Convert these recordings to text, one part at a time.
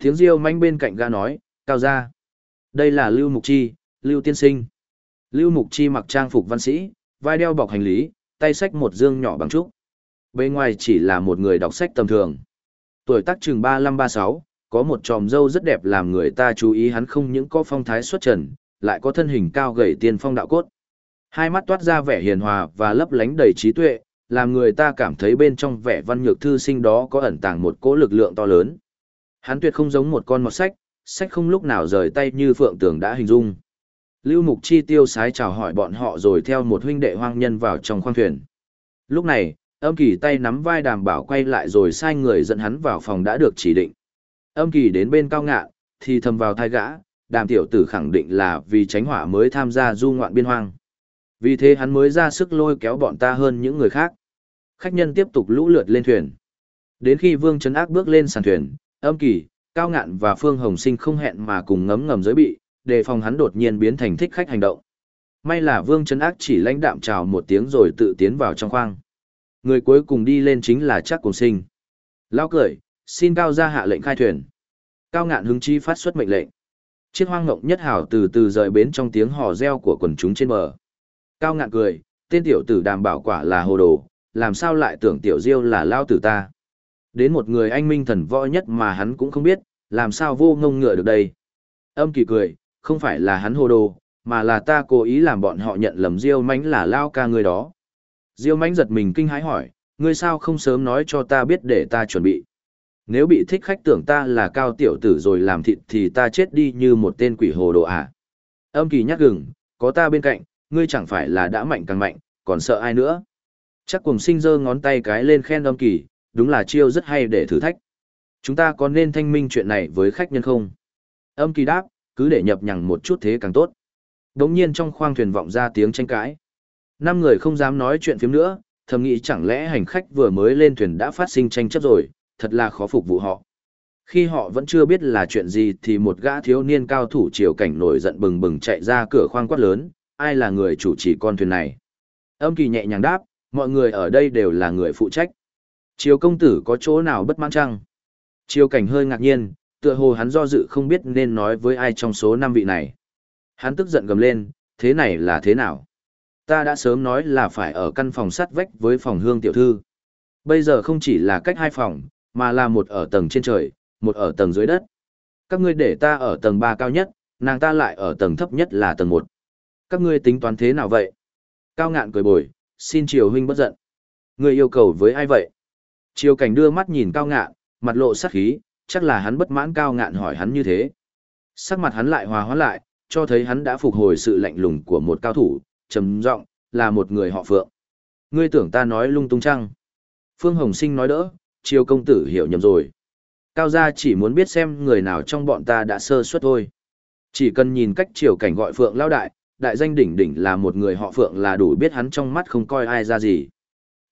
Tiếng riêu manh bên cạnh ga nói, cao ra. Đây là Lưu Mục Chi, Lưu Tiên Sinh. Lưu Mục Chi mặc trang phục văn sĩ, vai đeo bọc hành lý, tay sách một dương nhỏ bằng trúc. Bên ngoài chỉ là một người đọc sách tầm thường. Tuổi tác chừng 35-36, có một tròm râu rất đẹp làm người ta chú ý hắn không những có phong thái xuất trần, lại có thân hình cao gầy tiên phong đạo cốt. Hai mắt toát ra vẻ hiền hòa và lấp lánh đầy trí tuệ, làm người ta cảm thấy bên trong vẻ văn nhược thư sinh đó có ẩn tàng một cỗ lực lượng to lớn. Hắn tuyệt không giống một con mọt sách, sách không lúc nào rời tay như phượng tường đã hình dung. Lưu Mục Chi tiêu sái chào hỏi bọn họ rồi theo một huynh đệ hoang nhân vào trong khoang thuyền. Lúc này, âm kỳ tay nắm vai đàm bảo quay lại rồi sai người dẫn hắn vào phòng đã được chỉ định. Âm kỳ đến bên cao ngạ, thì thầm vào thai gã, đàm tiểu tử khẳng định là vì tránh hỏa mới tham gia du ngoạn biên hoang. Vì thế hắn mới ra sức lôi kéo bọn ta hơn những người khác. Khách nhân tiếp tục lũ lượt lên thuyền. Đến khi Vương Trấn Ác bước lên sàn thuyền, âm kỳ, cao ngạn và Phương Hồng Sinh không hẹn mà cùng ngấm ngầm giới bị, đề phòng hắn đột nhiên biến thành thích khách hành động. May là Vương Trấn Ác chỉ lãnh đạm chào một tiếng rồi tự tiến vào trong khoang. Người cuối cùng đi lên chính là chắc cùng sinh. Lao cười, xin cao ra hạ lệnh khai thuyền. Cao ngạn hứng chi phát xuất mệnh lệnh. Chiếc hoang ngộng nhất hảo từ từ rời bến trong tiếng hò reo của quần chúng trên bờ. Cao ngạn cười, tên tiểu tử đảm bảo quả là hồ đồ, làm sao lại tưởng tiểu diêu là lao tử ta. Đến một người anh minh thần võ nhất mà hắn cũng không biết, làm sao vô ngông ngựa được đây. Âm kỳ cười, không phải là hắn hồ đồ, mà là ta cố ý làm bọn họ nhận lầm diêu mánh là lao ca người đó. Diêu mánh giật mình kinh hãi hỏi, ngươi sao không sớm nói cho ta biết để ta chuẩn bị. Nếu bị thích khách tưởng ta là cao tiểu tử rồi làm thịt thì ta chết đi như một tên quỷ hồ đồ à. Âm kỳ nhắc gừng, có ta bên cạnh, ngươi chẳng phải là đã mạnh càng mạnh, còn sợ ai nữa. Chắc cùng sinh giơ ngón tay cái lên khen âm kỳ, đúng là chiêu rất hay để thử thách. Chúng ta có nên thanh minh chuyện này với khách nhân không? Âm kỳ đáp, cứ để nhập nhằng một chút thế càng tốt. Đống nhiên trong khoang thuyền vọng ra tiếng tranh cãi. Năm người không dám nói chuyện phiếm nữa, thầm nghĩ chẳng lẽ hành khách vừa mới lên thuyền đã phát sinh tranh chấp rồi, thật là khó phục vụ họ. Khi họ vẫn chưa biết là chuyện gì thì một gã thiếu niên cao thủ triều cảnh nổi giận bừng bừng chạy ra cửa khoang quát lớn, ai là người chủ trì con thuyền này. Âm kỳ nhẹ nhàng đáp, mọi người ở đây đều là người phụ trách. Triều công tử có chỗ nào bất mãn chăng? Triều cảnh hơi ngạc nhiên, tựa hồ hắn do dự không biết nên nói với ai trong số năm vị này. Hắn tức giận gầm lên, thế này là thế nào? Ta đã sớm nói là phải ở căn phòng sắt vách với phòng hương tiểu thư. Bây giờ không chỉ là cách hai phòng, mà là một ở tầng trên trời, một ở tầng dưới đất. Các ngươi để ta ở tầng ba cao nhất, nàng ta lại ở tầng thấp nhất là tầng một. Các ngươi tính toán thế nào vậy? Cao ngạn cười bồi, xin triều huynh bất giận. Ngươi yêu cầu với ai vậy? Triều cảnh đưa mắt nhìn cao ngạn, mặt lộ sắc khí, chắc là hắn bất mãn cao ngạn hỏi hắn như thế. Sắc mặt hắn lại hòa hóa lại, cho thấy hắn đã phục hồi sự lạnh lùng của một cao thủ, trầm giọng, là một người họ Phượng. Ngươi tưởng ta nói lung tung chăng? Phương Hồng Sinh nói đỡ, triều công tử hiểu nhầm rồi. Cao gia chỉ muốn biết xem người nào trong bọn ta đã sơ suất thôi. Chỉ cần nhìn cách triều cảnh gọi Phượng lao đại, đại danh đỉnh đỉnh là một người họ Phượng là đủ biết hắn trong mắt không coi ai ra gì.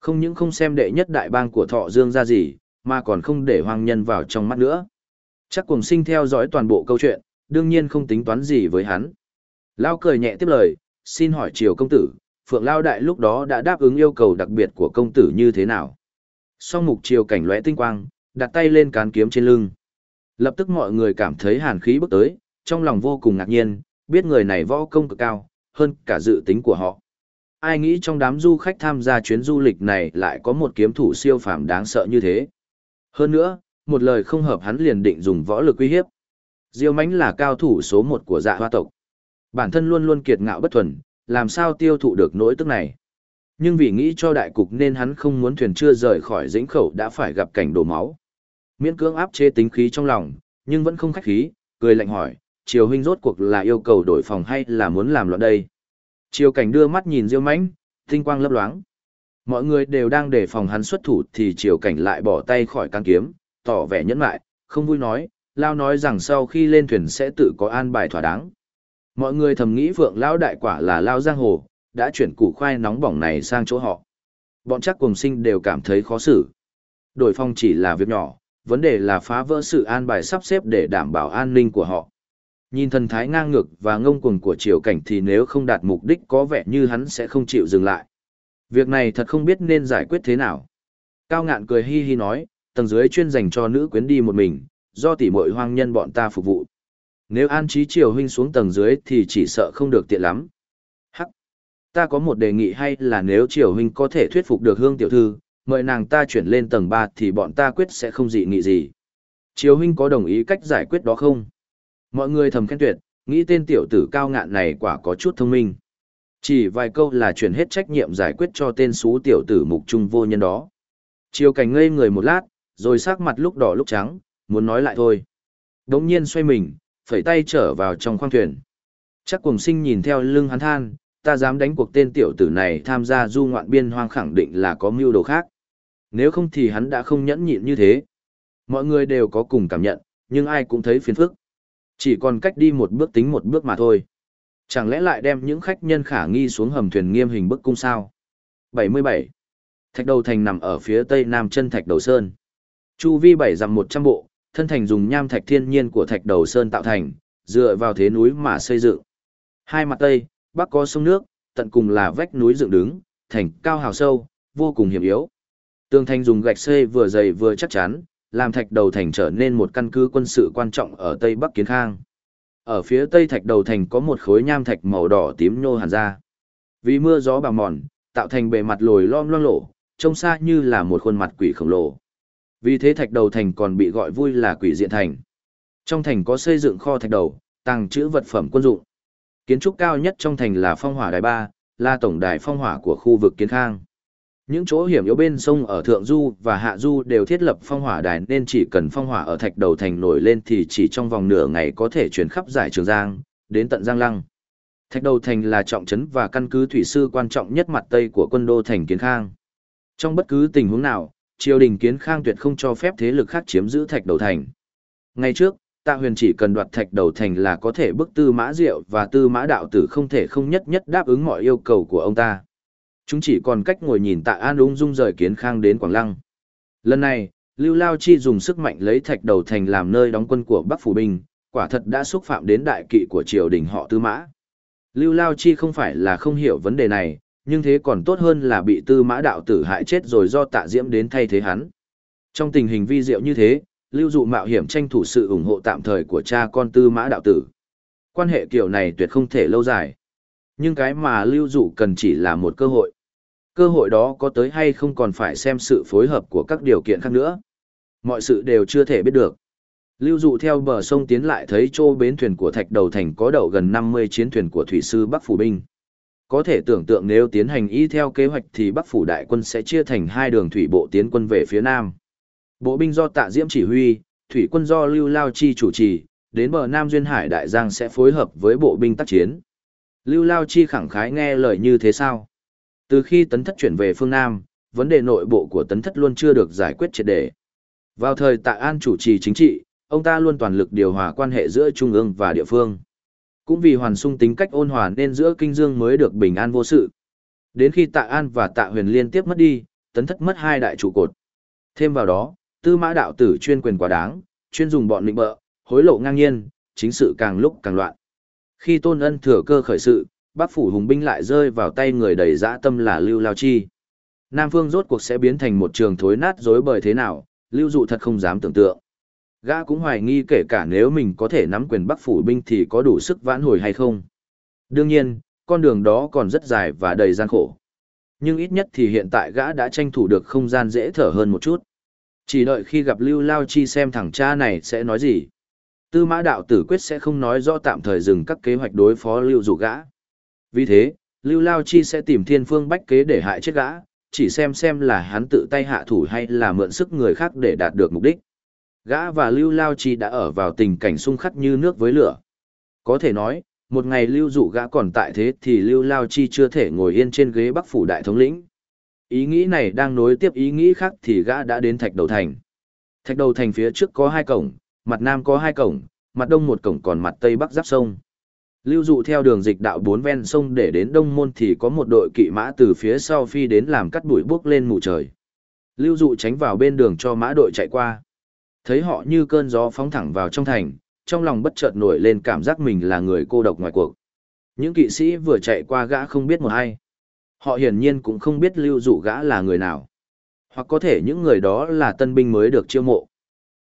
Không những không xem đệ nhất đại bang của thọ dương ra gì, mà còn không để hoang nhân vào trong mắt nữa. Chắc cùng sinh theo dõi toàn bộ câu chuyện, đương nhiên không tính toán gì với hắn. Lao cười nhẹ tiếp lời, xin hỏi triều công tử, Phượng Lao Đại lúc đó đã đáp ứng yêu cầu đặc biệt của công tử như thế nào? Song mục triều cảnh lóe tinh quang, đặt tay lên cán kiếm trên lưng. Lập tức mọi người cảm thấy hàn khí bước tới, trong lòng vô cùng ngạc nhiên, biết người này võ công cực cao, hơn cả dự tính của họ. Ai nghĩ trong đám du khách tham gia chuyến du lịch này lại có một kiếm thủ siêu phàm đáng sợ như thế. Hơn nữa, một lời không hợp hắn liền định dùng võ lực uy hiếp. Diêu Mánh là cao thủ số một của dạ hoa tộc. Bản thân luôn luôn kiệt ngạo bất thuần, làm sao tiêu thụ được nỗi tức này. Nhưng vì nghĩ cho đại cục nên hắn không muốn thuyền chưa rời khỏi dĩnh khẩu đã phải gặp cảnh đổ máu. Miễn cưỡng áp chế tính khí trong lòng, nhưng vẫn không khách khí, cười lạnh hỏi, triều huynh rốt cuộc là yêu cầu đổi phòng hay là muốn làm loạn đây. Triều cảnh đưa mắt nhìn diêu Mạnh, tinh quang lấp loáng. Mọi người đều đang đề phòng hắn xuất thủ thì triều cảnh lại bỏ tay khỏi căng kiếm, tỏ vẻ nhẫn lại, không vui nói, lao nói rằng sau khi lên thuyền sẽ tự có an bài thỏa đáng. Mọi người thầm nghĩ vượng lão đại quả là lao giang hồ, đã chuyển củ khoai nóng bỏng này sang chỗ họ. Bọn chắc cùng sinh đều cảm thấy khó xử. Đổi phong chỉ là việc nhỏ, vấn đề là phá vỡ sự an bài sắp xếp để đảm bảo an ninh của họ. Nhìn thần thái ngang ngược và ngông cuồng của triều cảnh thì nếu không đạt mục đích có vẻ như hắn sẽ không chịu dừng lại. Việc này thật không biết nên giải quyết thế nào. Cao ngạn cười hi hi nói, tầng dưới chuyên dành cho nữ quyến đi một mình, do tỷ muội hoang nhân bọn ta phục vụ. Nếu an trí triều huynh xuống tầng dưới thì chỉ sợ không được tiện lắm. Hắc. Ta có một đề nghị hay là nếu triều huynh có thể thuyết phục được hương tiểu thư, mời nàng ta chuyển lên tầng 3 thì bọn ta quyết sẽ không dị nghị gì. Triều huynh có đồng ý cách giải quyết đó không? Mọi người thầm khen tuyệt, nghĩ tên tiểu tử cao ngạn này quả có chút thông minh. Chỉ vài câu là chuyển hết trách nhiệm giải quyết cho tên xú tiểu tử mục trung vô nhân đó. Triều cảnh ngây người một lát, rồi sắc mặt lúc đỏ lúc trắng, muốn nói lại thôi. Đống nhiên xoay mình, phẩy tay trở vào trong khoang thuyền. Chắc cùng sinh nhìn theo lưng hắn than, ta dám đánh cuộc tên tiểu tử này tham gia du ngoạn biên hoang khẳng định là có mưu đồ khác. Nếu không thì hắn đã không nhẫn nhịn như thế. Mọi người đều có cùng cảm nhận, nhưng ai cũng thấy phiền phức. Chỉ còn cách đi một bước tính một bước mà thôi. Chẳng lẽ lại đem những khách nhân khả nghi xuống hầm thuyền nghiêm hình bức cung sao? 77. Thạch đầu thành nằm ở phía tây nam chân thạch đầu sơn. Chu vi bảy dặm 100 bộ, thân thành dùng nham thạch thiên nhiên của thạch đầu sơn tạo thành, dựa vào thế núi mà xây dựng. Hai mặt tây, bắc có sông nước, tận cùng là vách núi dựng đứng, thành cao hào sâu, vô cùng hiểm yếu. Tường thành dùng gạch xây vừa dày vừa chắc chắn, làm thạch đầu thành trở nên một căn cứ quân sự quan trọng ở tây bắc kiến khang. Ở phía tây thạch đầu thành có một khối nham thạch màu đỏ tím nhô hẳn ra. Vì mưa gió bào mòn, tạo thành bề mặt lồi lom loang lổ, trông xa như là một khuôn mặt quỷ khổng lồ. Vì thế thạch đầu thành còn bị gọi vui là quỷ diện thành. Trong thành có xây dựng kho thạch đầu, tàng trữ vật phẩm quân dụng. Kiến trúc cao nhất trong thành là phong hỏa đài ba, là tổng đài phong hỏa của khu vực kiến khang. Những chỗ hiểm yếu bên sông ở Thượng Du và Hạ Du đều thiết lập phong hỏa đài nên chỉ cần phong hỏa ở thạch đầu thành nổi lên thì chỉ trong vòng nửa ngày có thể chuyển khắp giải Trường Giang, đến tận Giang Lăng. Thạch đầu thành là trọng trấn và căn cứ thủy sư quan trọng nhất mặt Tây của quân đô thành Kiến Khang. Trong bất cứ tình huống nào, triều đình Kiến Khang tuyệt không cho phép thế lực khác chiếm giữ thạch đầu thành. Ngay trước, Tạ Huyền chỉ cần đoạt thạch đầu thành là có thể bức Tư Mã Diệu và Tư Mã Đạo Tử không thể không nhất nhất đáp ứng mọi yêu cầu của ông ta. Chúng chỉ còn cách ngồi nhìn Tạ An ung dung rời Kiến Khang đến Quảng Lăng. Lần này, Lưu Lao Chi dùng sức mạnh lấy thạch đầu thành làm nơi đóng quân của Bắc Phủ Binh, quả thật đã xúc phạm đến đại kỵ của triều đình họ Tư Mã. Lưu Lao Chi không phải là không hiểu vấn đề này, nhưng thế còn tốt hơn là bị Tư Mã đạo tử hại chết rồi do Tạ Diễm đến thay thế hắn. Trong tình hình vi diệu như thế, Lưu Dụ mạo hiểm tranh thủ sự ủng hộ tạm thời của cha con Tư Mã đạo tử. Quan hệ kiểu này tuyệt không thể lâu dài. Nhưng cái mà Lưu Dụ cần chỉ là một cơ hội. Cơ hội đó có tới hay không còn phải xem sự phối hợp của các điều kiện khác nữa. Mọi sự đều chưa thể biết được. Lưu dụ theo bờ sông tiến lại thấy chỗ bến thuyền của thạch đầu thành có đậu gần 50 chiến thuyền của thủy sư Bắc Phủ Binh. Có thể tưởng tượng nếu tiến hành y theo kế hoạch thì Bắc Phủ Đại quân sẽ chia thành hai đường thủy bộ tiến quân về phía Nam. Bộ binh do Tạ Diễm chỉ huy, thủy quân do Lưu Lao Chi chủ trì, đến bờ Nam Duyên Hải Đại Giang sẽ phối hợp với bộ binh tác chiến. Lưu Lao Chi khẳng khái nghe lời như thế sao? Từ khi tấn thất chuyển về phương Nam, vấn đề nội bộ của tấn thất luôn chưa được giải quyết triệt đề. Vào thời tạ an chủ trì chính trị, ông ta luôn toàn lực điều hòa quan hệ giữa trung ương và địa phương. Cũng vì hoàn sung tính cách ôn hòa nên giữa kinh dương mới được bình an vô sự. Đến khi tạ an và tạ huyền liên tiếp mất đi, tấn thất mất hai đại trụ cột. Thêm vào đó, tư mã đạo tử chuyên quyền quá đáng, chuyên dùng bọn định bợ, hối lộ ngang nhiên, chính sự càng lúc càng loạn. Khi tôn ân thừa cơ khởi sự, Bắc phủ hùng binh lại rơi vào tay người đầy dã tâm là Lưu Lao Chi. Nam Phương rốt cuộc sẽ biến thành một trường thối nát rối bời thế nào, Lưu Dụ thật không dám tưởng tượng. Gã cũng hoài nghi kể cả nếu mình có thể nắm quyền Bắc phủ binh thì có đủ sức vãn hồi hay không. Đương nhiên, con đường đó còn rất dài và đầy gian khổ. Nhưng ít nhất thì hiện tại gã đã tranh thủ được không gian dễ thở hơn một chút. Chỉ đợi khi gặp Lưu Lao Chi xem thằng cha này sẽ nói gì. Tư mã đạo tử quyết sẽ không nói rõ tạm thời dừng các kế hoạch đối phó Lưu Dụ gã. Vì thế, Lưu Lao Chi sẽ tìm thiên phương bách kế để hại chết gã, chỉ xem xem là hắn tự tay hạ thủ hay là mượn sức người khác để đạt được mục đích. Gã và Lưu Lao Chi đã ở vào tình cảnh xung khắc như nước với lửa. Có thể nói, một ngày Lưu Dụ gã còn tại thế thì Lưu Lao Chi chưa thể ngồi yên trên ghế Bắc phủ đại thống lĩnh. Ý nghĩ này đang nối tiếp ý nghĩ khác thì gã đã đến Thạch Đầu Thành. Thạch Đầu Thành phía trước có hai cổng, mặt nam có hai cổng, mặt đông một cổng còn mặt tây bắc giáp sông. Lưu dụ theo đường dịch đạo bốn ven sông để đến đông môn thì có một đội kỵ mã từ phía sau phi đến làm cắt bụi bước lên mù trời. Lưu dụ tránh vào bên đường cho mã đội chạy qua. Thấy họ như cơn gió phóng thẳng vào trong thành, trong lòng bất chợt nổi lên cảm giác mình là người cô độc ngoài cuộc. Những kỵ sĩ vừa chạy qua gã không biết một ai. Họ hiển nhiên cũng không biết lưu dụ gã là người nào. Hoặc có thể những người đó là tân binh mới được chiêu mộ.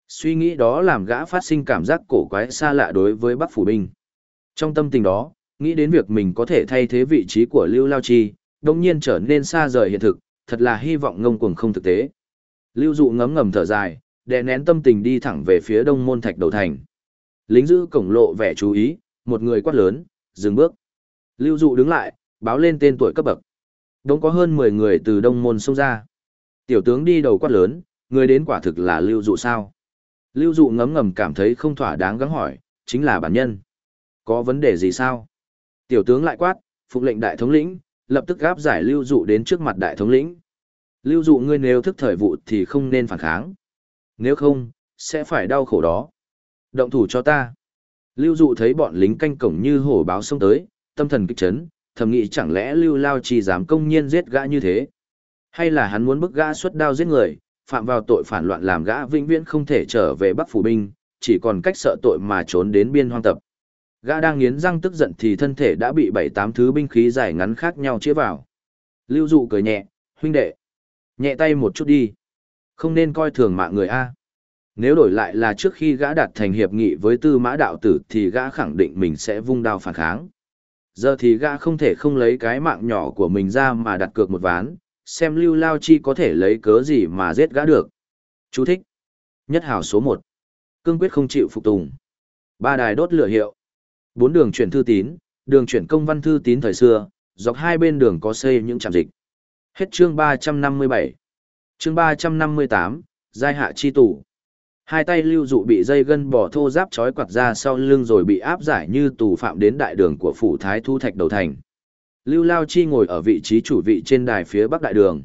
Suy nghĩ đó làm gã phát sinh cảm giác cổ quái xa lạ đối với Bắc Phủ Binh. Trong tâm tình đó, nghĩ đến việc mình có thể thay thế vị trí của Lưu Lao Chi, đồng nhiên trở nên xa rời hiện thực, thật là hy vọng ngông cuồng không thực tế. Lưu Dụ ngấm ngầm thở dài, đè nén tâm tình đi thẳng về phía đông môn thạch đầu thành. Lính giữ cổng lộ vẻ chú ý, một người quát lớn, dừng bước. Lưu Dụ đứng lại, báo lên tên tuổi cấp bậc. Đống có hơn 10 người từ đông môn xông ra. Tiểu tướng đi đầu quát lớn, người đến quả thực là Lưu Dụ sao? Lưu Dụ ngấm ngầm cảm thấy không thỏa đáng gắng hỏi, chính là bản nhân. Có vấn đề gì sao? Tiểu tướng lại quát, phục lệnh đại thống lĩnh, lập tức gáp giải Lưu Dụ đến trước mặt đại thống lĩnh. Lưu Dụ ngươi nếu thức thời vụ thì không nên phản kháng. Nếu không, sẽ phải đau khổ đó. Động thủ cho ta. Lưu Dụ thấy bọn lính canh cổng như hổ báo xông tới, tâm thần kích chấn, thầm nghĩ chẳng lẽ Lưu Lao chỉ dám công nhiên giết gã như thế. Hay là hắn muốn bức gã xuất đao giết người, phạm vào tội phản loạn làm gã vĩnh viễn không thể trở về Bắc Phủ Binh, chỉ còn cách sợ tội mà trốn đến biên hoang tập. Gã đang nghiến răng tức giận thì thân thể đã bị bảy tám thứ binh khí dài ngắn khác nhau chĩa vào. Lưu Dụ cười nhẹ, huynh đệ, nhẹ tay một chút đi. Không nên coi thường mạng người A. Nếu đổi lại là trước khi gã đạt thành hiệp nghị với tư mã đạo tử thì gã khẳng định mình sẽ vung đao phản kháng. Giờ thì gã không thể không lấy cái mạng nhỏ của mình ra mà đặt cược một ván, xem lưu lao chi có thể lấy cớ gì mà giết gã được. Chú thích. Nhất hào số một, Cương quyết không chịu phục tùng. Ba đài đốt lửa hiệu. Bốn đường chuyển thư tín, đường chuyển công văn thư tín thời xưa, dọc hai bên đường có xây những trạm dịch. Hết chương 357. Chương 358, giai hạ chi tủ. Hai tay lưu dụ bị dây gân bỏ thô giáp trói quạt ra sau lưng rồi bị áp giải như tù phạm đến đại đường của phủ thái thu thạch đầu thành. Lưu Lao Chi ngồi ở vị trí chủ vị trên đài phía bắc đại đường.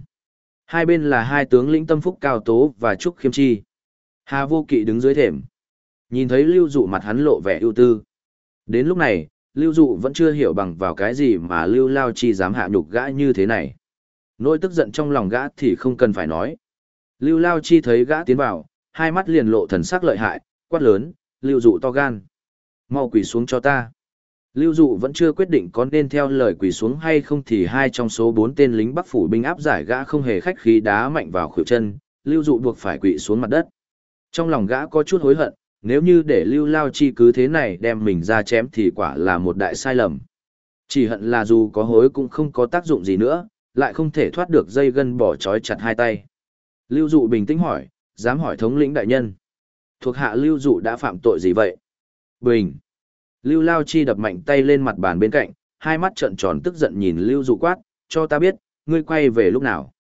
Hai bên là hai tướng lĩnh tâm phúc cao tố và trúc khiêm chi. Hà vô kỵ đứng dưới thềm. Nhìn thấy lưu dụ mặt hắn lộ vẻ ưu tư. Đến lúc này, lưu dụ vẫn chưa hiểu bằng vào cái gì mà lưu Lao Chi dám hạ nhục gã như thế này. Nỗi tức giận trong lòng gã thì không cần phải nói. Lưu Lao Chi thấy gã tiến vào, hai mắt liền lộ thần sắc lợi hại, quát lớn, lưu dụ to gan. Mau quỳ xuống cho ta. Lưu dụ vẫn chưa quyết định có nên theo lời quỳ xuống hay không thì hai trong số bốn tên lính bắc phủ binh áp giải gã không hề khách khí đá mạnh vào khuỷu chân, lưu dụ buộc phải quỳ xuống mặt đất. Trong lòng gã có chút hối hận, nếu như để lưu lao chi cứ thế này đem mình ra chém thì quả là một đại sai lầm. Chỉ hận là dù có hối cũng không có tác dụng gì nữa, lại không thể thoát được dây gân bỏ trói chặt hai tay. Lưu dụ bình tĩnh hỏi, dám hỏi thống lĩnh đại nhân. Thuộc hạ lưu dụ đã phạm tội gì vậy? Bình. Lưu Lao Chi đập mạnh tay lên mặt bàn bên cạnh, hai mắt trợn tròn tức giận nhìn Lưu dụ quát, cho ta biết, ngươi quay về lúc nào?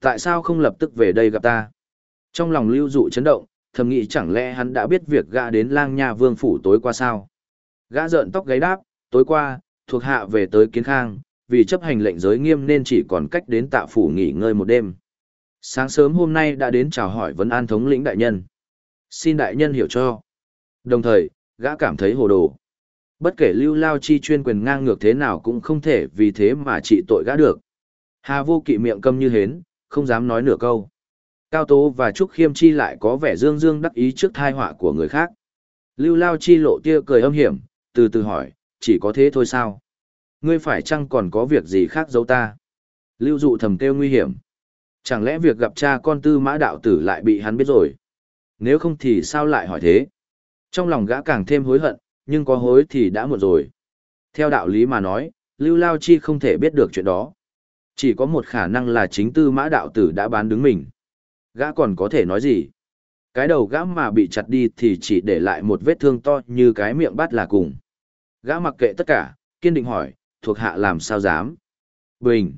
Tại sao không lập tức về đây gặp ta? Trong lòng Lưu dụ chấn động, thầm nghĩ chẳng lẽ hắn đã biết việc gã đến lang nha vương phủ tối qua sao? Gã rợn tóc gáy đáp, tối qua, thuộc hạ về tới kiến khang, vì chấp hành lệnh giới nghiêm nên chỉ còn cách đến tạ phủ nghỉ ngơi một đêm. Sáng sớm hôm nay đã đến chào hỏi vấn an thống lĩnh đại nhân. Xin đại nhân hiểu cho. Đồng thời, gã cảm thấy hồ đồ. Bất kể lưu lao chi chuyên quyền ngang ngược thế nào cũng không thể vì thế mà trị tội gã được. Hà vô kỵ miệng câm như hến, không dám nói nửa câu. Cao Tố và Trúc Khiêm Chi lại có vẻ dương dương đắc ý trước thai họa của người khác. Lưu Lao Chi lộ tia cười âm hiểm, từ từ hỏi, chỉ có thế thôi sao? Ngươi phải chăng còn có việc gì khác giấu ta? Lưu Dụ thầm kêu nguy hiểm. Chẳng lẽ việc gặp cha con tư mã đạo tử lại bị hắn biết rồi? Nếu không thì sao lại hỏi thế? Trong lòng gã càng thêm hối hận, nhưng có hối thì đã muộn rồi. Theo đạo lý mà nói, Lưu Lao Chi không thể biết được chuyện đó. Chỉ có một khả năng là chính tư mã đạo tử đã bán đứng mình. Gã còn có thể nói gì? Cái đầu gã mà bị chặt đi thì chỉ để lại một vết thương to như cái miệng bắt là cùng. Gã mặc kệ tất cả, kiên định hỏi, thuộc hạ làm sao dám? Bình!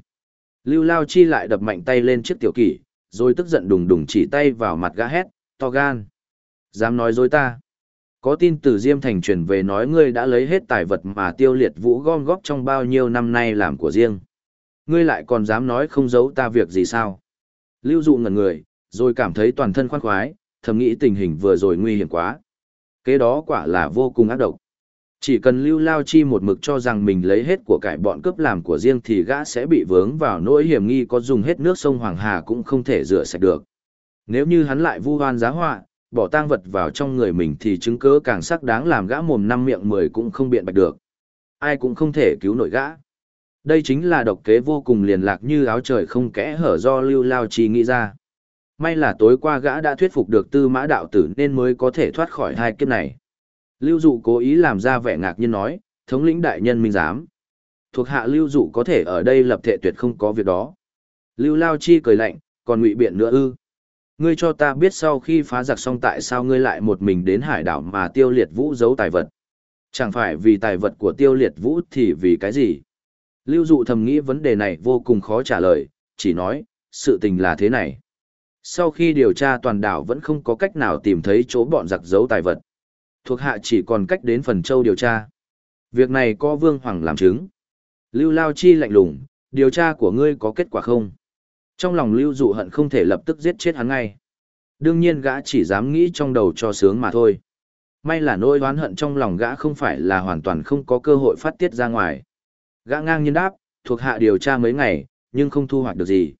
Lưu Lao Chi lại đập mạnh tay lên chiếc tiểu kỷ, rồi tức giận đùng đùng chỉ tay vào mặt gã hét, to gan. Dám nói dối ta. Có tin từ Diêm Thành truyền về nói ngươi đã lấy hết tài vật mà tiêu liệt vũ gom góp trong bao nhiêu năm nay làm của riêng. Ngươi lại còn dám nói không giấu ta việc gì sao? Lưu dụ ngẩn người, rồi cảm thấy toàn thân khoan khoái, thầm nghĩ tình hình vừa rồi nguy hiểm quá. Kế đó quả là vô cùng ác độc. Chỉ cần Lưu Lao Chi một mực cho rằng mình lấy hết của cải bọn cướp làm của riêng thì gã sẽ bị vướng vào nỗi hiểm nghi có dùng hết nước sông Hoàng Hà cũng không thể rửa sạch được. Nếu như hắn lại vu hoan giá họa, bỏ tang vật vào trong người mình thì chứng cứ càng sắc đáng làm gã mồm năm miệng mười cũng không biện bạch được. Ai cũng không thể cứu nổi gã. Đây chính là độc kế vô cùng liền lạc như áo trời không kẽ hở do Lưu Lao Chi nghĩ ra. May là tối qua gã đã thuyết phục được tư mã đạo tử nên mới có thể thoát khỏi hai kiếp này. Lưu dụ cố ý làm ra vẻ ngạc nhiên nói, thống lĩnh đại nhân minh giám. Thuộc hạ lưu dụ có thể ở đây lập thể tuyệt không có việc đó. Lưu Lao Chi cười lạnh, còn ngụy biện nữa ư. Ngươi cho ta biết sau khi phá giặc xong tại sao ngươi lại một mình đến hải đảo mà tiêu liệt vũ giấu tài vật. Chẳng phải vì tài vật của tiêu liệt vũ thì vì cái gì? Lưu dụ thầm nghĩ vấn đề này vô cùng khó trả lời, chỉ nói, sự tình là thế này. Sau khi điều tra toàn đảo vẫn không có cách nào tìm thấy chỗ bọn giặc giấu tài vật. Thuộc hạ chỉ còn cách đến phần châu điều tra. Việc này có Vương Hoàng làm chứng. Lưu Lao Chi lạnh lùng, điều tra của ngươi có kết quả không? Trong lòng Lưu Dụ hận không thể lập tức giết chết hắn ngay. Đương nhiên gã chỉ dám nghĩ trong đầu cho sướng mà thôi. May là nỗi oán hận trong lòng gã không phải là hoàn toàn không có cơ hội phát tiết ra ngoài. Gã ngang nhiên đáp, thuộc hạ điều tra mấy ngày, nhưng không thu hoạch được gì.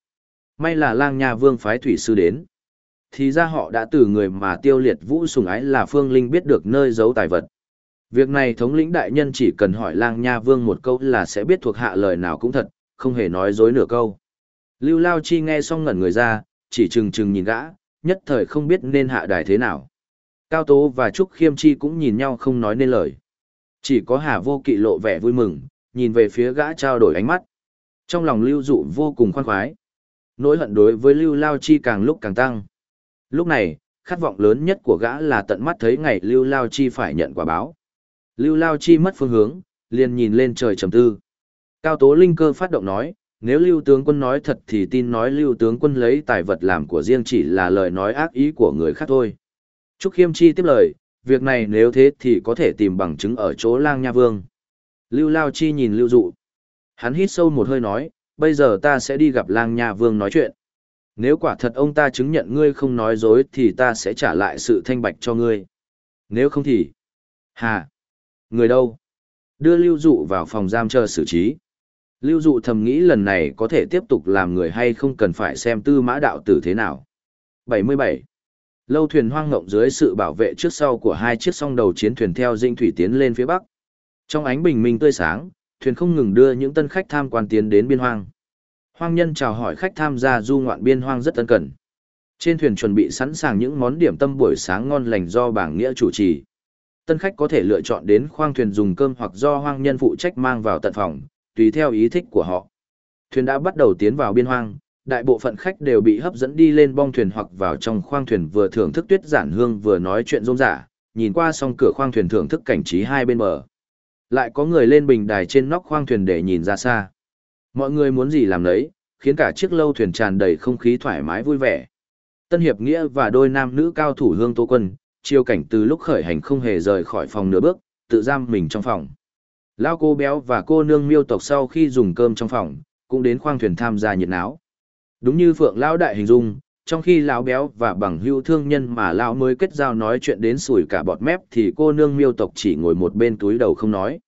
May là lang nha vương phái thủy sư đến. Thì ra họ đã từ người mà tiêu liệt vũ sùng ái là Phương Linh biết được nơi giấu tài vật. Việc này thống lĩnh đại nhân chỉ cần hỏi lang nha vương một câu là sẽ biết thuộc hạ lời nào cũng thật, không hề nói dối nửa câu. Lưu Lao Chi nghe xong ngẩn người ra, chỉ chừng chừng nhìn gã, nhất thời không biết nên hạ đài thế nào. Cao Tố và Trúc Khiêm Chi cũng nhìn nhau không nói nên lời. Chỉ có Hà Vô Kỵ lộ vẻ vui mừng, nhìn về phía gã trao đổi ánh mắt. Trong lòng Lưu Dụ vô cùng khoan khoái. Nỗi hận đối với Lưu Lao Chi càng lúc càng tăng. Lúc này, khát vọng lớn nhất của gã là tận mắt thấy ngày Lưu Lao Chi phải nhận quả báo. Lưu Lao Chi mất phương hướng, liền nhìn lên trời trầm tư. Cao Tố Linh cơ phát động nói, nếu Lưu tướng quân nói thật thì tin nói Lưu tướng quân lấy tài vật làm của riêng chỉ là lời nói ác ý của người khác thôi. Trúc Khiêm Chi tiếp lời, việc này nếu thế thì có thể tìm bằng chứng ở chỗ lang nha vương. Lưu Lao Chi nhìn Lưu Dụ. Hắn hít sâu một hơi nói, bây giờ ta sẽ đi gặp lang nha vương nói chuyện. Nếu quả thật ông ta chứng nhận ngươi không nói dối thì ta sẽ trả lại sự thanh bạch cho ngươi. Nếu không thì... Hà! Người đâu? Đưa Lưu Dụ vào phòng giam chờ xử trí. Lưu Dụ thầm nghĩ lần này có thể tiếp tục làm người hay không cần phải xem tư mã đạo tử thế nào. 77. Lâu thuyền hoang ngộng dưới sự bảo vệ trước sau của hai chiếc song đầu chiến thuyền theo dinh thủy tiến lên phía bắc. Trong ánh bình minh tươi sáng, thuyền không ngừng đưa những tân khách tham quan tiến đến biên hoang. Hoang nhân chào hỏi khách tham gia du ngoạn biên hoang rất ân cần. Trên thuyền chuẩn bị sẵn sàng những món điểm tâm buổi sáng ngon lành do bảng nghĩa chủ trì. Tân khách có thể lựa chọn đến khoang thuyền dùng cơm hoặc do hoang nhân phụ trách mang vào tận phòng, tùy theo ý thích của họ. Thuyền đã bắt đầu tiến vào biên hoang, đại bộ phận khách đều bị hấp dẫn đi lên bong thuyền hoặc vào trong khoang thuyền vừa thưởng thức tuyết giản hương vừa nói chuyện rôm rả, nhìn qua song cửa khoang thuyền thưởng thức cảnh trí hai bên bờ. Lại có người lên bình đài trên nóc khoang thuyền để nhìn ra xa. Mọi người muốn gì làm đấy, khiến cả chiếc lâu thuyền tràn đầy không khí thoải mái vui vẻ. Tân Hiệp Nghĩa và đôi nam nữ cao thủ hương tô quân, chiêu cảnh từ lúc khởi hành không hề rời khỏi phòng nửa bước, tự giam mình trong phòng. Lao cô béo và cô nương miêu tộc sau khi dùng cơm trong phòng, cũng đến khoang thuyền tham gia nhiệt náo. Đúng như Phượng Lão đại hình dung, trong khi lão béo và bằng hữu thương nhân mà lão mới kết giao nói chuyện đến sủi cả bọt mép thì cô nương miêu tộc chỉ ngồi một bên túi đầu không nói.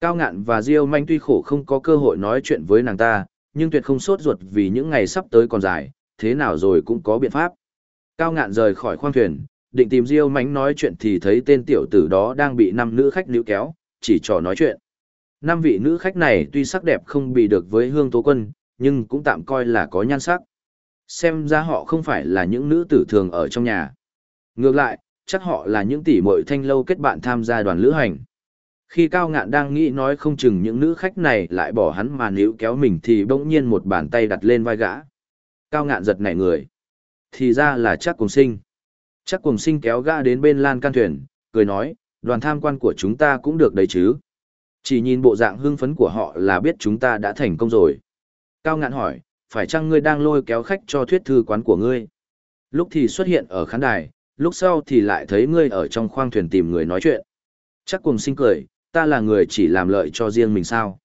Cao ngạn và Diêu manh tuy khổ không có cơ hội nói chuyện với nàng ta, nhưng tuyệt không sốt ruột vì những ngày sắp tới còn dài, thế nào rồi cũng có biện pháp. Cao ngạn rời khỏi khoang thuyền, định tìm Diêu mánh nói chuyện thì thấy tên tiểu tử đó đang bị năm nữ khách níu kéo, chỉ trò nói chuyện. Năm vị nữ khách này tuy sắc đẹp không bị được với hương tố quân, nhưng cũng tạm coi là có nhan sắc. Xem ra họ không phải là những nữ tử thường ở trong nhà. Ngược lại, chắc họ là những tỷ muội thanh lâu kết bạn tham gia đoàn lữ hành. Khi Cao Ngạn đang nghĩ nói không chừng những nữ khách này lại bỏ hắn mà níu kéo mình thì bỗng nhiên một bàn tay đặt lên vai gã. Cao Ngạn giật nảy người. Thì ra là chắc cùng sinh. Chắc cùng sinh kéo gã đến bên lan can thuyền, cười nói, đoàn tham quan của chúng ta cũng được đấy chứ. Chỉ nhìn bộ dạng hưng phấn của họ là biết chúng ta đã thành công rồi. Cao ngạn hỏi, phải chăng ngươi đang lôi kéo khách cho thuyết thư quán của ngươi? Lúc thì xuất hiện ở khán đài, lúc sau thì lại thấy ngươi ở trong khoang thuyền tìm người nói chuyện. Chắc cùng sinh cười, ta là người chỉ làm lợi cho riêng mình sao?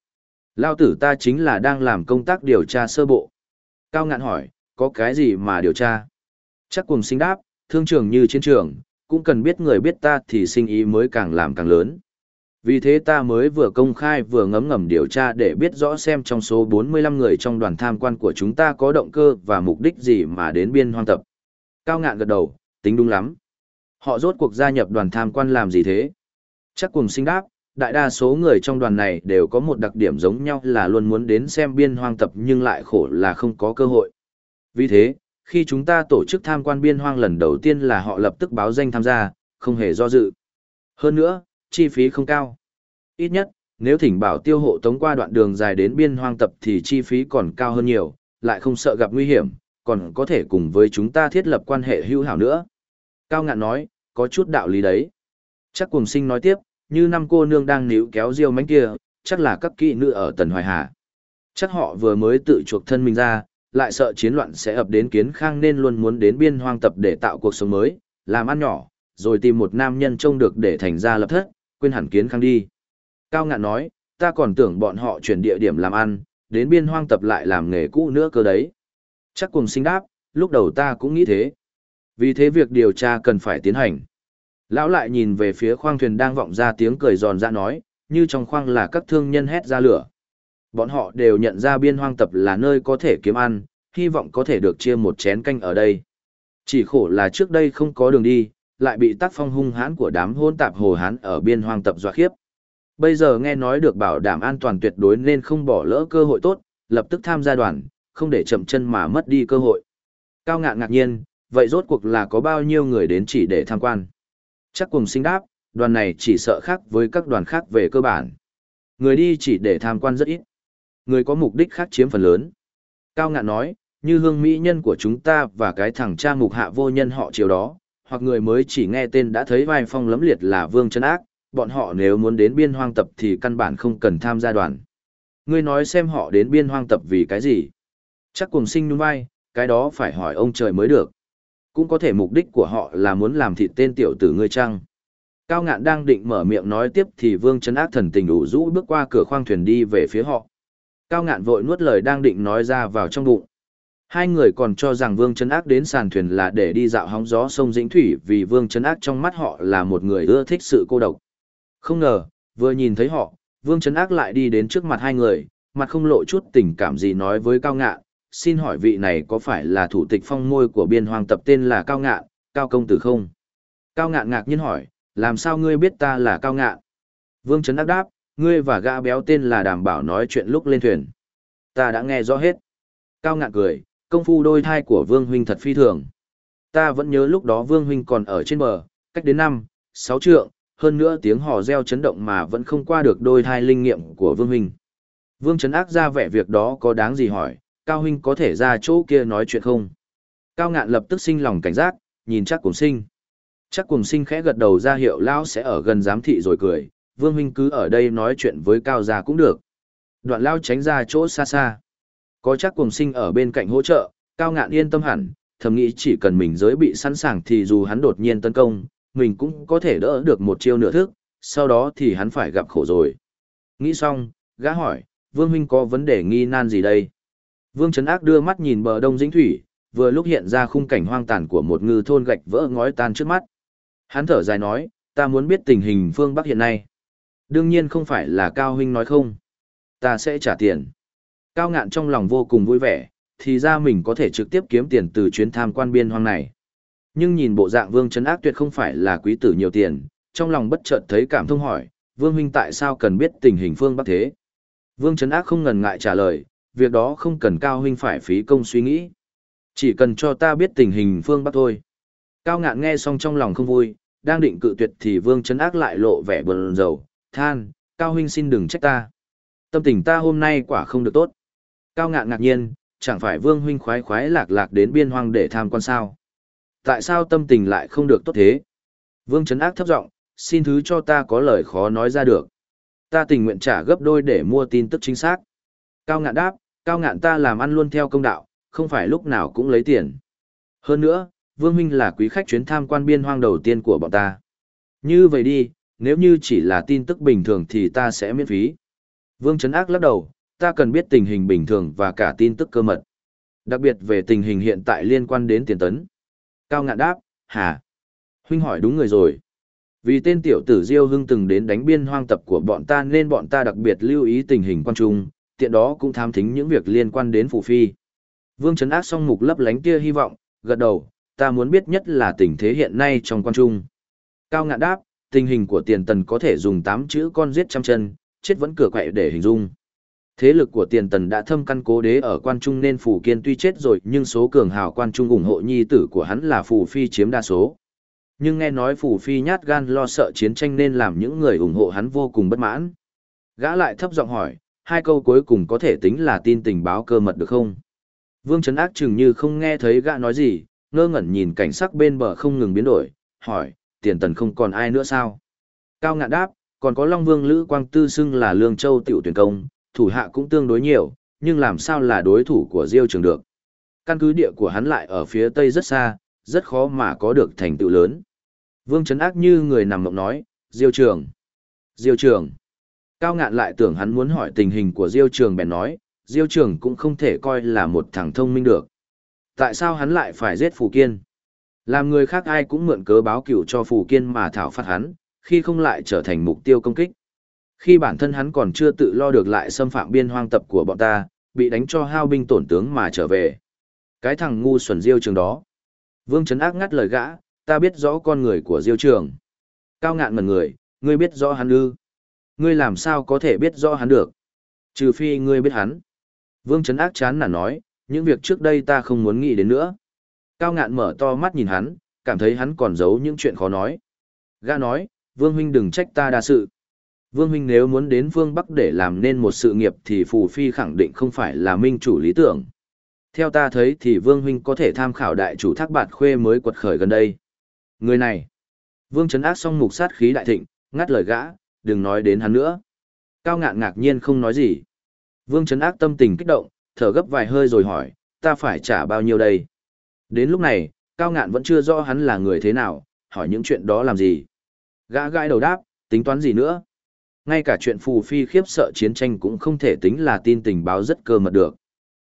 Lao tử ta chính là đang làm công tác điều tra sơ bộ. Cao ngạn hỏi, có cái gì mà điều tra? Chắc cùng sinh đáp, thương trường như chiến trường, cũng cần biết người biết ta thì sinh ý mới càng làm càng lớn. Vì thế ta mới vừa công khai vừa ngấm ngầm điều tra để biết rõ xem trong số 45 người trong đoàn tham quan của chúng ta có động cơ và mục đích gì mà đến biên hoang tập. Cao ngạn gật đầu, tính đúng lắm. Họ rốt cuộc gia nhập đoàn tham quan làm gì thế? Chắc cùng sinh đáp, đại đa số người trong đoàn này đều có một đặc điểm giống nhau là luôn muốn đến xem biên hoang tập nhưng lại khổ là không có cơ hội. Vì thế, Khi chúng ta tổ chức tham quan biên hoang lần đầu tiên là họ lập tức báo danh tham gia, không hề do dự. Hơn nữa, chi phí không cao. Ít nhất, nếu thỉnh bảo tiêu hộ tống qua đoạn đường dài đến biên hoang tập thì chi phí còn cao hơn nhiều, lại không sợ gặp nguy hiểm, còn có thể cùng với chúng ta thiết lập quan hệ hữu hảo nữa. Cao ngạn nói, có chút đạo lý đấy. Chắc cùng sinh nói tiếp, như năm cô nương đang níu kéo riêu mánh kia, chắc là các kỵ nữ ở Tần Hoài Hà. Chắc họ vừa mới tự chuộc thân mình ra, lại sợ chiến loạn sẽ ập đến kiến khang nên luôn muốn đến biên hoang tập để tạo cuộc sống mới, làm ăn nhỏ, rồi tìm một nam nhân trông được để thành ra lập thất, quên hẳn kiến khang đi. Cao ngạn nói, ta còn tưởng bọn họ chuyển địa điểm làm ăn, đến biên hoang tập lại làm nghề cũ nữa cơ đấy. Chắc cùng sinh đáp, lúc đầu ta cũng nghĩ thế. Vì thế việc điều tra cần phải tiến hành. Lão lại nhìn về phía khoang thuyền đang vọng ra tiếng cười giòn ra nói, như trong khoang là các thương nhân hét ra lửa. Bọn họ đều nhận ra biên hoang tập là nơi có thể kiếm ăn, hy vọng có thể được chia một chén canh ở đây. Chỉ khổ là trước đây không có đường đi, lại bị tác phong hung hãn của đám hôn tạp hồ hán ở biên hoang tập dọa khiếp. Bây giờ nghe nói được bảo đảm an toàn tuyệt đối nên không bỏ lỡ cơ hội tốt, lập tức tham gia đoàn, không để chậm chân mà mất đi cơ hội. Cao ngạn ngạc nhiên, vậy rốt cuộc là có bao nhiêu người đến chỉ để tham quan? Chắc cùng sinh đáp, đoàn này chỉ sợ khác với các đoàn khác về cơ bản. Người đi chỉ để tham quan rất ít. Người có mục đích khác chiếm phần lớn. Cao ngạn nói, như hương mỹ nhân của chúng ta và cái thằng cha mục hạ vô nhân họ chiều đó, hoặc người mới chỉ nghe tên đã thấy vai phong lấm liệt là vương chân ác, bọn họ nếu muốn đến biên hoang tập thì căn bản không cần tham gia đoàn. Ngươi nói xem họ đến biên hoang tập vì cái gì? Chắc cùng sinh nhún vai, cái đó phải hỏi ông trời mới được. Cũng có thể mục đích của họ là muốn làm thịt tên tiểu tử ngươi chăng? Cao ngạn đang định mở miệng nói tiếp thì vương chấn ác thần tình ủ rũ bước qua cửa khoang thuyền đi về phía họ. Cao ngạn vội nuốt lời đang định nói ra vào trong bụng. Hai người còn cho rằng Vương Trấn Ác đến sàn thuyền là để đi dạo hóng gió sông Dĩnh Thủy vì Vương Trấn Ác trong mắt họ là một người ưa thích sự cô độc. Không ngờ, vừa nhìn thấy họ, Vương Trấn Ác lại đi đến trước mặt hai người, mặt không lộ chút tình cảm gì nói với Cao Ngạn, xin hỏi vị này có phải là thủ tịch phong môi của biên hoàng tập tên là Cao Ngạn, Cao Công Tử không? Cao Ngạn ngạc nhiên hỏi, làm sao ngươi biết ta là Cao Ngạn? Vương Trấn Ác đáp, ngươi và gã béo tên là đảm bảo nói chuyện lúc lên thuyền. Ta đã nghe rõ hết. Cao Ngạn cười, công phu đôi thai của Vương Huynh thật phi thường. Ta vẫn nhớ lúc đó Vương Huynh còn ở trên bờ, cách đến năm, sáu trượng, hơn nữa tiếng hò reo chấn động mà vẫn không qua được đôi thai linh nghiệm của Vương Huynh. Vương Trấn Ác ra vẻ việc đó có đáng gì hỏi, Cao Huynh có thể ra chỗ kia nói chuyện không? Cao Ngạn lập tức sinh lòng cảnh giác, nhìn chắc cùng sinh. Chắc cùng sinh khẽ gật đầu ra hiệu Lão sẽ ở gần giám thị rồi cười, Vương Huynh cứ ở đây nói chuyện với Cao Gia cũng được. Đoạn Lão tránh ra chỗ xa xa. Có chắc cùng sinh ở bên cạnh hỗ trợ, Cao Ngạn yên tâm hẳn, thầm nghĩ chỉ cần mình giới bị sẵn sàng thì dù hắn đột nhiên tấn công, mình cũng có thể đỡ được một chiêu nửa thức, sau đó thì hắn phải gặp khổ rồi. Nghĩ xong, gã hỏi, Vương Huynh có vấn đề nghi nan gì đây? Vương Trấn Ác đưa mắt nhìn bờ đông dĩnh thủy, vừa lúc hiện ra khung cảnh hoang tàn của một ngư thôn gạch vỡ ngói tan trước mắt. Hắn thở dài nói, ta muốn biết tình hình phương Bắc hiện nay. Đương nhiên không phải là Cao Huynh nói không. Ta sẽ trả tiền. Cao ngạn trong lòng vô cùng vui vẻ, thì ra mình có thể trực tiếp kiếm tiền từ chuyến tham quan biên hoang này. Nhưng nhìn bộ dạng Vương Trấn Ác tuyệt không phải là quý tử nhiều tiền, trong lòng bất chợt thấy cảm thông hỏi, Vương huynh tại sao cần biết tình hình phương Bắc thế? Vương Trấn Ác không ngần ngại trả lời, việc đó không cần Cao huynh phải phí công suy nghĩ. Chỉ cần cho ta biết tình hình phương Bắc thôi. Cao ngạn nghe xong trong lòng không vui, đang định cự tuyệt thì Vương Trấn Ác lại lộ vẻ buồn rầu, than, Cao huynh xin đừng trách ta. Tâm tình ta hôm nay quả không được tốt. Cao ngạn ngạc nhiên, chẳng phải Vương huynh khoái khoái lạc lạc đến biên hoang để tham quan sao. Tại sao tâm tình lại không được tốt thế? Vương Trấn Ác thấp giọng, xin thứ cho ta có lời khó nói ra được. Ta tình nguyện trả gấp đôi để mua tin tức chính xác. Cao ngạn đáp, cao ngạn ta làm ăn luôn theo công đạo, không phải lúc nào cũng lấy tiền. Hơn nữa, Vương Minh là quý khách chuyến tham quan biên hoang đầu tiên của bọn ta. Như vậy đi, nếu như chỉ là tin tức bình thường thì ta sẽ miễn phí. Vương Trấn Ác lắc đầu, ta cần biết tình hình bình thường và cả tin tức cơ mật. Đặc biệt về tình hình hiện tại liên quan đến tiền tấn. Cao ngạn đáp, hả? Huynh hỏi đúng người rồi. Vì tên tiểu tử Diêu Hưng từng đến đánh biên hoang tập của bọn ta nên bọn ta đặc biệt lưu ý tình hình quan trung, tiện đó cũng tham thính những việc liên quan đến Phủ Phi. Vương Trấn Ác song mục lấp lánh kia hy vọng, gật đầu, ta muốn biết nhất là tình thế hiện nay trong quan trung. Cao ngạn đáp, tình hình của tiền tần có thể dùng tám chữ con giết trăm chân, chết vẫn cửa quậy để hình dung. Thế lực của tiền tần đã thâm căn cố đế ở quan trung nên phủ Kiên tuy chết rồi nhưng số cường hào quan trung ủng hộ nhi tử của hắn là phủ Phi chiếm đa số. Nhưng nghe nói phủ Phi nhát gan lo sợ chiến tranh nên làm những người ủng hộ hắn vô cùng bất mãn. Gã lại thấp giọng hỏi, hai câu cuối cùng có thể tính là tin tình báo cơ mật được không? Vương Trấn Ác chừng như không nghe thấy gã nói gì, ngơ ngẩn nhìn cảnh sắc bên bờ không ngừng biến đổi, hỏi, tiền tần không còn ai nữa sao? Cao ngạn đáp, còn có Long Vương Lữ Quang Tư xưng là Lương Châu tiểu tuyển công, thủ hạ cũng tương đối nhiều, nhưng làm sao là đối thủ của Diêu Trường được. Căn cứ địa của hắn lại ở phía tây rất xa, rất khó mà có được thành tựu lớn. Vương Trấn Ác như người nằm mộng nói, Diêu Trường. Diêu Trường. Cao ngạn lại tưởng hắn muốn hỏi tình hình của Diêu Trường bèn nói, Diêu Trường cũng không thể coi là một thằng thông minh được. Tại sao hắn lại phải giết Phù Kiên? Làm người khác ai cũng mượn cớ báo cửu cho Phù Kiên mà thảo phạt hắn, khi không lại trở thành mục tiêu công kích. Khi bản thân hắn còn chưa tự lo được lại xâm phạm biên hoang tập của bọn ta, bị đánh cho hao binh tổn tướng mà trở về. Cái thằng ngu xuẩn Diêu Trường đó. Vương Trấn Ác ngắt lời gã, ta biết rõ con người của Diêu Trường. Cao ngạn ngần người, ngươi biết rõ hắn ư? Ngươi làm sao có thể biết rõ hắn được? Trừ phi ngươi biết hắn. Vương Trấn Ác chán nản nói, những việc trước đây ta không muốn nghĩ đến nữa. Cao ngạn mở to mắt nhìn hắn, cảm thấy hắn còn giấu những chuyện khó nói. Gã nói, Vương Huynh đừng trách ta đa sự. Vương Huynh nếu muốn đến Vương Bắc để làm nên một sự nghiệp thì Phù Phi khẳng định không phải là minh chủ lý tưởng. Theo ta thấy thì Vương Huynh có thể tham khảo đại chủ thác bạt khuê mới quật khởi gần đây. Người này. Vương Trấn Ác song mục sát khí đại thịnh, ngắt lời gã, đừng nói đến hắn nữa. Cao ngạn ngạc nhiên không nói gì. Vương Trấn Ác tâm tình kích động, thở gấp vài hơi rồi hỏi, ta phải trả bao nhiêu đây? Đến lúc này, Cao ngạn vẫn chưa rõ hắn là người thế nào, hỏi những chuyện đó làm gì. Gã gãi đầu đáp, tính toán gì nữa? Ngay cả chuyện phù phi khiếp sợ chiến tranh cũng không thể tính là tin tình báo rất cơ mật được.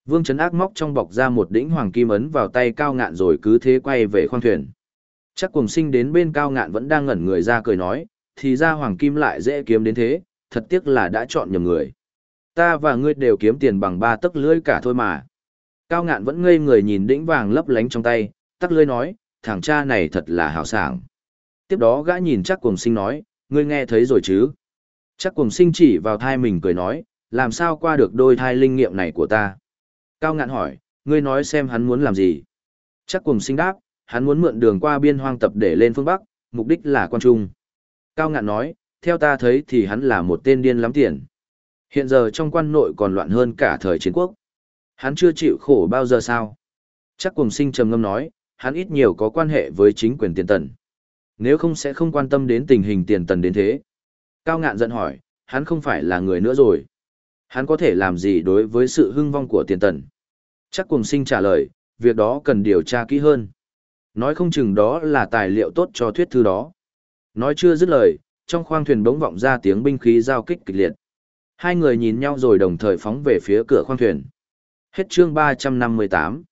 Vương Trấn Ác móc trong bọc ra một đỉnh hoàng kim ấn vào tay Cao ngạn rồi cứ thế quay về khoang thuyền. Chắc cùng sinh đến bên Cao ngạn vẫn đang ngẩn người ra cười nói, thì ra hoàng kim lại dễ kiếm đến thế, thật tiếc là đã chọn nhầm người. Ta và ngươi đều kiếm tiền bằng ba tấc lưỡi cả thôi mà. Cao ngạn vẫn ngây người nhìn đĩnh vàng lấp lánh trong tay, tắc lưỡi nói, thằng cha này thật là hào sảng. Tiếp đó gã nhìn chắc cùng sinh nói, ngươi nghe thấy rồi chứ? Chắc cùng sinh chỉ vào thai mình cười nói, làm sao qua được đôi thai linh nghiệm này của ta? Cao ngạn hỏi, ngươi nói xem hắn muốn làm gì? Chắc cùng sinh đáp, hắn muốn mượn đường qua biên hoang tập để lên phương Bắc, mục đích là quan trung. Cao ngạn nói, theo ta thấy thì hắn là một tên điên lắm tiền. Hiện giờ trong quan nội còn loạn hơn cả thời chiến quốc. Hắn chưa chịu khổ bao giờ sao? Chắc cùng sinh trầm ngâm nói, hắn ít nhiều có quan hệ với chính quyền tiền tần. Nếu không sẽ không quan tâm đến tình hình tiền tần đến thế. Cao ngạn giận hỏi, hắn không phải là người nữa rồi. Hắn có thể làm gì đối với sự hưng vong của tiền tần? Chắc cùng sinh trả lời, việc đó cần điều tra kỹ hơn. Nói không chừng đó là tài liệu tốt cho thuyết thư đó. Nói chưa dứt lời, trong khoang thuyền bỗng vọng ra tiếng binh khí giao kích kịch liệt. Hai người nhìn nhau rồi đồng thời phóng về phía cửa khoang thuyền. Hết chương 358.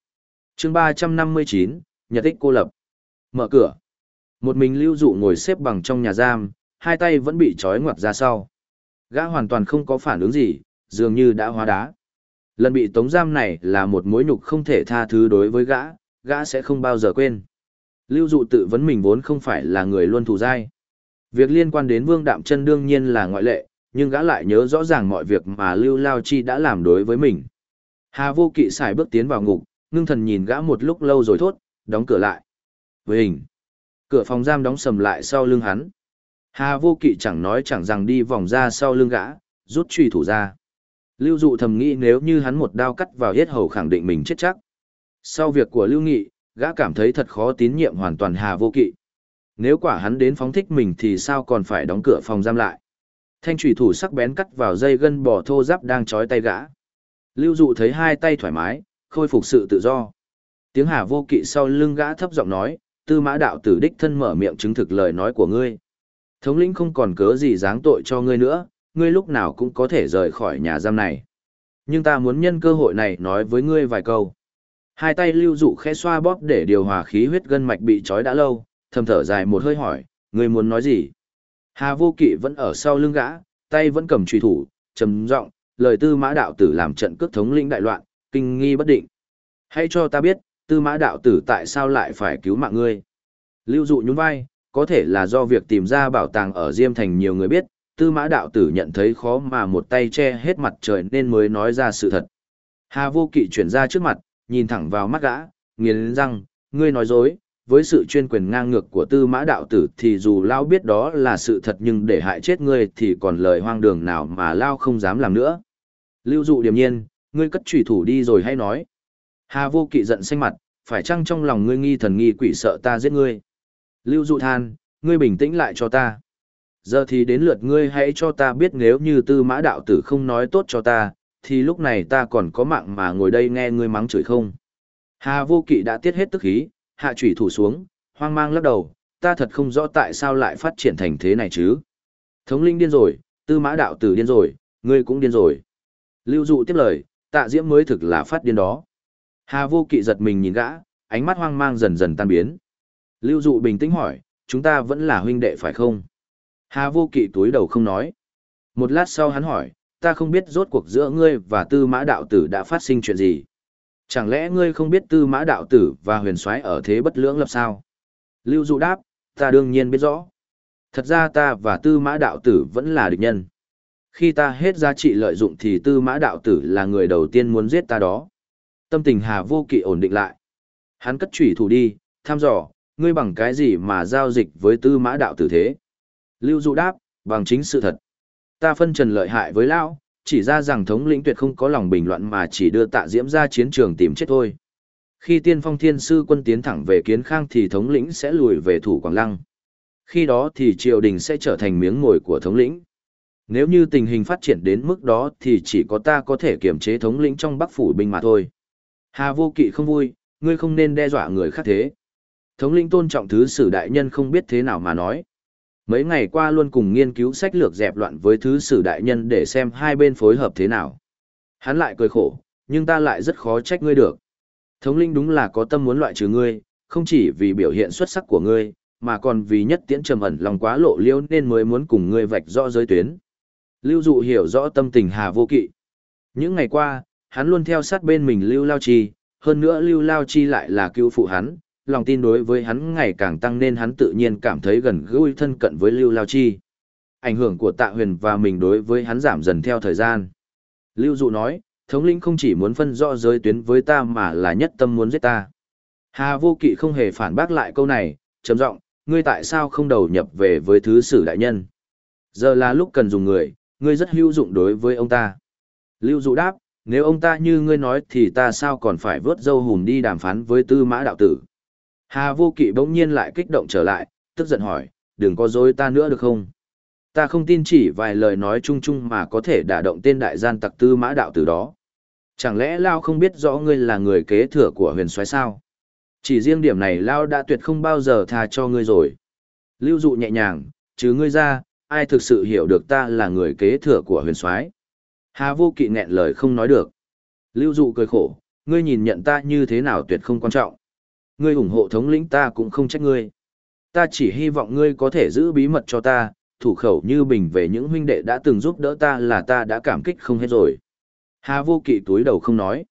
Chương 359, Nhật tích cô lập. Mở cửa. Một mình lưu dụ ngồi xếp bằng trong nhà giam, hai tay vẫn bị trói ngoặt ra sau. Gã hoàn toàn không có phản ứng gì, dường như đã hóa đá. Lần bị tống giam này là một mối nhục không thể tha thứ đối với gã, gã sẽ không bao giờ quên. Lưu dụ tự vấn mình vốn không phải là người luôn thù dai. Việc liên quan đến Vương Đạm Chân đương nhiên là ngoại lệ, nhưng gã lại nhớ rõ ràng mọi việc mà Lưu Lao Chi đã làm đối với mình. Hà vô kỵ xài bước tiến vào ngục, ngưng thần nhìn gã một lúc lâu rồi thốt, đóng cửa lại. Với hình, cửa phòng giam đóng sầm lại sau lưng hắn. Hà vô kỵ chẳng nói chẳng rằng đi vòng ra sau lưng gã, rút truy thủ ra. Lưu dụ thầm nghĩ nếu như hắn một đao cắt vào hết hầu khẳng định mình chết chắc. Sau việc của Lưu Nghị, gã cảm thấy thật khó tín nhiệm hoàn toàn Hà vô kỵ. Nếu quả hắn đến phóng thích mình thì sao còn phải đóng cửa phòng giam lại. Thanh trùy thủ sắc bén cắt vào dây gân bò thô giáp đang trói tay gã. Lưu dụ thấy hai tay thoải mái, khôi phục sự tự do. Tiếng hà vô kỵ sau lưng gã thấp giọng nói, tư mã đạo tử đích thân mở miệng chứng thực lời nói của ngươi. Thống lĩnh không còn cớ gì giáng tội cho ngươi nữa, ngươi lúc nào cũng có thể rời khỏi nhà giam này. Nhưng ta muốn nhân cơ hội này nói với ngươi vài câu. Hai tay lưu dụ khẽ xoa bóp để điều hòa khí huyết gân mạch bị trói đã lâu, thầm thở dài một hơi hỏi, ngươi muốn nói gì? Hà vô kỵ vẫn ở sau lưng gã, tay vẫn cầm truy thủ, trầm giọng, lời tư mã đạo tử làm trận cước thống lĩnh đại loạn, kinh nghi bất định. Hãy cho ta biết, tư mã đạo tử tại sao lại phải cứu mạng ngươi? Lưu dụ nhún vai, có thể là do việc tìm ra bảo tàng ở Diêm Thành nhiều người biết, tư mã đạo tử nhận thấy khó mà một tay che hết mặt trời nên mới nói ra sự thật. Hà vô kỵ chuyển ra trước mặt, nhìn thẳng vào mắt gã, nghiến răng, ngươi nói dối, với sự chuyên quyền ngang ngược của tư mã đạo tử thì dù Lao biết đó là sự thật nhưng để hại chết ngươi thì còn lời hoang đường nào mà Lao không dám làm nữa. Lưu dụ điềm nhiên, ngươi cất trùy thủ đi rồi hay nói. Hà vô kỵ giận xanh mặt, phải chăng trong lòng ngươi nghi thần nghi quỷ sợ ta giết ngươi. Lưu dụ than, ngươi bình tĩnh lại cho ta. Giờ thì đến lượt ngươi hãy cho ta biết nếu như tư mã đạo tử không nói tốt cho ta, thì lúc này ta còn có mạng mà ngồi đây nghe ngươi mắng chửi không. Hà vô kỵ đã tiết hết tức khí, hạ chủy thủ xuống, hoang mang lắc đầu, ta thật không rõ tại sao lại phát triển thành thế này chứ. Thống linh điên rồi, tư mã đạo tử điên rồi, ngươi cũng điên rồi. Lưu dụ tiếp lời, tạ diễm mới thực là phát điên đó. Hà vô kỵ giật mình nhìn gã, ánh mắt hoang mang dần dần tan biến. Lưu dụ bình tĩnh hỏi, chúng ta vẫn là huynh đệ phải không? Hà vô kỵ túi đầu không nói. Một lát sau hắn hỏi, ta không biết rốt cuộc giữa ngươi và tư mã đạo tử đã phát sinh chuyện gì. Chẳng lẽ ngươi không biết tư mã đạo tử và huyền soái ở thế bất lưỡng lập sao? Lưu dụ đáp, ta đương nhiên biết rõ. Thật ra ta và tư mã đạo tử vẫn là địch nhân. Khi ta hết giá trị lợi dụng thì tư mã đạo tử là người đầu tiên muốn giết ta đó. Tâm tình Hà vô kỵ ổn định lại. Hắn cất chủy thủ đi, tham dò, ngươi bằng cái gì mà giao dịch với tư mã đạo tử thế? Lưu dụ đáp, bằng chính sự thật. Ta phân trần lợi hại với lão, chỉ ra rằng thống lĩnh tuyệt không có lòng bình luận mà chỉ đưa tạ diễm ra chiến trường tìm chết thôi. Khi tiên phong thiên sư quân tiến thẳng về kiến khang thì thống lĩnh sẽ lùi về thủ Quảng Lăng. Khi đó thì triều đình sẽ trở thành miếng ngồi của thống lĩnh. Nếu như tình hình phát triển đến mức đó thì chỉ có ta có thể kiểm chế thống lĩnh trong bắc phủ binh mà thôi. Hà vô kỵ không vui, ngươi không nên đe dọa người khác thế. Thống lĩnh tôn trọng thứ sử đại nhân không biết thế nào mà nói. Mấy ngày qua luôn cùng nghiên cứu sách lược dẹp loạn với thứ sử đại nhân để xem hai bên phối hợp thế nào. Hắn lại cười khổ, nhưng ta lại rất khó trách ngươi được. Thống linh đúng là có tâm muốn loại trừ ngươi, không chỉ vì biểu hiện xuất sắc của ngươi, mà còn vì nhất tiễn trầm ẩn lòng quá lộ liêu nên mới muốn cùng ngươi vạch rõ giới tuyến. Lưu dụ hiểu rõ tâm tình Hà Vô Kỵ. Những ngày qua, hắn luôn theo sát bên mình Lưu Lao Chi, hơn nữa Lưu Lao Chi lại là cứu phụ hắn, lòng tin đối với hắn ngày càng tăng nên hắn tự nhiên cảm thấy gần gũi thân cận với Lưu Lao Chi. Ảnh hưởng của Tạ Huyền và mình đối với hắn giảm dần theo thời gian. Lưu Dụ nói, thống lĩnh không chỉ muốn phân rõ giới tuyến với ta mà là nhất tâm muốn giết ta. Hà Vô Kỵ không hề phản bác lại câu này, trầm giọng, ngươi tại sao không đầu nhập về với thứ sử đại nhân? Giờ là lúc cần dùng người, ngươi rất hữu dụng đối với ông ta. Lưu Dụ đáp, nếu ông ta như ngươi nói thì ta sao còn phải vớt dâu hùn đi đàm phán với tư mã đạo tử. Hà vô kỵ bỗng nhiên lại kích động trở lại, tức giận hỏi, đừng có dối ta nữa được không? Ta không tin chỉ vài lời nói chung chung mà có thể đả động tên đại gian tặc tư mã đạo từ đó. Chẳng lẽ Lao không biết rõ ngươi là người kế thừa của huyền soái sao? Chỉ riêng điểm này Lao đã tuyệt không bao giờ tha cho ngươi rồi. Lưu dụ nhẹ nhàng, chứ ngươi ra, ai thực sự hiểu được ta là người kế thừa của huyền soái? Hà vô kỵ nghẹn lời không nói được. Lưu dụ cười khổ, ngươi nhìn nhận ta như thế nào tuyệt không quan trọng ngươi ủng hộ thống lĩnh ta cũng không trách ngươi. Ta chỉ hy vọng ngươi có thể giữ bí mật cho ta, thủ khẩu như bình về những huynh đệ đã từng giúp đỡ ta là ta đã cảm kích không hết rồi. Hà vô kỵ túi đầu không nói.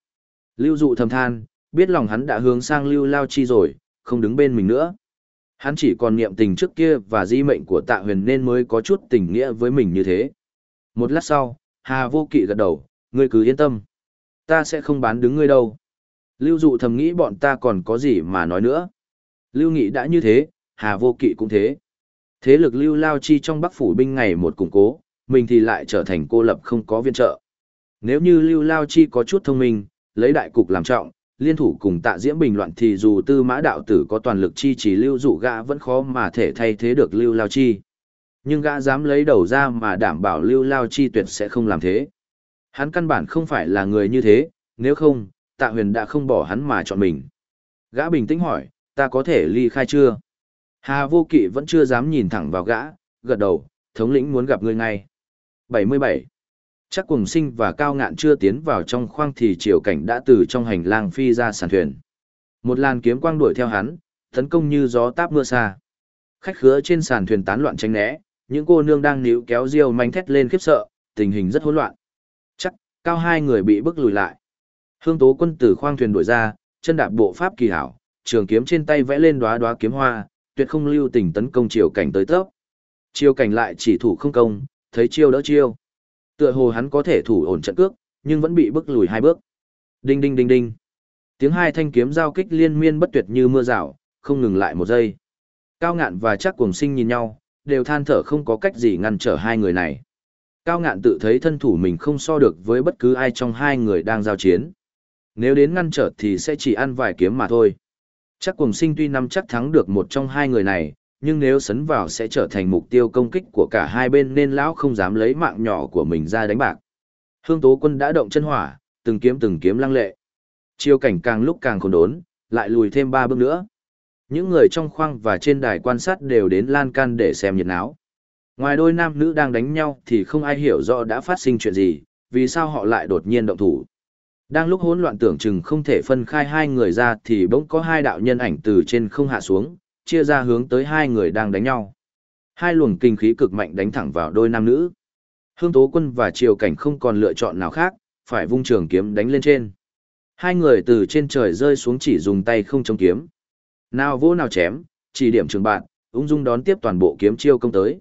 Lưu dụ thầm than, biết lòng hắn đã hướng sang lưu lao chi rồi, không đứng bên mình nữa. Hắn chỉ còn niệm tình trước kia và di mệnh của tạ huyền nên mới có chút tình nghĩa với mình như thế. Một lát sau, Hà vô kỵ gật đầu, ngươi cứ yên tâm. Ta sẽ không bán đứng ngươi đâu. Lưu dụ thầm nghĩ bọn ta còn có gì mà nói nữa. Lưu Nghị đã như thế, Hà Vô Kỵ cũng thế. Thế lực Lưu Lao Chi trong Bắc Phủ binh ngày một củng cố, mình thì lại trở thành cô lập không có viên trợ. Nếu như Lưu Lao Chi có chút thông minh, lấy đại cục làm trọng, liên thủ cùng tạ diễm bình loạn thì dù tư mã đạo tử có toàn lực chi chỉ lưu dụ gã vẫn khó mà thể thay thế được lưu lao chi. Nhưng gã dám lấy đầu ra mà đảm bảo lưu lao chi tuyệt sẽ không làm thế. Hắn căn bản không phải là người như thế, nếu không, tạ huyền đã không bỏ hắn mà chọn mình. Gã bình tĩnh hỏi, ta có thể ly khai chưa? Hà vô kỵ vẫn chưa dám nhìn thẳng vào gã, gật đầu, thống lĩnh muốn gặp ngươi ngay. 77. Chắc cùng sinh và cao ngạn chưa tiến vào trong khoang thì triều cảnh đã từ trong hành lang phi ra sàn thuyền. Một làn kiếm quang đuổi theo hắn, tấn công như gió táp mưa xa. Khách khứa trên sàn thuyền tán loạn tránh né, những cô nương đang níu kéo riêu manh thét lên khiếp sợ, tình hình rất hỗn loạn. Chắc, cao hai người bị bức lùi lại. Hương tố quân tử khoang thuyền đuổi ra, chân đạp bộ pháp kỳ hảo, trường kiếm trên tay vẽ lên đóa đóa kiếm hoa, tuyệt không lưu tình tấn công triều cảnh tới tốc. Triều cảnh lại chỉ thủ không công, thấy chiêu đỡ chiêu. Tựa hồ hắn có thể thủ ổn trận cước, nhưng vẫn bị bức lùi hai bước. Đinh đinh đinh đinh. Tiếng hai thanh kiếm giao kích liên miên bất tuyệt như mưa rào, không ngừng lại một giây. Cao ngạn và chắc cuồng sinh nhìn nhau, đều than thở không có cách gì ngăn trở hai người này. Cao ngạn tự thấy thân thủ mình không so được với bất cứ ai trong hai người đang giao chiến. Nếu đến ngăn trở thì sẽ chỉ ăn vài kiếm mà thôi. Chắc cùng sinh tuy nắm chắc thắng được một trong hai người này, nhưng nếu sấn vào sẽ trở thành mục tiêu công kích của cả hai bên nên lão không dám lấy mạng nhỏ của mình ra đánh bạc. Hương Tố Quân đã động chân hỏa, từng kiếm từng kiếm lăng lệ. Chiêu cảnh càng lúc càng khốn đốn, lại lùi thêm ba bước nữa. Những người trong khoang và trên đài quan sát đều đến lan can để xem nhiệt náo. Ngoài đôi nam nữ đang đánh nhau thì không ai hiểu rõ đã phát sinh chuyện gì, vì sao họ lại đột nhiên động thủ. Đang lúc hỗn loạn tưởng chừng không thể phân khai hai người ra thì bỗng có hai đạo nhân ảnh từ trên không hạ xuống, chia ra hướng tới hai người đang đánh nhau. Hai luồng kinh khí cực mạnh đánh thẳng vào đôi nam nữ. Hương Tố Quân và Triều Cảnh không còn lựa chọn nào khác, phải vung trường kiếm đánh lên trên. Hai người từ trên trời rơi xuống chỉ dùng tay không chống kiếm. Nào vô nào chém, chỉ điểm trường bạn, ung dung đón tiếp toàn bộ kiếm chiêu công tới.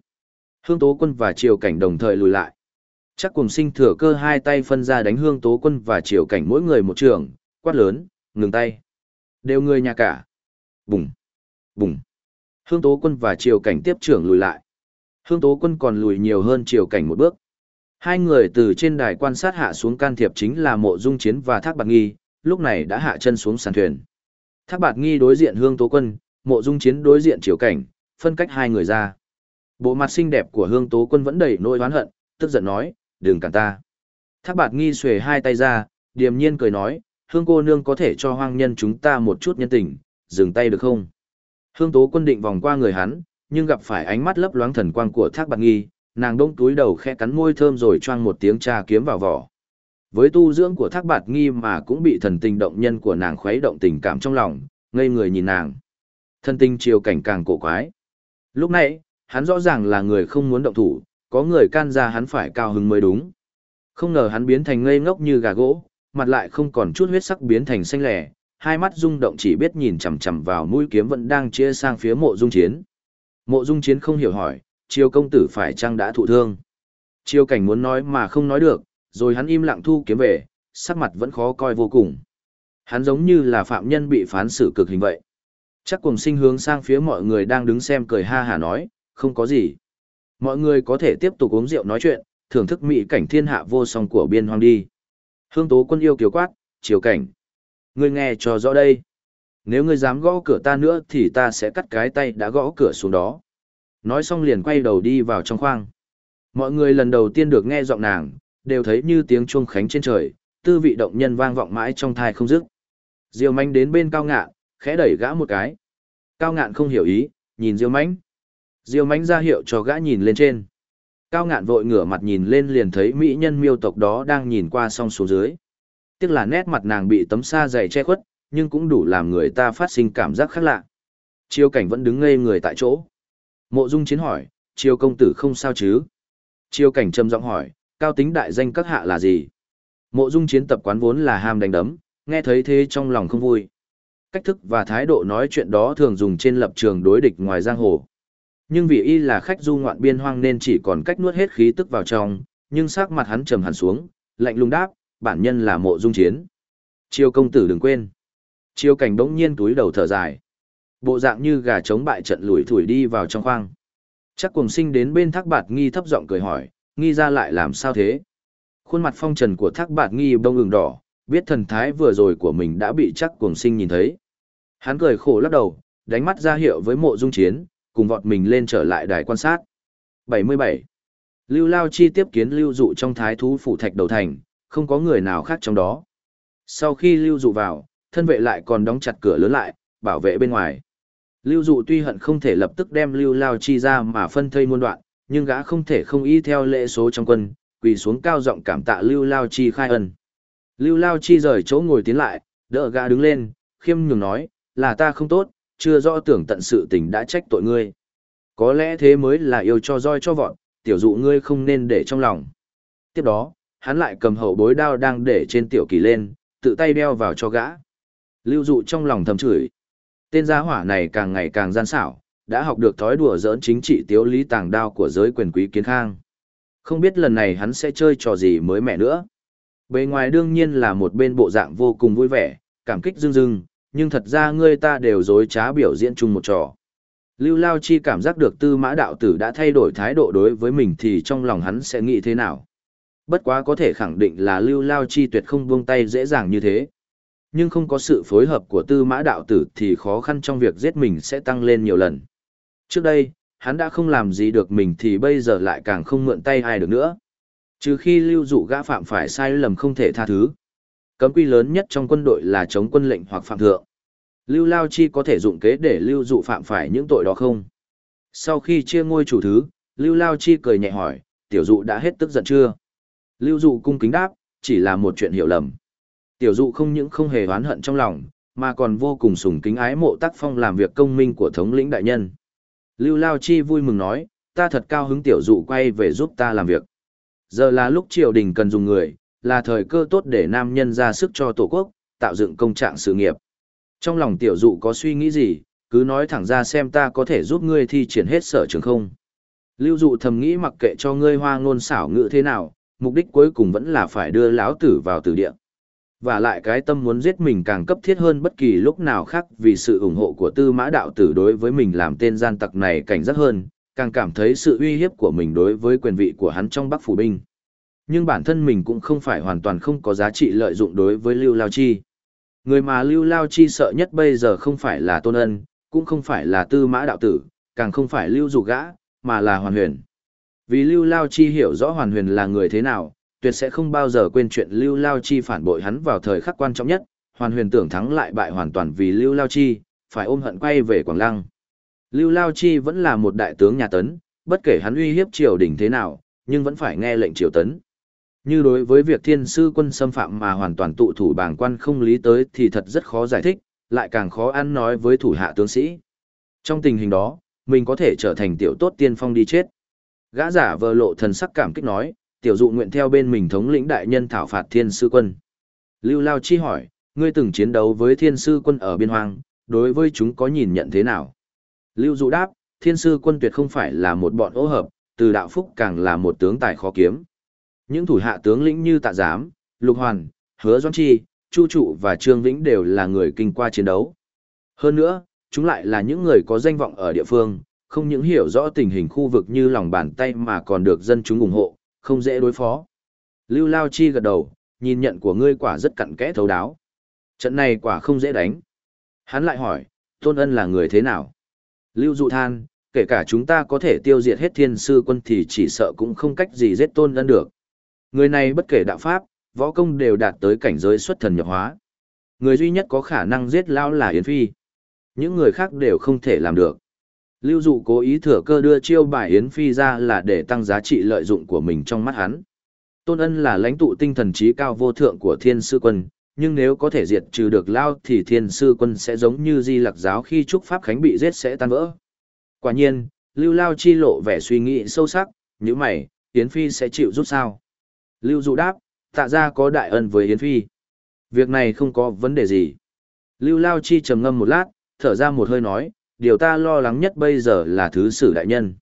Hương Tố Quân và Triều Cảnh đồng thời lùi lại. Chắc cùng sinh thừa cơ hai tay phân ra đánh Hương Tố Quân và Triều Cảnh mỗi người một trường, quát lớn, ngừng tay. Đều người nhà cả. Bùng, bùng. Hương Tố Quân và Triều Cảnh tiếp trưởng lùi lại. Hương Tố Quân còn lùi nhiều hơn Triều Cảnh một bước. Hai người từ trên đài quan sát hạ xuống can thiệp chính là Mộ Dung Chiến và Thác Bạc Nghi, lúc này đã hạ chân xuống sàn thuyền. Thác Bạc Nghi đối diện Hương Tố Quân, Mộ Dung Chiến đối diện Triều Cảnh, phân cách hai người ra. Bộ mặt xinh đẹp của Hương Tố Quân vẫn đầy nỗi oán hận, tức giận nói, đừng cản ta. Thác Bạt Nghi xuề hai tay ra, điềm nhiên cười nói, Hương cô nương có thể cho hoang nhân chúng ta một chút nhân tình, dừng tay được không? Hương Tố Quân định vòng qua người hắn, nhưng gặp phải ánh mắt lấp loáng thần quang của Thác Bạt Nghi, nàng đông túi đầu khẽ cắn môi thơm rồi choang một tiếng trà kiếm vào vỏ. Với tu dưỡng của Thác Bạt Nghi mà cũng bị thần tình động nhân của nàng khuấy động tình cảm trong lòng, ngây người nhìn nàng. Thân tình chiều cảnh càng cổ quái. Lúc này, hắn rõ ràng là người không muốn động thủ, có người can ra hắn phải cao hứng mới đúng. Không ngờ hắn biến thành ngây ngốc như gà gỗ, mặt lại không còn chút huyết sắc biến thành xanh lẻ, hai mắt rung động chỉ biết nhìn chằm chằm vào mũi kiếm vẫn đang chia sang phía mộ dung chiến. Mộ dung chiến không hiểu hỏi, chiêu công tử phải chăng đã thụ thương. chiêu cảnh muốn nói mà không nói được, rồi hắn im lặng thu kiếm về, sắc mặt vẫn khó coi vô cùng. Hắn giống như là phạm nhân bị phán xử cực hình vậy. Chắc cùng sinh hướng sang phía mọi người đang đứng xem cười ha hà nói, không có gì. Mọi người có thể tiếp tục uống rượu nói chuyện, thưởng thức mỹ cảnh thiên hạ vô song của biên hoang đi. Hương tố quân yêu kiều quát, chiều cảnh. Ngươi nghe cho rõ đây. Nếu ngươi dám gõ cửa ta nữa thì ta sẽ cắt cái tay đã gõ cửa xuống đó. Nói xong liền quay đầu đi vào trong khoang. Mọi người lần đầu tiên được nghe giọng nàng, đều thấy như tiếng chuông khánh trên trời, tư vị động nhân vang vọng mãi trong thai không dứt. Diêu manh đến bên cao ngạn, khẽ đẩy gã một cái. Cao ngạn không hiểu ý, nhìn Diêu manh. Diêu Mánh ra hiệu cho gã nhìn lên trên. Cao ngạn vội ngửa mặt nhìn lên liền thấy mỹ nhân miêu tộc đó đang nhìn qua song số dưới. Tiếc là nét mặt nàng bị tấm sa dày che khuất, nhưng cũng đủ làm người ta phát sinh cảm giác khác lạ. Chiêu cảnh vẫn đứng ngây người tại chỗ. Mộ Dung Chiến hỏi, Chiêu công tử không sao chứ? Chiêu cảnh trầm giọng hỏi, cao tính đại danh các hạ là gì? Mộ Dung Chiến tập quán vốn là ham đánh đấm, nghe thấy thế trong lòng không vui. Cách thức và thái độ nói chuyện đó thường dùng trên lập trường đối địch ngoài giang hồ. Nhưng vì y là khách du ngoạn biên hoang nên chỉ còn cách nuốt hết khí tức vào trong, nhưng sắc mặt hắn trầm hẳn xuống, lạnh lùng đáp, bản nhân là Mộ Dung Chiến. Chiêu công tử đừng quên. Chiêu cảnh đống nhiên túi đầu thở dài. Bộ dạng như gà trống bại trận lùi thủi đi vào trong khoang. Chắc cùng sinh đến bên thác bạt nghi thấp giọng cười hỏi, nghi ra lại làm sao thế? Khuôn mặt phong trần của thác bạt nghi bông ửng đỏ, biết thần thái vừa rồi của mình đã bị chắc cùng sinh nhìn thấy. Hắn cười khổ lắc đầu, đánh mắt ra hiệu với mộ dung chiến, cùng vọt mình lên trở lại đài quan sát. 77. Lưu Lao Chi tiếp kiến lưu dụ trong thái thú phủ thạch đầu thành, không có người nào khác trong đó. Sau khi lưu dụ vào, thân vệ lại còn đóng chặt cửa lớn lại, bảo vệ bên ngoài. Lưu dụ tuy hận không thể lập tức đem lưu lao chi ra mà phân thây muôn đoạn, nhưng gã không thể không y theo lễ số trong quân, quỳ xuống cao giọng cảm tạ lưu lao chi khai ân. Lưu lao chi rời chỗ ngồi tiến lại, đỡ gã đứng lên, khiêm nhường nói, là ta không tốt, chưa rõ tưởng tận sự tình đã trách tội ngươi. Có lẽ thế mới là yêu cho roi cho vọn, tiểu dụ ngươi không nên để trong lòng. Tiếp đó, hắn lại cầm hậu bối đao đang để trên tiểu kỳ lên, tự tay đeo vào cho gã. Lưu dụ trong lòng thầm chửi. Tên gia hỏa này càng ngày càng gian xảo, đã học được thói đùa giỡn chính trị tiếu lý tàng đao của giới quyền quý kiến khang. Không biết lần này hắn sẽ chơi trò gì mới mẹ nữa. Bề ngoài đương nhiên là một bên bộ dạng vô cùng vui vẻ, cảm kích dưng dưng, nhưng thật ra ngươi ta đều dối trá biểu diễn chung một trò. Lưu Lao Chi cảm giác được tư mã đạo tử đã thay đổi thái độ đối với mình thì trong lòng hắn sẽ nghĩ thế nào. Bất quá có thể khẳng định là Lưu Lao Chi tuyệt không buông tay dễ dàng như thế. Nhưng không có sự phối hợp của tư mã đạo tử thì khó khăn trong việc giết mình sẽ tăng lên nhiều lần. Trước đây, hắn đã không làm gì được mình thì bây giờ lại càng không mượn tay ai được nữa. Trừ khi lưu dụ gã phạm phải sai lầm không thể tha thứ. Cấm quy lớn nhất trong quân đội là chống quân lệnh hoặc phạm thượng. Lưu Lao Chi có thể dụng kế để lưu dụ phạm phải những tội đó không? Sau khi chia ngôi chủ thứ, Lưu Lao Chi cười nhẹ hỏi, tiểu dụ đã hết tức giận chưa? Lưu dụ cung kính đáp, chỉ là một chuyện hiểu lầm. Tiểu dụ không những không hề oán hận trong lòng, mà còn vô cùng sùng kính ái mộ tác phong làm việc công minh của thống lĩnh đại nhân. Lưu Lao Chi vui mừng nói, ta thật cao hứng tiểu dụ quay về giúp ta làm việc. Giờ là lúc triều đình cần dùng người, là thời cơ tốt để nam nhân ra sức cho tổ quốc, tạo dựng công trạng sự nghiệp. Trong lòng tiểu dụ có suy nghĩ gì, cứ nói thẳng ra xem ta có thể giúp ngươi thi triển hết sở trường không. Lưu dụ thầm nghĩ mặc kệ cho ngươi hoa ngôn xảo ngữ thế nào, mục đích cuối cùng vẫn là phải đưa lão tử vào tử địa. Và lại cái tâm muốn giết mình càng cấp thiết hơn bất kỳ lúc nào khác vì sự ủng hộ của tư mã đạo tử đối với mình làm tên gian tặc này cảnh giác hơn, càng cảm thấy sự uy hiếp của mình đối với quyền vị của hắn trong bắc phủ binh. Nhưng bản thân mình cũng không phải hoàn toàn không có giá trị lợi dụng đối với Lưu Lao Chi. Người mà Lưu Lao Chi sợ nhất bây giờ không phải là Tôn Ân, cũng không phải là Tư Mã Đạo Tử, càng không phải Lưu Dục Gã, mà là Hoàn Huyền. Vì Lưu Lao Chi hiểu rõ Hoàn Huyền là người thế nào, tuyệt sẽ không bao giờ quên chuyện Lưu Lao Chi phản bội hắn vào thời khắc quan trọng nhất, Hoàn Huyền tưởng thắng lại bại hoàn toàn vì Lưu Lao Chi, phải ôm hận quay về Quảng Lăng. Lưu Lao Chi vẫn là một đại tướng nhà Tấn, bất kể hắn uy hiếp triều đình thế nào, nhưng vẫn phải nghe lệnh triều Tấn. Như đối với việc thiên sư quân xâm phạm mà hoàn toàn tụ thủ bảng quan không lý tới thì thật rất khó giải thích, lại càng khó ăn nói với thủ hạ tướng sĩ. Trong tình hình đó, mình có thể trở thành tiểu tốt tiên phong đi chết. Gã giả vờ lộ thần sắc cảm kích nói, tiểu dụ nguyện theo bên mình thống lĩnh đại nhân thảo phạt thiên sư quân. Lưu Lao Chi hỏi, ngươi từng chiến đấu với thiên sư quân ở biên hoang, đối với chúng có nhìn nhận thế nào? Lưu Dụ đáp, thiên sư quân tuyệt không phải là một bọn ố hợp, từ đạo phúc càng là một tướng tài khó kiếm. Những thủ hạ tướng lĩnh như Tạ Giám, Lục Hoàn, Hứa Doan Chi, Chu Trụ và Trương Vĩnh đều là người kinh qua chiến đấu. Hơn nữa, chúng lại là những người có danh vọng ở địa phương, không những hiểu rõ tình hình khu vực như lòng bàn tay mà còn được dân chúng ủng hộ, không dễ đối phó. Lưu Lao Chi gật đầu, nhìn nhận của ngươi quả rất cặn kẽ thấu đáo. Trận này quả không dễ đánh. Hắn lại hỏi, Tôn Ân là người thế nào? Lưu Dụ than, kể cả chúng ta có thể tiêu diệt hết thiên sư quân thì chỉ sợ cũng không cách gì giết Tôn Ân được. Người này bất kể đạo pháp, võ công đều đạt tới cảnh giới xuất thần nhập hóa. Người duy nhất có khả năng giết Lão là Yến Phi. Những người khác đều không thể làm được. Lưu Dụ cố ý thừa cơ đưa chiêu bài Yến Phi ra là để tăng giá trị lợi dụng của mình trong mắt hắn. Tôn Ân là lãnh tụ tinh thần trí cao vô thượng của thiên sư quân, nhưng nếu có thể diệt trừ được Lao thì thiên sư quân sẽ giống như di lạc giáo khi trúc Pháp Khánh bị giết sẽ tan vỡ. Quả nhiên, Lưu Lao chi lộ vẻ suy nghĩ sâu sắc, như mày, Yến Phi sẽ chịu rút sao? Lưu Dụ đáp, tạ ra có đại ân với Yến Phi. Việc này không có vấn đề gì. Lưu Lao chi trầm ngâm một lát, thở ra một hơi nói, điều ta lo lắng nhất bây giờ là thứ sử đại nhân.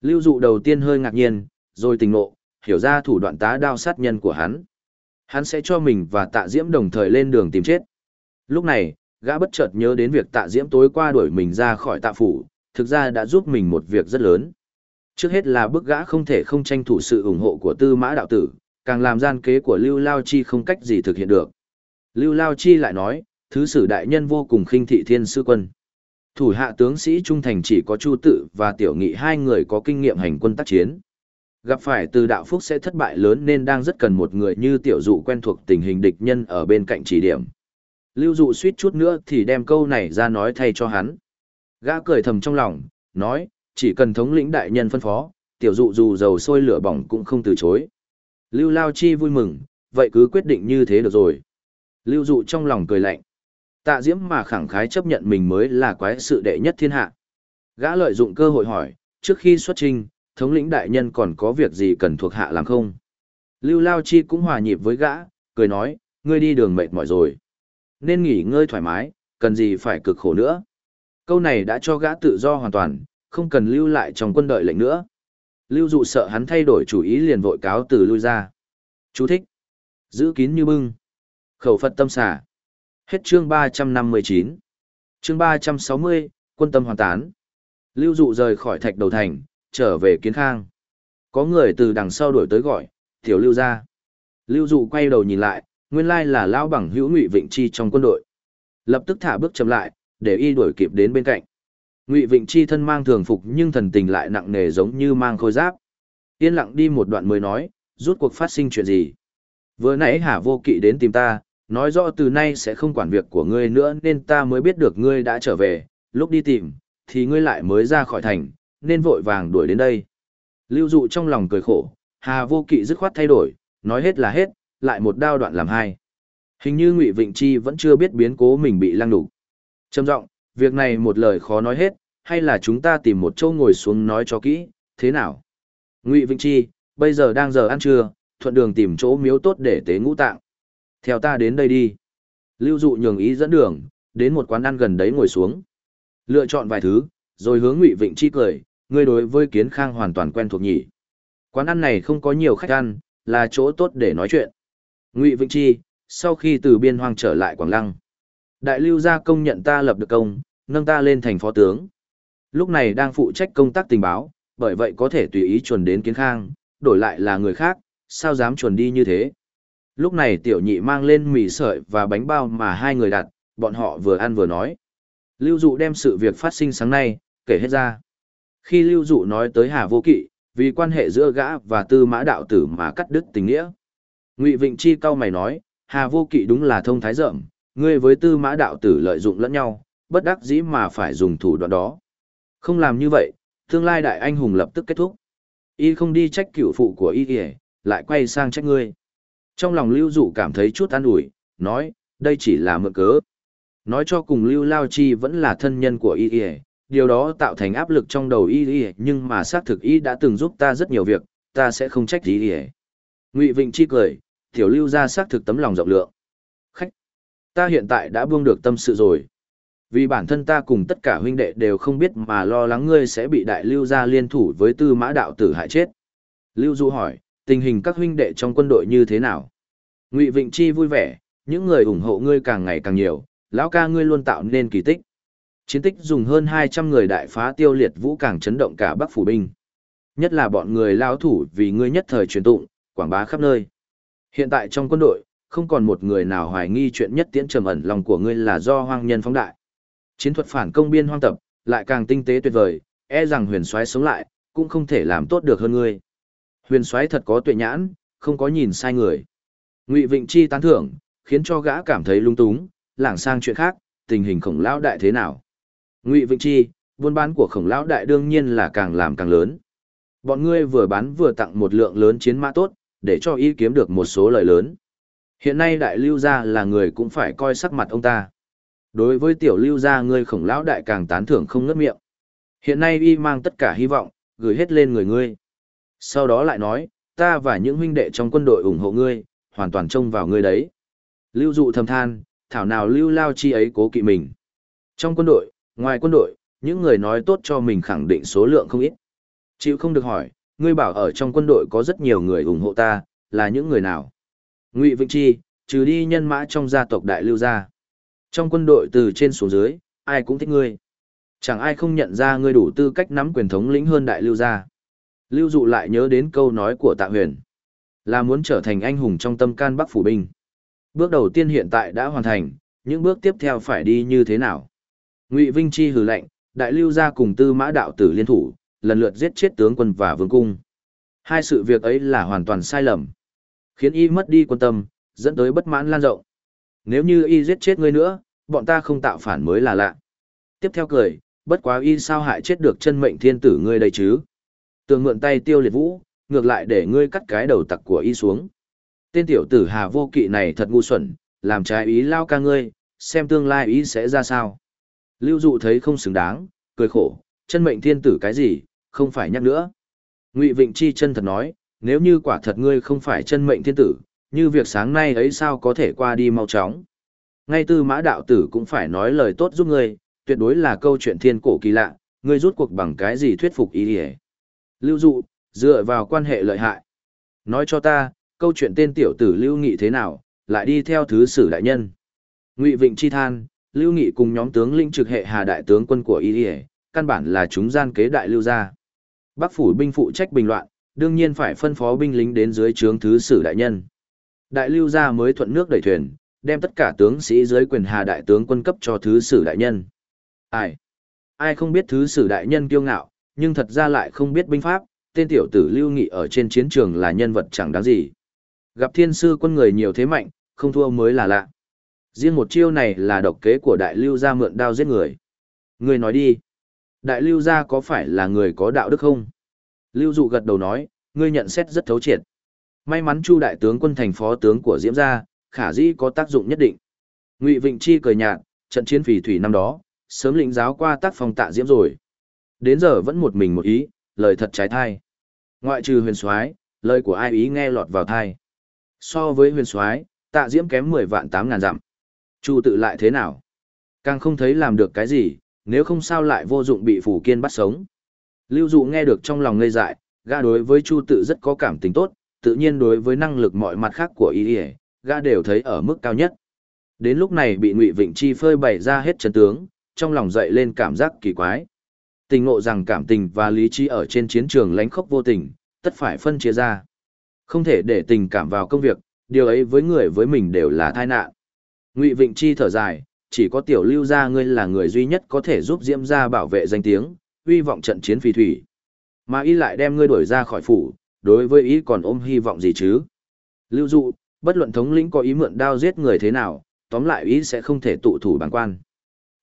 Lưu Dụ đầu tiên hơi ngạc nhiên, rồi tình nộ, hiểu ra thủ đoạn tá đao sát nhân của hắn. Hắn sẽ cho mình và tạ diễm đồng thời lên đường tìm chết. Lúc này, gã bất chợt nhớ đến việc tạ diễm tối qua đuổi mình ra khỏi tạ phủ, thực ra đã giúp mình một việc rất lớn. Trước hết là bức gã không thể không tranh thủ sự ủng hộ của tư mã đạo tử, càng làm gian kế của Lưu Lao Chi không cách gì thực hiện được. Lưu Lao Chi lại nói, thứ sử đại nhân vô cùng khinh thị thiên sư quân. Thủ hạ tướng sĩ trung thành chỉ có Chu Tự và Tiểu Nghị hai người có kinh nghiệm hành quân tác chiến. Gặp phải từ đạo phúc sẽ thất bại lớn nên đang rất cần một người như Tiểu Dụ quen thuộc tình hình địch nhân ở bên cạnh chỉ điểm. Lưu Dụ suýt chút nữa thì đem câu này ra nói thay cho hắn. Gã cười thầm trong lòng, nói, chỉ cần thống lĩnh đại nhân phân phó, Tiểu Dụ dù dầu sôi lửa bỏng cũng không từ chối. Lưu Lao Chi vui mừng, vậy cứ quyết định như thế được rồi. Lưu Dụ trong lòng cười lạnh. Tạ Diễm mà khẳng khái chấp nhận mình mới là quái sự đệ nhất thiên hạ. Gã lợi dụng cơ hội hỏi, trước khi xuất trình, thống lĩnh đại nhân còn có việc gì cần thuộc hạ làm không? Lưu Lao Chi cũng hòa nhịp với gã, cười nói, ngươi đi đường mệt mỏi rồi. Nên nghỉ ngơi thoải mái, cần gì phải cực khổ nữa. Câu này đã cho gã tự do hoàn toàn, không cần lưu lại trong quân đợi lệnh nữa. Lưu dụ sợ hắn thay đổi chủ ý liền vội cáo từ lui ra. Chú thích. Giữ kín như bưng. Khẩu Phật tâm xả. Hết chương 359. Chương 360, quân tâm hoàn tán. Lưu dụ rời khỏi thạch đầu thành, trở về kiến khang. Có người từ đằng sau đuổi tới gọi, tiểu lưu ra. Lưu dụ quay đầu nhìn lại, nguyên lai là lão bằng hữu ngụy vịnh chi trong quân đội. Lập tức thả bước chậm lại, để y đuổi kịp đến bên cạnh. Ngụy Vịnh Chi thân mang thường phục nhưng thần tình lại nặng nề giống như mang khôi giáp. Yên lặng đi một đoạn mới nói, rút cuộc phát sinh chuyện gì. Vừa nãy Hà Vô Kỵ đến tìm ta, nói rõ từ nay sẽ không quản việc của ngươi nữa nên ta mới biết được ngươi đã trở về, lúc đi tìm, thì ngươi lại mới ra khỏi thành, nên vội vàng đuổi đến đây. Lưu dụ trong lòng cười khổ, Hà Vô Kỵ dứt khoát thay đổi, nói hết là hết, lại một đao đoạn làm hai. Hình như Ngụy Vịnh Chi vẫn chưa biết biến cố mình bị lăng đục. Trầm giọng, việc này một lời khó nói hết, hay là chúng ta tìm một chỗ ngồi xuống nói cho kỹ, thế nào? Ngụy Vĩnh Chi, bây giờ đang giờ ăn trưa, thuận đường tìm chỗ miếu tốt để tế ngũ tạng. Theo ta đến đây đi. Lưu dụ nhường ý dẫn đường, đến một quán ăn gần đấy ngồi xuống. Lựa chọn vài thứ, rồi hướng Ngụy Vịnh Chi cười, ngươi đối với kiến khang hoàn toàn quen thuộc nhỉ. Quán ăn này không có nhiều khách ăn, là chỗ tốt để nói chuyện. Ngụy Vịnh Chi, sau khi từ biên hoang trở lại Quảng Lăng. Đại lưu gia công nhận ta lập được công, nâng ta lên thành phó tướng. Lúc này đang phụ trách công tác tình báo, bởi vậy có thể tùy ý chuẩn đến kiến khang, đổi lại là người khác, sao dám chuẩn đi như thế. Lúc này tiểu nhị mang lên mì sợi và bánh bao mà hai người đặt, bọn họ vừa ăn vừa nói. Lưu dụ đem sự việc phát sinh sáng nay, kể hết ra. Khi Lưu dụ nói tới Hà Vô Kỵ, vì quan hệ giữa gã và tư mã đạo tử mà cắt đứt tình nghĩa. Ngụy Vịnh Chi cao mày nói, Hà Vô Kỵ đúng là thông thái rộng, ngươi với tư mã đạo tử lợi dụng lẫn nhau, bất đắc dĩ mà phải dùng thủ đoạn đó. Không làm như vậy, tương lai đại anh hùng lập tức kết thúc. Y không đi trách cựu phụ của y kìa, lại quay sang trách ngươi. Trong lòng lưu dụ cảm thấy chút an ủi, nói, đây chỉ là mượn cớ. Nói cho cùng lưu lao chi vẫn là thân nhân của y kìa, điều đó tạo thành áp lực trong đầu y kìa, nhưng mà xác thực y đã từng giúp ta rất nhiều việc, ta sẽ không trách y kìa. Ngụy Vịnh chi cười, tiểu lưu ra xác thực tấm lòng rộng lượng. Ta hiện tại đã buông được tâm sự rồi. Vì bản thân ta cùng tất cả huynh đệ đều không biết mà lo lắng ngươi sẽ bị đại lưu gia liên thủ với tư mã đạo tử hại chết. Lưu Du hỏi, tình hình các huynh đệ trong quân đội như thế nào? Ngụy Vịnh Chi vui vẻ, những người ủng hộ ngươi càng ngày càng nhiều, lão ca ngươi luôn tạo nên kỳ tích. Chiến tích dùng hơn 200 người đại phá tiêu liệt vũ càng chấn động cả Bắc phủ binh. Nhất là bọn người lao thủ vì ngươi nhất thời truyền tụng, quảng bá khắp nơi. Hiện tại trong quân đội, không còn một người nào hoài nghi chuyện nhất tiễn trầm ẩn lòng của ngươi là do hoang nhân phóng đại chiến thuật phản công biên hoang tập, lại càng tinh tế tuyệt vời, e rằng huyền soái sống lại, cũng không thể làm tốt được hơn ngươi. Huyền soái thật có tuệ nhãn, không có nhìn sai người. Ngụy Vịnh Chi tán thưởng, khiến cho gã cảm thấy lung túng, lảng sang chuyện khác, tình hình khổng lão đại thế nào. Ngụy Vịnh Chi, buôn bán của khổng lão đại đương nhiên là càng làm càng lớn. Bọn ngươi vừa bán vừa tặng một lượng lớn chiến mã tốt, để cho y kiếm được một số lợi lớn. Hiện nay đại lưu gia là người cũng phải coi sắc mặt ông ta. Đối với tiểu lưu gia ngươi khổng lão đại càng tán thưởng không ngớt miệng. Hiện nay y mang tất cả hy vọng, gửi hết lên người ngươi. Sau đó lại nói, ta và những huynh đệ trong quân đội ủng hộ ngươi, hoàn toàn trông vào ngươi đấy. Lưu dụ thầm than, thảo nào lưu lao chi ấy cố kỵ mình. Trong quân đội, ngoài quân đội, những người nói tốt cho mình khẳng định số lượng không ít. Chịu không được hỏi, ngươi bảo ở trong quân đội có rất nhiều người ủng hộ ta, là những người nào? Ngụy Vĩnh Chi, trừ đi nhân mã trong gia tộc đại lưu gia. Trong quân đội từ trên xuống dưới, ai cũng thích ngươi. Chẳng ai không nhận ra ngươi đủ tư cách nắm quyền thống lĩnh hơn đại lưu gia. Lưu dụ lại nhớ đến câu nói của tạ huyền. Là muốn trở thành anh hùng trong tâm can bắc phủ binh. Bước đầu tiên hiện tại đã hoàn thành, những bước tiếp theo phải đi như thế nào? Ngụy Vinh Chi hừ lệnh, đại lưu gia cùng tư mã đạo tử liên thủ, lần lượt giết chết tướng quân và vương cung. Hai sự việc ấy là hoàn toàn sai lầm. Khiến y mất đi quân tâm, dẫn tới bất mãn lan rộng. Nếu như y giết chết ngươi nữa, bọn ta không tạo phản mới là lạ. Tiếp theo cười, bất quá y sao hại chết được chân mệnh thiên tử ngươi đây chứ? Tường mượn tay tiêu liệt vũ, ngược lại để ngươi cắt cái đầu tặc của y xuống. Tên tiểu tử hà vô kỵ này thật ngu xuẩn, làm trái ý lao ca ngươi, xem tương lai ý sẽ ra sao. Lưu dụ thấy không xứng đáng, cười khổ, chân mệnh thiên tử cái gì, không phải nhắc nữa. Ngụy Vịnh Chi chân thật nói, nếu như quả thật ngươi không phải chân mệnh thiên tử, như việc sáng nay ấy sao có thể qua đi mau chóng. Ngay tư mã đạo tử cũng phải nói lời tốt giúp ngươi, tuyệt đối là câu chuyện thiên cổ kỳ lạ, ngươi rút cuộc bằng cái gì thuyết phục ý hề. Lưu dụ, dựa vào quan hệ lợi hại. Nói cho ta, câu chuyện tên tiểu tử Lưu Nghị thế nào, lại đi theo thứ sử đại nhân. Ngụy Vịnh chi than, Lưu Nghị cùng nhóm tướng linh trực hệ Hà đại tướng quân của Y căn bản là chúng gian kế đại lưu gia. Bắc phủ binh phụ trách bình loạn, đương nhiên phải phân phó binh lính đến dưới trướng thứ sử đại nhân. Đại lưu gia mới thuận nước đẩy thuyền, đem tất cả tướng sĩ dưới quyền Hà đại tướng quân cấp cho thứ sử đại nhân. Ai? Ai không biết thứ sử đại nhân kiêu ngạo, nhưng thật ra lại không biết binh pháp, tên tiểu tử Lưu Nghị ở trên chiến trường là nhân vật chẳng đáng gì. Gặp thiên sư quân người nhiều thế mạnh, không thua mới là lạ. Riêng một chiêu này là độc kế của đại lưu gia mượn đao giết người. Người nói đi. Đại lưu gia có phải là người có đạo đức không? Lưu dụ gật đầu nói, ngươi nhận xét rất thấu triệt. May mắn Chu đại tướng quân thành phó tướng của Diễm gia, khả dĩ có tác dụng nhất định. Ngụy Vịnh Chi cười nhạt, trận chiến phỉ thủy năm đó, sớm lĩnh giáo qua tác phong tạ Diễm rồi. Đến giờ vẫn một mình một ý, lời thật trái thai. Ngoại trừ huyền soái, lời của ai ý nghe lọt vào thai. So với huyền soái, tạ Diễm kém 10 vạn 8 ngàn dặm. Chu tự lại thế nào? Càng không thấy làm được cái gì, nếu không sao lại vô dụng bị phủ kiên bắt sống. Lưu dụ nghe được trong lòng ngây dại, gã đối với Chu tự rất có cảm tình tốt, tự nhiên đối với năng lực mọi mặt khác của y gã đều thấy ở mức cao nhất. Đến lúc này bị Ngụy Vịnh Chi phơi bày ra hết chân tướng, trong lòng dậy lên cảm giác kỳ quái. Tình ngộ rằng cảm tình và lý trí ở trên chiến trường lánh khốc vô tình, tất phải phân chia ra. Không thể để tình cảm vào công việc, điều ấy với người với mình đều là tai nạn. Ngụy Vịnh Chi thở dài, chỉ có tiểu lưu gia ngươi là người duy nhất có thể giúp Diễm gia bảo vệ danh tiếng, uy vọng trận chiến phi thủy. Mà y lại đem ngươi đuổi ra khỏi phủ, đối với ý còn ôm hy vọng gì chứ? Lưu dụ, bất luận thống lĩnh có ý mượn đao giết người thế nào, tóm lại ý sẽ không thể tụ thủ bằng quan.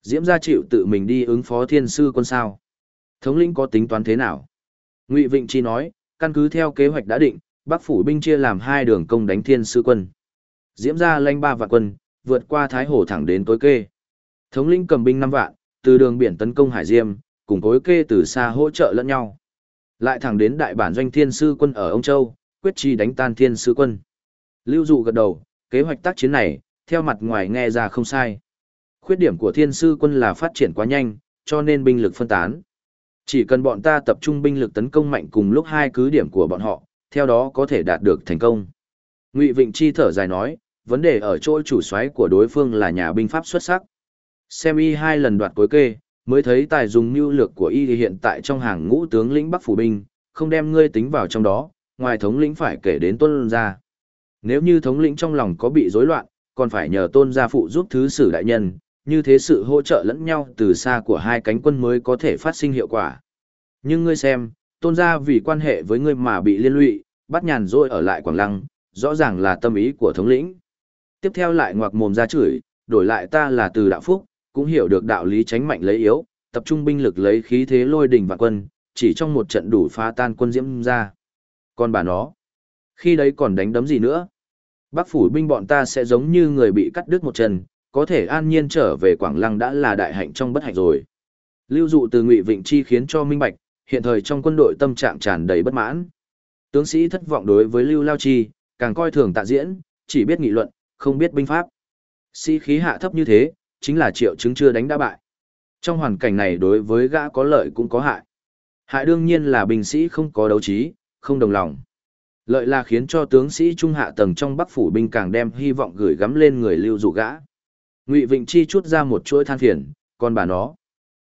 Diễm gia chịu tự mình đi ứng phó thiên sư quân sao. Thống lĩnh có tính toán thế nào? Ngụy Vịnh Chi nói, căn cứ theo kế hoạch đã định, Bắc phủ binh chia làm hai đường công đánh thiên sư quân. Diễm gia lãnh ba vạn quân, vượt qua Thái Hồ thẳng đến tối kê. Thống lĩnh cầm binh năm vạn, từ đường biển tấn công Hải Diêm, cùng cối kê từ xa hỗ trợ lẫn nhau. Lại thẳng đến đại bản doanh thiên sư quân ở Ông Châu, quyết chi đánh tan thiên sư quân. Lưu dụ gật đầu, kế hoạch tác chiến này, theo mặt ngoài nghe ra không sai. Khuyết điểm của thiên sư quân là phát triển quá nhanh, cho nên binh lực phân tán. Chỉ cần bọn ta tập trung binh lực tấn công mạnh cùng lúc hai cứ điểm của bọn họ, theo đó có thể đạt được thành công. Ngụy Vịnh Chi thở dài nói, vấn đề ở chỗ chủ soái của đối phương là nhà binh pháp xuất sắc. Xem y hai lần đoạt cối kê, mới thấy tài dùng mưu lược của y hiện tại trong hàng ngũ tướng lĩnh Bắc phủ binh, không đem ngươi tính vào trong đó, ngoài thống lĩnh phải kể đến tuân gia. Nếu như thống lĩnh trong lòng có bị rối loạn, còn phải nhờ tôn gia phụ giúp thứ sử đại nhân, như thế sự hỗ trợ lẫn nhau từ xa của hai cánh quân mới có thể phát sinh hiệu quả. Nhưng ngươi xem, tôn gia vì quan hệ với ngươi mà bị liên lụy, bắt nhàn rỗi ở lại Quảng Lăng, rõ ràng là tâm ý của thống lĩnh. Tiếp theo lại ngoặc mồm ra chửi, đổi lại ta là từ đạo phúc, cũng hiểu được đạo lý tránh mạnh lấy yếu, tập trung binh lực lấy khí thế lôi đỉnh và quân, chỉ trong một trận đủ phá tan quân diễm ra. Còn bà nó, khi đấy còn đánh đấm gì nữa? Bắc phủ binh bọn ta sẽ giống như người bị cắt đứt một chân, có thể an nhiên trở về Quảng Lăng đã là đại hạnh trong bất hạnh rồi. Lưu dụ từ Ngụy Vịnh Chi khiến cho minh bạch, hiện thời trong quân đội tâm trạng tràn đầy bất mãn. Tướng sĩ thất vọng đối với Lưu Lao Chi, càng coi thường tạ diễn, chỉ biết nghị luận, không biết binh pháp. Sĩ khí hạ thấp như thế, chính là triệu chứng chưa đánh đã bại. Trong hoàn cảnh này đối với gã có lợi cũng có hại. Hại đương nhiên là binh sĩ không có đấu trí, không đồng lòng. Lợi là khiến cho tướng sĩ trung hạ tầng trong Bắc phủ binh càng đem hy vọng gửi gắm lên người lưu dụ gã. Ngụy Vịnh Chi chút ra một chuỗi than phiền, còn bà nó.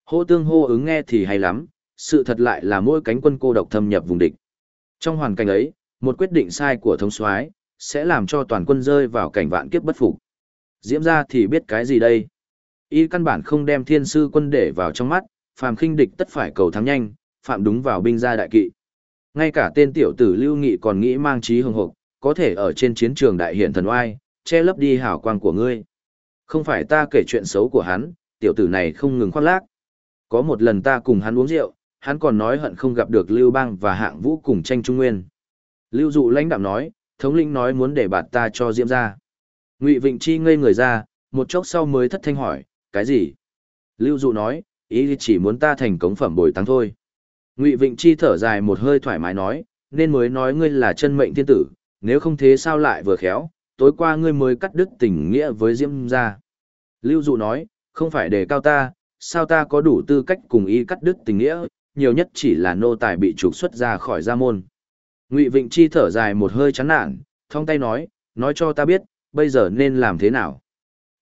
Hô tương hô ứng nghe thì hay lắm, sự thật lại là mỗi cánh quân cô độc thâm nhập vùng địch. Trong hoàn cảnh ấy, một quyết định sai của thống soái sẽ làm cho toàn quân rơi vào cảnh vạn kiếp bất phục. Diễm ra thì biết cái gì đây? Y căn bản không đem thiên sư quân để vào trong mắt, phàm khinh địch tất phải cầu thắng nhanh, phạm đúng vào binh gia đại kỵ. Ngay cả tên tiểu tử Lưu Nghị còn nghĩ mang trí hưng hục, có thể ở trên chiến trường đại hiện thần oai, che lấp đi hảo quang của ngươi. Không phải ta kể chuyện xấu của hắn, tiểu tử này không ngừng khoác lác. Có một lần ta cùng hắn uống rượu, hắn còn nói hận không gặp được Lưu Bang và Hạng Vũ cùng tranh Trung Nguyên. Lưu Dụ lãnh đạm nói, thống lĩnh nói muốn để bạt ta cho Diễm ra. Ngụy Vịnh Chi ngây người ra, một chốc sau mới thất thanh hỏi, cái gì? Lưu Dụ nói, ý chỉ muốn ta thành cống phẩm bồi tăng thôi. Ngụy Vịnh Chi thở dài một hơi thoải mái nói, nên mới nói ngươi là chân mệnh thiên tử, nếu không thế sao lại vừa khéo, tối qua ngươi mới cắt đứt tình nghĩa với Diễm gia. Lưu Dụ nói, không phải đề cao ta, sao ta có đủ tư cách cùng ý cắt đứt tình nghĩa, nhiều nhất chỉ là nô tài bị trục xuất ra khỏi gia môn. Ngụy Vịnh Chi thở dài một hơi chán nản, thong tay nói, nói cho ta biết, bây giờ nên làm thế nào?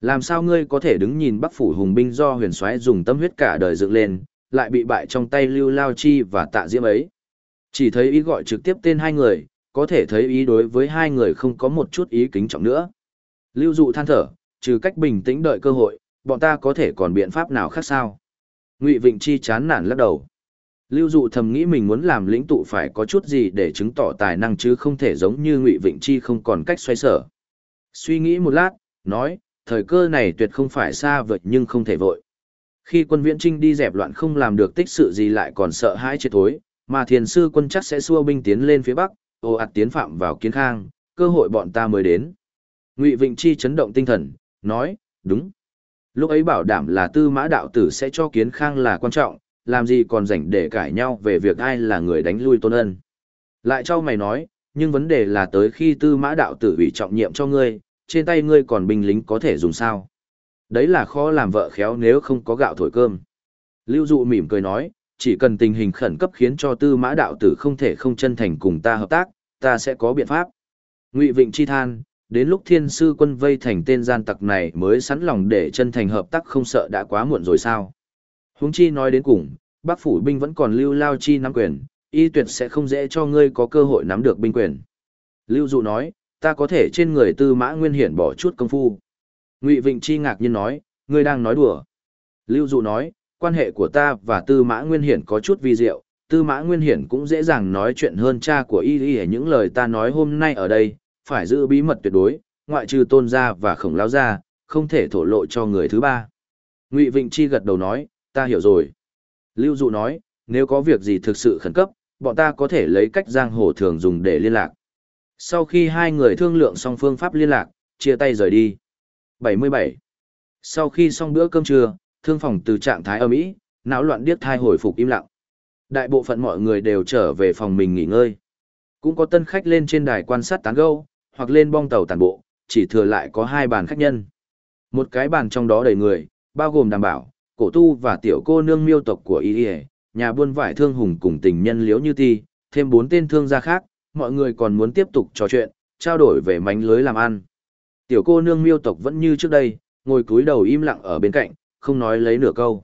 Làm sao ngươi có thể đứng nhìn Bắc phủ hùng binh do huyền soái dùng tâm huyết cả đời dựng lên, lại bị bại trong tay Lưu Lao Chi và Tạ Diễm ấy? Chỉ thấy ý gọi trực tiếp tên hai người, có thể thấy ý đối với hai người không có một chút ý kính trọng nữa. Lưu dụ than thở, trừ cách bình tĩnh đợi cơ hội, bọn ta có thể còn biện pháp nào khác sao? Ngụy Vịnh Chi chán nản lắc đầu. Lưu dụ thầm nghĩ mình muốn làm lĩnh tụ phải có chút gì để chứng tỏ tài năng chứ không thể giống như Ngụy Vịnh Chi không còn cách xoay sở. Suy nghĩ một lát, nói, thời cơ này tuyệt không phải xa vời nhưng không thể vội. Khi quân viễn trinh đi dẹp loạn không làm được tích sự gì lại còn sợ hãi chết thối, mà thiền sư quân chắc sẽ xua binh tiến lên phía bắc, ồ ạt tiến phạm vào kiến khang, cơ hội bọn ta mới đến. Ngụy Vịnh Chi chấn động tinh thần, nói, đúng. Lúc ấy bảo đảm là tư mã đạo tử sẽ cho kiến khang là quan trọng, làm gì còn rảnh để cãi nhau về việc ai là người đánh lui tôn ân. Lại cho mày nói, nhưng vấn đề là tới khi tư mã đạo tử bị trọng nhiệm cho ngươi, trên tay ngươi còn binh lính có thể dùng sao. Đấy là khó làm vợ khéo nếu không có gạo thổi cơm. Lưu dụ mỉm cười nói, chỉ cần tình hình khẩn cấp khiến cho tư mã đạo tử không thể không chân thành cùng ta hợp tác, ta sẽ có biện pháp. Ngụy Vịnh chi than, đến lúc thiên sư quân vây thành tên gian tặc này mới sẵn lòng để chân thành hợp tác không sợ đã quá muộn rồi sao. Huống chi nói đến cùng, bác phủ binh vẫn còn lưu lao chi nắm quyền, y tuyệt sẽ không dễ cho ngươi có cơ hội nắm được binh quyền. Lưu dụ nói, ta có thể trên người tư mã nguyên hiển bỏ chút công phu. Ngụy Vịnh Chi ngạc nhiên nói, ngươi đang nói đùa. Lưu dụ nói, quan hệ của ta và tư mã nguyên hiển có chút vi diệu, tư mã nguyên hiển cũng dễ dàng nói chuyện hơn cha của y y những lời ta nói hôm nay ở đây, phải giữ bí mật tuyệt đối, ngoại trừ tôn gia và khổng lao gia, không thể thổ lộ cho người thứ ba. Ngụy Vịnh Chi gật đầu nói, ta hiểu rồi. Lưu Dụ nói, nếu có việc gì thực sự khẩn cấp, bọn ta có thể lấy cách giang hồ thường dùng để liên lạc. Sau khi hai người thương lượng xong phương pháp liên lạc, chia tay rời đi. 77. Sau khi xong bữa cơm trưa, thương phòng từ trạng thái âm ý, não loạn điếc thai hồi phục im lặng. Đại bộ phận mọi người đều trở về phòng mình nghỉ ngơi. Cũng có tân khách lên trên đài quan sát tán gẫu, hoặc lên bong tàu tàn bộ, chỉ thừa lại có hai bàn khách nhân. Một cái bàn trong đó đầy người, bao gồm đảm bảo, cổ tu và tiểu cô nương miêu tộc của y nhà buôn vải thương hùng cùng tình nhân liễu như ti, thêm bốn tên thương gia khác, mọi người còn muốn tiếp tục trò chuyện, trao đổi về mánh lưới làm ăn. Tiểu cô nương miêu tộc vẫn như trước đây, ngồi cúi đầu im lặng ở bên cạnh, không nói lấy nửa câu.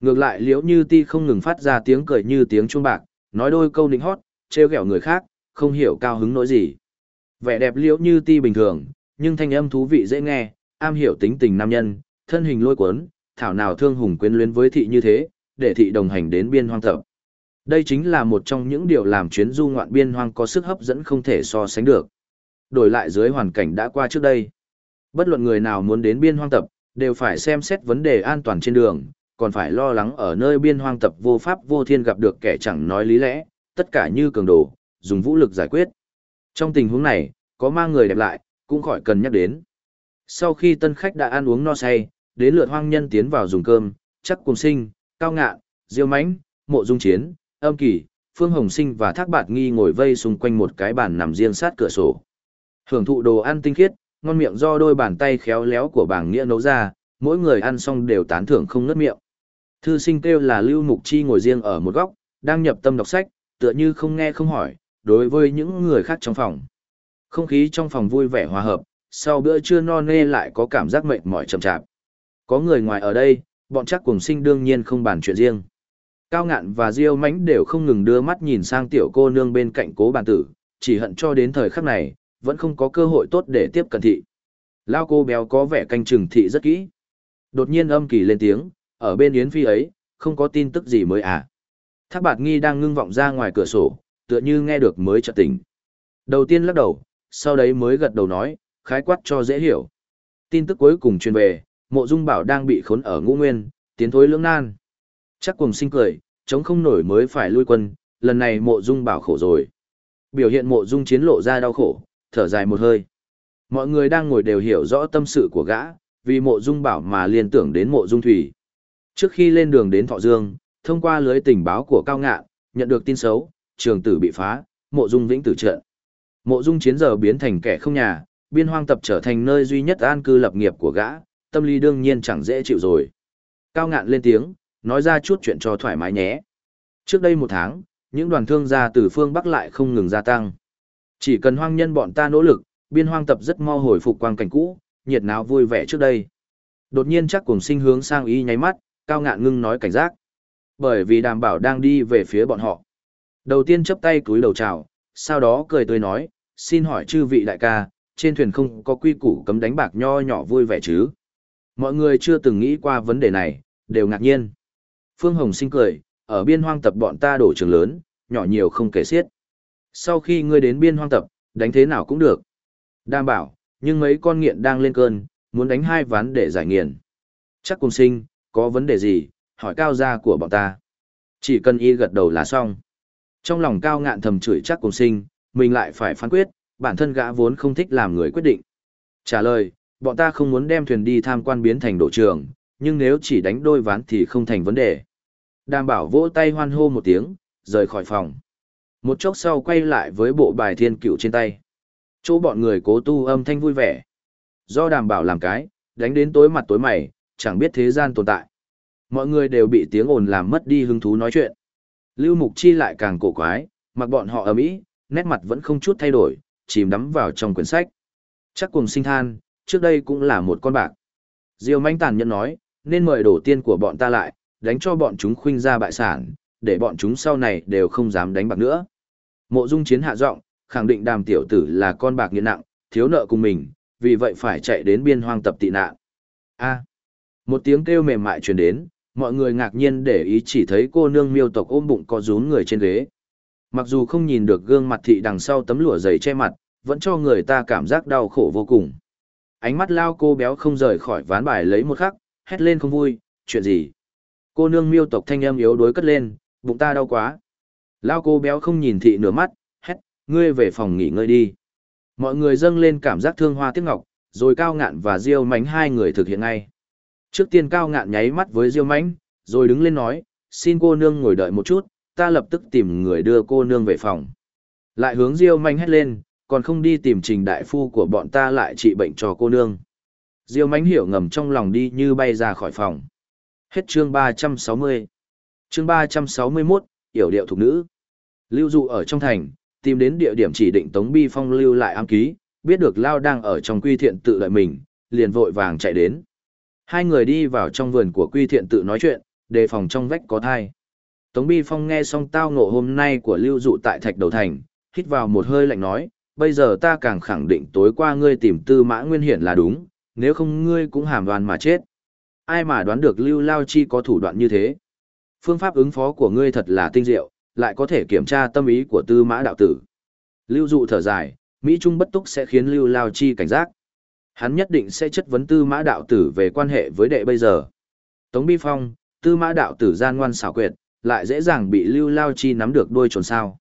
Ngược lại liễu như ti không ngừng phát ra tiếng cười như tiếng chuông bạc, nói đôi câu nịnh hót, trêu ghẹo người khác, không hiểu cao hứng nỗi gì. Vẻ đẹp liễu như ti bình thường, nhưng thanh âm thú vị dễ nghe, am hiểu tính tình nam nhân, thân hình lôi cuốn, thảo nào thương hùng quyến luyến với thị như thế, để thị đồng hành đến biên hoang tập. Đây chính là một trong những điều làm chuyến du ngoạn biên hoang có sức hấp dẫn không thể so sánh được. Đổi lại dưới hoàn cảnh đã qua trước đây. Bất luận người nào muốn đến biên hoang tập, đều phải xem xét vấn đề an toàn trên đường, còn phải lo lắng ở nơi biên hoang tập vô pháp vô thiên gặp được kẻ chẳng nói lý lẽ, tất cả như cường đồ, dùng vũ lực giải quyết. Trong tình huống này, có mang người đẹp lại, cũng khỏi cần nhắc đến. Sau khi tân khách đã ăn uống no say, đến lượt hoang nhân tiến vào dùng cơm, chắc cùng sinh, cao ngạ, diêu mãnh, mộ dung chiến, âm kỳ, phương hồng sinh và thác bạt nghi ngồi vây xung quanh một cái bàn nằm riêng sát cửa sổ. Hưởng thụ đồ ăn tinh khiết, ngon miệng do đôi bàn tay khéo léo của bảng nghĩa nấu ra, mỗi người ăn xong đều tán thưởng không ngớt miệng. Thư sinh kêu là Lưu Mục Chi ngồi riêng ở một góc, đang nhập tâm đọc sách, tựa như không nghe không hỏi, đối với những người khác trong phòng. Không khí trong phòng vui vẻ hòa hợp, sau bữa trưa no nê lại có cảm giác mệt mỏi chậm chạp. Có người ngoài ở đây, bọn chắc cùng sinh đương nhiên không bàn chuyện riêng. Cao ngạn và Diêu mánh đều không ngừng đưa mắt nhìn sang tiểu cô nương bên cạnh cố bàn tử, chỉ hận cho đến thời khắc này, vẫn không có cơ hội tốt để tiếp cận thị. Lao cô béo có vẻ canh chừng thị rất kỹ. Đột nhiên âm kỳ lên tiếng, ở bên Yến Phi ấy, không có tin tức gì mới à. Thác bạt nghi đang ngưng vọng ra ngoài cửa sổ, tựa như nghe được mới chợt tỉnh. Đầu tiên lắc đầu, sau đấy mới gật đầu nói, khái quát cho dễ hiểu. Tin tức cuối cùng truyền về, mộ dung bảo đang bị khốn ở ngũ nguyên, tiến thối lưỡng nan. Chắc cùng sinh cười, chống không nổi mới phải lui quân, lần này mộ dung bảo khổ rồi. Biểu hiện mộ dung chiến lộ ra đau khổ, thở dài một hơi. Mọi người đang ngồi đều hiểu rõ tâm sự của gã, vì mộ dung bảo mà liên tưởng đến mộ dung thủy. Trước khi lên đường đến Thọ Dương, thông qua lưới tình báo của Cao Ngạn, nhận được tin xấu, trường tử bị phá, mộ dung vĩnh tử trận. Mộ dung chiến giờ biến thành kẻ không nhà, biên hoang tập trở thành nơi duy nhất an cư lập nghiệp của gã, tâm lý đương nhiên chẳng dễ chịu rồi. Cao ngạn lên tiếng, nói ra chút chuyện cho thoải mái nhé. Trước đây một tháng, những đoàn thương gia từ phương Bắc lại không ngừng gia tăng. Chỉ cần hoang nhân bọn ta nỗ lực, biên hoang tập rất mau hồi phục quang cảnh cũ, nhiệt náo vui vẻ trước đây. Đột nhiên chắc cùng sinh hướng sang y nháy mắt, cao ngạn ngưng nói cảnh giác. Bởi vì đảm bảo đang đi về phía bọn họ. Đầu tiên chấp tay cúi đầu chào, sau đó cười tươi nói, xin hỏi chư vị đại ca, trên thuyền không có quy củ cấm đánh bạc nho nhỏ vui vẻ chứ. Mọi người chưa từng nghĩ qua vấn đề này, đều ngạc nhiên. Phương Hồng sinh cười, ở biên hoang tập bọn ta đổ trường lớn, nhỏ nhiều không kể xiết. Sau khi ngươi đến biên hoang tập, đánh thế nào cũng được. Đảm bảo, nhưng mấy con nghiện đang lên cơn, muốn đánh hai ván để giải nghiện. Chắc cùng sinh, có vấn đề gì, hỏi cao gia của bọn ta. Chỉ cần y gật đầu là xong. Trong lòng cao ngạn thầm chửi chắc cùng sinh, mình lại phải phán quyết, bản thân gã vốn không thích làm người quyết định. Trả lời, bọn ta không muốn đem thuyền đi tham quan biến thành đổ trường, nhưng nếu chỉ đánh đôi ván thì không thành vấn đề. Đảm bảo vỗ tay hoan hô một tiếng, rời khỏi phòng. Một chốc sau quay lại với bộ bài thiên cựu trên tay. Chỗ bọn người cố tu âm thanh vui vẻ. Do đảm bảo làm cái, đánh đến tối mặt tối mày, chẳng biết thế gian tồn tại. Mọi người đều bị tiếng ồn làm mất đi hứng thú nói chuyện. Lưu Mục Chi lại càng cổ quái, mặc bọn họ ầm ĩ, nét mặt vẫn không chút thay đổi, chìm đắm vào trong quyển sách. Chắc cùng sinh than, trước đây cũng là một con bạc. Diêu manh tàn nhân nói, nên mời đổ tiên của bọn ta lại, đánh cho bọn chúng khuynh ra bại sản, để bọn chúng sau này đều không dám đánh bạc nữa. Mộ dung chiến hạ giọng, khẳng định đàm tiểu tử là con bạc nghiện nặng, thiếu nợ cùng mình, vì vậy phải chạy đến biên hoang tập tị nạn. A. một tiếng kêu mềm mại truyền đến, mọi người ngạc nhiên để ý chỉ thấy cô nương miêu tộc ôm bụng có rúm người trên ghế. Mặc dù không nhìn được gương mặt thị đằng sau tấm lụa dày che mặt, vẫn cho người ta cảm giác đau khổ vô cùng. Ánh mắt lao cô béo không rời khỏi ván bài lấy một khắc, hét lên không vui, chuyện gì? Cô nương miêu tộc thanh âm yếu đuối cất lên, bụng ta đau quá. Lao cô béo không nhìn thị nửa mắt, hét, ngươi về phòng nghỉ ngơi đi. Mọi người dâng lên cảm giác thương hoa tiếc ngọc, rồi cao ngạn và diêu mánh hai người thực hiện ngay. Trước tiên cao ngạn nháy mắt với diêu mánh, rồi đứng lên nói, xin cô nương ngồi đợi một chút, ta lập tức tìm người đưa cô nương về phòng. Lại hướng diêu mánh hét lên, còn không đi tìm trình đại phu của bọn ta lại trị bệnh cho cô nương. Diêu mánh hiểu ngầm trong lòng đi như bay ra khỏi phòng. Hết chương 360. Chương 361, yểu điệu thuộc nữ. Lưu dụ ở trong thành, tìm đến địa điểm chỉ định Tống Bi Phong lưu lại ám ký, biết được Lao đang ở trong quy thiện tự lợi mình, liền vội vàng chạy đến. Hai người đi vào trong vườn của quy thiện tự nói chuyện, đề phòng trong vách có thai. Tống Bi Phong nghe xong tao ngộ hôm nay của lưu dụ tại thạch đầu thành, hít vào một hơi lạnh nói, bây giờ ta càng khẳng định tối qua ngươi tìm tư mã nguyên hiển là đúng, nếu không ngươi cũng hàm đoàn mà chết. Ai mà đoán được lưu lao chi có thủ đoạn như thế? Phương pháp ứng phó của ngươi thật là tinh diệu, lại có thể kiểm tra tâm ý của tư mã đạo tử. Lưu dụ thở dài, Mỹ Trung bất túc sẽ khiến Lưu Lao Chi cảnh giác. Hắn nhất định sẽ chất vấn tư mã đạo tử về quan hệ với đệ bây giờ. Tống Bi Phong, tư mã đạo tử gian ngoan xảo quyệt, lại dễ dàng bị Lưu Lao Chi nắm được đuôi trồn sao.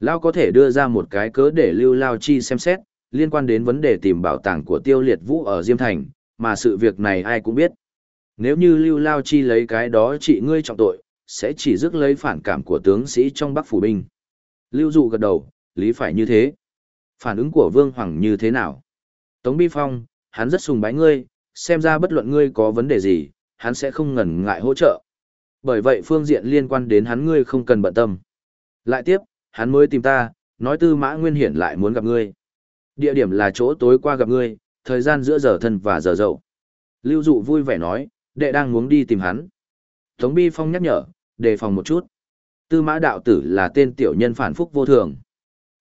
Lao có thể đưa ra một cái cớ để Lưu Lao Chi xem xét, liên quan đến vấn đề tìm bảo tàng của tiêu liệt vũ ở Diêm Thành, mà sự việc này ai cũng biết. Nếu như Lưu Lao Chi lấy cái đó trị ngươi trọng tội, sẽ chỉ rước lấy phản cảm của tướng sĩ trong Bắc Phủ Binh. Lưu Dụ gật đầu, lý phải như thế. Phản ứng của Vương Hoàng như thế nào? Tống Bi Phong, hắn rất sùng bái ngươi, xem ra bất luận ngươi có vấn đề gì, hắn sẽ không ngần ngại hỗ trợ. Bởi vậy phương diện liên quan đến hắn ngươi không cần bận tâm. Lại tiếp, hắn mới tìm ta, nói tư mã nguyên hiển lại muốn gặp ngươi. Địa điểm là chỗ tối qua gặp ngươi, thời gian giữa giờ thân và giờ dậu. Lưu Dụ vui vẻ nói, đệ đang muốn đi tìm hắn. Tống Bi Phong nhắc nhở, đề phòng một chút. Tư mã đạo tử là tên tiểu nhân phản phúc vô thường.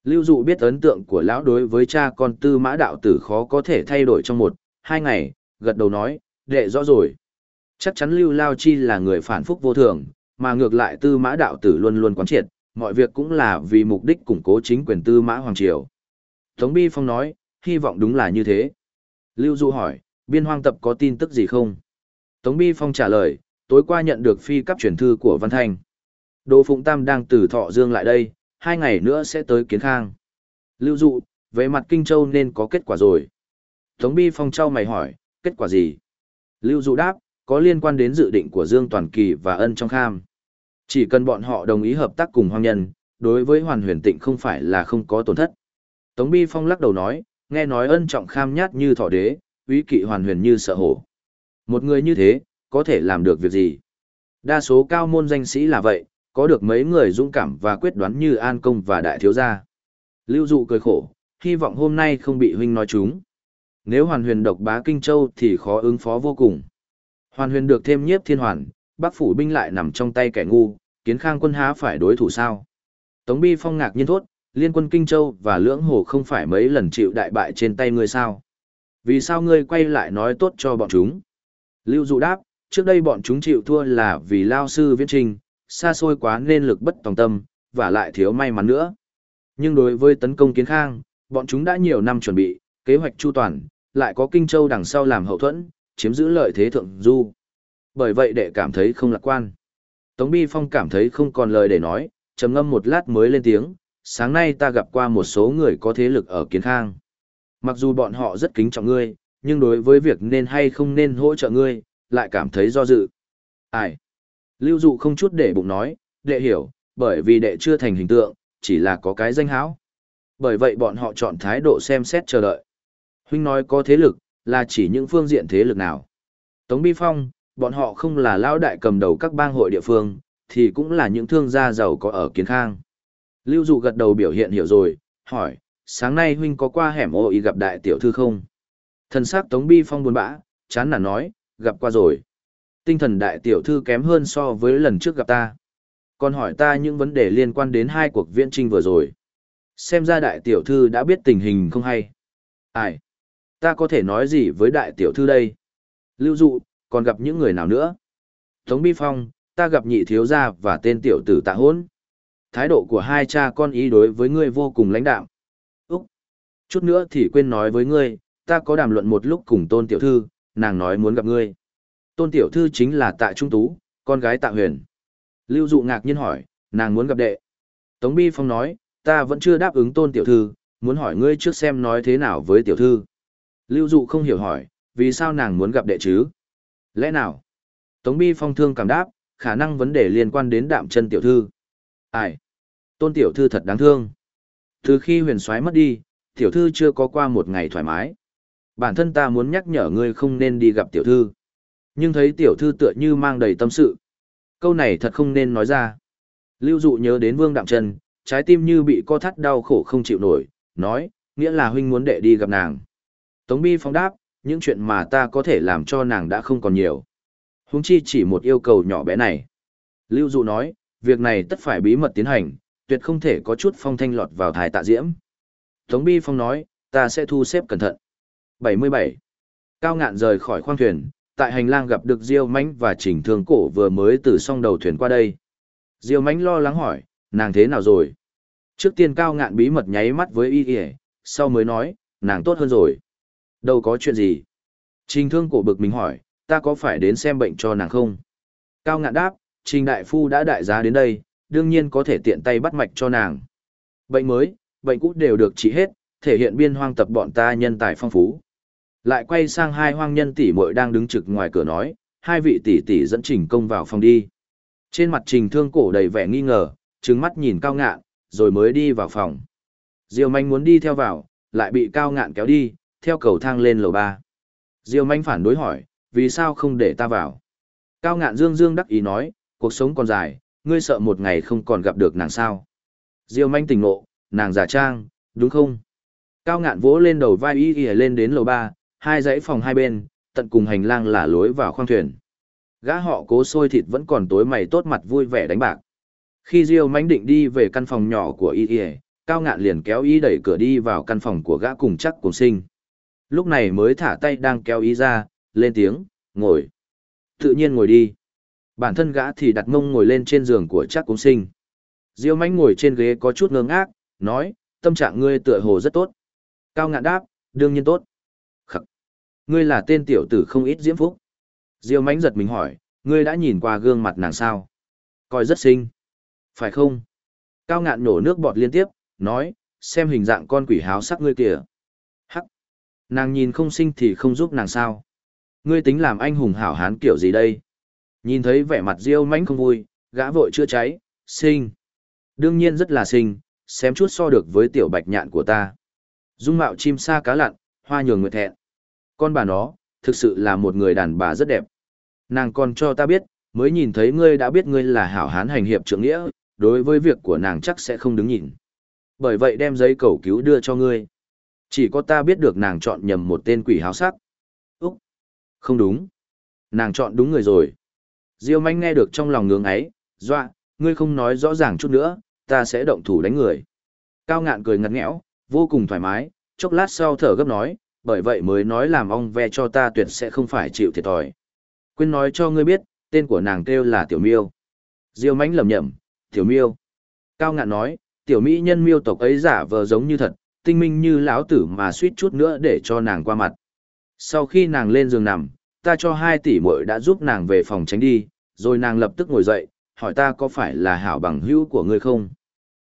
Lưu dụ biết ấn tượng của lão đối với cha con tư mã đạo tử khó có thể thay đổi trong một, hai ngày, gật đầu nói, đệ rõ rồi. Chắc chắn Lưu Lao Chi là người phản phúc vô thường, mà ngược lại tư mã đạo tử luôn luôn quán triệt, mọi việc cũng là vì mục đích củng cố chính quyền tư mã Hoàng Triều. Tống Bi Phong nói, hy vọng đúng là như thế. Lưu Dụ hỏi, biên hoang tập có tin tức gì không? Tống Bi Phong trả lời, tối qua nhận được phi cấp truyền thư của Văn Thanh. Đỗ Phụng Tam đang từ Thọ Dương lại đây, hai ngày nữa sẽ tới Kiến Khang. Lưu dụ, về mặt Kinh Châu nên có kết quả rồi. Tống Bi Phong trao mày hỏi, kết quả gì? Lưu dụ đáp, có liên quan đến dự định của Dương Toàn Kỳ và Ân Trong Kham. Chỉ cần bọn họ đồng ý hợp tác cùng hoang nhân, đối với Hoàn Huyền Tịnh không phải là không có tổn thất. Tống Bi Phong lắc đầu nói, nghe nói Ân Trọng Kham nhát như thỏ đế, Quý kỵ Hoàn Huyền như sợ hổ. Một người như thế, có thể làm được việc gì. Đa số cao môn danh sĩ là vậy, Có được mấy người dũng cảm và quyết đoán như An Công và Đại Thiếu Gia. Lưu Dụ cười khổ, hy vọng hôm nay không bị huynh nói chúng. Nếu hoàn huyền độc bá Kinh Châu thì khó ứng phó vô cùng. Hoàn huyền được thêm nhiếp thiên hoàn, bắc phủ binh lại nằm trong tay kẻ ngu, kiến khang quân há phải đối thủ sao. Tống Bi Phong ngạc nhiên thốt, liên quân Kinh Châu và Lưỡng Hồ không phải mấy lần chịu đại bại trên tay ngươi sao? Vì sao ngươi quay lại nói tốt cho bọn chúng? Lưu Dụ đáp, trước đây bọn chúng chịu thua là vì lao sư viễn trình, xa xôi quá nên lực bất tòng tâm, và lại thiếu may mắn nữa. Nhưng đối với tấn công kiến khang, bọn chúng đã nhiều năm chuẩn bị, kế hoạch chu toàn, lại có Kinh Châu đằng sau làm hậu thuẫn, chiếm giữ lợi thế thượng du. Bởi vậy đệ cảm thấy không lạc quan. Tống Bi Phong cảm thấy không còn lời để nói, trầm ngâm một lát mới lên tiếng, sáng nay ta gặp qua một số người có thế lực ở Kiến Khang. Mặc dù bọn họ rất kính trọng ngươi, nhưng đối với việc nên hay không nên hỗ trợ ngươi, lại cảm thấy do dự. Ai? Lưu dụ không chút để bụng nói, đệ hiểu, bởi vì đệ chưa thành hình tượng, chỉ là có cái danh hão. Bởi vậy bọn họ chọn thái độ xem xét chờ đợi. Huynh nói có thế lực, là chỉ những phương diện thế lực nào. Tống Bi Phong, bọn họ không là lão đại cầm đầu các bang hội địa phương, thì cũng là những thương gia giàu có ở kiến khang. Lưu Dụ gật đầu biểu hiện hiểu rồi, hỏi, sáng nay huynh có qua hẻm ô y gặp đại tiểu thư không? Thần sắc Tống Bi Phong buồn bã, chán nản nói, gặp qua rồi. Tinh thần đại tiểu thư kém hơn so với lần trước gặp ta. Còn hỏi ta những vấn đề liên quan đến hai cuộc viễn trinh vừa rồi. Xem ra đại tiểu thư đã biết tình hình không hay. Ai? Ta có thể nói gì với đại tiểu thư đây? Lưu dụ, còn gặp những người nào nữa? Tống Bi Phong, ta gặp nhị thiếu gia và tên tiểu tử tạ hôn. Thái độ của hai cha con ý đối với ngươi vô cùng lãnh đạm. Úc! Chút nữa thì quên nói với ngươi, ta có đàm luận một lúc cùng tôn tiểu thư, nàng nói muốn gặp ngươi. Tôn tiểu thư chính là tạ trung tú, con gái tạ huyền. Lưu dụ ngạc nhiên hỏi, nàng muốn gặp đệ. Tống Bi Phong nói, ta vẫn chưa đáp ứng tôn tiểu thư, muốn hỏi ngươi trước xem nói thế nào với tiểu thư. Lưu dụ không hiểu hỏi, vì sao nàng muốn gặp đệ chứ? Lẽ nào? Tống Bi Phong thương cảm đáp, khả năng vấn đề liên quan đến đạm chân tiểu thư. Ai? Tôn tiểu thư thật đáng thương. Từ khi huyền soái mất đi, tiểu thư chưa có qua một ngày thoải mái. Bản thân ta muốn nhắc nhở ngươi không nên đi gặp tiểu thư. Nhưng thấy tiểu thư tựa như mang đầy tâm sự. Câu này thật không nên nói ra. Lưu dụ nhớ đến vương đạm trần, trái tim như bị co thắt đau khổ không chịu nổi, nói, nghĩa là huynh muốn đệ đi gặp nàng. Tống Bi Phong đáp, những chuyện mà ta có thể làm cho nàng đã không còn nhiều. huống chi chỉ một yêu cầu nhỏ bé này. Lưu Dụ nói, việc này tất phải bí mật tiến hành, tuyệt không thể có chút phong thanh lọt vào thái tạ diễm. Tống Bi Phong nói, ta sẽ thu xếp cẩn thận. 77. Cao ngạn rời khỏi khoang thuyền, tại hành lang gặp được Diêu Mánh và Trình Thương Cổ vừa mới từ song đầu thuyền qua đây. Diêu Mánh lo lắng hỏi, nàng thế nào rồi? Trước tiên Cao ngạn bí mật nháy mắt với y y, sau mới nói, nàng tốt hơn rồi. Đâu có chuyện gì? Trình Thương Cổ bực mình hỏi, ta có phải đến xem bệnh cho nàng không? Cao ngạn đáp, Trình Đại Phu đã đại giá đến đây, đương nhiên có thể tiện tay bắt mạch cho nàng. Bệnh mới, bệnh cũ đều được trị hết, thể hiện biên hoang tập bọn ta nhân tài phong phú. Lại quay sang hai hoang nhân tỷ muội đang đứng trực ngoài cửa nói, hai vị tỷ tỷ dẫn Trình Công vào phòng đi. Trên mặt Trình Thương cổ đầy vẻ nghi ngờ, trừng mắt nhìn Cao Ngạn, rồi mới đi vào phòng. Diêu Manh muốn đi theo vào, lại bị Cao Ngạn kéo đi, theo cầu thang lên lầu ba. Diêu Manh phản đối hỏi, vì sao không để ta vào? Cao Ngạn dương dương đắc ý nói, cuộc sống còn dài, ngươi sợ một ngày không còn gặp được nàng sao? Diêu Manh tỉnh ngộ, nàng giả trang, đúng không? Cao Ngạn vỗ lên đầu vai y y lên đến lầu ba, hai dãy phòng hai bên, tận cùng hành lang là lối vào khoang thuyền. Gã họ cố sôi thịt vẫn còn tối mày tốt mặt vui vẻ đánh bạc. Khi Diêu mánh định đi về căn phòng nhỏ của y y, cao ngạn liền kéo y đẩy cửa đi vào căn phòng của gã cùng chắc cùng sinh. Lúc này mới thả tay đang kéo y ra, lên tiếng, ngồi. Tự nhiên ngồi đi. Bản thân gã thì đặt mông ngồi lên trên giường của chắc cùng sinh. Diêu mánh ngồi trên ghế có chút ngơ ngác, nói, tâm trạng ngươi tựa hồ rất tốt. Cao ngạn đáp, đương nhiên tốt. Ngươi là tên tiểu tử không ít diễm phúc. Diêu mánh giật mình hỏi, ngươi đã nhìn qua gương mặt nàng sao? Coi rất xinh. Phải không? Cao ngạn nổ nước bọt liên tiếp, nói, xem hình dạng con quỷ háo sắc ngươi kìa. Hắc. Nàng nhìn không xinh thì không giúp nàng sao? Ngươi tính làm anh hùng hảo hán kiểu gì đây? Nhìn thấy vẻ mặt Diêu mánh không vui, gã vội chữa cháy, xinh. Đương nhiên rất là xinh, xem chút so được với tiểu bạch nhạn của ta. Dung mạo chim sa cá lặn, hoa nhường nguyệt thẹn. Con bà nó, thực sự là một người đàn bà rất đẹp. Nàng còn cho ta biết, Mới nhìn thấy ngươi đã biết ngươi là hảo hán hành hiệp trưởng nghĩa, đối với việc của nàng chắc sẽ không đứng nhìn. Bởi vậy đem giấy cầu cứu đưa cho ngươi. Chỉ có ta biết được nàng chọn nhầm một tên quỷ háo sắc. Úc! Không đúng. Nàng chọn đúng người rồi. Diêu manh nghe được trong lòng ngưỡng ấy, dọa, ngươi không nói rõ ràng chút nữa, ta sẽ động thủ đánh người. Cao ngạn cười ngặt nghẽo, vô cùng thoải mái, chốc lát sau thở gấp nói, bởi vậy mới nói làm ong ve cho ta tuyệt sẽ không phải chịu thiệt thòi. Quên nói cho ngươi biết, tên của nàng kêu là Tiểu Miêu. Diêu mánh lầm nhầm, Tiểu Miêu. Cao ngạn nói, Tiểu Mỹ nhân miêu tộc ấy giả vờ giống như thật, tinh minh như lão tử mà suýt chút nữa để cho nàng qua mặt. Sau khi nàng lên giường nằm, ta cho hai tỷ muội đã giúp nàng về phòng tránh đi, rồi nàng lập tức ngồi dậy, hỏi ta có phải là hảo bằng hữu của ngươi không?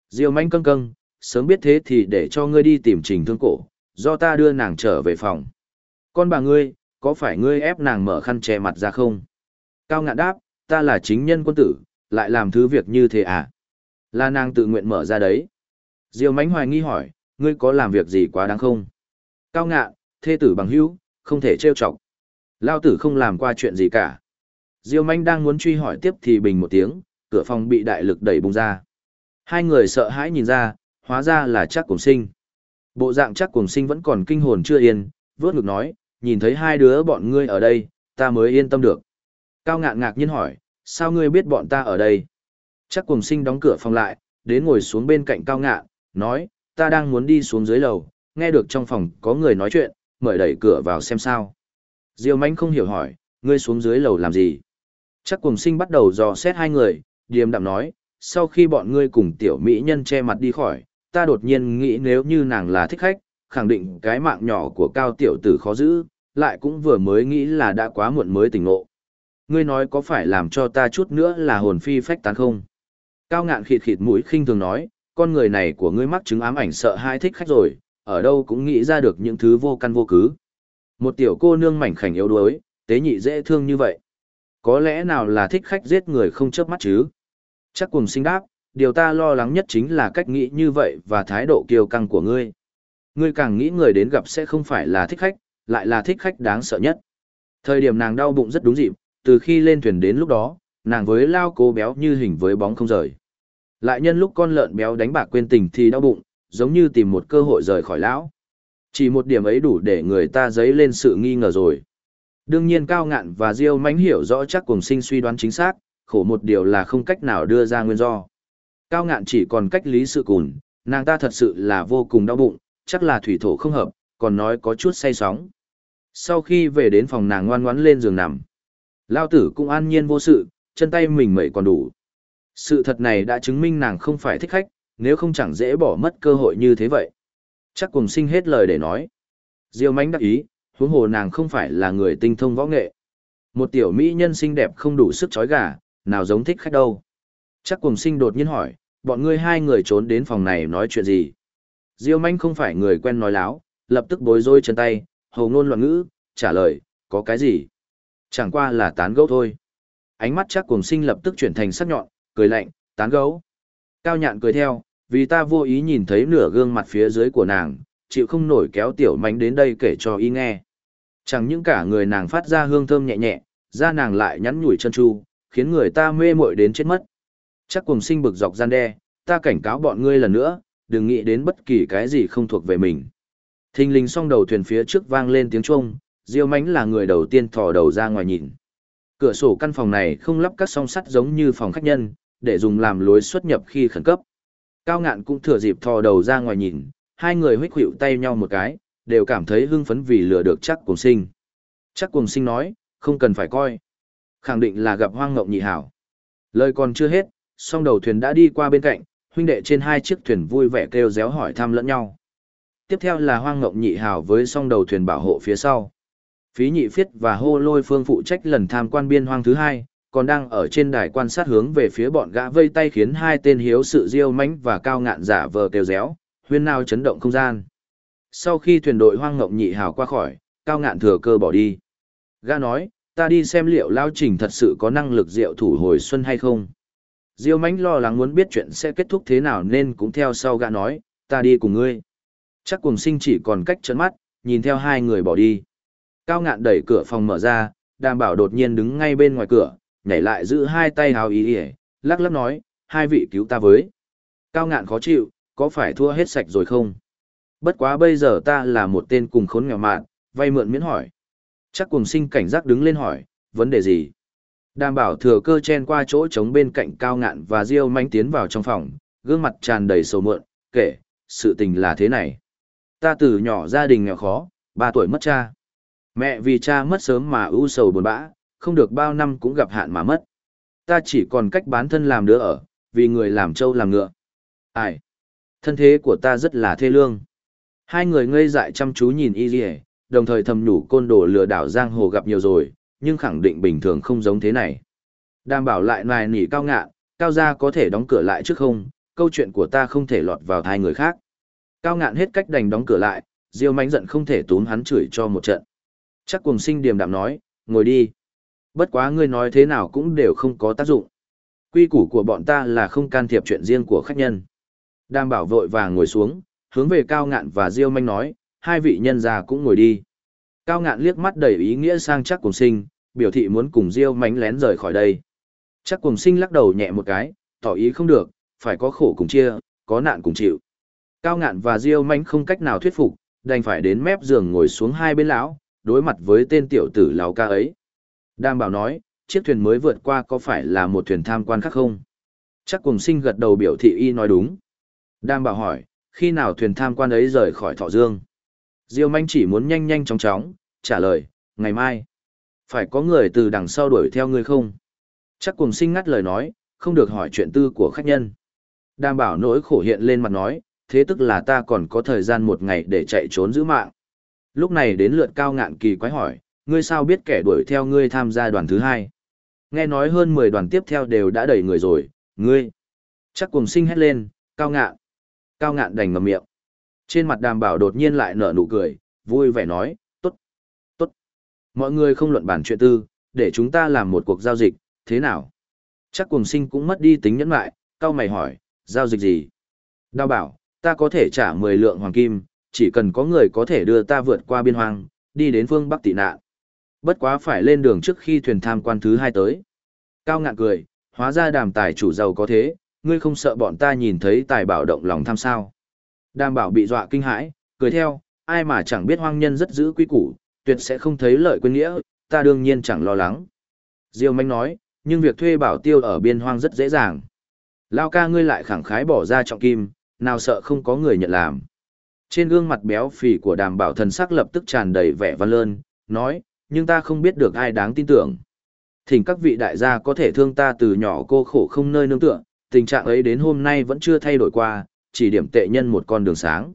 Diêu Mánh căng căng, sớm biết thế thì để cho ngươi đi tìm trình thương cổ, do ta đưa nàng trở về phòng. Con bà ngươi, có phải ngươi ép nàng mở khăn che mặt ra không? Cao ngạn đáp, ta là chính nhân quân tử, lại làm thứ việc như thế à? Là nàng tự nguyện mở ra đấy. Diêu mánh hoài nghi hỏi, ngươi có làm việc gì quá đáng không? Cao ngạn, thê tử bằng hữu, không thể trêu chọc. Lao tử không làm qua chuyện gì cả. Diêu mánh đang muốn truy hỏi tiếp thì bình một tiếng, cửa phòng bị đại lực đẩy bung ra. Hai người sợ hãi nhìn ra, hóa ra là chắc cùng sinh. Bộ dạng chắc cùng sinh vẫn còn kinh hồn chưa yên, vớt ngực nói, nhìn thấy hai đứa bọn ngươi ở đây, ta mới yên tâm được. Cao ngạn ngạc nhiên hỏi, sao ngươi biết bọn ta ở đây? Chắc cùng sinh đóng cửa phòng lại, đến ngồi xuống bên cạnh cao ngạn, nói, ta đang muốn đi xuống dưới lầu, nghe được trong phòng có người nói chuyện, mời đẩy cửa vào xem sao. Diêu manh không hiểu hỏi, ngươi xuống dưới lầu làm gì? Chắc cùng sinh bắt đầu dò xét hai người, điềm đạm nói, sau khi bọn ngươi cùng tiểu mỹ nhân che mặt đi khỏi, ta đột nhiên nghĩ nếu như nàng là thích khách, khẳng định cái mạng nhỏ của cao tiểu tử khó giữ, lại cũng vừa mới nghĩ là đã quá muộn mới tỉnh ngộ. Ngươi nói có phải làm cho ta chút nữa là hồn phi phách tán không? Cao ngạn khịt khịt mũi khinh thường nói, con người này của ngươi mắc chứng ám ảnh sợ hai thích khách rồi, ở đâu cũng nghĩ ra được những thứ vô căn vô cứ. Một tiểu cô nương mảnh khảnh yếu đuối, tế nhị dễ thương như vậy. Có lẽ nào là thích khách giết người không chớp mắt chứ? Chắc cùng sinh đáp, điều ta lo lắng nhất chính là cách nghĩ như vậy và thái độ kiêu căng của ngươi. Ngươi càng nghĩ người đến gặp sẽ không phải là thích khách, lại là thích khách đáng sợ nhất. Thời điểm nàng đau bụng rất đúng dịp, từ khi lên thuyền đến lúc đó, nàng với lao cố béo như hình với bóng không rời. Lại nhân lúc con lợn béo đánh bạc quên tình thì đau bụng, giống như tìm một cơ hội rời khỏi lão. Chỉ một điểm ấy đủ để người ta dấy lên sự nghi ngờ rồi. Đương nhiên Cao Ngạn và Diêu Mánh hiểu rõ chắc cùng sinh suy đoán chính xác, khổ một điều là không cách nào đưa ra nguyên do. Cao Ngạn chỉ còn cách lý sự cùn, nàng ta thật sự là vô cùng đau bụng, chắc là thủy thổ không hợp, còn nói có chút say sóng. Sau khi về đến phòng nàng ngoan ngoãn lên giường nằm. Lao tử cũng an nhiên vô sự, chân tay mình mẩy còn đủ. Sự thật này đã chứng minh nàng không phải thích khách, nếu không chẳng dễ bỏ mất cơ hội như thế vậy. Chắc cùng sinh hết lời để nói. Diêu mánh đắc ý, huống hồ nàng không phải là người tinh thông võ nghệ. Một tiểu mỹ nhân xinh đẹp không đủ sức chói gà, nào giống thích khách đâu. Chắc cùng sinh đột nhiên hỏi, bọn ngươi hai người trốn đến phòng này nói chuyện gì? Diêu manh không phải người quen nói láo, lập tức bối rối chân tay, hầu ngôn loạn ngữ, trả lời, có cái gì? Chẳng qua là tán gẫu thôi. Ánh mắt chắc cùng sinh lập tức chuyển thành sắc nhọn, cười lạnh, tán gẫu. Cao nhạn cười theo, vì ta vô ý nhìn thấy nửa gương mặt phía dưới của nàng, chịu không nổi kéo tiểu mánh đến đây kể cho y nghe. Chẳng những cả người nàng phát ra hương thơm nhẹ nhẹ, da nàng lại nhắn nhủi chân chu, khiến người ta mê muội đến chết mất. Chắc cùng sinh bực dọc gian đe, ta cảnh cáo bọn ngươi lần nữa, đừng nghĩ đến bất kỳ cái gì không thuộc về mình. Thình linh song đầu thuyền phía trước vang lên tiếng chuông, Diêu Mánh là người đầu tiên thò đầu ra ngoài nhìn. Cửa sổ căn phòng này không lắp các song sắt giống như phòng khách nhân, để dùng làm lối xuất nhập khi khẩn cấp. Cao ngạn cũng thừa dịp thò đầu ra ngoài nhìn, hai người huyết hữu tay nhau một cái, đều cảm thấy hưng phấn vì lừa được chắc cùng sinh. Chắc cùng sinh nói, không cần phải coi. Khẳng định là gặp hoang ngộng nhị hảo. Lời còn chưa hết, song đầu thuyền đã đi qua bên cạnh, huynh đệ trên hai chiếc thuyền vui vẻ kêu réo hỏi thăm lẫn nhau. Tiếp theo là hoang ngộng nhị hảo với song đầu thuyền bảo hộ phía sau. Phí nhị phiết và hô lôi phương phụ trách lần tham quan biên hoang thứ hai, còn đang ở trên đài quan sát hướng về phía bọn gã vây tay khiến hai tên hiếu sự diêu mãnh và cao ngạn giả vờ kêu réo, huyên nao chấn động không gian. Sau khi thuyền đội hoang ngộng nhị hào qua khỏi, cao ngạn thừa cơ bỏ đi. Gã nói, ta đi xem liệu lao trình thật sự có năng lực diệu thủ hồi xuân hay không. Diêu mánh lo lắng muốn biết chuyện sẽ kết thúc thế nào nên cũng theo sau gã nói, ta đi cùng ngươi. Chắc cùng sinh chỉ còn cách trấn mắt, nhìn theo hai người bỏ đi. Cao ngạn đẩy cửa phòng mở ra, đảm bảo đột nhiên đứng ngay bên ngoài cửa, nhảy lại giữ hai tay hào ý ỉa lắc lắc nói hai vị cứu ta với cao ngạn khó chịu có phải thua hết sạch rồi không bất quá bây giờ ta là một tên cùng khốn nghèo mạn vay mượn miễn hỏi chắc cùng sinh cảnh giác đứng lên hỏi vấn đề gì đảm bảo thừa cơ chen qua chỗ trống bên cạnh cao ngạn và diêu manh tiến vào trong phòng, gương mặt tràn đầy sầu mượn kể, sự tình là thế này. Ta từ nhỏ gia đình nghèo khó, ba tuổi mất cha. Mẹ vì cha mất sớm mà ưu sầu buồn bã, không được bao năm cũng gặp hạn mà mất. Ta chỉ còn cách bán thân làm đứa ở, vì người làm trâu làm ngựa. Ai? Thân thế của ta rất là thê lương. Hai người ngây dại chăm chú nhìn y đồng thời thầm nhủ côn đồ lừa đảo giang hồ gặp nhiều rồi nhưng khẳng định bình thường không giống thế này. Đảm bảo lại nài nỉ cao ngạ cao gia có thể đóng cửa lại trước không, câu chuyện của ta không thể lọt vào thai người khác. Cao ngạn hết cách đành đóng cửa lại, diêu mánh giận không thể túm hắn chửi cho một trận. Chắc cùng sinh điềm đạm nói, ngồi đi. Bất quá ngươi nói thế nào cũng đều không có tác dụng. Quy củ của bọn ta là không can thiệp chuyện riêng của khách nhân. Đảm bảo vội vàng ngồi xuống, hướng về cao ngạn và diêu manh nói, hai vị nhân già cũng ngồi đi cao ngạn liếc mắt đầy ý nghĩa sang chắc cùng sinh, biểu thị muốn cùng diêu mánh lén rời khỏi đây. Chắc cùng sinh lắc đầu nhẹ một cái, tỏ ý không được, phải có khổ cùng chia, có nạn cùng chịu. Cao ngạn và diêu mánh không cách nào thuyết phục, đành phải đến mép giường ngồi xuống hai bên lão, đối mặt với tên tiểu tử lào ca ấy. Đam bảo nói, chiếc thuyền mới vượt qua có phải là một thuyền tham quan khác không? Chắc cùng sinh gật đầu biểu thị y nói đúng. Đam bảo hỏi, khi nào thuyền tham quan ấy rời khỏi thọ dương? Diêu manh chỉ muốn nhanh nhanh chóng chóng trả lời, ngày mai, phải có người từ đằng sau đuổi theo ngươi không? Chắc cùng sinh ngắt lời nói, không được hỏi chuyện tư của khách nhân. Đam bảo nỗi khổ hiện lên mặt nói, thế tức là ta còn có thời gian một ngày để chạy trốn giữ mạng. Lúc này đến lượt cao ngạn kỳ quái hỏi, ngươi sao biết kẻ đuổi theo ngươi tham gia đoàn thứ hai? Nghe nói hơn mười đoàn tiếp theo đều đã đẩy người rồi, ngươi? Chắc cùng sinh hét lên, cao ngạn. Cao ngạn đành ngầm miệng. Trên mặt đàm bảo đột nhiên lại nở nụ cười, vui vẻ nói mọi người không luận bản chuyện tư để chúng ta làm một cuộc giao dịch thế nào? Chắc cùng sinh cũng mất đi tính nhẫn lại cao mày hỏi giao dịch gì? Đào bảo ta có thể trả mười lượng hoàng kim chỉ cần có người có thể đưa ta vượt qua biên hoang đi đến phương bắc tị nạn. Bất quá phải lên đường trước khi thuyền tham quan thứ hai tới. Cao ngạn cười hóa ra đàm tài chủ giàu có thế ngươi không sợ bọn ta nhìn thấy tài bảo động lòng tham sao. Đàm bảo bị dọa kinh hãi, cười theo, ai mà chẳng biết hoang nhân rất giữ quý củ, tuyệt sẽ không thấy lợi quên nghĩa, ta đương nhiên chẳng lo lắng. Diêu Mạnh nói, nhưng việc thuê bảo tiêu ở biên hoang rất dễ dàng. Lao ca ngươi lại khẳng khái bỏ ra trọng kim, nào sợ không có người nhận làm. Trên gương mặt béo phì của đàm bảo thần sắc lập tức tràn đầy vẻ văn lơn, nói, nhưng ta không biết được ai đáng tin tưởng. Thỉnh các vị đại gia có thể thương ta từ nhỏ cô khổ không nơi nương tựa, tình trạng ấy đến hôm nay vẫn chưa thay đổi qua, chỉ điểm tệ nhân một con đường sáng.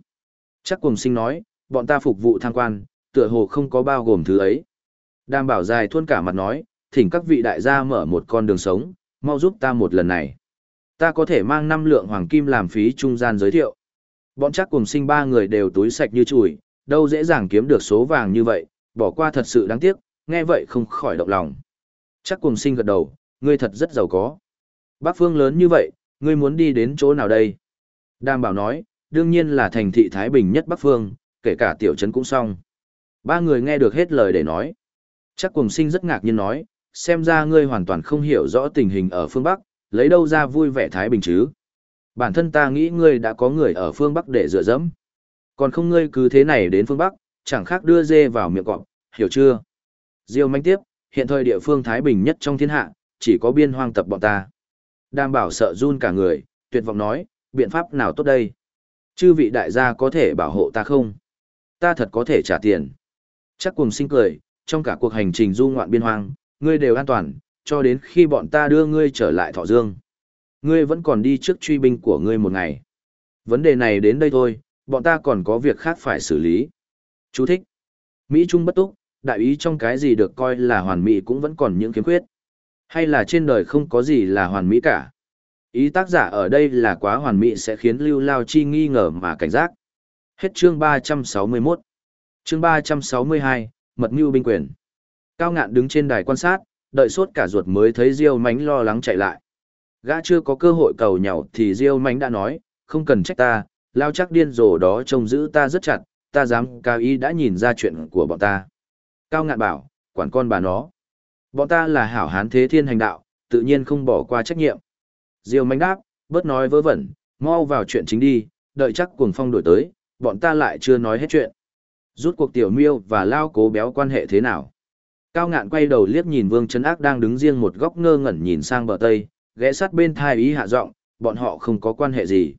Chắc cùng sinh nói, bọn ta phục vụ tham quan, tựa hồ không có bao gồm thứ ấy. Đàm bảo dài thuôn cả mặt nói, thỉnh các vị đại gia mở một con đường sống, mau giúp ta một lần này. Ta có thể mang năm lượng hoàng kim làm phí trung gian giới thiệu. Bọn chắc cùng sinh ba người đều túi sạch như chùi, đâu dễ dàng kiếm được số vàng như vậy, bỏ qua thật sự đáng tiếc, nghe vậy không khỏi động lòng. Chắc cùng sinh gật đầu, ngươi thật rất giàu có. Bắc phương lớn như vậy, ngươi muốn đi đến chỗ nào đây? Đàm bảo nói, đương nhiên là thành thị Thái Bình nhất Bắc phương, kể cả tiểu trấn cũng xong. Ba người nghe được hết lời để nói. Chắc cùng sinh rất ngạc nhiên nói, xem ra ngươi hoàn toàn không hiểu rõ tình hình ở phương Bắc, lấy đâu ra vui vẻ Thái Bình chứ? Bản thân ta nghĩ ngươi đã có người ở phương Bắc để dựa dẫm. Còn không ngươi cứ thế này đến phương Bắc, chẳng khác đưa dê vào miệng cọp, hiểu chưa? Diêu manh tiếp, hiện thời địa phương Thái Bình nhất trong thiên hạ, chỉ có biên hoang tập bọn ta. Đảm bảo sợ run cả người, tuyệt vọng nói, biện pháp nào tốt đây? Chư vị đại gia có thể bảo hộ ta không? Ta thật có thể trả tiền. Chắc cùng sinh cười, trong cả cuộc hành trình du ngoạn biên hoang, ngươi đều an toàn, cho đến khi bọn ta đưa ngươi trở lại thọ dương. Ngươi vẫn còn đi trước truy binh của ngươi một ngày. Vấn đề này đến đây thôi, bọn ta còn có việc khác phải xử lý. Chú thích. Mỹ Trung bất túc, đại ý trong cái gì được coi là hoàn mỹ cũng vẫn còn những khiếm khuyết. Hay là trên đời không có gì là hoàn mỹ cả? Ý tác giả ở đây là quá hoàn mỹ sẽ khiến Lưu Lao Chi nghi ngờ mà cảnh giác. Hết chương 361. Chương 362, Mật Mưu Binh Quyền. Cao ngạn đứng trên đài quan sát, đợi suốt cả ruột mới thấy Diêu Mánh lo lắng chạy lại. Gã chưa có cơ hội cầu nhau thì Diêu Mánh đã nói, không cần trách ta, Lao chắc điên rồ đó trông giữ ta rất chặt, ta dám cao ý đã nhìn ra chuyện của bọn ta. Cao ngạn bảo, quản con bà nó. Bọn ta là hảo hán thế thiên hành đạo, tự nhiên không bỏ qua trách nhiệm. Diêu Mánh đáp, bớt nói vớ vẩn, mau vào chuyện chính đi, đợi chắc cuồng phong đổi tới, bọn ta lại chưa nói hết chuyện. Rút cuộc tiểu miêu và lao cố béo quan hệ thế nào? Cao ngạn quay đầu liếc nhìn Vương Trấn Ác đang đứng riêng một góc ngơ ngẩn nhìn sang bờ Tây, ghé sát bên thai ý hạ giọng, bọn họ không có quan hệ gì.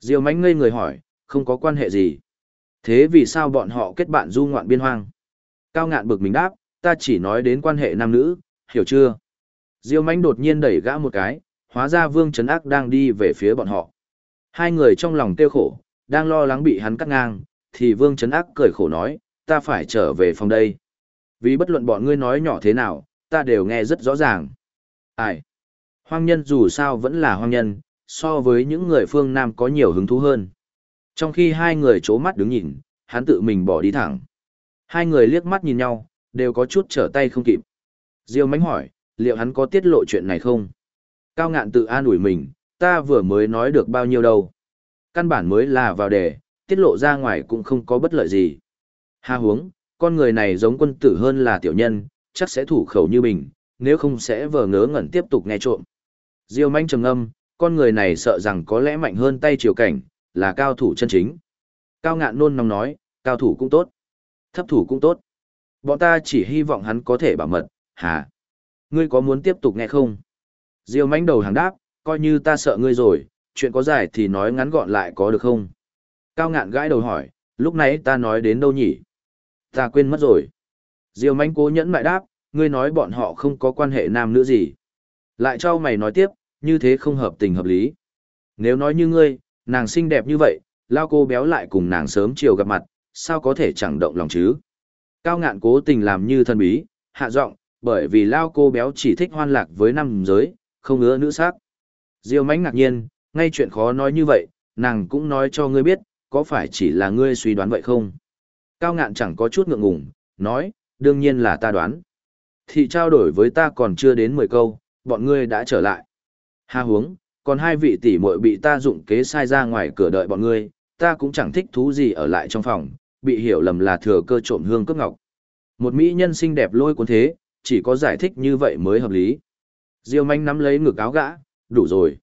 Diêu mánh ngây người hỏi, không có quan hệ gì. Thế vì sao bọn họ kết bạn du ngoạn biên hoang? Cao ngạn bực mình đáp, ta chỉ nói đến quan hệ nam nữ, hiểu chưa? Diêu mánh đột nhiên đẩy gã một cái, hóa ra Vương Trấn Ác đang đi về phía bọn họ. Hai người trong lòng tiêu khổ, đang lo lắng bị hắn cắt ngang, thì Vương Trấn Ác cười khổ nói, ta phải trở về phòng đây. Vì bất luận bọn ngươi nói nhỏ thế nào, ta đều nghe rất rõ ràng. Ai? Hoang nhân dù sao vẫn là hoang nhân, so với những người phương Nam có nhiều hứng thú hơn. Trong khi hai người chố mắt đứng nhìn, hắn tự mình bỏ đi thẳng. Hai người liếc mắt nhìn nhau, đều có chút trở tay không kịp. Diêu mánh hỏi, liệu hắn có tiết lộ chuyện này không? Cao ngạn tự an ủi mình, ta vừa mới nói được bao nhiêu đâu. Căn bản mới là vào đề, tiết lộ ra ngoài cũng không có bất lợi gì. Ha huống, con người này giống quân tử hơn là tiểu nhân, chắc sẽ thủ khẩu như mình, nếu không sẽ vờ ngớ ngẩn tiếp tục nghe trộm. Diêu manh trầm âm, con người này sợ rằng có lẽ mạnh hơn tay triều cảnh, là cao thủ chân chính. Cao ngạn nôn nóng nói, cao thủ cũng tốt, thấp thủ cũng tốt. Bọn ta chỉ hy vọng hắn có thể bảo mật, hả? Ngươi có muốn tiếp tục nghe không? Diêu manh đầu hàng đáp, coi như ta sợ ngươi rồi, chuyện có dài thì nói ngắn gọn lại có được không? Cao ngạn gãi đầu hỏi, lúc nãy ta nói đến đâu nhỉ? Ta quên mất rồi. Diêu Mánh cố nhẫn lại đáp, ngươi nói bọn họ không có quan hệ nam nữ gì. Lại cho mày nói tiếp, như thế không hợp tình hợp lý. Nếu nói như ngươi, nàng xinh đẹp như vậy, lao cô béo lại cùng nàng sớm chiều gặp mặt, sao có thể chẳng động lòng chứ? Cao ngạn cố tình làm như thân bí, hạ giọng, bởi vì lao cô béo chỉ thích hoan lạc với nam giới, không ngứa nữ sắc. Diêu mánh ngạc nhiên, ngay chuyện khó nói như vậy, nàng cũng nói cho ngươi biết, có phải chỉ là ngươi suy đoán vậy không? Cao ngạn chẳng có chút ngượng ngùng, nói, đương nhiên là ta đoán. Thị trao đổi với ta còn chưa đến 10 câu, bọn ngươi đã trở lại. Hà huống, còn hai vị tỷ muội bị ta dụng kế sai ra ngoài cửa đợi bọn ngươi, ta cũng chẳng thích thú gì ở lại trong phòng, bị hiểu lầm là thừa cơ trộm hương cướp ngọc. Một mỹ nhân xinh đẹp lôi cuốn thế, chỉ có giải thích như vậy mới hợp lý. Diêu manh nắm lấy ngực áo gã, đủ rồi.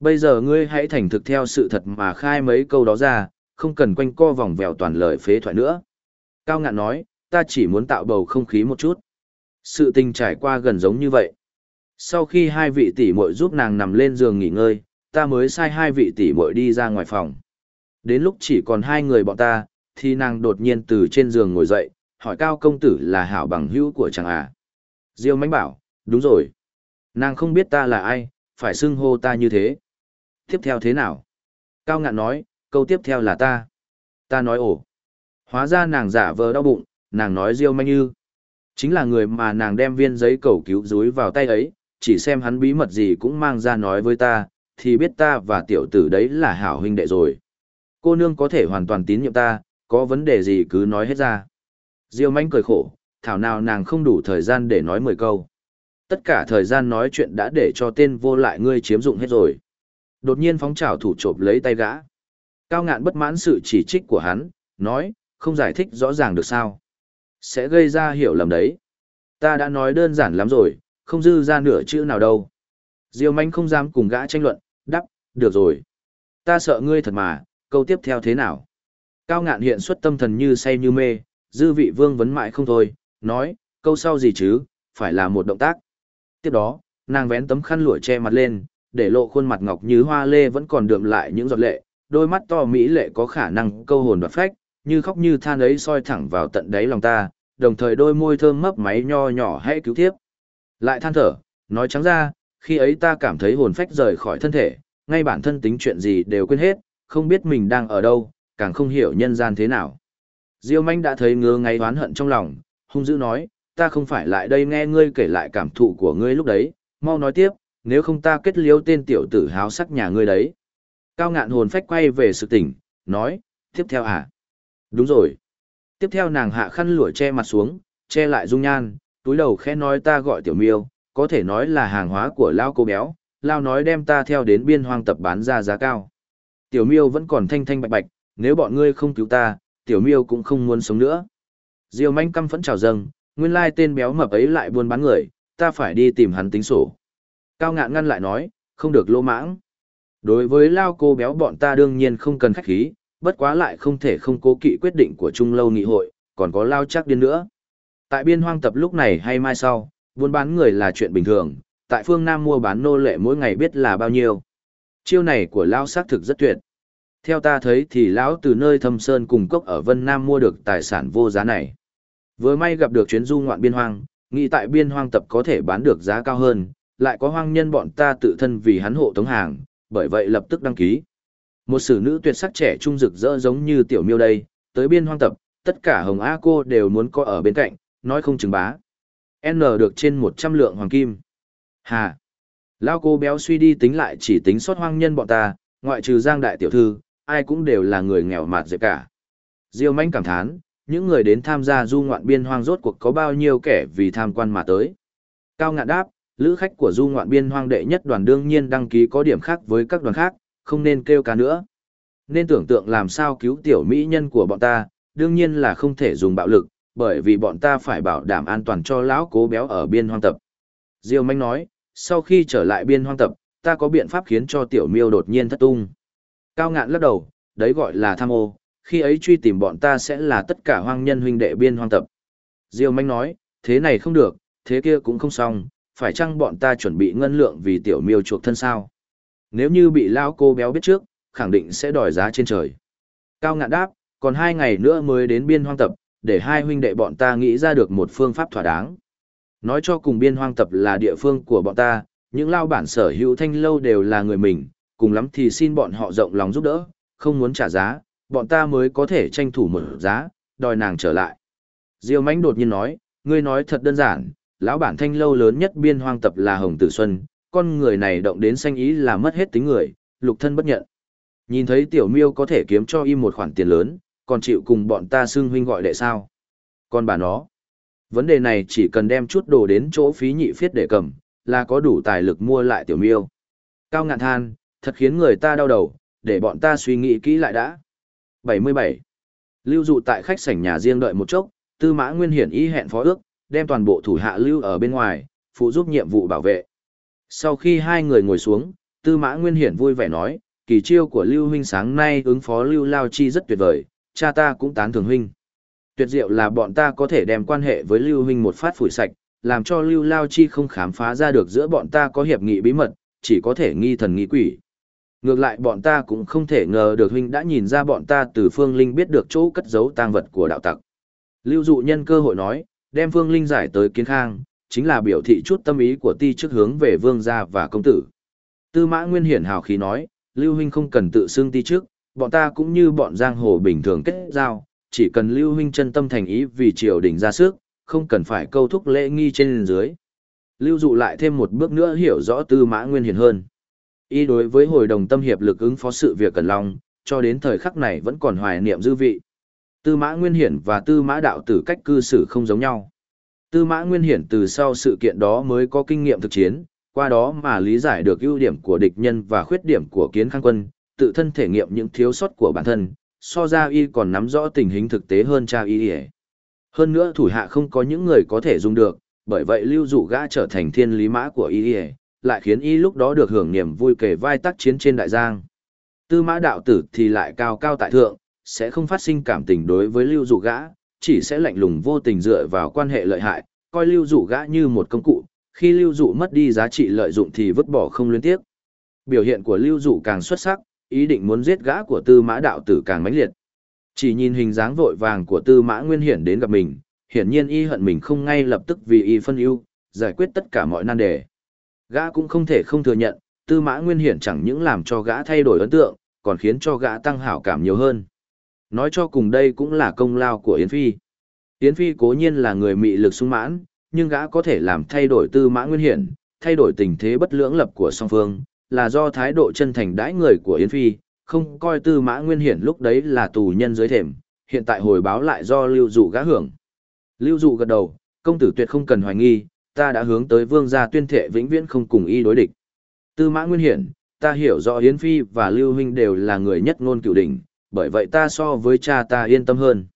Bây giờ ngươi hãy thành thực theo sự thật mà khai mấy câu đó ra, không cần quanh co vòng vèo toàn lời phế thoại nữa. Cao ngạn nói, ta chỉ muốn tạo bầu không khí một chút. Sự tình trải qua gần giống như vậy. Sau khi hai vị tỷ muội giúp nàng nằm lên giường nghỉ ngơi, ta mới sai hai vị tỷ muội đi ra ngoài phòng. Đến lúc chỉ còn hai người bọn ta, thì nàng đột nhiên từ trên giường ngồi dậy, hỏi cao công tử là hảo bằng hữu của chàng à. Diêu mánh bảo, đúng rồi. Nàng không biết ta là ai, phải xưng hô ta như thế. Tiếp theo thế nào? Cao ngạn nói, câu tiếp theo là ta. Ta nói ồ. Hóa ra nàng giả vờ đau bụng, nàng nói Diêu manh như. Chính là người mà nàng đem viên giấy cầu cứu dối vào tay ấy, chỉ xem hắn bí mật gì cũng mang ra nói với ta, thì biết ta và tiểu tử đấy là hảo huynh đệ rồi. Cô nương có thể hoàn toàn tín nhiệm ta, có vấn đề gì cứ nói hết ra. Diêu manh cười khổ, thảo nào nàng không đủ thời gian để nói 10 câu. Tất cả thời gian nói chuyện đã để cho tên vô lại ngươi chiếm dụng hết rồi. Đột nhiên phóng trào thủ chộp lấy tay gã. Cao ngạn bất mãn sự chỉ trích của hắn, nói, không giải thích rõ ràng được sao. Sẽ gây ra hiểu lầm đấy. Ta đã nói đơn giản lắm rồi, không dư ra nửa chữ nào đâu. Diêu manh không dám cùng gã tranh luận, đắp, được rồi. Ta sợ ngươi thật mà, câu tiếp theo thế nào? Cao ngạn hiện xuất tâm thần như say như mê, dư vị vương vấn mãi không thôi, nói, câu sau gì chứ, phải là một động tác. Tiếp đó, nàng vén tấm khăn lụa che mặt lên, để lộ khuôn mặt ngọc như hoa lê vẫn còn đượm lại những giọt lệ, đôi mắt to mỹ lệ có khả năng câu hồn đoạt phách, như khóc như than ấy soi thẳng vào tận đáy lòng ta, đồng thời đôi môi thơm mấp máy nho nhỏ hãy cứu tiếp. Lại than thở, nói trắng ra, khi ấy ta cảm thấy hồn phách rời khỏi thân thể, ngay bản thân tính chuyện gì đều quên hết, không biết mình đang ở đâu, càng không hiểu nhân gian thế nào. Diêu manh đã thấy ngứa ngay oán hận trong lòng, hung dữ nói, ta không phải lại đây nghe ngươi kể lại cảm thụ của ngươi lúc đấy, mau nói tiếp, nếu không ta kết liêu tên tiểu tử háo sắc nhà ngươi đấy. Cao ngạn hồn phách quay về sự tỉnh, nói, tiếp theo à? Đúng rồi. Tiếp theo nàng hạ khăn lụa che mặt xuống, che lại dung nhan, túi đầu khẽ nói ta gọi tiểu miêu, có thể nói là hàng hóa của lao cô béo, lao nói đem ta theo đến biên hoang tập bán ra giá cao. Tiểu miêu vẫn còn thanh thanh bạch bạch, nếu bọn ngươi không cứu ta, tiểu miêu cũng không muốn sống nữa. Diêu manh căm phẫn trào dâng, nguyên lai tên béo mập ấy lại buôn bán người, ta phải đi tìm hắn tính sổ. Cao ngạn ngăn lại nói, không được lô mãng. Đối với lao cô béo bọn ta đương nhiên không cần khách khí, bất quá lại không thể không cố kỵ quyết định của Trung Lâu Nghị hội, còn có lao chắc điên nữa. Tại biên hoang tập lúc này hay mai sau, buôn bán người là chuyện bình thường, tại phương Nam mua bán nô lệ mỗi ngày biết là bao nhiêu. Chiêu này của lao xác thực rất tuyệt. Theo ta thấy thì lão từ nơi thâm sơn cùng cốc ở Vân Nam mua được tài sản vô giá này. Vừa may gặp được chuyến du ngoạn biên hoang, nghĩ tại biên hoang tập có thể bán được giá cao hơn, lại có hoang nhân bọn ta tự thân vì hắn hộ tống hàng, bởi vậy lập tức đăng ký. Một sử nữ tuyệt sắc trẻ trung rực rỡ giống như tiểu miêu đây, tới biên hoang tập, tất cả hồng A cô đều muốn có ở bên cạnh, nói không chừng bá. N được trên 100 lượng hoàng kim. Hà! Lao cô béo suy đi tính lại chỉ tính sót hoang nhân bọn ta, ngoại trừ giang đại tiểu thư, ai cũng đều là người nghèo mạt dễ cả. Diêu manh cảm thán, những người đến tham gia du ngoạn biên hoang rốt cuộc có bao nhiêu kẻ vì tham quan mà tới. Cao ngạn đáp, lữ khách của du ngoạn biên hoang đệ nhất đoàn đương nhiên đăng ký có điểm khác với các đoàn khác, không nên kêu ca nữa. Nên tưởng tượng làm sao cứu tiểu mỹ nhân của bọn ta, đương nhiên là không thể dùng bạo lực, bởi vì bọn ta phải bảo đảm an toàn cho lão cố béo ở biên hoang tập. Diêu manh nói, sau khi trở lại biên hoang tập, ta có biện pháp khiến cho tiểu miêu đột nhiên thất tung. Cao ngạn lắc đầu, đấy gọi là tham ô, khi ấy truy tìm bọn ta sẽ là tất cả hoang nhân huynh đệ biên hoang tập. Diêu manh nói, thế này không được, thế kia cũng không xong, phải chăng bọn ta chuẩn bị ngân lượng vì tiểu miêu chuộc thân sao? Nếu như bị lao cô béo biết trước, khẳng định sẽ đòi giá trên trời. Cao ngạn đáp, còn hai ngày nữa mới đến biên hoang tập, để hai huynh đệ bọn ta nghĩ ra được một phương pháp thỏa đáng. Nói cho cùng biên hoang tập là địa phương của bọn ta, những lao bản sở hữu thanh lâu đều là người mình, cùng lắm thì xin bọn họ rộng lòng giúp đỡ, không muốn trả giá, bọn ta mới có thể tranh thủ một giá, đòi nàng trở lại. Diêu Mánh đột nhiên nói, ngươi nói thật đơn giản, lão bản thanh lâu lớn nhất biên hoang tập là Hồng Tử Xuân, con người này động đến sanh ý là mất hết tính người, lục thân bất nhận. Nhìn thấy tiểu miêu có thể kiếm cho y một khoản tiền lớn, còn chịu cùng bọn ta xưng huynh gọi đệ sao. Còn bà nó, vấn đề này chỉ cần đem chút đồ đến chỗ phí nhị phiết để cầm, là có đủ tài lực mua lại tiểu miêu. Cao ngạn than, thật khiến người ta đau đầu, để bọn ta suy nghĩ kỹ lại đã. 77. Lưu dụ tại khách sảnh nhà riêng đợi một chốc, tư mã nguyên hiển ý hẹn phó ước, đem toàn bộ thủ hạ lưu ở bên ngoài, phụ giúp nhiệm vụ bảo vệ. Sau khi hai người ngồi xuống, tư mã nguyên hiển vui vẻ nói, kỳ chiêu của lưu huynh sáng nay ứng phó lưu lao chi rất tuyệt vời, cha ta cũng tán thường huynh. Tuyệt diệu là bọn ta có thể đem quan hệ với lưu huynh một phát phủi sạch, làm cho lưu lao chi không khám phá ra được giữa bọn ta có hiệp nghị bí mật, chỉ có thể nghi thần nghi quỷ. Ngược lại bọn ta cũng không thể ngờ được huynh đã nhìn ra bọn ta từ phương linh biết được chỗ cất giấu tang vật của đạo tặc. Lưu dụ nhân cơ hội nói, đem vương linh giải tới kiến khang, chính là biểu thị chút tâm ý của ti trước hướng về vương gia và công tử. Tư mã nguyên hiển hào khí nói, Lưu huynh không cần tự xưng ti trước, bọn ta cũng như bọn giang hồ bình thường kết giao, chỉ cần Lưu huynh chân tâm thành ý vì triều đình ra sức, không cần phải câu thúc lễ nghi trên dưới. Lưu dụ lại thêm một bước nữa hiểu rõ tư mã nguyên hiển hơn. Y đối với hội đồng tâm hiệp lực ứng phó sự việc cần long, cho đến thời khắc này vẫn còn hoài niệm dư vị. Tư mã nguyên hiển và tư mã đạo tử cách cư xử không giống nhau. Tư mã nguyên hiển từ sau sự kiện đó mới có kinh nghiệm thực chiến, qua đó mà lý giải được ưu điểm của địch nhân và khuyết điểm của kiến khang quân, tự thân thể nghiệm những thiếu sót của bản thân, so ra y còn nắm rõ tình hình thực tế hơn cha y. Hơn nữa thủ hạ không có những người có thể dùng được, bởi vậy lưu dụ gã trở thành thiên lý mã của y, lại khiến y lúc đó được hưởng niềm vui kể vai tác chiến trên đại giang. Tư mã đạo tử thì lại cao cao tại thượng, sẽ không phát sinh cảm tình đối với lưu dụ gã, chỉ sẽ lạnh lùng vô tình dựa vào quan hệ lợi hại, coi lưu dụ gã như một công cụ, khi lưu dụ mất đi giá trị lợi dụng thì vứt bỏ không liên tiếp. Biểu hiện của lưu dụ càng xuất sắc, ý định muốn giết gã của tư mã đạo tử càng mãnh liệt. Chỉ nhìn hình dáng vội vàng của tư mã nguyên hiển đến gặp mình, hiển nhiên y hận mình không ngay lập tức vì y phân ưu, giải quyết tất cả mọi nan đề. Gã cũng không thể không thừa nhận, tư mã nguyên hiển chẳng những làm cho gã thay đổi ấn tượng, còn khiến cho gã tăng hảo cảm nhiều hơn. Nói cho cùng đây cũng là công lao của Yến Phi. Yến Phi cố nhiên là người mị lực sung mãn, nhưng gã có thể làm thay đổi tư mã nguyên hiển, thay đổi tình thế bất lưỡng lập của song phương, là do thái độ chân thành đãi người của Yến Phi, không coi tư mã nguyên hiển lúc đấy là tù nhân dưới thềm, hiện tại hồi báo lại do lưu dụ gã hưởng. Lưu dụ gật đầu, công tử tuyệt không cần hoài nghi, ta đã hướng tới vương gia tuyên thệ vĩnh viễn không cùng y đối địch. Tư mã nguyên hiển, ta hiểu rõ Yến Phi và Lưu Huynh đều là người nhất ngôn cựu đỉnh, bởi vậy ta so với cha ta yên tâm hơn.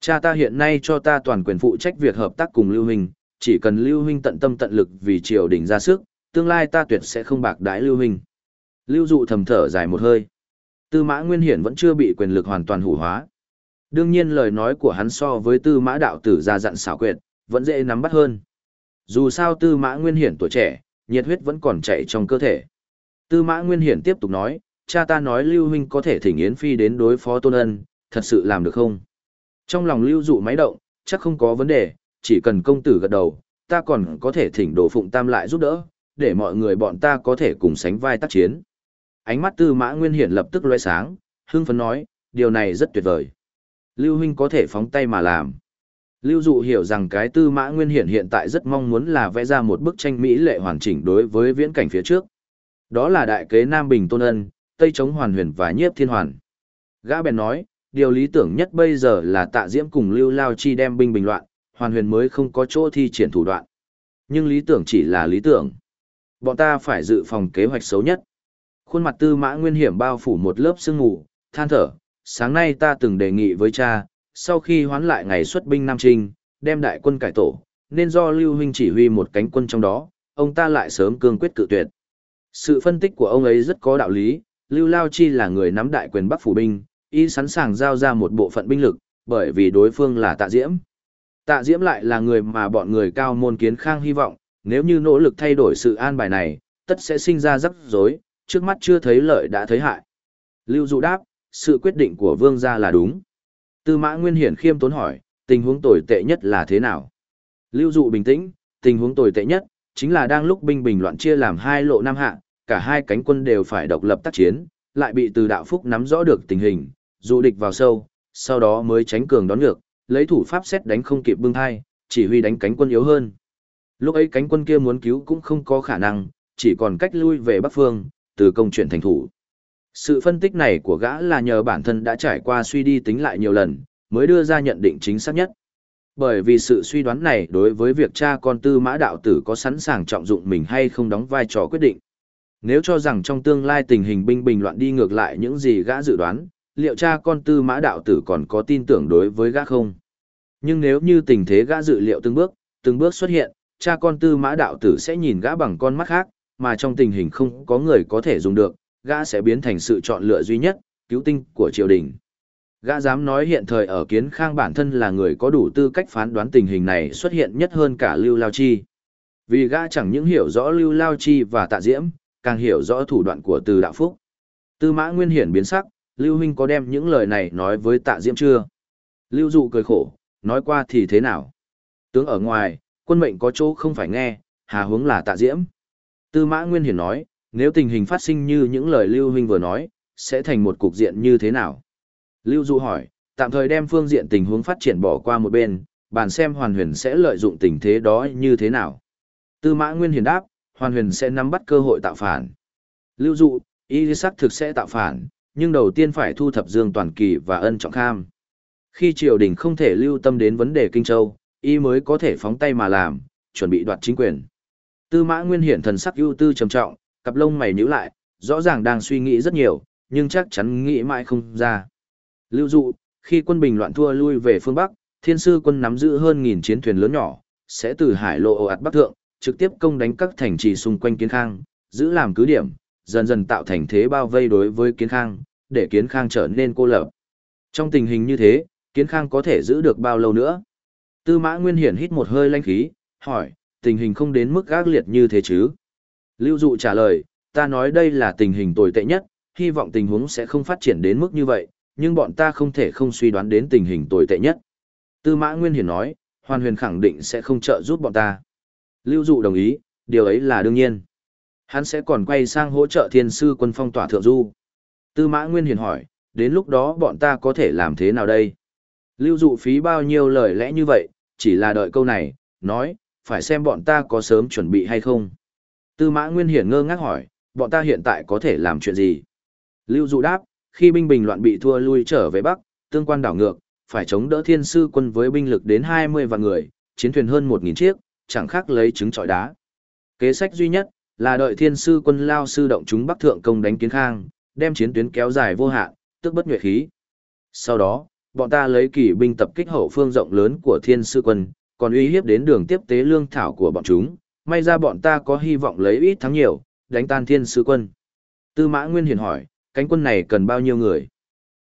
Cha ta hiện nay cho ta toàn quyền phụ trách việc hợp tác cùng Lưu Huynh, chỉ cần Lưu Huynh tận tâm tận lực vì triều đình ra sức, tương lai ta tuyệt sẽ không bạc đái Lưu Huynh. Lưu Dụ thầm thở dài một hơi. Tư mã Nguyên Hiển vẫn chưa bị quyền lực hoàn toàn hủ hóa. Đương nhiên lời nói của hắn so với tư mã đạo tử ra dặn xảo quyệt, vẫn dễ nắm bắt hơn. Dù sao tư mã Nguyên Hiển tuổi trẻ, nhiệt huyết vẫn còn chạy trong cơ thể. Tư mã Nguyên Hiển tiếp tục nói, cha ta nói Lưu Huynh có thể thỉnh Yến Phi đến đối phó Tôn Ân, thật sự làm được không? Trong lòng Lưu Dụ máy động, chắc không có vấn đề, chỉ cần công tử gật đầu, ta còn có thể thỉnh đồ phụng tam lại giúp đỡ, để mọi người bọn ta có thể cùng sánh vai tác chiến. Ánh mắt tư mã nguyên hiển lập tức loe sáng, hưng phấn nói, điều này rất tuyệt vời. Lưu huynh có thể phóng tay mà làm. Lưu dụ hiểu rằng cái tư mã nguyên hiển hiện tại rất mong muốn là vẽ ra một bức tranh mỹ lệ hoàn chỉnh đối với viễn cảnh phía trước. Đó là đại kế Nam Bình Tôn Ân, Tây Chống Hoàn Huyền và Nhiếp Thiên Hoàn. Gã bèn nói, điều lý tưởng nhất bây giờ là tạ diễm cùng Lưu Lao Chi đem binh bình loạn, Hoàn Huyền mới không có chỗ thi triển thủ đoạn. Nhưng lý tưởng chỉ là lý tưởng. Bọn ta phải dự phòng kế hoạch xấu nhất. Khuôn mặt tư mã nguyên hiểm bao phủ một lớp sương ngủ, than thở, sáng nay ta từng đề nghị với cha, sau khi hoán lại ngày xuất binh Nam Trinh, đem đại quân cải tổ, nên do Lưu Huynh chỉ huy một cánh quân trong đó, ông ta lại sớm cương quyết cự tuyệt. Sự phân tích của ông ấy rất có đạo lý, Lưu Lao Chi là người nắm đại quyền Bắc phủ binh, y sẵn sàng giao ra một bộ phận binh lực, bởi vì đối phương là Tạ Diễm. Tạ Diễm lại là người mà bọn người cao môn kiến khang hy vọng, nếu như nỗ lực thay đổi sự an bài này, tất sẽ sinh ra rắc rối, trước mắt chưa thấy lợi đã thấy hại. Lưu Dụ đáp, sự quyết định của vương gia là đúng. Tư mã Nguyên Hiển khiêm tốn hỏi, tình huống tồi tệ nhất là thế nào? Lưu Dụ bình tĩnh, tình huống tồi tệ nhất, chính là đang lúc binh bình loạn chia làm hai lộ nam hạ, cả hai cánh quân đều phải độc lập tác chiến, lại bị từ đạo phúc nắm rõ được tình hình, dụ địch vào sâu, sau đó mới tránh cường đón ngược, lấy thủ pháp xét đánh không kịp bưng thai, chỉ huy đánh cánh quân yếu hơn. Lúc ấy cánh quân kia muốn cứu cũng không có khả năng, chỉ còn cách lui về Bắc Phương, từ công chuyển thành thủ. Sự phân tích này của gã là nhờ bản thân đã trải qua suy đi tính lại nhiều lần, mới đưa ra nhận định chính xác nhất. Bởi vì sự suy đoán này đối với việc cha con tư mã đạo tử có sẵn sàng trọng dụng mình hay không đóng vai trò quyết định. Nếu cho rằng trong tương lai tình hình binh bình loạn đi ngược lại những gì gã dự đoán, liệu cha con tư mã đạo tử còn có tin tưởng đối với gã không? Nhưng nếu như tình thế gã dự liệu từng bước, từng bước xuất hiện, cha con tư mã đạo tử sẽ nhìn gã bằng con mắt khác, mà trong tình hình không có người có thể dùng được, gã sẽ biến thành sự chọn lựa duy nhất, cứu tinh của triều đình. Gã dám nói hiện thời ở kiến khang bản thân là người có đủ tư cách phán đoán tình hình này xuất hiện nhất hơn cả Lưu Lao Chi. Vì gã chẳng những hiểu rõ Lưu Lao Chi và tạ diễm, càng hiểu rõ thủ đoạn của từ đạo phúc. Tư mã nguyên hiển biến sắc, Lưu Huynh có đem những lời này nói với tạ diễm chưa? Lưu Dụ cười khổ, nói qua thì thế nào? Tướng ở ngoài, quân mệnh có chỗ không phải nghe, hà hướng là tạ diễm. Tư mã Nguyên Hiển nói, nếu tình hình phát sinh như những lời Lưu Huynh vừa nói, sẽ thành một cục diện như thế nào? Lưu Dụ hỏi, tạm thời đem phương diện tình huống phát triển bỏ qua một bên, bàn xem Hoàn Huyền sẽ lợi dụng tình thế đó như thế nào. Tư mã Nguyên Hiển đáp, Hoàn Huyền sẽ nắm bắt cơ hội tạo phản. Lưu Dụ, y sắc thực sẽ tạo phản, nhưng đầu tiên phải thu thập Dương Toàn Kỳ và Ân Trọng Kham. Khi triều đình không thể lưu tâm đến vấn đề Kinh Châu, y mới có thể phóng tay mà làm, chuẩn bị đoạt chính quyền. Tư mã nguyên hiển thần sắc ưu tư trầm trọng, cặp lông mày nhíu lại, rõ ràng đang suy nghĩ rất nhiều, nhưng chắc chắn nghĩ mãi không ra. Lưu dụ, khi quân bình loạn thua lui về phương Bắc, thiên sư quân nắm giữ hơn nghìn chiến thuyền lớn nhỏ, sẽ từ hải lộ ồ ạt bắc thượng, trực tiếp công đánh các thành trì xung quanh kiến khang, giữ làm cứ điểm, dần dần tạo thành thế bao vây đối với kiến khang, để kiến khang trở nên cô lập. Trong tình hình như thế, kiến khang có thể giữ được bao lâu nữa? Tư mã nguyên hiển hít một hơi lanh khí, hỏi, tình hình không đến mức gác liệt như thế chứ? Lưu dụ trả lời, ta nói đây là tình hình tồi tệ nhất, hy vọng tình huống sẽ không phát triển đến mức như vậy, nhưng bọn ta không thể không suy đoán đến tình hình tồi tệ nhất. Tư mã nguyên hiển nói, hoàn huyền khẳng định sẽ không trợ giúp bọn ta. Lưu dụ đồng ý, điều ấy là đương nhiên. Hắn sẽ còn quay sang hỗ trợ thiên sư quân phong tỏa thượng du. Tư mã nguyên hiển hỏi, đến lúc đó bọn ta có thể làm thế nào đây? Lưu dụ phí bao nhiêu lời lẽ như vậy, chỉ là đợi câu này, nói, phải xem bọn ta có sớm chuẩn bị hay không. Tư mã Nguyên Hiển ngơ ngác hỏi, bọn ta hiện tại có thể làm chuyện gì? Lưu dụ đáp, khi binh bình loạn bị thua lui trở về Bắc, tương quan đảo ngược, phải chống đỡ thiên sư quân với binh lực đến 20 vạn người, chiến thuyền hơn 1.000 chiếc, chẳng khác lấy trứng trọi đá. Kế sách duy nhất là đợi thiên sư quân lao sư động chúng Bắc Thượng công đánh kiến khang, đem chiến tuyến kéo dài vô hạn, tức bất nhuệ khí. Sau đó, bọn ta lấy kỳ binh tập kích hậu phương rộng lớn của thiên sư quân, còn uy hiếp đến đường tiếp tế lương thảo của bọn chúng, May ra bọn ta có hy vọng lấy ít thắng nhiều, đánh tan thiên sư quân. Tư mã Nguyên Hiền hỏi, cánh quân này cần bao nhiêu người?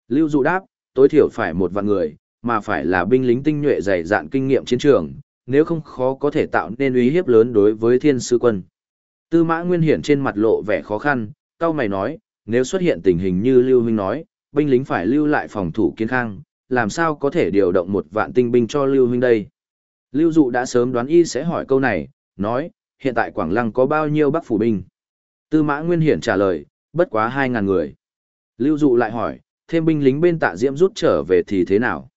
Lưu Dụ đáp, tối thiểu phải một vạn người, mà phải là binh lính tinh nhuệ dày dạn kinh nghiệm chiến trường, nếu không khó có thể tạo nên uy hiếp lớn đối với thiên sư quân. Tư mã Nguyên Hiển trên mặt lộ vẻ khó khăn, cao mày nói, nếu xuất hiện tình hình như Lưu Huynh nói, binh lính phải lưu lại phòng thủ kiên khang, làm sao có thể điều động một vạn tinh binh cho Lưu Huynh đây? Lưu Dụ đã sớm đoán y sẽ hỏi câu này, nói, hiện tại Quảng Lăng có bao nhiêu bắc phủ binh? Tư mã Nguyên Hiển trả lời, bất quá 2.000 người. Lưu Dụ lại hỏi, thêm binh lính bên tạ diễm rút trở về thì thế nào?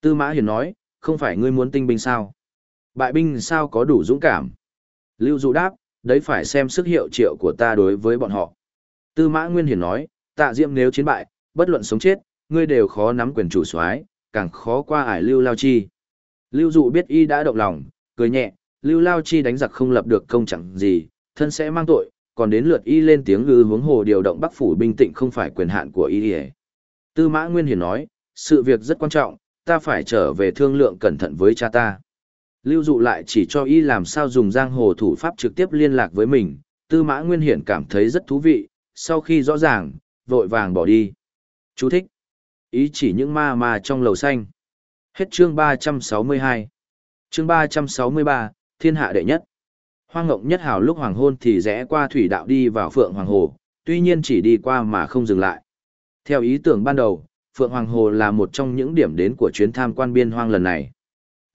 Tư mã Hiển nói, không phải ngươi muốn tinh binh sao? Bại binh sao có đủ dũng cảm? Lưu Dụ đáp, đấy phải xem sức hiệu triệu của ta đối với bọn họ. Tư mã Nguyên Hiển nói, tạ Diệm nếu chiến bại, bất luận sống chết, ngươi đều khó nắm quyền chủ soái, càng khó qua ải Lưu Lao Chi. Lưu Dụ biết y đã động lòng, cười nhẹ, Lưu Lao Chi đánh giặc không lập được công chẳng gì, thân sẽ mang tội, còn đến lượt y lên tiếng ngư hướng hồ điều động Bắc phủ binh tịnh không phải quyền hạn của y. Tư Mã Nguyên Hiển nói, sự việc rất quan trọng, ta phải trở về thương lượng cẩn thận với cha ta. Lưu dụ lại chỉ cho y làm sao dùng giang hồ thủ pháp trực tiếp liên lạc với mình, Tư Mã Nguyên Hiển cảm thấy rất thú vị, sau khi rõ ràng, vội vàng bỏ đi. Chú thích. Ý chỉ những ma ma trong lầu xanh. Hết chương 362. Chương 363, Thiên hạ đệ nhất. Hoang ngộng nhất hào lúc hoàng hôn thì rẽ qua thủy đạo đi vào Phượng Hoàng Hồ, tuy nhiên chỉ đi qua mà không dừng lại. Theo ý tưởng ban đầu, Phượng Hoàng Hồ là một trong những điểm đến của chuyến tham quan biên hoang lần này.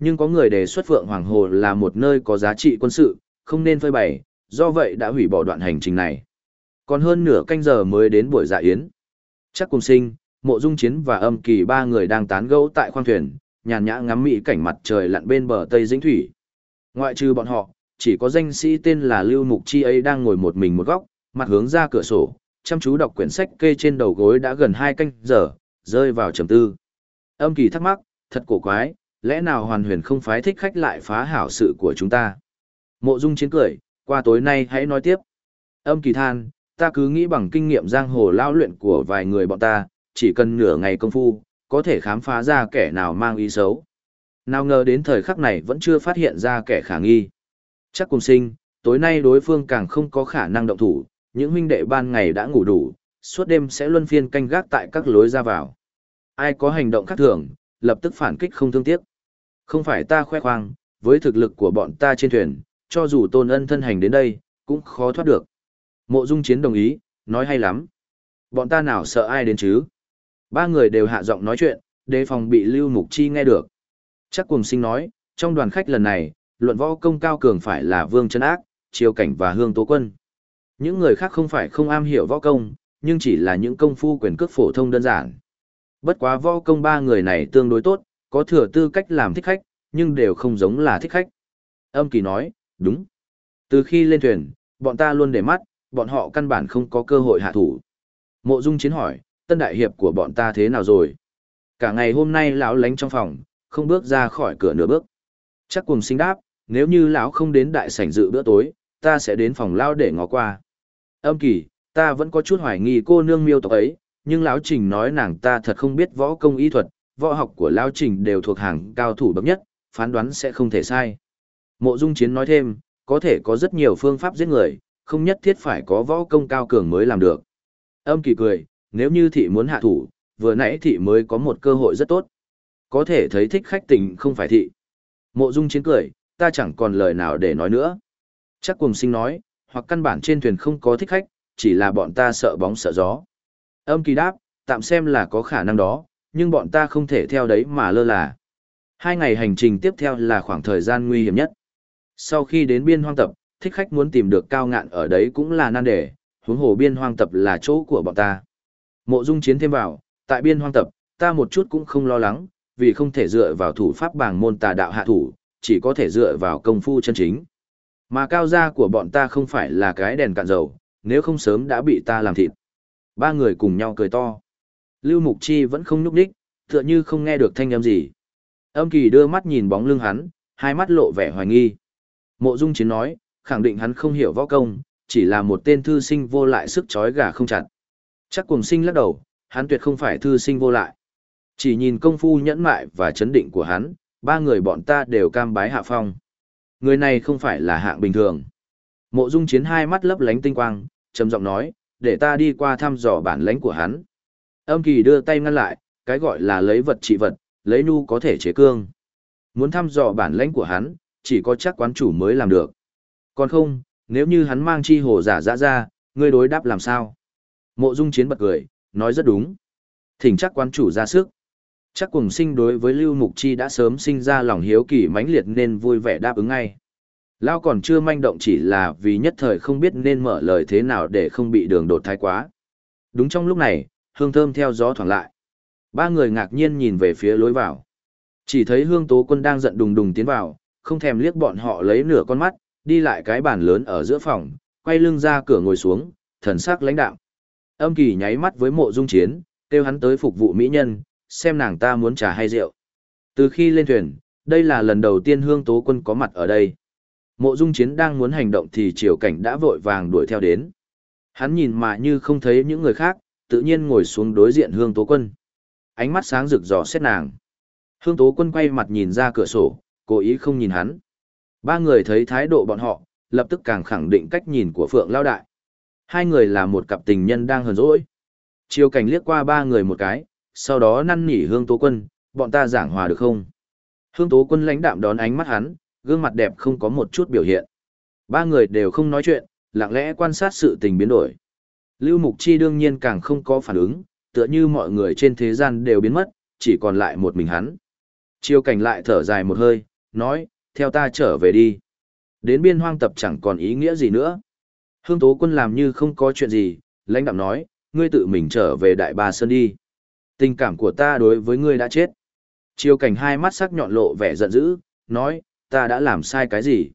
Nhưng có người đề xuất Phượng Hoàng Hồ là một nơi có giá trị quân sự, không nên phơi bày, do vậy đã hủy bỏ đoạn hành trình này. Còn hơn nửa canh giờ mới đến buổi dạ yến. Chắc cùng sinh, mộ dung chiến và âm kỳ ba người đang tán gẫu tại khoang thuyền, nhàn nhã ngắm mỹ cảnh mặt trời lặn bên bờ Tây Dĩnh Thủy. Ngoại trừ bọn họ, chỉ có danh sĩ tên là Lưu Mục Chi ấy đang ngồi một mình một góc, mặt hướng ra cửa sổ, chăm chú đọc quyển sách kê trên đầu gối đã gần hai canh giờ, rơi vào trầm tư. Âm kỳ thắc mắc, thật cổ quái, lẽ nào hoàn huyền không phái thích khách lại phá hảo sự của chúng ta? Mộ Dung chiến cười, qua tối nay hãy nói tiếp. Âm kỳ than, ta cứ nghĩ bằng kinh nghiệm giang hồ lao luyện của vài người bọn ta, chỉ cần nửa ngày công phu, có thể khám phá ra kẻ nào mang ý xấu. Nào ngờ đến thời khắc này vẫn chưa phát hiện ra kẻ khả nghi. Chắc cùng sinh, tối nay đối phương càng không có khả năng động thủ, những huynh đệ ban ngày đã ngủ đủ, suốt đêm sẽ luân phiên canh gác tại các lối ra vào. Ai có hành động khác thường, lập tức phản kích không thương tiếc. Không phải ta khoe khoang, với thực lực của bọn ta trên thuyền, cho dù tôn ân thân hành đến đây, cũng khó thoát được. Mộ Dung Chiến đồng ý, nói hay lắm. Bọn ta nào sợ ai đến chứ? Ba người đều hạ giọng nói chuyện, đề phòng bị Lưu Mục Chi nghe được. Chắc cùng sinh nói, trong đoàn khách lần này, luận võ công cao cường phải là Vương Trấn Ác, Triều Cảnh và Hương Tố Quân. Những người khác không phải không am hiểu võ công, nhưng chỉ là những công phu quyền cước phổ thông đơn giản. Bất quá võ công ba người này tương đối tốt, có thừa tư cách làm thích khách, nhưng đều không giống là thích khách. Âm kỳ nói, đúng. Từ khi lên thuyền, bọn ta luôn để mắt, bọn họ căn bản không có cơ hội hạ thủ. Mộ Dung Chiến hỏi, tân đại hiệp của bọn ta thế nào rồi? Cả ngày hôm nay lão lánh trong phòng, không bước ra khỏi cửa nửa bước. Chắc cùng sinh đáp, nếu như lão không đến đại sảnh dự bữa tối, ta sẽ đến phòng lao để ngó qua. Âm kỳ, ta vẫn có chút hoài nghi cô nương miêu tộc ấy, nhưng lão trình nói nàng ta thật không biết võ công y thuật, võ học của lão trình đều thuộc hàng cao thủ bậc nhất, phán đoán sẽ không thể sai. Mộ Dung Chiến nói thêm, có thể có rất nhiều phương pháp giết người, không nhất thiết phải có võ công cao cường mới làm được. Âm kỳ cười, nếu như thị muốn hạ thủ, vừa nãy thị mới có một cơ hội rất tốt. Có thể thấy thích khách tình không phải thị. Mộ Dung Chiến cười, ta chẳng còn lời nào để nói nữa. Chắc cùng sinh nói, hoặc căn bản trên thuyền không có thích khách, chỉ là bọn ta sợ bóng sợ gió. Âm kỳ đáp, tạm xem là có khả năng đó, nhưng bọn ta không thể theo đấy mà lơ là. Hai ngày hành trình tiếp theo là khoảng thời gian nguy hiểm nhất. Sau khi đến biên hoang tập, thích khách muốn tìm được cao ngạn ở đấy cũng là nan đề, huống hồ biên hoang tập là chỗ của bọn ta. Mộ dung chiến thêm vào, tại biên hoang tập, ta một chút cũng không lo lắng, vì không thể dựa vào thủ pháp bảng môn tà đạo hạ thủ, chỉ có thể dựa vào công phu chân chính. Mà cao gia của bọn ta không phải là cái đèn cạn dầu, nếu không sớm đã bị ta làm thịt. Ba người cùng nhau cười to. Lưu Mục Chi vẫn không nhúc đích, tựa như không nghe được thanh âm gì. Âm kỳ đưa mắt nhìn bóng lưng hắn, hai mắt lộ vẻ hoài nghi. Mộ Dung Chiến nói, khẳng định hắn không hiểu võ công, chỉ là một tên thư sinh vô lại sức chói gà không chặt. Chắc cùng sinh lắc đầu, hắn tuyệt không phải thư sinh vô lại. Chỉ nhìn công phu nhẫn mại và chấn định của hắn, ba người bọn ta đều cam bái hạ phong. Người này không phải là hạng bình thường. Mộ Dung Chiến hai mắt lấp lánh tinh quang, trầm giọng nói, để ta đi qua thăm dò bản lãnh của hắn. Âm kỳ đưa tay ngăn lại, cái gọi là lấy vật trị vật, lấy nu có thể chế cương. Muốn thăm dò bản lãnh của hắn, chỉ có chắc quán chủ mới làm được. Còn không, nếu như hắn mang chi hồ giả dã ra, ngươi đối đáp làm sao? Mộ Dung Chiến bật cười, nói rất đúng. Thỉnh chắc quán chủ ra sức. Chắc cùng sinh đối với Lưu Mục Chi đã sớm sinh ra lòng hiếu kỳ mãnh liệt nên vui vẻ đáp ứng ngay. Lao còn chưa manh động chỉ là vì nhất thời không biết nên mở lời thế nào để không bị đường đột thái quá. Đúng trong lúc này, hương thơm theo gió thoảng lại. Ba người ngạc nhiên nhìn về phía lối vào. Chỉ thấy hương tố quân đang giận đùng đùng tiến vào, không thèm liếc bọn họ lấy nửa con mắt, đi lại cái bàn lớn ở giữa phòng, quay lưng ra cửa ngồi xuống, thần sắc lãnh đạo. Âm kỳ nháy mắt với mộ dung chiến, kêu hắn tới phục vụ mỹ nhân, xem nàng ta muốn trà hay rượu. Từ khi lên thuyền, đây là lần đầu tiên hương tố quân có mặt ở đây. Mộ dung chiến đang muốn hành động thì triều cảnh đã vội vàng đuổi theo đến. Hắn nhìn mà như không thấy những người khác, tự nhiên ngồi xuống đối diện hương tố quân. Ánh mắt sáng rực rò xét nàng. Hương tố quân quay mặt nhìn ra cửa sổ, cố ý không nhìn hắn. Ba người thấy thái độ bọn họ, lập tức càng khẳng định cách nhìn của Phượng Lao Đại. Hai người là một cặp tình nhân đang hờn rỗi. Chiêu cảnh liếc qua ba người một cái, sau đó năn nỉ hương tố quân, bọn ta giảng hòa được không? Hương tố quân lãnh đạm đón ánh mắt hắn, gương mặt đẹp không có một chút biểu hiện. Ba người đều không nói chuyện, lặng lẽ quan sát sự tình biến đổi. Lưu Mục Chi đương nhiên càng không có phản ứng, tựa như mọi người trên thế gian đều biến mất, chỉ còn lại một mình hắn. Chiêu cảnh lại thở dài một hơi, nói, theo ta trở về đi. Đến biên hoang tập chẳng còn ý nghĩa gì nữa. Hương Tố Quân làm như không có chuyện gì, lãnh đạm nói, ngươi tự mình trở về Đại Ba Sơn đi. Tình cảm của ta đối với ngươi đã chết. Chiêu cảnh hai mắt sắc nhọn lộ vẻ giận dữ, nói, ta đã làm sai cái gì?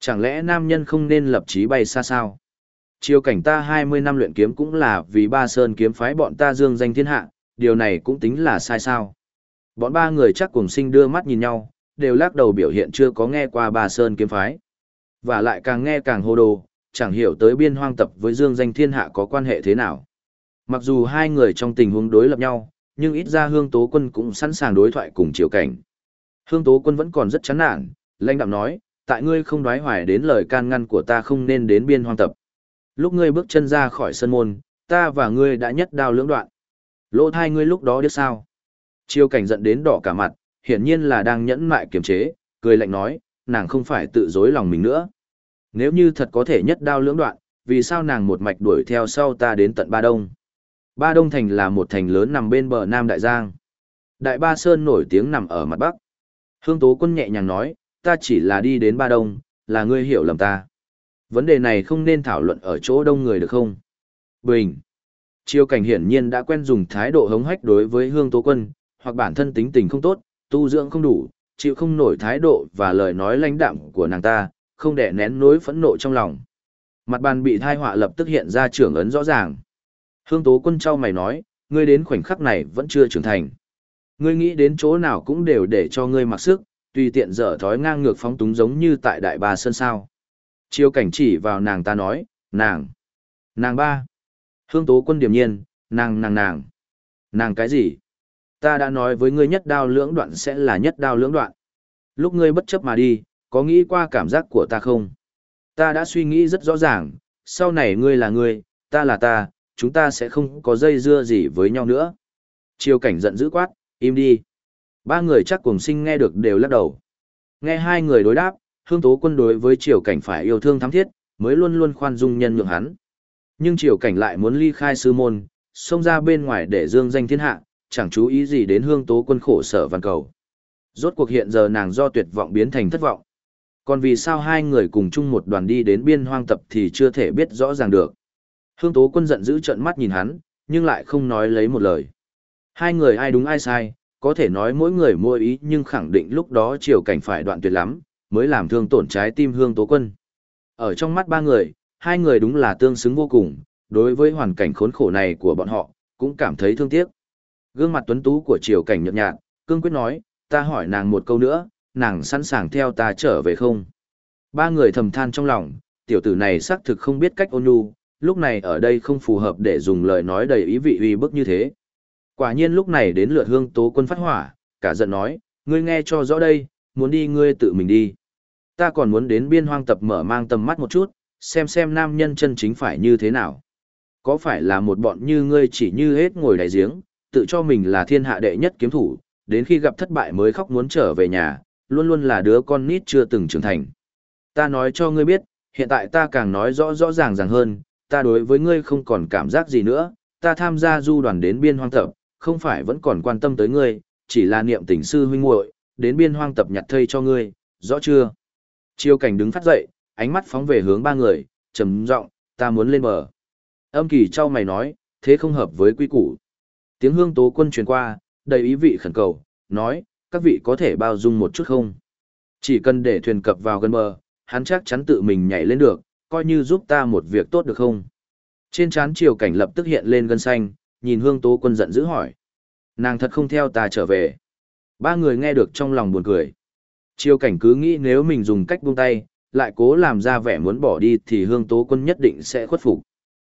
Chẳng lẽ nam nhân không nên lập chí bay xa sao? Chiêu cảnh ta 20 năm luyện kiếm cũng là vì ba sơn kiếm phái bọn ta dương danh thiên hạ, điều này cũng tính là sai sao. Bọn ba người chắc cùng sinh đưa mắt nhìn nhau, đều lắc đầu biểu hiện chưa có nghe qua ba sơn kiếm phái. Và lại càng nghe càng hồ đồ, chẳng hiểu tới biên hoang tập với dương danh thiên hạ có quan hệ thế nào. Mặc dù hai người trong tình huống đối lập nhau, nhưng ít ra hương tố quân cũng sẵn sàng đối thoại cùng chiều cảnh. Hương tố quân vẫn còn rất chán nản, lãnh đạm nói, tại ngươi không đoái hoài đến lời can ngăn của ta không nên đến biên hoang tập. Lúc ngươi bước chân ra khỏi sân môn, ta và ngươi đã nhất đao lưỡng đoạn. Lỗ thai ngươi lúc đó biết sao? Chiêu cảnh giận đến đỏ cả mặt, hiển nhiên là đang nhẫn mại kiềm chế, cười lạnh nói, nàng không phải tự dối lòng mình nữa. Nếu như thật có thể nhất đao lưỡng đoạn, vì sao nàng một mạch đuổi theo sau ta đến tận Ba Đông? Ba Đông Thành là một thành lớn nằm bên bờ Nam Đại Giang. Đại Ba Sơn nổi tiếng nằm ở mặt Bắc. Hương Tố Quân nhẹ nhàng nói, ta chỉ là đi đến Ba Đông, là ngươi hiểu lầm ta. Vấn đề này không nên thảo luận ở chỗ đông người được không? Bình. Chiêu cảnh hiển nhiên đã quen dùng thái độ hống hách đối với Hương Tố Quân, hoặc bản thân tính tình không tốt, tu dưỡng không đủ, chịu không nổi thái độ và lời nói lãnh đạm của nàng ta, không để nén nỗi phẫn nộ trong lòng. Mặt bàn bị thai họa lập tức hiện ra trưởng ấn rõ ràng. Hương Tố Quân trao mày nói, ngươi đến khoảnh khắc này vẫn chưa trưởng thành. Ngươi nghĩ đến chỗ nào cũng đều để cho ngươi mặc sức, tùy tiện dở thói ngang ngược phóng túng giống như tại đại bà sơn sao. Chiêu cảnh chỉ vào nàng ta nói, nàng, nàng ba. Hương Tố Quân điềm nhiên, nàng nàng nàng. Nàng cái gì? Ta đã nói với ngươi nhất đao lưỡng đoạn sẽ là nhất đao lưỡng đoạn. Lúc ngươi bất chấp mà đi, có nghĩ qua cảm giác của ta không? Ta đã suy nghĩ rất rõ ràng, sau này ngươi là ngươi, ta là ta, chúng ta sẽ không có dây dưa gì với nhau nữa. Chiêu cảnh giận dữ quát, im đi. Ba người chắc cùng sinh nghe được đều lắc đầu. Nghe hai người đối đáp, hương tố quân đối với triều cảnh phải yêu thương thắm thiết, mới luôn luôn khoan dung nhân nhượng hắn. Nhưng triều cảnh lại muốn ly khai sư môn, xông ra bên ngoài để dương danh thiên hạ, chẳng chú ý gì đến hương tố quân khổ sở văn cầu. Rốt cuộc hiện giờ nàng do tuyệt vọng biến thành thất vọng. Còn vì sao hai người cùng chung một đoàn đi đến biên hoang tập thì chưa thể biết rõ ràng được. Hương tố quân giận dữ trợn mắt nhìn hắn, nhưng lại không nói lấy một lời. Hai người ai đúng ai sai, có thể nói mỗi người mỗi ý nhưng khẳng định lúc đó triều cảnh phải đoạn tuyệt lắm, mới làm thương tổn trái tim hương tố quân. Ở trong mắt ba người, hai người đúng là tương xứng vô cùng, đối với hoàn cảnh khốn khổ này của bọn họ, cũng cảm thấy thương tiếc. Gương mặt tuấn tú của triều cảnh nhợt nhạt, cương quyết nói, ta hỏi nàng một câu nữa, nàng sẵn sàng theo ta trở về không? Ba người thầm than trong lòng, tiểu tử này xác thực không biết cách ôn nhu, lúc này ở đây không phù hợp để dùng lời nói đầy ý vị uy bức như thế. Quả nhiên lúc này đến lượt hương tố quân phát hỏa, cả giận nói, ngươi nghe cho rõ đây, muốn đi ngươi tự mình đi. Ta còn muốn đến biên hoang tập mở mang tầm mắt một chút, xem xem nam nhân chân chính phải như thế nào. Có phải là một bọn như ngươi chỉ như hết ngồi đáy giếng, tự cho mình là thiên hạ đệ nhất kiếm thủ, đến khi gặp thất bại mới khóc muốn trở về nhà, luôn luôn là đứa con nít chưa từng trưởng thành. Ta nói cho ngươi biết, hiện tại ta càng nói rõ rõ ràng ràng hơn, ta đối với ngươi không còn cảm giác gì nữa, ta tham gia du đoàn đến biên hoang tập, không phải vẫn còn quan tâm tới ngươi, chỉ là niệm tình sư huynh muội, đến biên hoang tập nhặt thây cho ngươi, rõ chưa? Chiêu cảnh đứng phát dậy, ánh mắt phóng về hướng ba người, trầm giọng, ta muốn lên bờ. Âm kỳ trao mày nói, thế không hợp với quy củ. Tiếng hương tố quân truyền qua, đầy ý vị khẩn cầu, nói, các vị có thể bao dung một chút không? Chỉ cần để thuyền cập vào gần bờ, hắn chắc chắn tự mình nhảy lên được, coi như giúp ta một việc tốt được không? Trên trán triều cảnh lập tức hiện lên gân xanh, nhìn hương tố quân giận dữ hỏi. Nàng thật không theo ta trở về. Ba người nghe được trong lòng buồn cười. Triều cảnh cứ nghĩ nếu mình dùng cách buông tay, lại cố làm ra vẻ muốn bỏ đi thì hương tố quân nhất định sẽ khuất phục.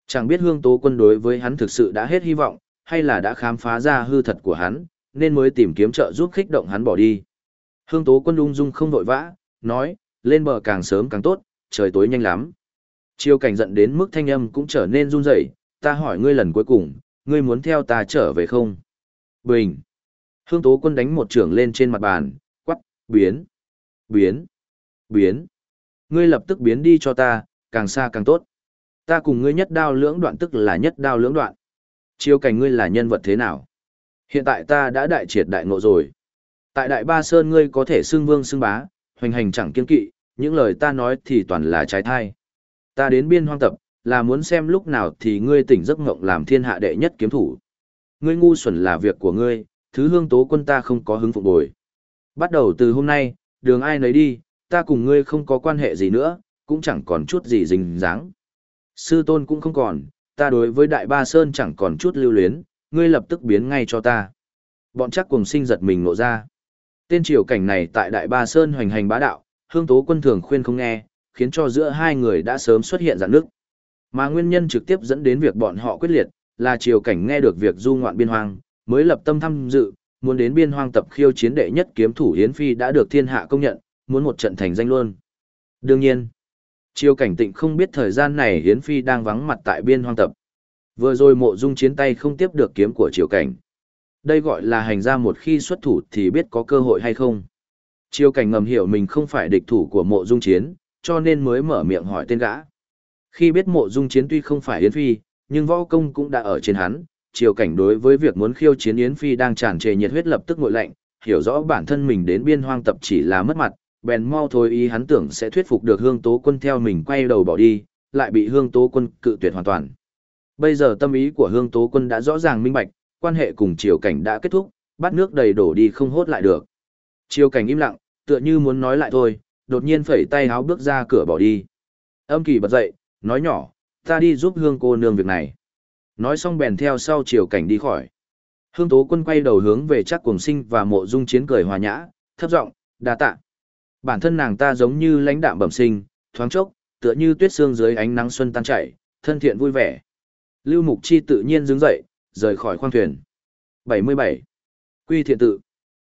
Chẳng biết hương tố quân đối với hắn thực sự đã hết hy vọng, hay là đã khám phá ra hư thật của hắn, nên mới tìm kiếm trợ giúp khích động hắn bỏ đi. Hương tố quân ung dung không vội vã, nói, lên bờ càng sớm càng tốt, trời tối nhanh lắm. Chiêu cảnh giận đến mức thanh âm cũng trở nên run rẩy, ta hỏi ngươi lần cuối cùng, ngươi muốn theo ta trở về không? Bình. Hương tố quân đánh một trưởng lên trên mặt bàn, quắc, biến, biến, biến. Ngươi lập tức biến đi cho ta, càng xa càng tốt. Ta cùng ngươi nhất đao lưỡng đoạn tức là nhất đao lưỡng đoạn. Chiêu cảnh ngươi là nhân vật thế nào? Hiện tại ta đã đại triệt đại ngộ rồi. Tại đại ba sơn ngươi có thể xưng vương xưng bá, hoành hành chẳng kiên kỵ, những lời ta nói thì toàn là trái thai. Ta đến biên hoang tập, là muốn xem lúc nào thì ngươi tỉnh giấc ngộng làm thiên hạ đệ nhất kiếm thủ. Ngươi ngu xuẩn là việc của ngươi, thứ hương tố quân ta không có hứng phục bồi. Bắt đầu từ hôm nay, đường ai nấy đi, ta cùng ngươi không có quan hệ gì nữa, cũng chẳng còn chút gì dính dáng. Sư tôn cũng không còn, ta đối với đại ba sơn chẳng còn chút lưu luyến, ngươi lập tức biến ngay cho ta. Bọn chắc cùng sinh giật mình nộ ra. Tên triều cảnh này tại đại ba sơn hoành hành bá đạo, hương tố quân thường khuyên không nghe, khiến cho giữa hai người đã sớm xuất hiện dạng nước. Mà nguyên nhân trực tiếp dẫn đến việc bọn họ quyết liệt, là triều cảnh nghe được việc du ngoạn biên hoang, mới lập tâm tham dự, muốn đến biên hoang tập khiêu chiến đệ nhất kiếm thủ Yến Phi đã được thiên hạ công nhận, muốn một trận thành danh luôn. Đương nhiên, triều cảnh tịnh không biết thời gian này Yến Phi đang vắng mặt tại biên hoang tập. Vừa rồi mộ dung chiến tay không tiếp được kiếm của triều cảnh. Đây gọi là hành ra một khi xuất thủ thì biết có cơ hội hay không. Triều cảnh ngầm hiểu mình không phải địch thủ của mộ dung chiến, cho nên mới mở miệng hỏi tên gã. Khi biết mộ dung chiến tuy không phải Yến Phi, nhưng võ công cũng đã ở trên hắn, triều cảnh đối với việc muốn khiêu chiến Yến Phi đang tràn trề nhiệt huyết lập tức ngội lạnh, hiểu rõ bản thân mình đến biên hoang tập chỉ là mất mặt, bèn mau thôi ý hắn tưởng sẽ thuyết phục được hương tố quân theo mình quay đầu bỏ đi, lại bị hương tố quân cự tuyệt hoàn toàn. Bây giờ tâm ý của hương tố quân đã rõ ràng minh bạch, quan hệ cùng triều cảnh đã kết thúc, bắt nước đầy đổ đi không hốt lại được. Triều cảnh im lặng, tựa như muốn nói lại thôi, đột nhiên phẩy tay háo bước ra cửa bỏ đi. Âm kỳ bật dậy, nói nhỏ, ta đi giúp hương cô nương việc này. Nói xong bèn theo sau chiều cảnh đi khỏi. Hương tố quân quay đầu hướng về chắc cuồng sinh và mộ dung chiến cười hòa nhã, thấp giọng đa tạ. Bản thân nàng ta giống như lãnh đạm bẩm sinh, thoáng chốc, tựa như tuyết sương dưới ánh nắng xuân tan chảy, thân thiện vui vẻ. Lưu Mục Chi tự nhiên đứng dậy, rời khỏi khoang thuyền. 77. Quy thiện tự.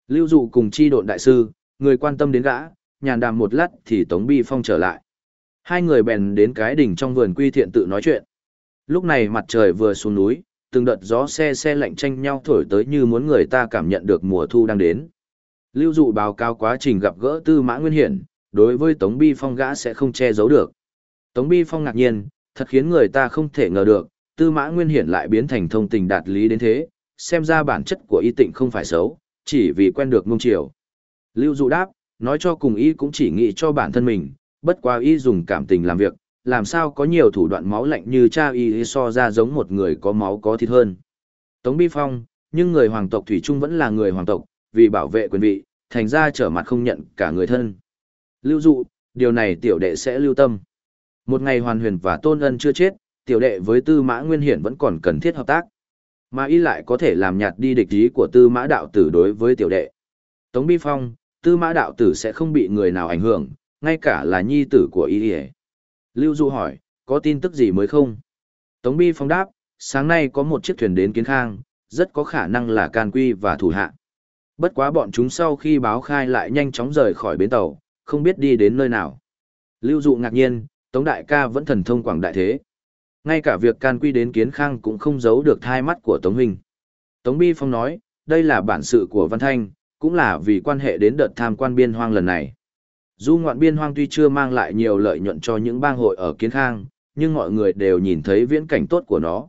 Lưu Dụ cùng chi độn đại sư, người quan tâm đến gã, nhàn đàm một lát thì Tống Bi Phong trở lại. Hai người bèn đến cái đỉnh trong vườn quy thiện tự nói chuyện. Lúc này mặt trời vừa xuống núi, từng đợt gió xe xe lạnh tranh nhau thổi tới như muốn người ta cảm nhận được mùa thu đang đến. Lưu dụ báo cáo quá trình gặp gỡ tư mã nguyên hiển, đối với Tống Bi Phong gã sẽ không che giấu được. Tống Bi Phong ngạc nhiên, thật khiến người ta không thể ngờ được, tư mã nguyên hiển lại biến thành thông tình đạt lý đến thế, xem ra bản chất của y tịnh không phải xấu, chỉ vì quen được ngông triều. Lưu dụ đáp, nói cho cùng y cũng chỉ nghĩ cho bản thân mình, bất quá y dùng cảm tình làm việc, làm sao có nhiều thủ đoạn máu lạnh như cha y so ra giống một người có máu có thịt hơn. Tống Bi Phong, nhưng người hoàng tộc Thủy Trung vẫn là người hoàng tộc, vì bảo vệ quyền vị, thành ra trở mặt không nhận cả người thân. Lưu dụ, điều này tiểu đệ sẽ lưu tâm. Một ngày hoàn huyền và tôn ân chưa chết, tiểu đệ với tư mã nguyên hiển vẫn còn cần thiết hợp tác. Mà y lại có thể làm nhạt đi địch ý của tư mã đạo tử đối với tiểu đệ. Tống Bi Phong, tư mã đạo tử sẽ không bị người nào ảnh hưởng, ngay cả là nhi tử của y lưu du hỏi có tin tức gì mới không tống bi phong đáp sáng nay có một chiếc thuyền đến kiến khang rất có khả năng là can quy và thủ hạ bất quá bọn chúng sau khi báo khai lại nhanh chóng rời khỏi bến tàu không biết đi đến nơi nào lưu dụ ngạc nhiên Tống đại ca vẫn thần thông quảng đại thế. Ngay cả việc can quy đến kiến khang cũng không giấu được thai mắt của Tống Huynh. Tống Bi Phong nói, đây là bản sự của Văn Thanh, cũng là vì quan hệ đến đợt tham quan biên hoang lần này. Du ngoạn biên hoang tuy chưa mang lại nhiều lợi nhuận cho những bang hội ở Kiến Khang, nhưng mọi người đều nhìn thấy viễn cảnh tốt của nó.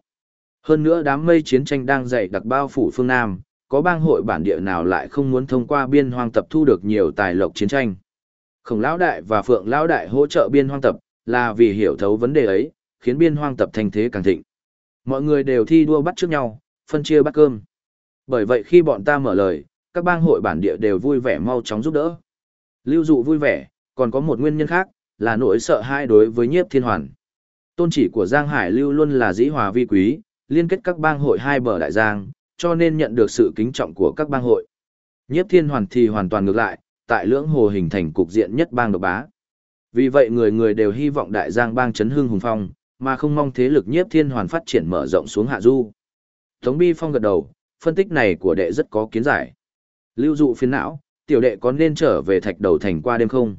Hơn nữa đám mây chiến tranh đang dày đặc bao phủ phương Nam, có bang hội bản địa nào lại không muốn thông qua biên hoang tập thu được nhiều tài lộc chiến tranh. Khổng Lão Đại và Phượng Lão Đại hỗ trợ biên hoang tập, là vì hiểu thấu vấn đề ấy, khiến biên hoang tập thành thế càng thịnh. Mọi người đều thi đua bắt trước nhau, phân chia bát cơm. Bởi vậy khi bọn ta mở lời, các bang hội bản địa đều vui vẻ mau chóng giúp đỡ. Lưu dụ vui vẻ, còn có một nguyên nhân khác, là nỗi sợ hãi đối với nhiếp thiên hoàn. Tôn chỉ của Giang Hải Lưu luôn là dĩ hòa vi quý, liên kết các bang hội hai bờ đại giang, cho nên nhận được sự kính trọng của các bang hội. Nhiếp thiên hoàn thì hoàn toàn ngược lại, tại lưỡng hồ hình thành cục diện nhất bang độc bá. Vì vậy người người đều hy vọng đại giang bang chấn hương hùng phong, mà không mong thế lực nhiếp thiên hoàn phát triển mở rộng xuống hạ du. Tống Bi Phong gật đầu, phân tích này của đệ rất có kiến giải. Lưu dụ phiền não, tiểu đệ có nên trở về thạch đầu thành qua đêm không?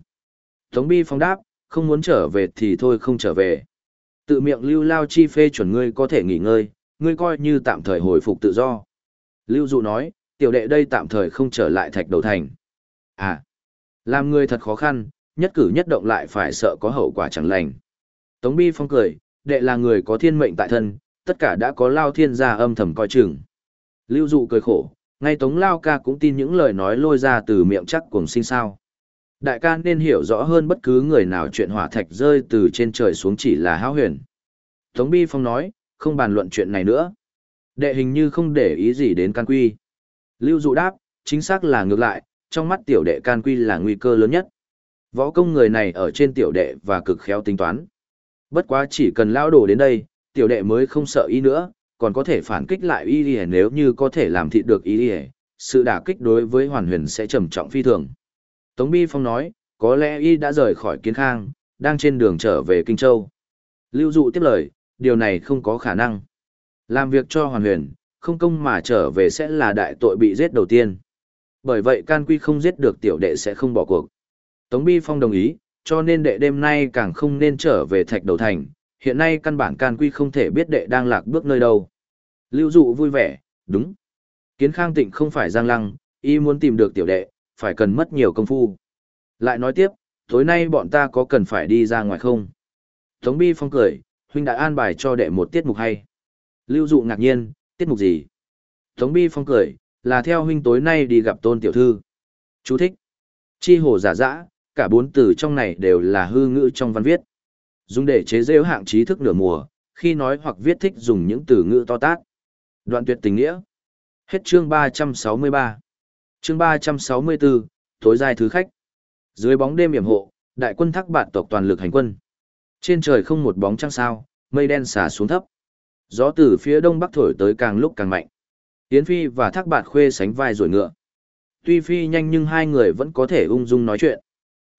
Tống Bi Phong đáp, không muốn trở về thì thôi không trở về. Tự miệng Lưu Lao Chi phê chuẩn ngươi có thể nghỉ ngơi, ngươi coi như tạm thời hồi phục tự do. Lưu dụ nói, tiểu đệ đây tạm thời không trở lại thạch đầu thành. À, làm người thật khó khăn, nhất cử nhất động lại phải sợ có hậu quả chẳng lành. Tống Bi Phong cười, đệ là người có thiên mệnh tại thân, tất cả đã có Lao Thiên gia âm thầm coi chừng. Lưu dụ cười khổ, ngay Tống Lao ca cũng tin những lời nói lôi ra từ miệng chắc cùng sinh sao. Đại ca nên hiểu rõ hơn bất cứ người nào chuyện hỏa thạch rơi từ trên trời xuống chỉ là hão huyền. Tống Bi Phong nói, không bàn luận chuyện này nữa. Đệ hình như không để ý gì đến can quy. Lưu dụ đáp, chính xác là ngược lại, trong mắt tiểu đệ can quy là nguy cơ lớn nhất. Võ công người này ở trên tiểu đệ và cực khéo tính toán. Bất quá chỉ cần lao đổ đến đây, tiểu đệ mới không sợ ý nữa, còn có thể phản kích lại y y nếu như có thể làm thịt được y y, sự đả kích đối với hoàn huyền sẽ trầm trọng phi thường. Tống Bi Phong nói, có lẽ y đã rời khỏi kiến khang, đang trên đường trở về Kinh Châu. Lưu dụ tiếp lời, điều này không có khả năng. Làm việc cho hoàn huyền, không công mà trở về sẽ là đại tội bị giết đầu tiên. Bởi vậy can quy không giết được tiểu đệ sẽ không bỏ cuộc. Tống Bi Phong đồng ý, cho nên đệ đêm nay càng không nên trở về thạch đầu thành, hiện nay căn bản can quy không thể biết đệ đang lạc bước nơi đâu. Lưu dụ vui vẻ, đúng. Kiến khang tịnh không phải giang lăng, y muốn tìm được tiểu đệ, phải cần mất nhiều công phu. Lại nói tiếp, tối nay bọn ta có cần phải đi ra ngoài không? Tống Bi Phong cười, huynh đã an bài cho đệ một tiết mục hay. Lưu dụ ngạc nhiên, tiết mục gì? Tống Bi Phong cười, là theo huynh tối nay đi gặp tôn tiểu thư. Chú thích. Chi hồ giả dã, cả bốn từ trong này đều là hư ngữ trong văn viết. Dùng để chế rêu hạng trí thức nửa mùa, khi nói hoặc viết thích dùng những từ ngữ to tát. Đoạn tuyệt tình nghĩa. Hết chương 363. Chương 364, tối dài thứ khách. Dưới bóng đêm yểm hộ, đại quân thác bạn tộc toàn lực hành quân. Trên trời không một bóng trăng sao, mây đen xả xuống thấp. Gió từ phía đông bắc thổi tới càng lúc càng mạnh. Yến Phi và thác bạn khuê sánh vai rồi ngựa. Tuy Phi nhanh nhưng hai người vẫn có thể ung dung nói chuyện.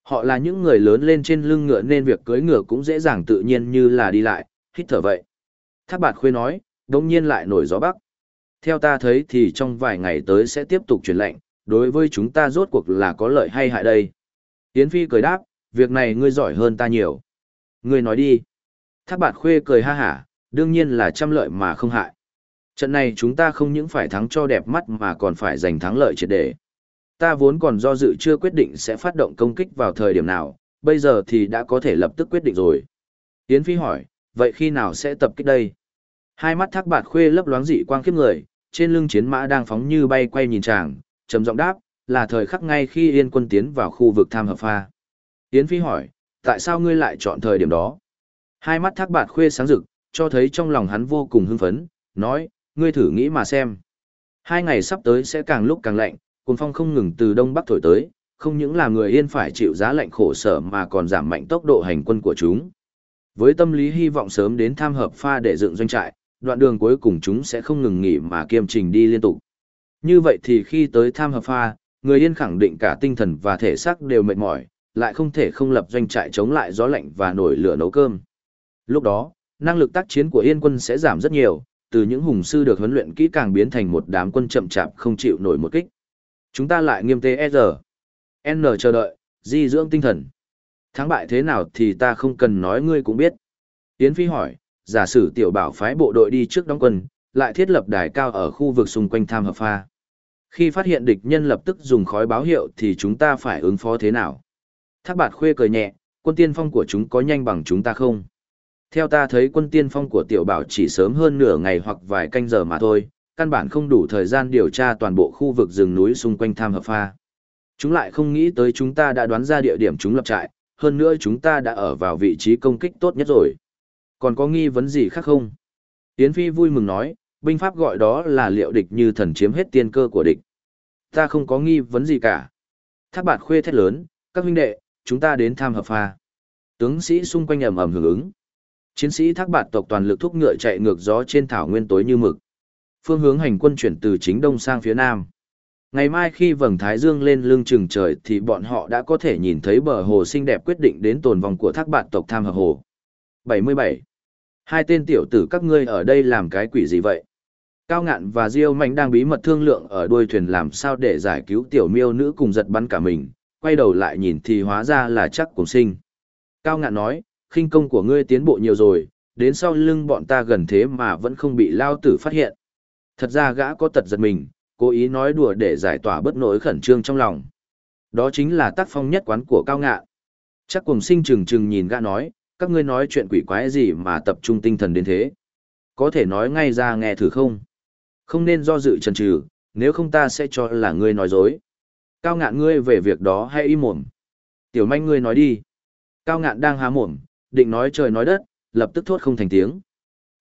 Họ là những người lớn lên trên lưng ngựa nên việc cưỡi ngựa cũng dễ dàng tự nhiên như là đi lại, hít thở vậy. Thác bạt khuê nói, đông nhiên lại nổi gió bắc. Theo ta thấy thì trong vài ngày tới sẽ tiếp tục truyền lệnh, đối với chúng ta rốt cuộc là có lợi hay hại đây. Yến Phi cười đáp, việc này ngươi giỏi hơn ta nhiều. Ngươi nói đi. Thác bạt khuê cười ha hả, đương nhiên là trăm lợi mà không hại. Trận này chúng ta không những phải thắng cho đẹp mắt mà còn phải giành thắng lợi triệt để. Ta vốn còn do dự chưa quyết định sẽ phát động công kích vào thời điểm nào, bây giờ thì đã có thể lập tức quyết định rồi. Yến Phi hỏi, vậy khi nào sẽ tập kích đây? Hai mắt thác bạt khuê lấp loáng dị quang khiếp người, trên lưng chiến mã đang phóng như bay quay nhìn chàng, trầm giọng đáp, là thời khắc ngay khi yên quân tiến vào khu vực tham hợp pha. Yến Phi hỏi, tại sao ngươi lại chọn thời điểm đó? Hai mắt thác bạt khuê sáng rực, cho thấy trong lòng hắn vô cùng hưng phấn, nói, ngươi thử nghĩ mà xem. Hai ngày sắp tới sẽ càng lúc càng lạnh, cuồng phong không ngừng từ đông bắc thổi tới, không những là người yên phải chịu giá lạnh khổ sở mà còn giảm mạnh tốc độ hành quân của chúng. Với tâm lý hy vọng sớm đến tham hợp pha để dựng doanh trại, đoạn đường cuối cùng chúng sẽ không ngừng nghỉ mà kiêm trình đi liên tục. Như vậy thì khi tới tham hợp pha, người yên khẳng định cả tinh thần và thể xác đều mệt mỏi, lại không thể không lập doanh trại chống lại gió lạnh và nổi lửa nấu cơm. Lúc đó, năng lực tác chiến của yên quân sẽ giảm rất nhiều, từ những hùng sư được huấn luyện kỹ càng biến thành một đám quân chậm chạp không chịu nổi một kích. Chúng ta lại nghiêm TSR. E N chờ đợi, di dưỡng tinh thần. Thắng bại thế nào thì ta không cần nói ngươi cũng biết. tiến Phi hỏi, giả sử tiểu bảo phái bộ đội đi trước đóng quân, lại thiết lập đài cao ở khu vực xung quanh tham hợp pha. Khi phát hiện địch nhân lập tức dùng khói báo hiệu thì chúng ta phải ứng phó thế nào? Thác bạt khuê cười nhẹ, quân tiên phong của chúng có nhanh bằng chúng ta không? Theo ta thấy quân tiên phong của tiểu bảo chỉ sớm hơn nửa ngày hoặc vài canh giờ mà thôi, căn bản không đủ thời gian điều tra toàn bộ khu vực rừng núi xung quanh tham hợp pha. Chúng lại không nghĩ tới chúng ta đã đoán ra địa điểm chúng lập trại, hơn nữa chúng ta đã ở vào vị trí công kích tốt nhất rồi. Còn có nghi vấn gì khác không? Yến Phi vui mừng nói, binh pháp gọi đó là liệu địch như thần chiếm hết tiên cơ của địch. Ta không có nghi vấn gì cả. Thác bạt khuê thét lớn, các huynh đệ, chúng ta đến tham hợp pha. Tướng sĩ xung quanh ầm ầm hưởng ứng. Chiến sĩ thác bạt tộc toàn lực thúc ngựa chạy ngược gió trên thảo nguyên tối như mực. Phương hướng hành quân chuyển từ chính đông sang phía nam. Ngày mai khi vầng thái dương lên lưng chừng trời thì bọn họ đã có thể nhìn thấy bờ hồ xinh đẹp quyết định đến tồn vong của thác bạn tộc tham hợp hồ. 77. Hai tên tiểu tử các ngươi ở đây làm cái quỷ gì vậy? Cao ngạn và Diêu Mạnh đang bí mật thương lượng ở đuôi thuyền làm sao để giải cứu tiểu miêu nữ cùng giật bắn cả mình, quay đầu lại nhìn thì hóa ra là chắc cùng sinh. Cao ngạn nói, khinh công của ngươi tiến bộ nhiều rồi, đến sau lưng bọn ta gần thế mà vẫn không bị lao tử phát hiện. Thật ra gã có tật giật mình, cố ý nói đùa để giải tỏa bất nỗi khẩn trương trong lòng. Đó chính là tác phong nhất quán của cao ngạn. Chắc cùng sinh trừng trừng nhìn gã nói, các ngươi nói chuyện quỷ quái gì mà tập trung tinh thần đến thế. Có thể nói ngay ra nghe thử không? Không nên do dự chần chừ, nếu không ta sẽ cho là ngươi nói dối. Cao ngạn ngươi về việc đó hay im mồm. Tiểu manh ngươi nói đi. Cao ngạn đang há mồm, định nói trời nói đất, lập tức thốt không thành tiếng.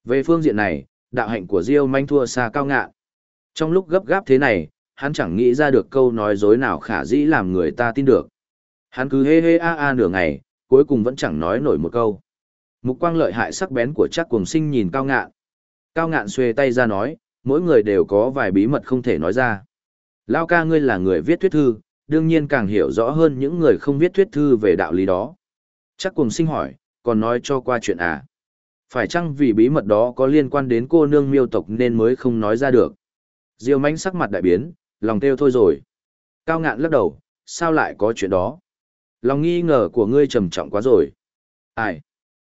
Về phương diện này, đạo hạnh của Diêu manh thua xa cao ngạn. Trong lúc gấp gáp thế này, hắn chẳng nghĩ ra được câu nói dối nào khả dĩ làm người ta tin được. Hắn cứ hê hê a a nửa ngày, cuối cùng vẫn chẳng nói nổi một câu. Mục quang lợi hại sắc bén của chắc cuồng sinh nhìn cao ngạn. Cao ngạn xuê tay ra nói, mỗi người đều có vài bí mật không thể nói ra. Lao ca ngươi là người viết thuyết thư, đương nhiên càng hiểu rõ hơn những người không viết thuyết thư về đạo lý đó. Chắc cùng sinh hỏi, còn nói cho qua chuyện à? Phải chăng vì bí mật đó có liên quan đến cô nương miêu tộc nên mới không nói ra được? Diêu mánh sắc mặt đại biến, lòng kêu thôi rồi. Cao ngạn lắc đầu, sao lại có chuyện đó? Lòng nghi ngờ của ngươi trầm trọng quá rồi. Ai?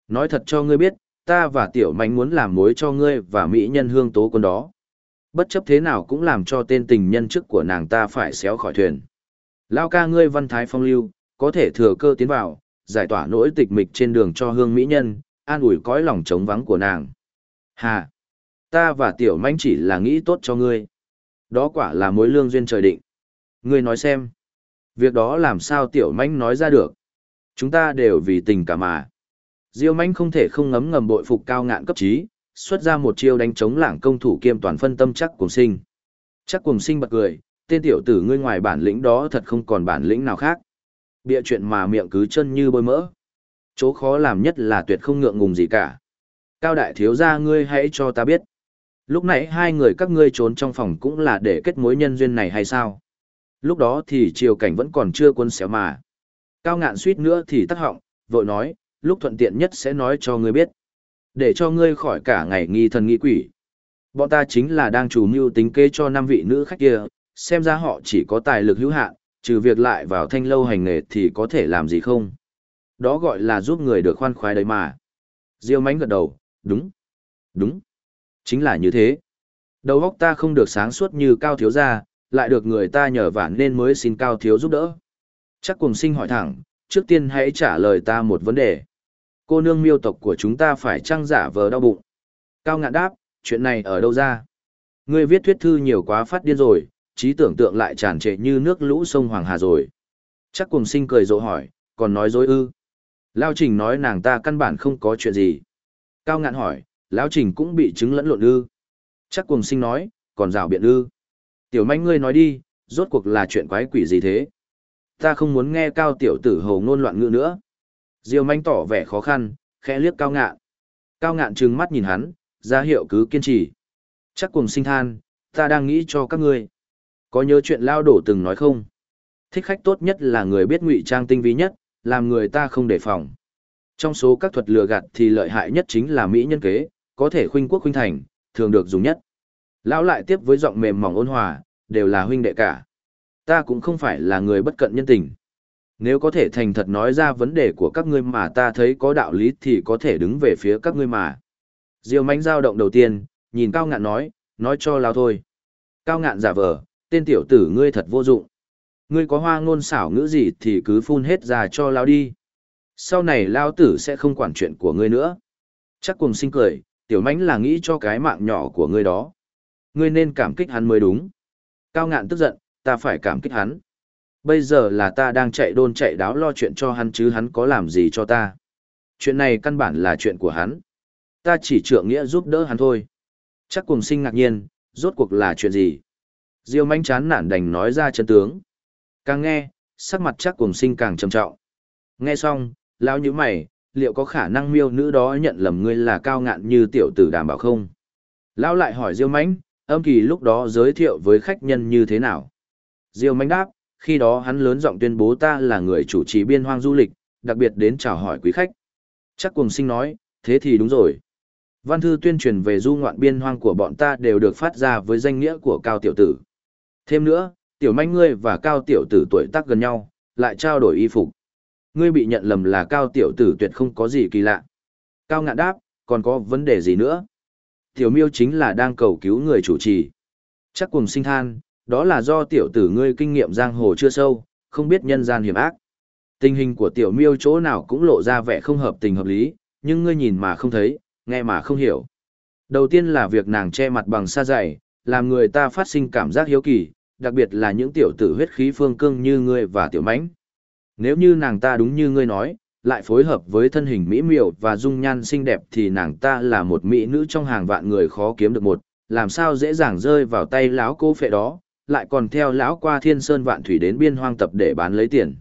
Nói thật cho ngươi biết, ta và tiểu mánh muốn làm mối cho ngươi và mỹ nhân hương tố quân đó. Bất chấp thế nào cũng làm cho tên tình nhân chức của nàng ta phải xéo khỏi thuyền. Lao ca ngươi văn thái phong lưu, có thể thừa cơ tiến vào, giải tỏa nỗi tịch mịch trên đường cho hương mỹ nhân, an ủi cõi lòng trống vắng của nàng. Hà! Ta và tiểu manh chỉ là nghĩ tốt cho ngươi. Đó quả là mối lương duyên trời định. Ngươi nói xem. Việc đó làm sao tiểu manh nói ra được. Chúng ta đều vì tình cả mà. Diêu manh không thể không ngấm ngầm bội phục cao ngạn cấp trí, xuất ra một chiêu đánh chống lảng công thủ kiêm toàn phân tâm chắc cùng sinh. Chắc cùng sinh bật cười, tên tiểu tử ngươi ngoài bản lĩnh đó thật không còn bản lĩnh nào khác. Bịa chuyện mà miệng cứ chân như bôi mỡ. Chỗ khó làm nhất là tuyệt không ngượng ngùng gì cả. Cao đại thiếu gia ngươi hãy cho ta biết. Lúc nãy hai người các ngươi trốn trong phòng cũng là để kết mối nhân duyên này hay sao? Lúc đó thì triều cảnh vẫn còn chưa quân xéo mà. Cao ngạn suýt nữa thì tắt họng, vội nói, lúc thuận tiện nhất sẽ nói cho ngươi biết. Để cho ngươi khỏi cả ngày nghi thần nghi quỷ. Bọn ta chính là đang chủ mưu tính kế cho năm vị nữ khách kia, xem ra họ chỉ có tài lực hữu hạn, trừ việc lại vào thanh lâu hành nghề thì có thể làm gì không. Đó gọi là giúp người được khoan khoái đấy mà. Diêu mánh gật đầu, đúng, đúng, chính là như thế. Đầu óc ta không được sáng suốt như cao thiếu gia, lại được người ta nhờ vả nên mới xin cao thiếu giúp đỡ. Chắc cùng sinh hỏi thẳng, trước tiên hãy trả lời ta một vấn đề cô nương miêu tộc của chúng ta phải trăng giả vờ đau bụng. Cao ngạn đáp, chuyện này ở đâu ra? Ngươi viết thuyết thư nhiều quá phát điên rồi, trí tưởng tượng lại tràn trề như nước lũ sông Hoàng Hà rồi. Chắc cùng sinh cười rộ hỏi, còn nói dối ư. Lao Trình nói nàng ta căn bản không có chuyện gì. Cao ngạn hỏi, Lao Trình cũng bị chứng lẫn lộn ư. Chắc cùng sinh nói, còn rào biện ư. Tiểu manh ngươi nói đi, rốt cuộc là chuyện quái quỷ gì thế? Ta không muốn nghe cao tiểu tử hồ ngôn loạn ngữ nữa. Diêu manh tỏ vẻ khó khăn, khẽ liếc cao ngạn. Cao ngạn trừng mắt nhìn hắn, ra hiệu cứ kiên trì. Chắc cùng sinh than, ta đang nghĩ cho các ngươi. Có nhớ chuyện lao đổ từng nói không? Thích khách tốt nhất là người biết ngụy trang tinh vi nhất, làm người ta không đề phòng. Trong số các thuật lừa gạt thì lợi hại nhất chính là Mỹ nhân kế, có thể khuynh quốc khuynh thành, thường được dùng nhất. Lão lại tiếp với giọng mềm mỏng ôn hòa, đều là huynh đệ cả. Ta cũng không phải là người bất cận nhân tình. Nếu có thể thành thật nói ra vấn đề của các ngươi mà ta thấy có đạo lý thì có thể đứng về phía các ngươi mà. Diêu mánh giao động đầu tiên, nhìn cao ngạn nói, nói cho lao thôi. Cao ngạn giả vờ, tên tiểu tử ngươi thật vô dụng. Ngươi có hoa ngôn xảo ngữ gì thì cứ phun hết ra cho lao đi. Sau này lao tử sẽ không quản chuyện của ngươi nữa. Chắc cùng sinh cười, tiểu mánh là nghĩ cho cái mạng nhỏ của ngươi đó. Ngươi nên cảm kích hắn mới đúng. Cao ngạn tức giận, ta phải cảm kích hắn. Bây giờ là ta đang chạy đôn chạy đáo lo chuyện cho hắn chứ hắn có làm gì cho ta. Chuyện này căn bản là chuyện của hắn. Ta chỉ trượng nghĩa giúp đỡ hắn thôi. Chắc cùng sinh ngạc nhiên, rốt cuộc là chuyện gì? Diêu manh chán nản đành nói ra chân tướng. Càng nghe, sắc mặt chắc cùng sinh càng trầm trọng. Nghe xong, lão như mày, liệu có khả năng miêu nữ đó nhận lầm ngươi là cao ngạn như tiểu tử đảm bảo không? Lão lại hỏi Diêu mãnh âm kỳ lúc đó giới thiệu với khách nhân như thế nào? Diêu mãnh đáp, khi đó hắn lớn giọng tuyên bố ta là người chủ trì biên hoang du lịch, đặc biệt đến chào hỏi quý khách. Chắc cùng sinh nói, thế thì đúng rồi. Văn thư tuyên truyền về du ngoạn biên hoang của bọn ta đều được phát ra với danh nghĩa của Cao Tiểu Tử. Thêm nữa, Tiểu Manh ngươi và Cao Tiểu Tử tuổi tác gần nhau, lại trao đổi y phục. Ngươi bị nhận lầm là Cao Tiểu Tử tuyệt không có gì kỳ lạ. Cao ngạn đáp, còn có vấn đề gì nữa? Tiểu miêu chính là đang cầu cứu người chủ trì. Chắc cùng sinh than, đó là do tiểu tử ngươi kinh nghiệm giang hồ chưa sâu, không biết nhân gian hiểm ác. Tình hình của tiểu miêu chỗ nào cũng lộ ra vẻ không hợp tình hợp lý, nhưng ngươi nhìn mà không thấy, nghe mà không hiểu. Đầu tiên là việc nàng che mặt bằng sa dày, làm người ta phát sinh cảm giác hiếu kỳ, đặc biệt là những tiểu tử huyết khí phương cương như ngươi và tiểu mãnh. Nếu như nàng ta đúng như ngươi nói, lại phối hợp với thân hình mỹ miều và dung nhan xinh đẹp thì nàng ta là một mỹ nữ trong hàng vạn người khó kiếm được một, làm sao dễ dàng rơi vào tay lão cô phệ đó, lại còn theo lão qua thiên sơn vạn thủy đến biên hoang tập để bán lấy tiền.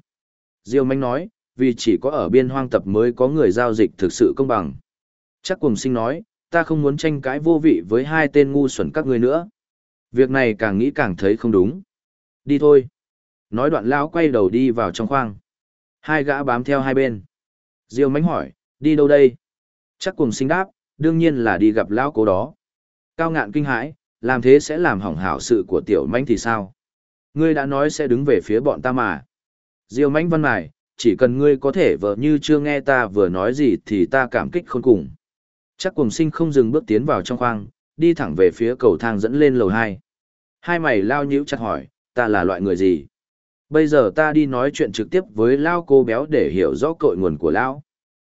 Diêu mãnh nói, vì chỉ có ở biên hoang tập mới có người giao dịch thực sự công bằng. Chắc cùng sinh nói, ta không muốn tranh cãi vô vị với hai tên ngu xuẩn các ngươi nữa. Việc này càng nghĩ càng thấy không đúng. Đi thôi. Nói đoạn lão quay đầu đi vào trong khoang. Hai gã bám theo hai bên. Diêu mánh hỏi, đi đâu đây? Chắc cùng sinh đáp, đương nhiên là đi gặp lão cố đó. Cao ngạn kinh hãi, làm thế sẽ làm hỏng hảo sự của tiểu mánh thì sao? Ngươi đã nói sẽ đứng về phía bọn ta mà. Diêu mánh văn mài, chỉ cần ngươi có thể vợ như chưa nghe ta vừa nói gì thì ta cảm kích khôn cùng. Chắc cùng sinh không dừng bước tiến vào trong khoang, đi thẳng về phía cầu thang dẫn lên lầu hai. Hai mày lao nhíu chặt hỏi, ta là loại người gì? Bây giờ ta đi nói chuyện trực tiếp với lao cô béo để hiểu rõ cội nguồn của Lão.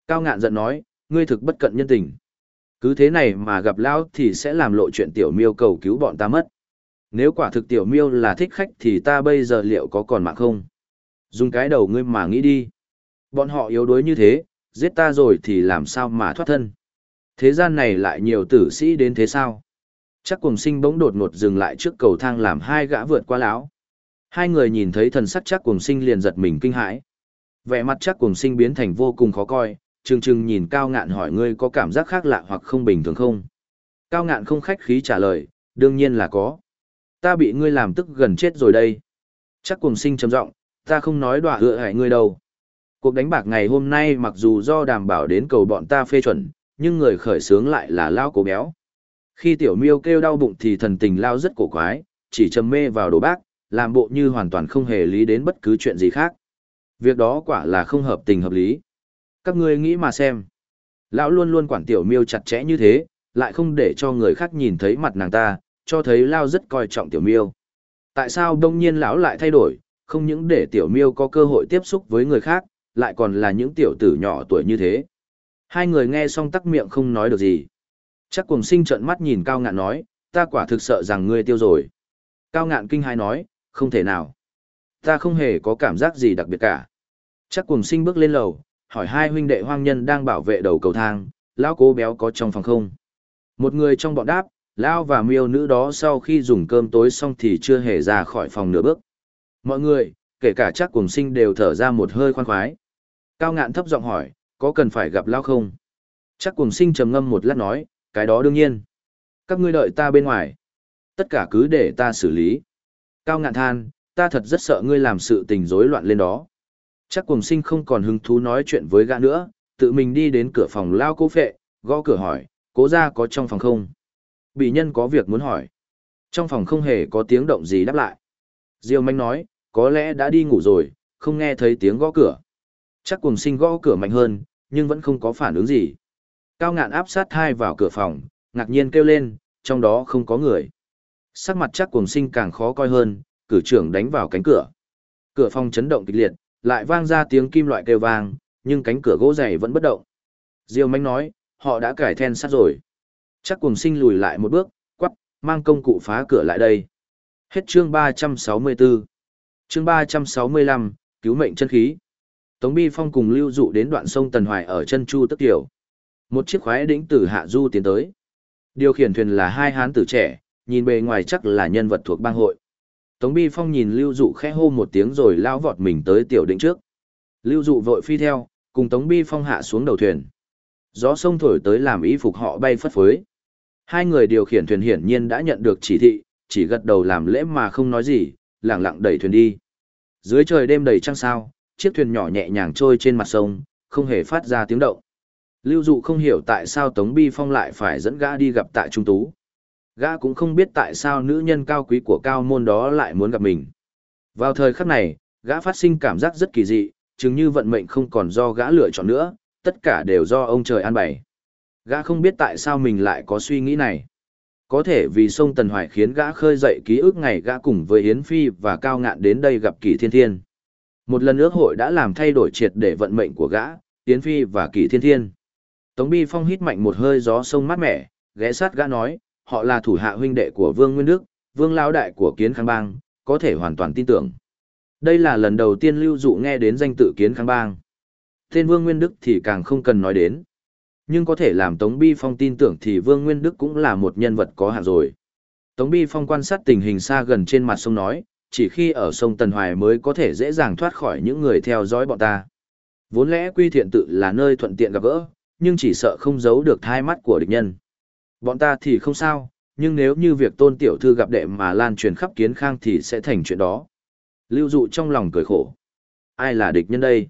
Cao ngạn giận nói, ngươi thực bất cận nhân tình. Cứ thế này mà gặp Lão thì sẽ làm lộ chuyện tiểu miêu cầu cứu bọn ta mất. Nếu quả thực tiểu miêu là thích khách thì ta bây giờ liệu có còn mạng không? Dùng cái đầu ngươi mà nghĩ đi. Bọn họ yếu đuối như thế, giết ta rồi thì làm sao mà thoát thân? Thế gian này lại nhiều tử sĩ đến thế sao? Chắc cùng sinh bỗng đột ngột dừng lại trước cầu thang làm hai gã vượt qua lão. Hai người nhìn thấy thần sắc chắc cùng sinh liền giật mình kinh hãi. Vẻ mặt chắc cùng sinh biến thành vô cùng khó coi, trừng trừng nhìn cao ngạn hỏi ngươi có cảm giác khác lạ hoặc không bình thường không? Cao ngạn không khách khí trả lời, đương nhiên là có. Ta bị ngươi làm tức gần chết rồi đây. Chắc cùng sinh trầm giọng, ta không nói đọa hựa hại ngươi đâu. Cuộc đánh bạc ngày hôm nay mặc dù do đảm bảo đến cầu bọn ta phê chuẩn, nhưng người khởi sướng lại là lao cố béo. Khi tiểu miêu kêu đau bụng thì thần tình lao rất cổ quái, chỉ trầm mê vào đồ bác, làm bộ như hoàn toàn không hề lý đến bất cứ chuyện gì khác. Việc đó quả là không hợp tình hợp lý. Các ngươi nghĩ mà xem. Lão luôn luôn quản tiểu miêu chặt chẽ như thế, lại không để cho người khác nhìn thấy mặt nàng ta, cho thấy lao rất coi trọng tiểu miêu. Tại sao đông nhiên lão lại thay đổi, không những để tiểu miêu có cơ hội tiếp xúc với người khác, lại còn là những tiểu tử nhỏ tuổi như thế. Hai người nghe xong tắc miệng không nói được gì. Chắc cùng sinh trợn mắt nhìn Cao Ngạn nói, ta quả thực sợ rằng ngươi tiêu rồi. Cao Ngạn kinh hai nói, không thể nào. Ta không hề có cảm giác gì đặc biệt cả. Chắc cùng sinh bước lên lầu, hỏi hai huynh đệ hoang nhân đang bảo vệ đầu cầu thang, lão cố béo có trong phòng không. Một người trong bọn đáp, lão và miêu nữ đó sau khi dùng cơm tối xong thì chưa hề ra khỏi phòng nửa bước. Mọi người, kể cả chắc cùng sinh đều thở ra một hơi khoan khoái. Cao ngạn thấp giọng hỏi, có cần phải gặp lao không? Chắc cùng sinh trầm ngâm một lát nói, cái đó đương nhiên. Các ngươi đợi ta bên ngoài. Tất cả cứ để ta xử lý. Cao ngạn than, ta thật rất sợ ngươi làm sự tình rối loạn lên đó. Chắc cùng sinh không còn hứng thú nói chuyện với gã nữa, tự mình đi đến cửa phòng lao cố phệ, gõ cửa hỏi, cố ra có trong phòng không? Bị nhân có việc muốn hỏi. Trong phòng không hề có tiếng động gì đáp lại. Diêu manh nói, có lẽ đã đi ngủ rồi, không nghe thấy tiếng gõ cửa. Chắc cùng sinh gõ cửa mạnh hơn, nhưng vẫn không có phản ứng gì. Cao ngạn áp sát thai vào cửa phòng, ngạc nhiên kêu lên, trong đó không có người. Sắc mặt chắc cùng sinh càng khó coi hơn, cử trưởng đánh vào cánh cửa. Cửa phòng chấn động kịch liệt, lại vang ra tiếng kim loại kêu vang, nhưng cánh cửa gỗ dày vẫn bất động. Diêu Mánh nói, họ đã cải then sắt rồi. Chắc cùng sinh lùi lại một bước, quắp mang công cụ phá cửa lại đây. Hết chương 364. Chương 365, cứu mệnh chân khí. Tống Bi Phong cùng lưu dụ đến đoạn sông Tần Hoài ở chân Chu Tức Tiểu. Một chiếc khoái đỉnh từ Hạ Du tiến tới. Điều khiển thuyền là hai hán tử trẻ, nhìn bề ngoài chắc là nhân vật thuộc bang hội. Tống Bi Phong nhìn Lưu Dụ khẽ hô một tiếng rồi lao vọt mình tới tiểu định trước. Lưu Dụ vội phi theo, cùng Tống Bi Phong hạ xuống đầu thuyền. Gió sông thổi tới làm y phục họ bay phất phới. Hai người điều khiển thuyền hiển nhiên đã nhận được chỉ thị, chỉ gật đầu làm lễ mà không nói gì, lặng lặng đẩy thuyền đi. Dưới trời đêm đầy trăng sao, chiếc thuyền nhỏ nhẹ nhàng trôi trên mặt sông, không hề phát ra tiếng động. Lưu Dụ không hiểu tại sao Tống Bi Phong lại phải dẫn gã đi gặp tại Trung Tú. Gã cũng không biết tại sao nữ nhân cao quý của cao môn đó lại muốn gặp mình. Vào thời khắc này, gã phát sinh cảm giác rất kỳ dị, chứng như vận mệnh không còn do gã lựa chọn nữa, tất cả đều do ông trời an bày. Gã không biết tại sao mình lại có suy nghĩ này. Có thể vì sông Tần Hoài khiến gã khơi dậy ký ức ngày gã cùng với Yến Phi và Cao Ngạn đến đây gặp Kỳ Thiên Thiên. Một lần ước hội đã làm thay đổi triệt để vận mệnh của gã, tiến Phi và Kỳ Thiên Thiên. Tống Bi Phong hít mạnh một hơi gió sông mát mẻ, ghé sát gã nói, họ là thủ hạ huynh đệ của Vương Nguyên Đức, Vương Lão Đại của Kiến Khang Bang, có thể hoàn toàn tin tưởng. Đây là lần đầu tiên Lưu Dụ nghe đến danh tự Kiến Khang Bang. Tên Vương Nguyên Đức thì càng không cần nói đến. Nhưng có thể làm Tống Bi Phong tin tưởng thì Vương Nguyên Đức cũng là một nhân vật có hạng rồi. Tống Bi Phong quan sát tình hình xa gần trên mặt sông nói, chỉ khi ở sông Tần Hoài mới có thể dễ dàng thoát khỏi những người theo dõi bọn ta. Vốn lẽ quy thiện tự là nơi thuận tiện gặp gỡ, nhưng chỉ sợ không giấu được thai mắt của địch nhân. Bọn ta thì không sao, nhưng nếu như việc tôn tiểu thư gặp đệ mà lan truyền khắp kiến khang thì sẽ thành chuyện đó. Lưu dụ trong lòng cười khổ. Ai là địch nhân đây?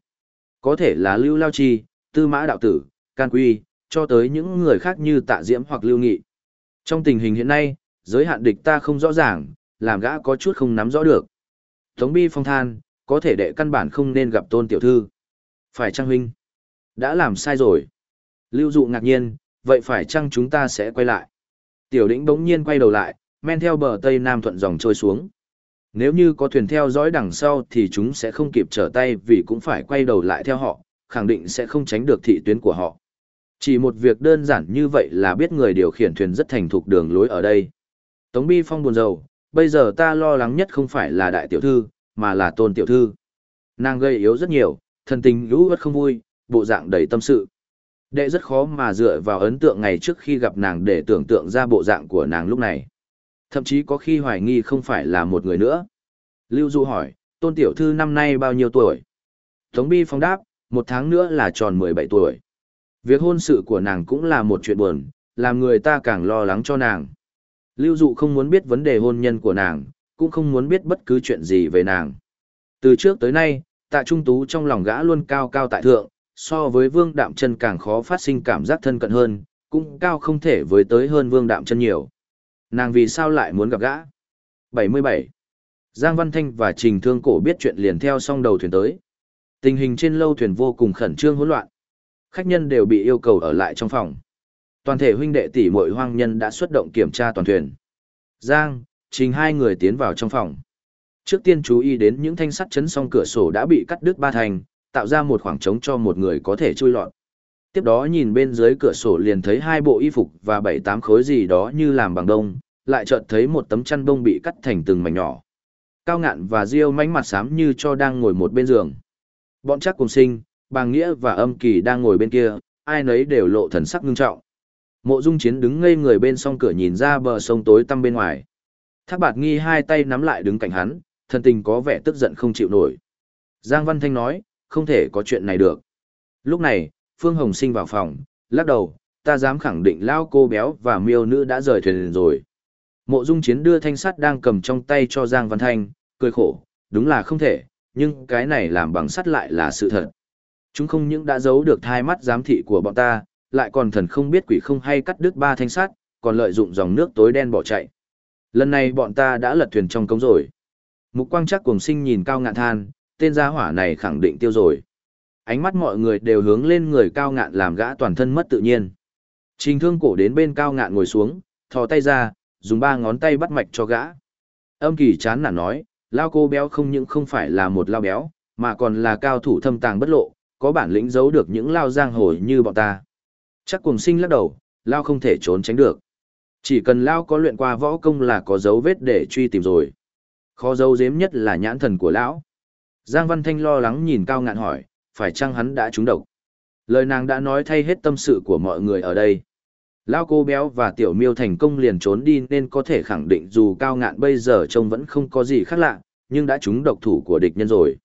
Có thể là Lưu Lao Chi, Tư Mã Đạo Tử, Can Quy, cho tới những người khác như Tạ Diễm hoặc Lưu Nghị. Trong tình hình hiện nay, giới hạn địch ta không rõ ràng, làm gã có chút không nắm rõ được. Tống Bi phong than, có thể đệ căn bản không nên gặp tôn tiểu thư. Phải chăng huynh? Đã làm sai rồi. Lưu dụ ngạc nhiên, vậy phải chăng chúng ta sẽ quay lại? Tiểu đĩnh bỗng nhiên quay đầu lại, men theo bờ tây nam thuận dòng trôi xuống. Nếu như có thuyền theo dõi đằng sau thì chúng sẽ không kịp trở tay vì cũng phải quay đầu lại theo họ, khẳng định sẽ không tránh được thị tuyến của họ. Chỉ một việc đơn giản như vậy là biết người điều khiển thuyền rất thành thục đường lối ở đây. Tống Bi Phong buồn rầu, bây giờ ta lo lắng nhất không phải là đại tiểu thư, mà là tôn tiểu thư. Nàng gây yếu rất nhiều, thần tình lũ bất không vui, bộ dạng đầy tâm sự. Đệ rất khó mà dựa vào ấn tượng ngày trước khi gặp nàng để tưởng tượng ra bộ dạng của nàng lúc này. Thậm chí có khi hoài nghi không phải là một người nữa. Lưu Du hỏi, tôn tiểu thư năm nay bao nhiêu tuổi? Tống Bi Phong đáp, một tháng nữa là tròn 17 tuổi. Việc hôn sự của nàng cũng là một chuyện buồn, làm người ta càng lo lắng cho nàng. Lưu Dụ không muốn biết vấn đề hôn nhân của nàng, cũng không muốn biết bất cứ chuyện gì về nàng. Từ trước tới nay, tạ trung tú trong lòng gã luôn cao cao tại thượng, so với vương đạm chân càng khó phát sinh cảm giác thân cận hơn, cũng cao không thể với tới hơn vương đạm chân nhiều. Nàng vì sao lại muốn gặp gã? 77. Giang Văn Thanh và Trình Thương Cổ biết chuyện liền theo song đầu thuyền tới. Tình hình trên lâu thuyền vô cùng khẩn trương hỗn loạn. Khách nhân đều bị yêu cầu ở lại trong phòng. Toàn thể huynh đệ tỷ muội hoang nhân đã xuất động kiểm tra toàn thuyền. Giang, Trình hai người tiến vào trong phòng. Trước tiên chú ý đến những thanh sắt chấn song cửa sổ đã bị cắt đứt ba thành, tạo ra một khoảng trống cho một người có thể chui lọt. Tiếp đó nhìn bên dưới cửa sổ liền thấy hai bộ y phục và bảy tám khối gì đó như làm bằng đông, lại chợt thấy một tấm chăn bông bị cắt thành từng mảnh nhỏ. Cao ngạn và Diêu mánh mặt xám như cho đang ngồi một bên giường. Bọn chắc cùng sinh, bà Nghĩa và âm kỳ đang ngồi bên kia, ai nấy đều lộ thần sắc ngưng trọng. Mộ dung chiến đứng ngây người bên song cửa nhìn ra bờ sông tối tăm bên ngoài. Thác bạt nghi hai tay nắm lại đứng cạnh hắn, thân tình có vẻ tức giận không chịu nổi. Giang Văn Thanh nói, không thể có chuyện này được. Lúc này, Phương Hồng sinh vào phòng, lắc đầu, ta dám khẳng định lao cô béo và miêu nữ đã rời thuyền rồi. Mộ dung chiến đưa thanh sắt đang cầm trong tay cho Giang Văn Thanh, cười khổ, đúng là không thể, nhưng cái này làm bằng sắt lại là sự thật. Chúng không những đã giấu được thai mắt giám thị của bọn ta, lại còn thần không biết quỷ không hay cắt đứt ba thanh sắt, còn lợi dụng dòng nước tối đen bỏ chạy. Lần này bọn ta đã lật thuyền trong cống rồi. Mục quang chắc cuồng sinh nhìn cao ngạn than, tên gia hỏa này khẳng định tiêu rồi. Ánh mắt mọi người đều hướng lên người cao ngạn làm gã toàn thân mất tự nhiên. Trình thương cổ đến bên cao ngạn ngồi xuống, thò tay ra, dùng ba ngón tay bắt mạch cho gã. Âm kỳ chán nản nói, lao cô béo không những không phải là một lao béo, mà còn là cao thủ thâm tàng bất lộ, có bản lĩnh giấu được những lao giang hồ như bọn ta. Chắc cùng sinh lắc đầu, lao không thể trốn tránh được. Chỉ cần lao có luyện qua võ công là có dấu vết để truy tìm rồi. Khó dấu dếm nhất là nhãn thần của lão. Giang Văn Thanh lo lắng nhìn cao ngạn hỏi, phải chăng hắn đã trúng độc? Lời nàng đã nói thay hết tâm sự của mọi người ở đây. Lao cô béo và tiểu miêu thành công liền trốn đi nên có thể khẳng định dù cao ngạn bây giờ trông vẫn không có gì khác lạ, nhưng đã trúng độc thủ của địch nhân rồi.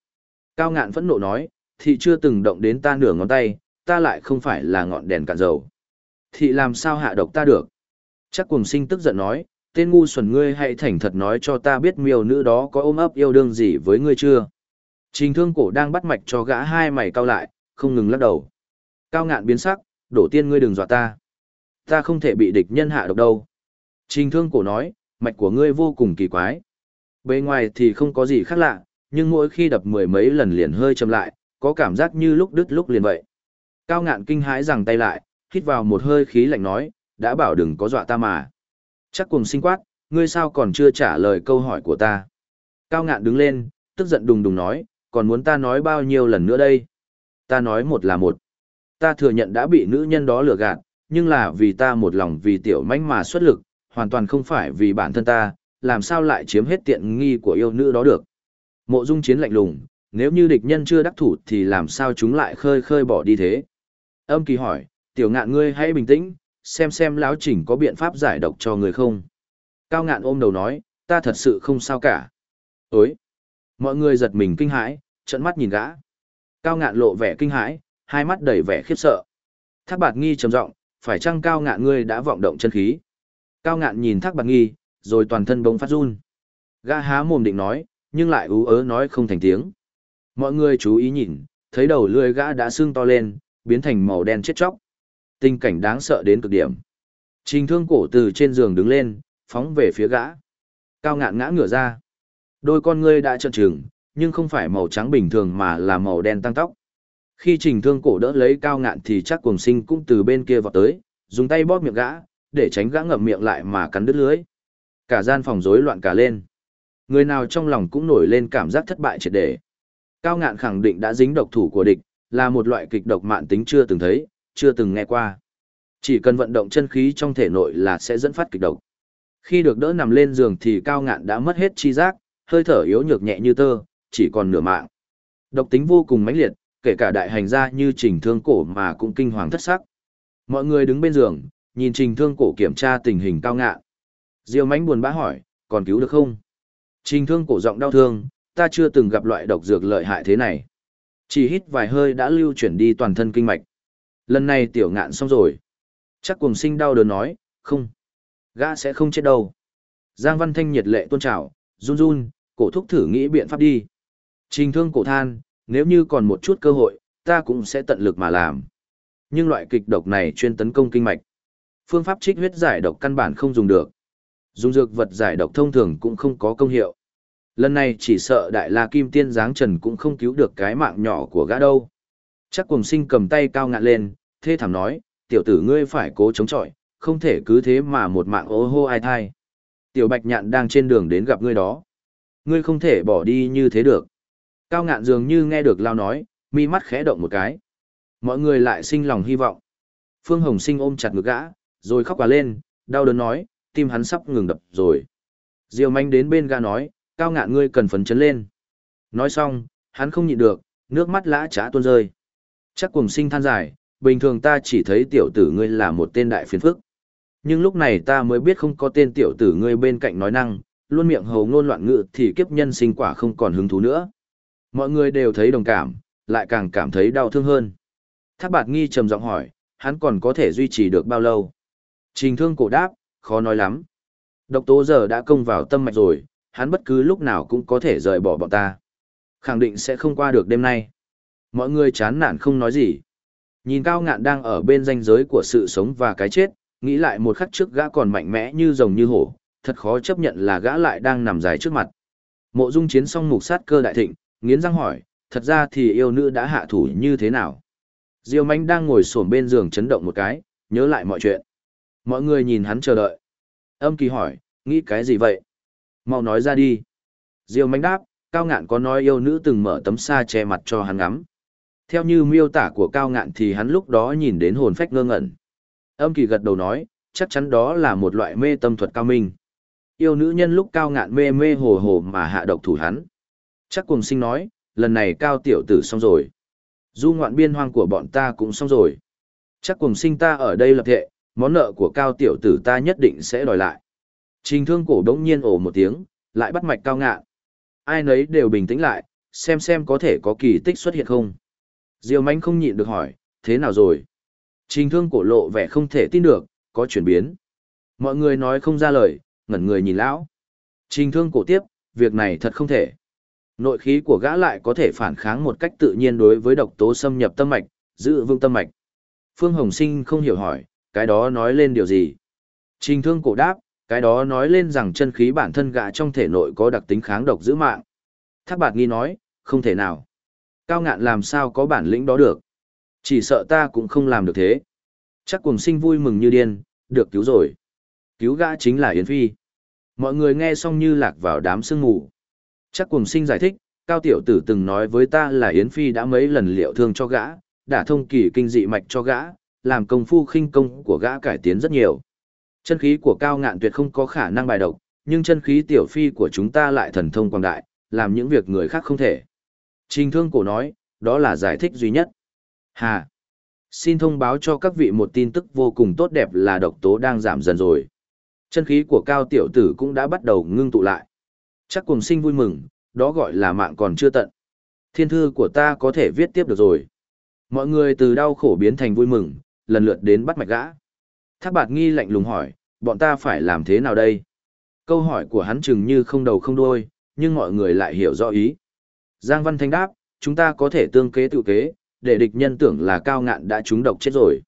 Cao ngạn phẫn nộ nói, thị chưa từng động đến ta nửa ngón tay, ta lại không phải là ngọn đèn cạn dầu. Thị làm sao hạ độc ta được? Chắc cùng sinh tức giận nói, tên ngu xuẩn ngươi hãy thành thật nói cho ta biết miêu nữ đó có ôm ấp yêu đương gì với ngươi chưa? Trình thương cổ đang bắt mạch cho gã hai mày cao lại, không ngừng lắc đầu. Cao ngạn biến sắc, đổ tiên ngươi đừng dọa ta. Ta không thể bị địch nhân hạ độc đâu. Trình thương cổ nói, mạch của ngươi vô cùng kỳ quái. Bề ngoài thì không có gì khác lạ, nhưng mỗi khi đập mười mấy lần liền hơi chậm lại, có cảm giác như lúc đứt lúc liền vậy. Cao ngạn kinh hãi rằng tay lại, hít vào một hơi khí lạnh nói, đã bảo đừng có dọa ta mà. Chắc cùng sinh quát, ngươi sao còn chưa trả lời câu hỏi của ta. Cao ngạn đứng lên, tức giận đùng đùng nói, còn muốn ta nói bao nhiêu lần nữa đây? Ta nói một là một. Ta thừa nhận đã bị nữ nhân đó lừa gạt, nhưng là vì ta một lòng vì tiểu manh mà xuất lực, hoàn toàn không phải vì bản thân ta, làm sao lại chiếm hết tiện nghi của yêu nữ đó được. Mộ dung chiến lạnh lùng, nếu như địch nhân chưa đắc thủ thì làm sao chúng lại khơi khơi bỏ đi thế. Âm kỳ hỏi, tiểu ngạn ngươi hãy bình tĩnh, xem xem lão chỉnh có biện pháp giải độc cho người không. Cao ngạn ôm đầu nói, ta thật sự không sao cả. Ối! Mọi người giật mình kinh hãi, trận mắt nhìn gã. Cao ngạn lộ vẻ kinh hãi, hai mắt đầy vẻ khiếp sợ. Thác bạt nghi trầm giọng, phải chăng cao ngạn ngươi đã vọng động chân khí? Cao ngạn nhìn thác bạt nghi, rồi toàn thân bỗng phát run. Gã há mồm định nói, nhưng lại ú ớ nói không thành tiếng. Mọi người chú ý nhìn, thấy đầu lưỡi gã đã sưng to lên, biến thành màu đen chết chóc. Tình cảnh đáng sợ đến cực điểm. Trình thương cổ từ trên giường đứng lên, phóng về phía gã. Cao ngạn ngã ngửa ra. Đôi con ngươi đã trợn trừng, nhưng không phải màu trắng bình thường mà là màu đen tăng tóc. Khi trình thương cổ đỡ lấy cao ngạn thì chắc cuồng sinh cũng từ bên kia vào tới, dùng tay bóp miệng gã, để tránh gã ngậm miệng lại mà cắn đứt lưới. Cả gian phòng rối loạn cả lên. Người nào trong lòng cũng nổi lên cảm giác thất bại triệt để. Cao ngạn khẳng định đã dính độc thủ của địch, là một loại kịch độc mạng tính chưa từng thấy, chưa từng nghe qua. Chỉ cần vận động chân khí trong thể nội là sẽ dẫn phát kịch độc. Khi được đỡ nằm lên giường thì cao ngạn đã mất hết chi giác, hơi thở yếu nhược nhẹ như tơ, chỉ còn nửa mạng. Độc tính vô cùng mãnh liệt, kể cả đại hành gia như trình thương cổ mà cũng kinh hoàng thất sắc. Mọi người đứng bên giường, nhìn trình thương cổ kiểm tra tình hình cao ngạn. Diêu mánh buồn bã hỏi, còn cứu được không? Trình thương cổ giọng đau thương, ta chưa từng gặp loại độc dược lợi hại thế này. Chỉ hít vài hơi đã lưu chuyển đi toàn thân kinh mạch. Lần này tiểu ngạn xong rồi. Chắc cùng sinh đau đớn nói, không. Gã sẽ không chết đâu. Giang Văn Thanh nhiệt lệ tôn trào, run run, cổ thúc thử nghĩ biện pháp đi. Trình thương cổ than, nếu như còn một chút cơ hội, ta cũng sẽ tận lực mà làm. Nhưng loại kịch độc này chuyên tấn công kinh mạch. Phương pháp trích huyết giải độc căn bản không dùng được. Dùng dược vật giải độc thông thường cũng không có công hiệu. Lần này chỉ sợ đại la kim tiên giáng trần cũng không cứu được cái mạng nhỏ của gã đâu. Chắc cùng sinh cầm tay cao ngạn lên, thê thảm nói, tiểu tử ngươi phải cố chống chọi, không thể cứ thế mà một mạng ô hô ai thai. Tiểu bạch nhạn đang trên đường đến gặp ngươi đó. Ngươi không thể bỏ đi như thế được. Cao ngạn dường như nghe được lao nói, mi mắt khẽ động một cái. Mọi người lại sinh lòng hy vọng. Phương Hồng sinh ôm chặt ngực gã, rồi khóc cả lên, đau đớn nói, tim hắn sắp ngừng đập rồi. Diêu manh đến bên gã nói, cao ngạn ngươi cần phấn chấn lên. Nói xong, hắn không nhịn được, nước mắt lã trá tuôn rơi. Chắc cùng sinh than dài, bình thường ta chỉ thấy tiểu tử ngươi là một tên đại phiền phức. Nhưng lúc này ta mới biết không có tên tiểu tử ngươi bên cạnh nói năng, luôn miệng hầu ngôn loạn ngữ thì kiếp nhân sinh quả không còn hứng thú nữa. Mọi người đều thấy đồng cảm, lại càng cảm thấy đau thương hơn. Thác bạt nghi trầm giọng hỏi, hắn còn có thể duy trì được bao lâu? Trình thương cổ đáp, khó nói lắm. Độc tố giờ đã công vào tâm mạch rồi, hắn bất cứ lúc nào cũng có thể rời bỏ bọn ta. Khẳng định sẽ không qua được đêm nay. Mọi người chán nản không nói gì. Nhìn cao ngạn đang ở bên ranh giới của sự sống và cái chết, nghĩ lại một khắc trước gã còn mạnh mẽ như rồng như hổ, thật khó chấp nhận là gã lại đang nằm dài trước mặt. Mộ dung chiến song mục sát cơ đại thịnh, nghiến răng hỏi, thật ra thì yêu nữ đã hạ thủ như thế nào? Diêu Mánh đang ngồi xổm bên giường chấn động một cái, nhớ lại mọi chuyện. Mọi người nhìn hắn chờ đợi. Âm kỳ hỏi, nghĩ cái gì vậy? Mau nói ra đi. Diêu Mánh đáp, Cao Ngạn có nói yêu nữ từng mở tấm sa che mặt cho hắn ngắm. Theo như miêu tả của Cao Ngạn thì hắn lúc đó nhìn đến hồn phách ngơ ngẩn. Âm kỳ gật đầu nói, chắc chắn đó là một loại mê tâm thuật cao minh. Yêu nữ nhân lúc Cao Ngạn mê mê hồ hồ mà hạ độc thủ hắn. Chắc cùng sinh nói, lần này Cao tiểu tử xong rồi. Du ngoạn biên hoang của bọn ta cũng xong rồi. Chắc cùng sinh ta ở đây lập thệ, món nợ của Cao tiểu tử ta nhất định sẽ đòi lại. Trình thương cổ đống nhiên ổ một tiếng, lại bắt mạch Cao Ngạn. Ai nấy đều bình tĩnh lại, xem xem có thể có kỳ tích xuất hiện không. Diêu manh không nhịn được hỏi, thế nào rồi? Trình thương cổ lộ vẻ không thể tin được, có chuyển biến. Mọi người nói không ra lời, ngẩn người nhìn lão. Trình thương cổ tiếp, việc này thật không thể. Nội khí của gã lại có thể phản kháng một cách tự nhiên đối với độc tố xâm nhập tâm mạch, giữ vững tâm mạch. Phương Hồng Sinh không hiểu hỏi, cái đó nói lên điều gì? Trình thương cổ đáp, cái đó nói lên rằng chân khí bản thân gã trong thể nội có đặc tính kháng độc giữ mạng. Thác bạt nghi nói, không thể nào. Cao ngạn làm sao có bản lĩnh đó được. Chỉ sợ ta cũng không làm được thế. Chắc cùng sinh vui mừng như điên, được cứu rồi. Cứu gã chính là Yến Phi. Mọi người nghe xong như lạc vào đám sương mù. Chắc cùng sinh giải thích, Cao Tiểu Tử từng nói với ta là Yến Phi đã mấy lần liệu thương cho gã, đã thông kỳ kinh dị mạch cho gã, làm công phu khinh công của gã cải tiến rất nhiều. Chân khí của Cao Ngạn tuyệt không có khả năng bài độc, nhưng chân khí Tiểu Phi của chúng ta lại thần thông quang đại, làm những việc người khác không thể. Trình thương cổ nói, đó là giải thích duy nhất. Hà! Xin thông báo cho các vị một tin tức vô cùng tốt đẹp là độc tố đang giảm dần rồi. Chân khí của cao tiểu tử cũng đã bắt đầu ngưng tụ lại. Chắc cùng sinh vui mừng, đó gọi là mạng còn chưa tận. Thiên thư của ta có thể viết tiếp được rồi. Mọi người từ đau khổ biến thành vui mừng, lần lượt đến bắt mạch gã. Thác bạt nghi lạnh lùng hỏi, bọn ta phải làm thế nào đây? Câu hỏi của hắn chừng như không đầu không đuôi, nhưng mọi người lại hiểu rõ ý. Giang Văn Thanh đáp, chúng ta có thể tương kế tự kế, để địch nhân tưởng là cao ngạn đã trúng độc chết rồi.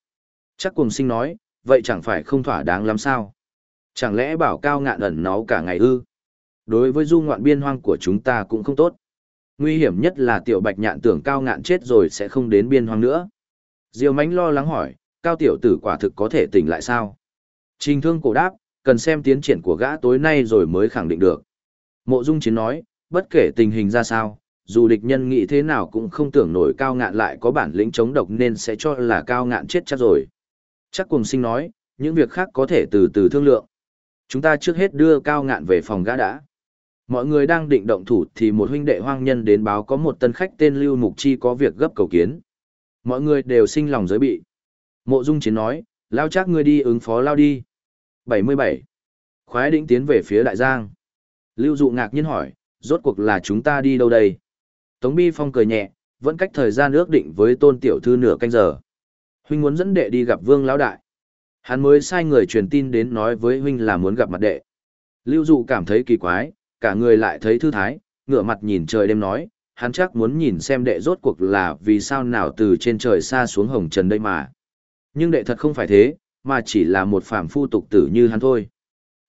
Chắc cùng sinh nói, vậy chẳng phải không thỏa đáng lắm sao? Chẳng lẽ bảo cao ngạn ẩn náu cả ngày ư? Đối với du ngoạn biên hoang của chúng ta cũng không tốt. Nguy hiểm nhất là tiểu bạch nhạn tưởng cao ngạn chết rồi sẽ không đến biên hoang nữa. Diêu mánh lo lắng hỏi, cao tiểu tử quả thực có thể tỉnh lại sao? Trình thương cổ đáp, cần xem tiến triển của gã tối nay rồi mới khẳng định được. Mộ dung chiến nói, bất kể tình hình ra sao, dù địch nhân nghĩ thế nào cũng không tưởng nổi cao ngạn lại có bản lĩnh chống độc nên sẽ cho là cao ngạn chết chắc rồi. Chắc cùng sinh nói, những việc khác có thể từ từ thương lượng. Chúng ta trước hết đưa cao ngạn về phòng gã đã. Mọi người đang định động thủ thì một huynh đệ hoang nhân đến báo có một tân khách tên Lưu Mục Chi có việc gấp cầu kiến. Mọi người đều sinh lòng giới bị. Mộ Dung Chiến nói, lao chắc ngươi đi ứng phó lao đi. 77. Khoái định tiến về phía Đại Giang. Lưu Dụ ngạc nhiên hỏi, rốt cuộc là chúng ta đi đâu đây? Tống Bi Phong cười nhẹ, vẫn cách thời gian ước định với tôn tiểu thư nửa canh giờ. Huynh muốn dẫn đệ đi gặp vương lão đại. Hắn mới sai người truyền tin đến nói với huynh là muốn gặp mặt đệ. Lưu Dụ cảm thấy kỳ quái, cả người lại thấy thư thái, ngửa mặt nhìn trời đêm nói, hắn chắc muốn nhìn xem đệ rốt cuộc là vì sao nào từ trên trời xa xuống hồng trần đây mà. Nhưng đệ thật không phải thế, mà chỉ là một phàm phu tục tử như hắn thôi.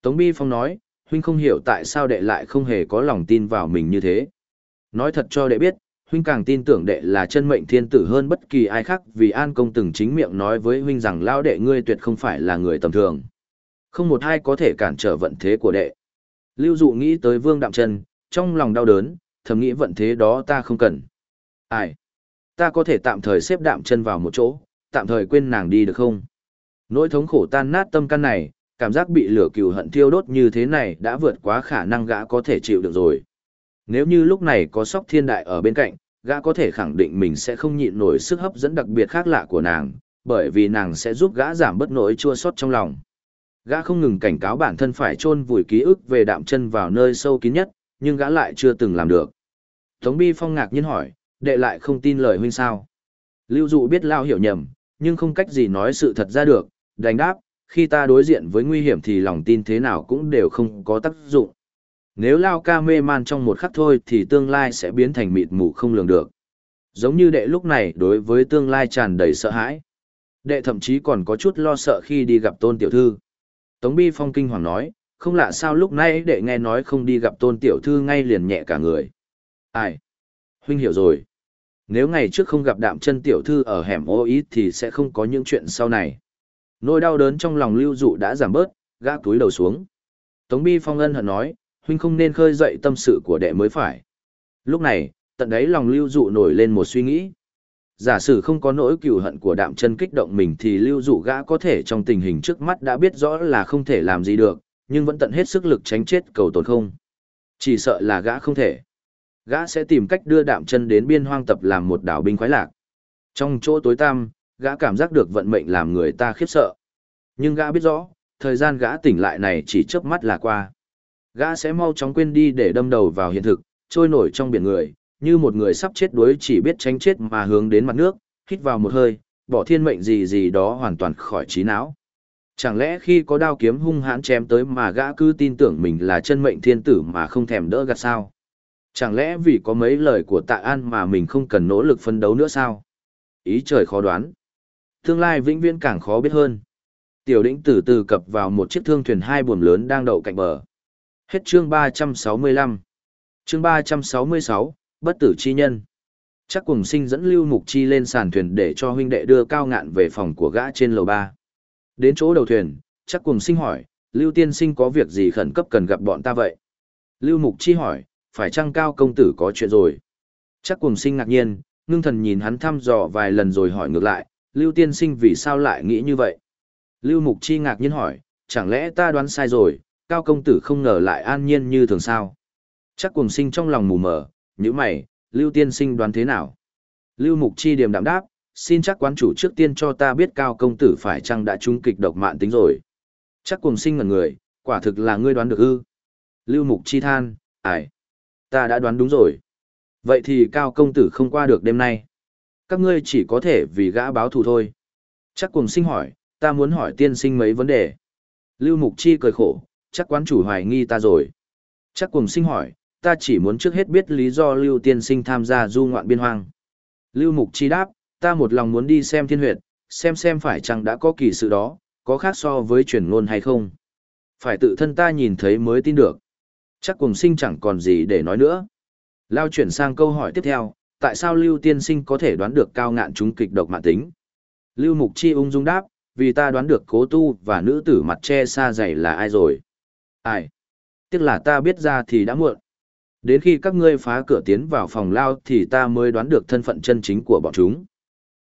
Tống Bi Phong nói, huynh không hiểu tại sao đệ lại không hề có lòng tin vào mình như thế. Nói thật cho đệ biết, huynh càng tin tưởng đệ là chân mệnh thiên tử hơn bất kỳ ai khác vì An Công từng chính miệng nói với huynh rằng lao đệ ngươi tuyệt không phải là người tầm thường. Không một ai có thể cản trở vận thế của đệ. Lưu Dụ nghĩ tới Vương Đạm Trân, trong lòng đau đớn, thầm nghĩ vận thế đó ta không cần. Ai? Ta có thể tạm thời xếp Đạm Trân vào một chỗ, tạm thời quên nàng đi được không? Nỗi thống khổ tan nát tâm căn này, cảm giác bị lửa cừu hận thiêu đốt như thế này đã vượt quá khả năng gã có thể chịu được rồi. Nếu như lúc này có sóc thiên đại ở bên cạnh, gã có thể khẳng định mình sẽ không nhịn nổi sức hấp dẫn đặc biệt khác lạ của nàng, bởi vì nàng sẽ giúp gã giảm bớt nỗi chua xót trong lòng. Gã không ngừng cảnh cáo bản thân phải chôn vùi ký ức về đạm chân vào nơi sâu kín nhất, nhưng gã lại chưa từng làm được. Tống Bi Phong ngạc nhiên hỏi, đệ lại không tin lời huynh sao? Lưu Dụ biết lao hiểu nhầm, nhưng không cách gì nói sự thật ra được, đành đáp, khi ta đối diện với nguy hiểm thì lòng tin thế nào cũng đều không có tác dụng. Nếu lao ca mê man trong một khắc thôi thì tương lai sẽ biến thành mịt mù không lường được. Giống như đệ lúc này đối với tương lai tràn đầy sợ hãi. Đệ thậm chí còn có chút lo sợ khi đi gặp tôn tiểu thư. Tống Bi Phong kinh hoàng nói, không lạ sao lúc nãy đệ nghe nói không đi gặp tôn tiểu thư ngay liền nhẹ cả người. Ai? Huynh hiểu rồi. Nếu ngày trước không gặp đạm chân tiểu thư ở hẻm ô ít thì sẽ không có những chuyện sau này. Nỗi đau đớn trong lòng lưu dụ đã giảm bớt, gã túi đầu xuống. Tống Bi Phong ân hận nói, huynh không nên khơi dậy tâm sự của đệ mới phải. Lúc này, tận đấy lòng lưu dụ nổi lên một suy nghĩ. Giả sử không có nỗi cừu hận của đạm chân kích động mình thì lưu dụ gã có thể trong tình hình trước mắt đã biết rõ là không thể làm gì được, nhưng vẫn tận hết sức lực tránh chết cầu tồn không. Chỉ sợ là gã không thể. Gã sẽ tìm cách đưa đạm chân đến biên hoang tập làm một đảo binh khoái lạc. Trong chỗ tối tăm, gã cảm giác được vận mệnh làm người ta khiếp sợ. Nhưng gã biết rõ, thời gian gã tỉnh lại này chỉ chớp mắt là qua. Gã sẽ mau chóng quên đi để đâm đầu vào hiện thực, trôi nổi trong biển người, như một người sắp chết đuối chỉ biết tránh chết mà hướng đến mặt nước, hít vào một hơi, bỏ thiên mệnh gì gì đó hoàn toàn khỏi trí não. Chẳng lẽ khi có đao kiếm hung hãn chém tới mà gã cứ tin tưởng mình là chân mệnh thiên tử mà không thèm đỡ gạt sao? Chẳng lẽ vì có mấy lời của tạ an mà mình không cần nỗ lực phấn đấu nữa sao? Ý trời khó đoán. Tương lai vĩnh viễn càng khó biết hơn. Tiểu đĩnh từ từ cập vào một chiếc thương thuyền hai buồm lớn đang đậu cạnh bờ. Hết chương 365. Chương 366, bất tử chi nhân. Chắc cùng sinh dẫn Lưu Mục Chi lên sàn thuyền để cho huynh đệ đưa cao ngạn về phòng của gã trên lầu ba. Đến chỗ đầu thuyền, chắc cùng sinh hỏi, Lưu Tiên Sinh có việc gì khẩn cấp cần gặp bọn ta vậy? Lưu Mục Chi hỏi, phải chăng cao công tử có chuyện rồi? Chắc cùng sinh ngạc nhiên, ngưng thần nhìn hắn thăm dò vài lần rồi hỏi ngược lại, Lưu Tiên Sinh vì sao lại nghĩ như vậy? Lưu Mục Chi ngạc nhiên hỏi, chẳng lẽ ta đoán sai rồi, cao công tử không ngờ lại an nhiên như thường sao? Chắc cùng sinh trong lòng mù mờ, như mày, Lưu Tiên Sinh đoán thế nào? Lưu Mục Chi điềm đạm đáp, xin chắc quán chủ trước tiên cho ta biết cao công tử phải chăng đã trúng kịch độc mạng tính rồi. Chắc cùng sinh ngẩn người, quả thực là ngươi đoán được ư. Lưu Mục Chi than, ải, ta đã đoán đúng rồi. Vậy thì cao công tử không qua được đêm nay. Các ngươi chỉ có thể vì gã báo thù thôi. Chắc cùng sinh hỏi, ta muốn hỏi tiên sinh mấy vấn đề. Lưu Mục Chi cười khổ, chắc quán chủ hoài nghi ta rồi. Chắc cùng sinh hỏi, ta chỉ muốn trước hết biết lý do Lưu tiên sinh tham gia du ngoạn biên hoang. Lưu Mục Chi đáp, ta một lòng muốn đi xem thiên huyệt, xem xem phải chăng đã có kỳ sự đó, có khác so với truyền ngôn hay không. Phải tự thân ta nhìn thấy mới tin được. Chắc cùng sinh chẳng còn gì để nói nữa. Lao chuyển sang câu hỏi tiếp theo, tại sao Lưu Tiên Sinh có thể đoán được cao ngạn chúng kịch độc mạng tính? Lưu Mục Chi ung dung đáp, vì ta đoán được cố tu và nữ tử mặt che xa dày là ai rồi. Ai? Tiếc là ta biết ra thì đã muộn. Đến khi các ngươi phá cửa tiến vào phòng lao thì ta mới đoán được thân phận chân chính của bọn chúng.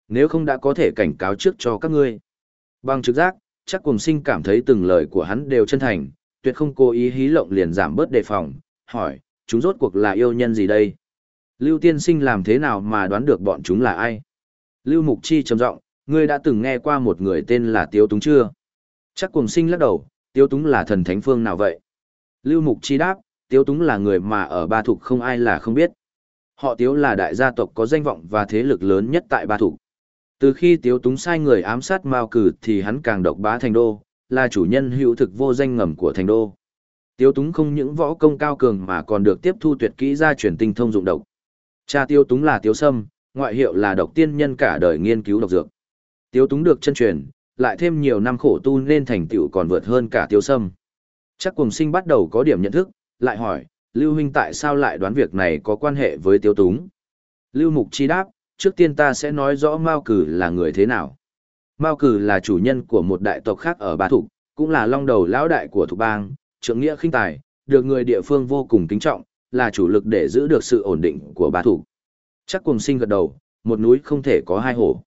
Nếu không đã có thể cảnh cáo trước cho các ngươi. Bằng trực giác, chắc cùng sinh cảm thấy từng lời của hắn đều chân thành, tuyệt không cố ý hí lộng liền giảm bớt đề phòng, hỏi, chúng rốt cuộc là yêu nhân gì đây? Lưu tiên sinh làm thế nào mà đoán được bọn chúng là ai? Lưu Mục Chi trầm giọng, ngươi đã từng nghe qua một người tên là Tiếu Túng chưa? Chắc cùng sinh lắc đầu, Tiếu Túng là thần thánh phương nào vậy? Lưu Mục Chi đáp, Tiếu Túng là người mà ở Ba Thục không ai là không biết. Họ Tiếu là đại gia tộc có danh vọng và thế lực lớn nhất tại Ba Thục. Từ khi Tiếu Túng sai người ám sát Mao Cử thì hắn càng độc bá thành đô, là chủ nhân hữu thực vô danh ngầm của thành đô. Tiếu Túng không những võ công cao cường mà còn được tiếp thu tuyệt kỹ gia truyền tinh thông dụng độc. Cha Tiêu Túng là Tiêu Sâm, ngoại hiệu là độc tiên nhân cả đời nghiên cứu độc dược. Tiêu Túng được chân truyền, lại thêm nhiều năm khổ tu nên thành tựu còn vượt hơn cả Tiêu Sâm. Chắc cùng sinh bắt đầu có điểm nhận thức, lại hỏi, Lưu Huynh tại sao lại đoán việc này có quan hệ với Tiêu Túng? Lưu Mục Chi đáp, trước tiên ta sẽ nói rõ Mao Cử là người thế nào. Mao Cử là chủ nhân của một đại tộc khác ở Ba Thục, cũng là long đầu lão đại của Thục Bang, trưởng nghĩa khinh tài, được người địa phương vô cùng kính trọng, là chủ lực để giữ được sự ổn định của bá thủ. Chắc cùng sinh gật đầu, một núi không thể có hai hổ.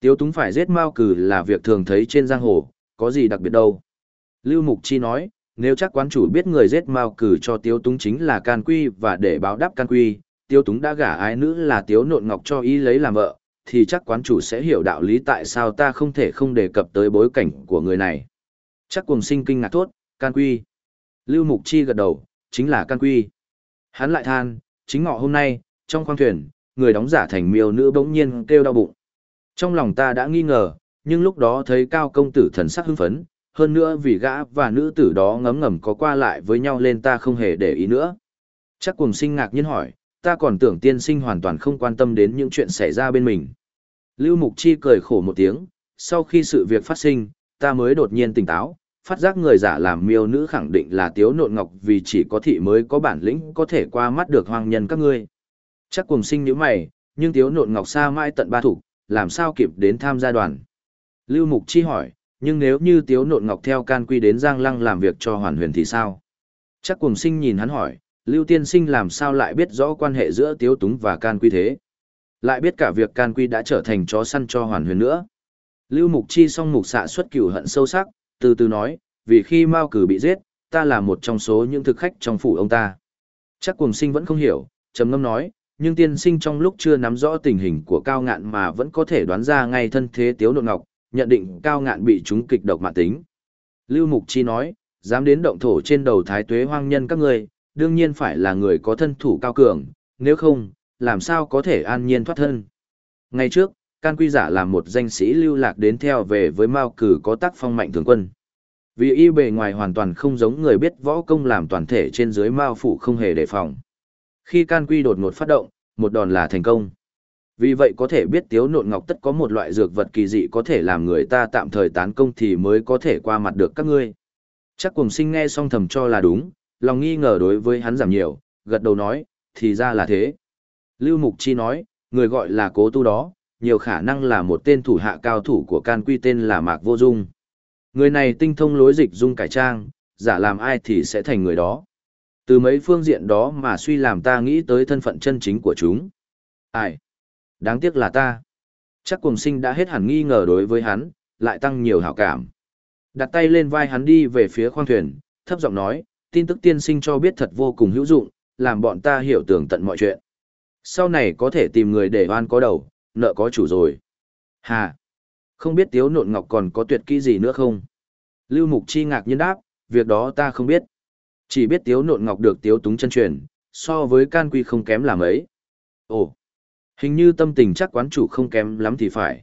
Tiếu túng phải giết Mao Cử là việc thường thấy trên giang hồ, có gì đặc biệt đâu. Lưu Mục Chi nói, nếu chắc quán chủ biết người giết Mao Cử cho Tiếu túng chính là Can Quy và để báo đáp Can Quy, Tiếu túng đã gả ái nữ là Tiếu nộn ngọc cho ý lấy làm vợ, thì chắc quán chủ sẽ hiểu đạo lý tại sao ta không thể không đề cập tới bối cảnh của người này. Chắc cùng sinh kinh ngạc thốt, Can Quy. Lưu Mục Chi gật đầu, chính là Can Quy. Hắn lại than, chính ngọ hôm nay, trong khoang thuyền, người đóng giả thành miêu nữ bỗng nhiên kêu đau bụng. Trong lòng ta đã nghi ngờ, nhưng lúc đó thấy cao công tử thần sắc hưng phấn, hơn nữa vì gã và nữ tử đó ngấm ngầm có qua lại với nhau lên ta không hề để ý nữa. Chắc cùng sinh ngạc nhiên hỏi, ta còn tưởng tiên sinh hoàn toàn không quan tâm đến những chuyện xảy ra bên mình. Lưu Mục Chi cười khổ một tiếng, sau khi sự việc phát sinh, ta mới đột nhiên tỉnh táo, phát giác người giả làm miêu nữ khẳng định là tiếu nộn ngọc vì chỉ có thị mới có bản lĩnh có thể qua mắt được hoang nhân các ngươi. Chắc cùng sinh nhíu mày, nhưng tiếu nộn ngọc xa mãi tận ba thủ, làm sao kịp đến tham gia đoàn. Lưu Mục Chi hỏi, nhưng nếu như tiếu nộn ngọc theo can quy đến Giang Lăng làm việc cho hoàn huyền thì sao? Chắc cùng sinh nhìn hắn hỏi, Lưu Tiên Sinh làm sao lại biết rõ quan hệ giữa tiếu túng và can quy thế? Lại biết cả việc can quy đã trở thành chó săn cho hoàn huyền nữa. Lưu Mục Chi song mục xạ xuất cửu hận sâu sắc, từ từ nói, vì khi Mao Cử bị giết, ta là một trong số những thực khách trong phủ ông ta. Chắc Cuồng sinh vẫn không hiểu, trầm ngâm nói, nhưng tiên sinh trong lúc chưa nắm rõ tình hình của cao ngạn mà vẫn có thể đoán ra ngay thân thế tiếu nộn ngọc, nhận định cao ngạn bị chúng kịch độc mạng tính. Lưu Mục Chi nói, dám đến động thổ trên đầu thái tuế hoang nhân các ngươi, đương nhiên phải là người có thân thủ cao cường, nếu không, làm sao có thể an nhiên thoát thân. Ngày trước, Can Quy Giả là một danh sĩ lưu lạc đến theo về với Mao Cử có tác phong mạnh thường quân. Vì y bề ngoài hoàn toàn không giống người biết võ công làm toàn thể trên dưới Mao Phủ không hề đề phòng. Khi Can Quy đột ngột phát động, một đòn là thành công. Vì vậy có thể biết tiếu nộn ngọc tất có một loại dược vật kỳ dị có thể làm người ta tạm thời tán công thì mới có thể qua mặt được các ngươi. Chắc cùng sinh nghe xong thầm cho là đúng, lòng nghi ngờ đối với hắn giảm nhiều, gật đầu nói, thì ra là thế. Lưu Mục Chi nói, người gọi là cố tu đó, nhiều khả năng là một tên thủ hạ cao thủ của can quy tên là Mạc Vô Dung. Người này tinh thông lối dịch dung cải trang, giả làm ai thì sẽ thành người đó. Từ mấy phương diện đó mà suy làm ta nghĩ tới thân phận chân chính của chúng. Ai? Đáng tiếc là ta. Chắc cùng sinh đã hết hẳn nghi ngờ đối với hắn, lại tăng nhiều hảo cảm. Đặt tay lên vai hắn đi về phía khoang thuyền, thấp giọng nói, tin tức tiên sinh cho biết thật vô cùng hữu dụng, làm bọn ta hiểu tường tận mọi chuyện. Sau này có thể tìm người để oan có đầu, nợ có chủ rồi. Hà! Không biết tiếu nộn ngọc còn có tuyệt kỹ gì nữa không? Lưu Mục Chi ngạc nhiên đáp, việc đó ta không biết. Chỉ biết tiếu nộn ngọc được tiếu túng chân truyền, so với can quy không kém là mấy. Ồ! Hình như tâm tình chắc quán chủ không kém lắm thì phải.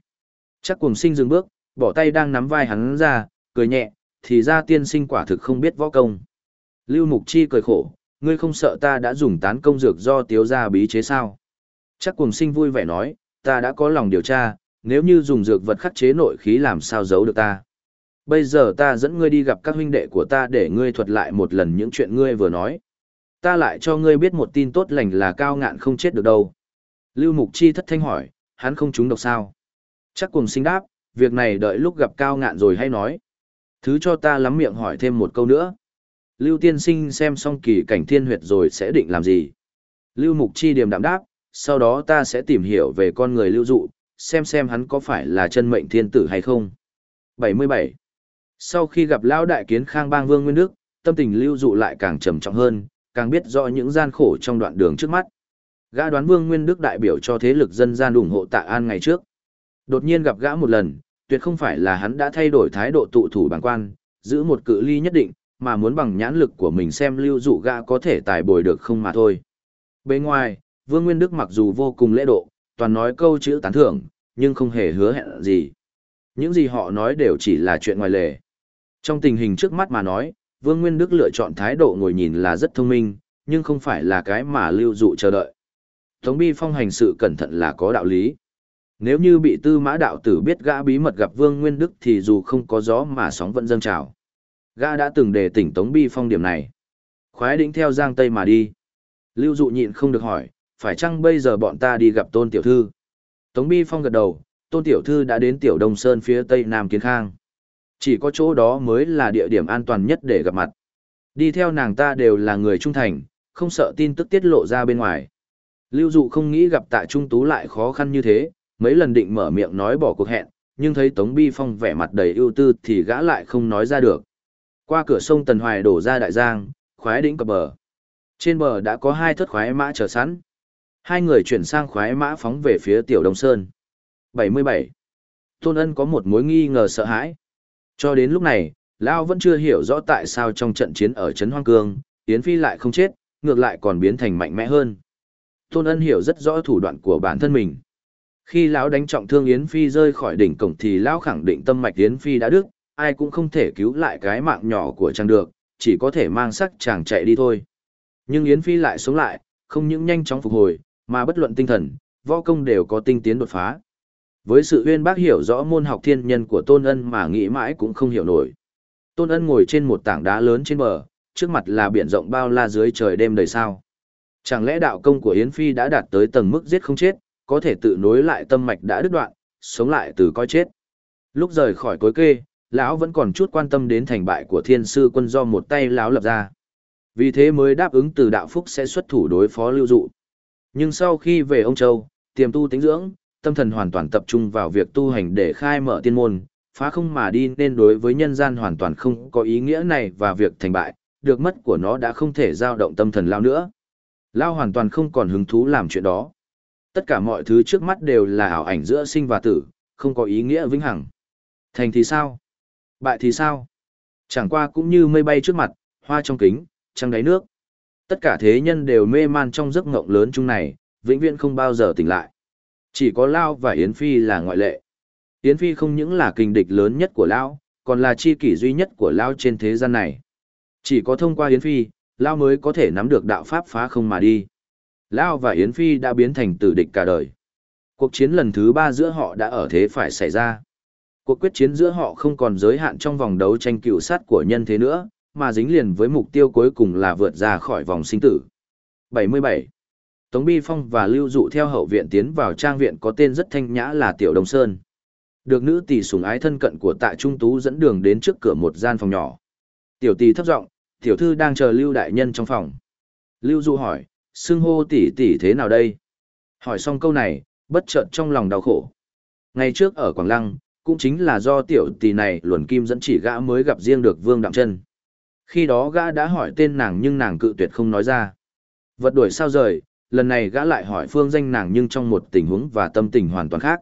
Chắc cùng sinh dừng bước, bỏ tay đang nắm vai hắn ra, cười nhẹ, thì ra tiên sinh quả thực không biết võ công. Lưu Mục Chi cười khổ, ngươi không sợ ta đã dùng tán công dược do tiếu gia bí chế sao? Chắc cùng sinh vui vẻ nói, ta đã có lòng điều tra, nếu như dùng dược vật khắc chế nội khí làm sao giấu được ta. Bây giờ ta dẫn ngươi đi gặp các huynh đệ của ta để ngươi thuật lại một lần những chuyện ngươi vừa nói. Ta lại cho ngươi biết một tin tốt lành là cao ngạn không chết được đâu. Lưu Mục Chi thất thanh hỏi, hắn không trúng độc sao? Chắc cùng sinh đáp, việc này đợi lúc gặp cao ngạn rồi hay nói. Thứ cho ta lắm miệng hỏi thêm một câu nữa. Lưu tiên sinh xem xong kỳ cảnh thiên huyệt rồi sẽ định làm gì? Lưu Mục Chi điềm đạm đáp, sau đó ta sẽ tìm hiểu về con người lưu dụ, xem xem hắn có phải là chân mệnh thiên tử hay không. 77. Sau khi gặp Lão Đại Kiến Khang Bang Vương Nguyên Đức, tâm tình lưu dụ lại càng trầm trọng hơn, càng biết rõ những gian khổ trong đoạn đường trước mắt. Gã đoán Vương Nguyên Đức đại biểu cho thế lực dân gian ủng hộ Tạ An ngày trước. Đột nhiên gặp gã một lần, tuyệt không phải là hắn đã thay đổi thái độ tụ thủ bằng quan, giữ một cự ly nhất định, mà muốn bằng nhãn lực của mình xem lưu dụ gã có thể tài bồi được không mà thôi. Bên ngoài, Vương Nguyên Đức mặc dù vô cùng lễ độ, toàn nói câu chữ tán thưởng, nhưng không hề hứa hẹn gì. Những gì họ nói đều chỉ là chuyện ngoài lề. Trong tình hình trước mắt mà nói, Vương Nguyên Đức lựa chọn thái độ ngồi nhìn là rất thông minh, nhưng không phải là cái mà lưu dụ chờ đợi. Tống Bi Phong hành sự cẩn thận là có đạo lý. Nếu như bị tư mã đạo tử biết gã bí mật gặp Vương Nguyên Đức thì dù không có gió mà sóng vẫn dâng trào. Gã đã từng đề tỉnh Tống Bi Phong điểm này. Khoái đĩnh theo Giang Tây mà đi. Lưu dụ nhịn không được hỏi, phải chăng bây giờ bọn ta đi gặp Tôn Tiểu Thư? Tống Bi Phong gật đầu, Tôn Tiểu Thư đã đến Tiểu Đông Sơn phía Tây Nam Kiến Khang. Chỉ có chỗ đó mới là địa điểm an toàn nhất để gặp mặt. Đi theo nàng ta đều là người trung thành, không sợ tin tức tiết lộ ra bên ngoài. Lưu dụ không nghĩ gặp tạ trung tú lại khó khăn như thế, mấy lần định mở miệng nói bỏ cuộc hẹn, nhưng thấy Tống Bi Phong vẻ mặt đầy ưu tư thì gã lại không nói ra được. Qua cửa sông Tần Hoài đổ ra đại giang, khoái đỉnh cập bờ. Trên bờ đã có hai thất khoái mã chờ sẵn. Hai người chuyển sang khoái mã phóng về phía Tiểu Đông Sơn. 77. Tôn Ân có một mối nghi ngờ sợ hãi. Cho đến lúc này, Lao vẫn chưa hiểu rõ tại sao trong trận chiến ở Trấn Hoang Cương, Yến Phi lại không chết, ngược lại còn biến thành mạnh mẽ hơn. Tôn Ân hiểu rất rõ thủ đoạn của bản thân mình. Khi lão đánh trọng thương Yến Phi rơi khỏi đỉnh cổng thì lão khẳng định tâm mạch Yến Phi đã đứt, ai cũng không thể cứu lại cái mạng nhỏ của chàng được, chỉ có thể mang sắc chàng chạy đi thôi. Nhưng Yến Phi lại sống lại, không những nhanh chóng phục hồi, mà bất luận tinh thần, võ công đều có tinh tiến đột phá. Với sự uyên bác hiểu rõ môn học thiên nhân của Tôn Ân mà nghĩ mãi cũng không hiểu nổi. Tôn Ân ngồi trên một tảng đá lớn trên bờ, trước mặt là biển rộng bao la dưới trời đêm đầy sao. Chẳng lẽ đạo công của Yến Phi đã đạt tới tầng mức giết không chết, có thể tự nối lại tâm mạch đã đứt đoạn, sống lại từ coi chết. Lúc rời khỏi cối kê, lão vẫn còn chút quan tâm đến thành bại của thiên sư quân do một tay lão lập ra. Vì thế mới đáp ứng từ đạo phúc sẽ xuất thủ đối phó lưu dụ. Nhưng sau khi về ông Châu, tiềm tu tính dưỡng, tâm thần hoàn toàn tập trung vào việc tu hành để khai mở tiên môn, phá không mà đi nên đối với nhân gian hoàn toàn không có ý nghĩa này và việc thành bại, được mất của nó đã không thể giao động tâm thần lao nữa. Lao hoàn toàn không còn hứng thú làm chuyện đó. Tất cả mọi thứ trước mắt đều là ảo ảnh giữa sinh và tử, không có ý nghĩa vĩnh hằng. Thành thì sao? Bại thì sao? Chẳng qua cũng như mây bay trước mặt, hoa trong kính, trăng đáy nước. Tất cả thế nhân đều mê man trong giấc ngộng lớn chung này, vĩnh viễn không bao giờ tỉnh lại. Chỉ có Lao và Yến Phi là ngoại lệ. Yến Phi không những là kình địch lớn nhất của Lao, còn là chi kỷ duy nhất của Lao trên thế gian này. Chỉ có thông qua Yến Phi, Lao mới có thể nắm được đạo pháp phá không mà đi. Lao và Yến Phi đã biến thành tử địch cả đời. Cuộc chiến lần thứ ba giữa họ đã ở thế phải xảy ra. Cuộc quyết chiến giữa họ không còn giới hạn trong vòng đấu tranh cựu sát của nhân thế nữa, mà dính liền với mục tiêu cuối cùng là vượt ra khỏi vòng sinh tử. 77. Tống Bi Phong và Lưu Dụ theo hậu viện tiến vào trang viện có tên rất thanh nhã là Tiểu Đông Sơn. Được nữ tỷ sủng ái thân cận của Tạ Trung Tú dẫn đường đến trước cửa một gian phòng nhỏ. Tiểu tỷ thấp giọng, tiểu thư đang chờ Lưu đại nhân trong phòng. Lưu Dụ hỏi, xưng hô tỷ tỷ thế nào đây? Hỏi xong câu này, bất chợt trong lòng đau khổ. Ngày trước ở Quảng Lăng, cũng chính là do tiểu tỷ này luồn kim dẫn chỉ gã mới gặp riêng được Vương Đạm Chân. Khi đó gã đã hỏi tên nàng nhưng nàng cự tuyệt không nói ra. Vật đuổi sao rời, lần này gã lại hỏi phương danh nàng nhưng trong một tình huống và tâm tình hoàn toàn khác.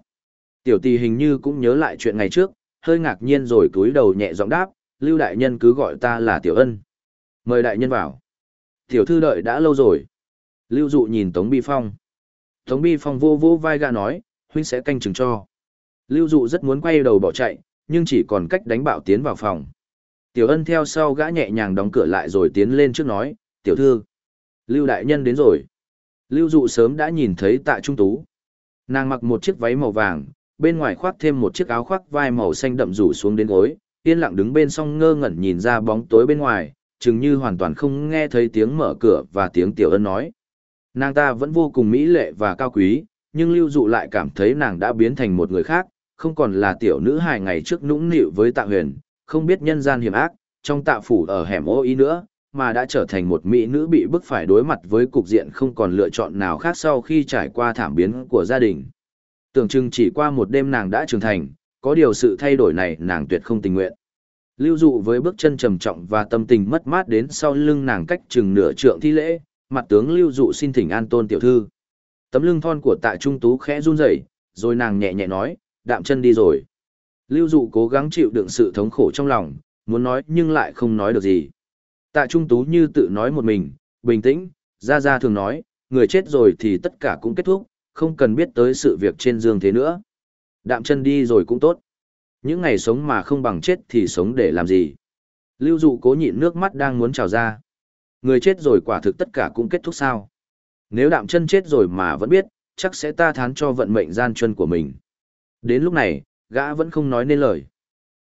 Tiểu tì hình như cũng nhớ lại chuyện ngày trước, hơi ngạc nhiên rồi cúi đầu nhẹ giọng đáp, Lưu đại nhân cứ gọi ta là Tiểu Ân. Mời đại nhân vào. Tiểu thư đợi đã lâu rồi. Lưu dụ nhìn Tống Bi Phong. Tống Bi Phong vô vô vai gã nói, huynh sẽ canh chừng cho. Lưu dụ rất muốn quay đầu bỏ chạy, nhưng chỉ còn cách đánh bạo tiến vào phòng. Tiểu ân theo sau gã nhẹ nhàng đóng cửa lại rồi tiến lên trước nói, tiểu thư. Lưu đại nhân đến rồi. Lưu dụ sớm đã nhìn thấy tạ trung tú. Nàng mặc một chiếc váy màu vàng, bên ngoài khoác thêm một chiếc áo khoác vai màu xanh đậm rủ xuống đến gối, yên lặng đứng bên song ngơ ngẩn nhìn ra bóng tối bên ngoài, chừng như hoàn toàn không nghe thấy tiếng mở cửa và tiếng tiểu ân nói. Nàng ta vẫn vô cùng mỹ lệ và cao quý, nhưng lưu dụ lại cảm thấy nàng đã biến thành một người khác, không còn là tiểu nữ hài ngày trước nũng nịu với tạ huyền, không biết nhân gian hiểm ác, trong tạ phủ ở hẻm ô ý nữa, mà đã trở thành một mỹ nữ bị bức phải đối mặt với cục diện không còn lựa chọn nào khác sau khi trải qua thảm biến của gia đình. Tưởng chừng chỉ qua một đêm nàng đã trưởng thành, có điều sự thay đổi này nàng tuyệt không tình nguyện. Lưu dụ với bước chân trầm trọng và tâm tình mất mát đến sau lưng nàng cách chừng nửa trượng thi lễ, mặt tướng lưu dụ xin thỉnh an tôn tiểu thư. Tấm lưng thon của tạ trung tú khẽ run rẩy, rồi nàng nhẹ nhẹ nói, đạm chân đi rồi. Lưu dụ cố gắng chịu đựng sự thống khổ trong lòng, muốn nói nhưng lại không nói được gì. Tạ Trung Tú như tự nói một mình, bình tĩnh, ra ra thường nói, người chết rồi thì tất cả cũng kết thúc, không cần biết tới sự việc trên dương thế nữa. Đạm chân đi rồi cũng tốt. Những ngày sống mà không bằng chết thì sống để làm gì. Lưu dụ cố nhịn nước mắt đang muốn trào ra. Người chết rồi quả thực tất cả cũng kết thúc sao. Nếu đạm chân chết rồi mà vẫn biết, chắc sẽ ta thán cho vận mệnh gian chân của mình. Đến lúc này, gã vẫn không nói nên lời.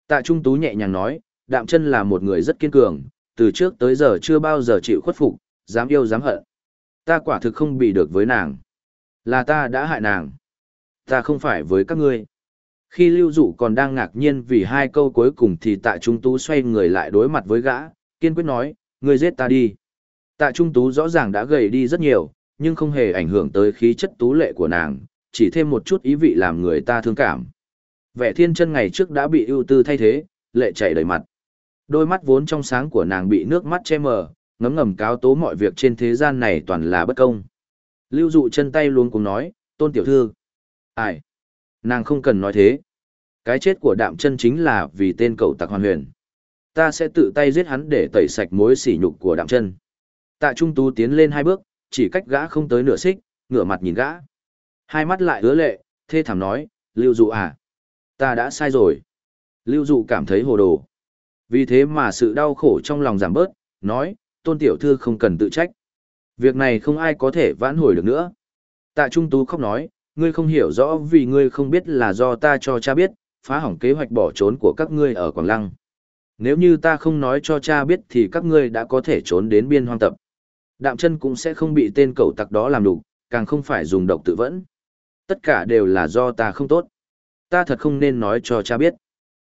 Tạ Trung Tú nhẹ nhàng nói, đạm chân là một người rất kiên cường, từ trước tới giờ chưa bao giờ chịu khuất phục, dám yêu dám hận. Ta quả thực không bị được với nàng. Là ta đã hại nàng. Ta không phải với các ngươi. Khi lưu dụ còn đang ngạc nhiên vì hai câu cuối cùng thì tạ trung tú xoay người lại đối mặt với gã, kiên quyết nói, ngươi giết ta đi. Tạ trung tú rõ ràng đã gầy đi rất nhiều, nhưng không hề ảnh hưởng tới khí chất tú lệ của nàng, chỉ thêm một chút ý vị làm người ta thương cảm. Vẻ thiên chân ngày trước đã bị ưu tư thay thế, lệ chảy đầy mặt. Đôi mắt vốn trong sáng của nàng bị nước mắt che mờ, ngấm ngầm cáo tố mọi việc trên thế gian này toàn là bất công. Lưu dụ chân tay luôn cùng nói, tôn tiểu thư. Ai? Nàng không cần nói thế. Cái chết của đạm chân chính là vì tên cậu tặc hoàn huyền. Ta sẽ tự tay giết hắn để tẩy sạch mối sỉ nhục của đạm chân. Tạ Trung Tú tiến lên hai bước, chỉ cách gã không tới nửa xích, ngửa mặt nhìn gã. Hai mắt lại hứa lệ, thê thảm nói, Lưu dụ à? Ta đã sai rồi. Lưu dụ cảm thấy hồ đồ. Vì thế mà sự đau khổ trong lòng giảm bớt, nói, tôn tiểu thư không cần tự trách. Việc này không ai có thể vãn hồi được nữa. Tạ Trung Tú khóc nói, ngươi không hiểu rõ vì ngươi không biết là do ta cho cha biết, phá hỏng kế hoạch bỏ trốn của các ngươi ở Quảng Lăng. Nếu như ta không nói cho cha biết thì các ngươi đã có thể trốn đến biên hoang tập. Đạm chân cũng sẽ không bị tên cẩu tặc đó làm đủ, càng không phải dùng độc tự vẫn. Tất cả đều là do ta không tốt. Ta thật không nên nói cho cha biết.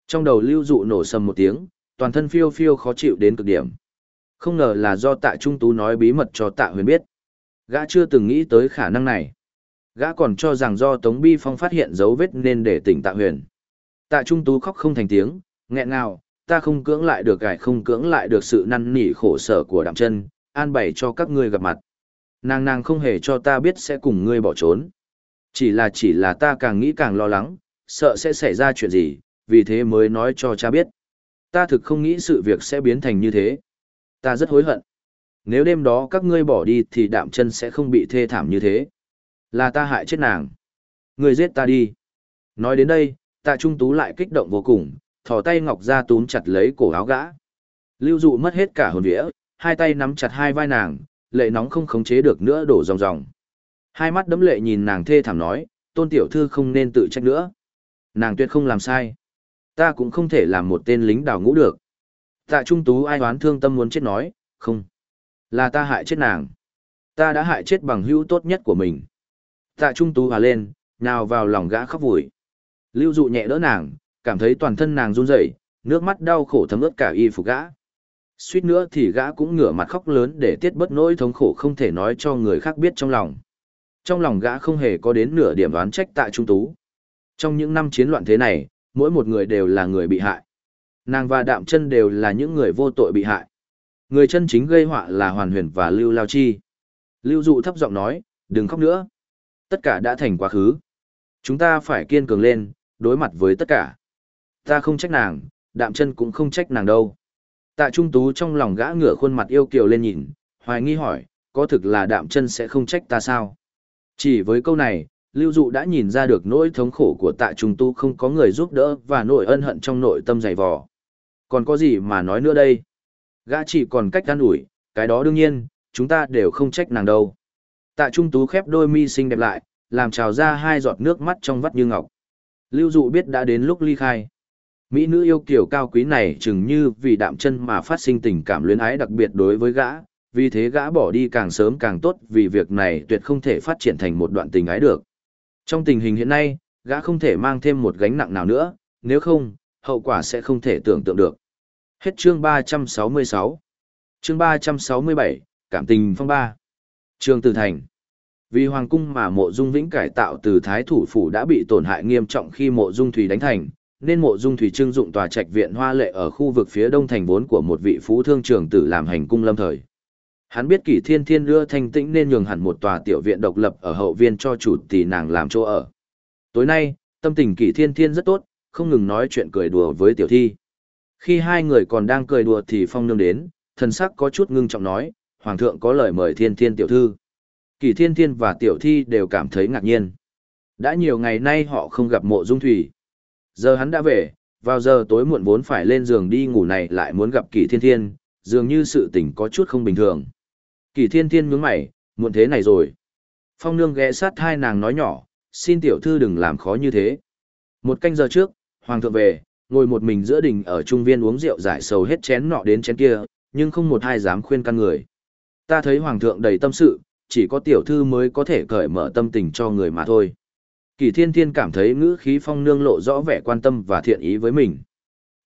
Trong đầu lưu dụ nổ sầm một tiếng, toàn thân phiêu phiêu khó chịu đến cực điểm. Không ngờ là do tạ trung tú nói bí mật cho tạ huyền biết. Gã chưa từng nghĩ tới khả năng này. Gã còn cho rằng do Tống Bi Phong phát hiện dấu vết nên để tỉnh tạ huyền. Tạ trung tú khóc không thành tiếng, nghẹn ngào, ta không cưỡng lại được gài không cưỡng lại được sự năn nỉ khổ sở của đạm chân, an bày cho các ngươi gặp mặt. Nàng nàng không hề cho ta biết sẽ cùng ngươi bỏ trốn. Chỉ là chỉ là ta càng nghĩ càng lo lắng, sợ sẽ xảy ra chuyện gì, vì thế mới nói cho cha biết. Ta thực không nghĩ sự việc sẽ biến thành như thế. Ta rất hối hận. Nếu đêm đó các ngươi bỏ đi thì đạm chân sẽ không bị thê thảm như thế. Là ta hại chết nàng. Ngươi giết ta đi. Nói đến đây, tạ trung tú lại kích động vô cùng, thò tay ngọc ra túm chặt lấy cổ áo gã. Lưu dụ mất hết cả hồn vía, hai tay nắm chặt hai vai nàng, lệ nóng không khống chế được nữa đổ ròng ròng. Hai mắt đấm lệ nhìn nàng thê thảm nói, tôn tiểu thư không nên tự trách nữa. Nàng tuyệt không làm sai. Ta cũng không thể làm một tên lính đào ngũ được. Tạ trung tú ai oán thương tâm muốn chết nói, không. Là ta hại chết nàng. Ta đã hại chết bằng hữu tốt nhất của mình. Tạ trung tú hòa lên, nào vào lòng gã khóc vùi. Lưu dụ nhẹ đỡ nàng, cảm thấy toàn thân nàng run rẩy, nước mắt đau khổ thấm ướt cả y phục gã. Suýt nữa thì gã cũng ngửa mặt khóc lớn để tiết bất nỗi thống khổ không thể nói cho người khác biết trong lòng. Trong lòng gã không hề có đến nửa điểm đoán trách tại trung tú. Trong những năm chiến loạn thế này, mỗi một người đều là người bị hại. Nàng và đạm chân đều là những người vô tội bị hại. Người chân chính gây họa là Hoàn Huyền và Lưu Lao Chi. Lưu Dụ thấp giọng nói, đừng khóc nữa. Tất cả đã thành quá khứ. Chúng ta phải kiên cường lên, đối mặt với tất cả. Ta không trách nàng, đạm chân cũng không trách nàng đâu. Tạ Trung Tú trong lòng gã ngửa khuôn mặt yêu kiều lên nhìn, hoài nghi hỏi, có thực là đạm chân sẽ không trách ta sao? Chỉ với câu này, Lưu Dụ đã nhìn ra được nỗi thống khổ của Tạ Trung Tu không có người giúp đỡ và nỗi ân hận trong nội tâm dày vò. Còn có gì mà nói nữa đây? Gã chỉ còn cách an ủi, cái đó đương nhiên, chúng ta đều không trách nàng đâu. Tạ Trung Tú khép đôi mi xinh đẹp lại, làm trào ra hai giọt nước mắt trong vắt như ngọc. Lưu Dụ biết đã đến lúc ly khai. Mỹ nữ yêu kiểu cao quý này chừng như vì đạm chân mà phát sinh tình cảm luyến ái đặc biệt đối với gã, vì thế gã bỏ đi càng sớm càng tốt vì việc này tuyệt không thể phát triển thành một đoạn tình ái được. Trong tình hình hiện nay, gã không thể mang thêm một gánh nặng nào nữa, nếu không, hậu quả sẽ không thể tưởng tượng được. Hết chương 366 Chương 367, Cảm tình phong ba Trường Từ Thành Vì Hoàng cung mà mộ dung vĩnh cải tạo từ Thái Thủ Phủ đã bị tổn hại nghiêm trọng khi mộ dung thủy đánh thành, nên mộ dung thủy trưng dụng tòa trạch viện hoa lệ ở khu vực phía đông thành vốn của một vị phú thương trường tử làm hành cung lâm thời. Hắn biết kỷ thiên thiên đưa thanh tĩnh nên nhường hẳn một tòa tiểu viện độc lập ở hậu viên cho chủ tỷ nàng làm chỗ ở. Tối nay, tâm tình kỷ thiên thiên rất tốt, không ngừng nói chuyện cười đùa với tiểu thi. Khi hai người còn đang cười đùa thì phong nương đến, thần sắc có chút ngưng trọng nói, Hoàng thượng có lời mời thiên thiên tiểu thư. Kỷ thiên thiên và tiểu thi đều cảm thấy ngạc nhiên. Đã nhiều ngày nay họ không gặp mộ dung thủy. Giờ hắn đã về, vào giờ tối muộn vốn phải lên giường đi ngủ này lại muốn gặp Kỷ Thiên Thiên, dường như sự tình có chút không bình thường. Kỳ Thiên Thiên nhướng mày, muộn thế này rồi. Phong Nương ghé sát hai nàng nói nhỏ, xin tiểu thư đừng làm khó như thế. Một canh giờ trước, Hoàng thượng về, ngồi một mình giữa đình ở trung viên uống rượu giải sầu hết chén nọ đến chén kia, nhưng không một ai dám khuyên căn người. Ta thấy Hoàng thượng đầy tâm sự, chỉ có tiểu thư mới có thể cởi mở tâm tình cho người mà thôi. Kỳ thiên thiên cảm thấy ngữ khí phong nương lộ rõ vẻ quan tâm và thiện ý với mình.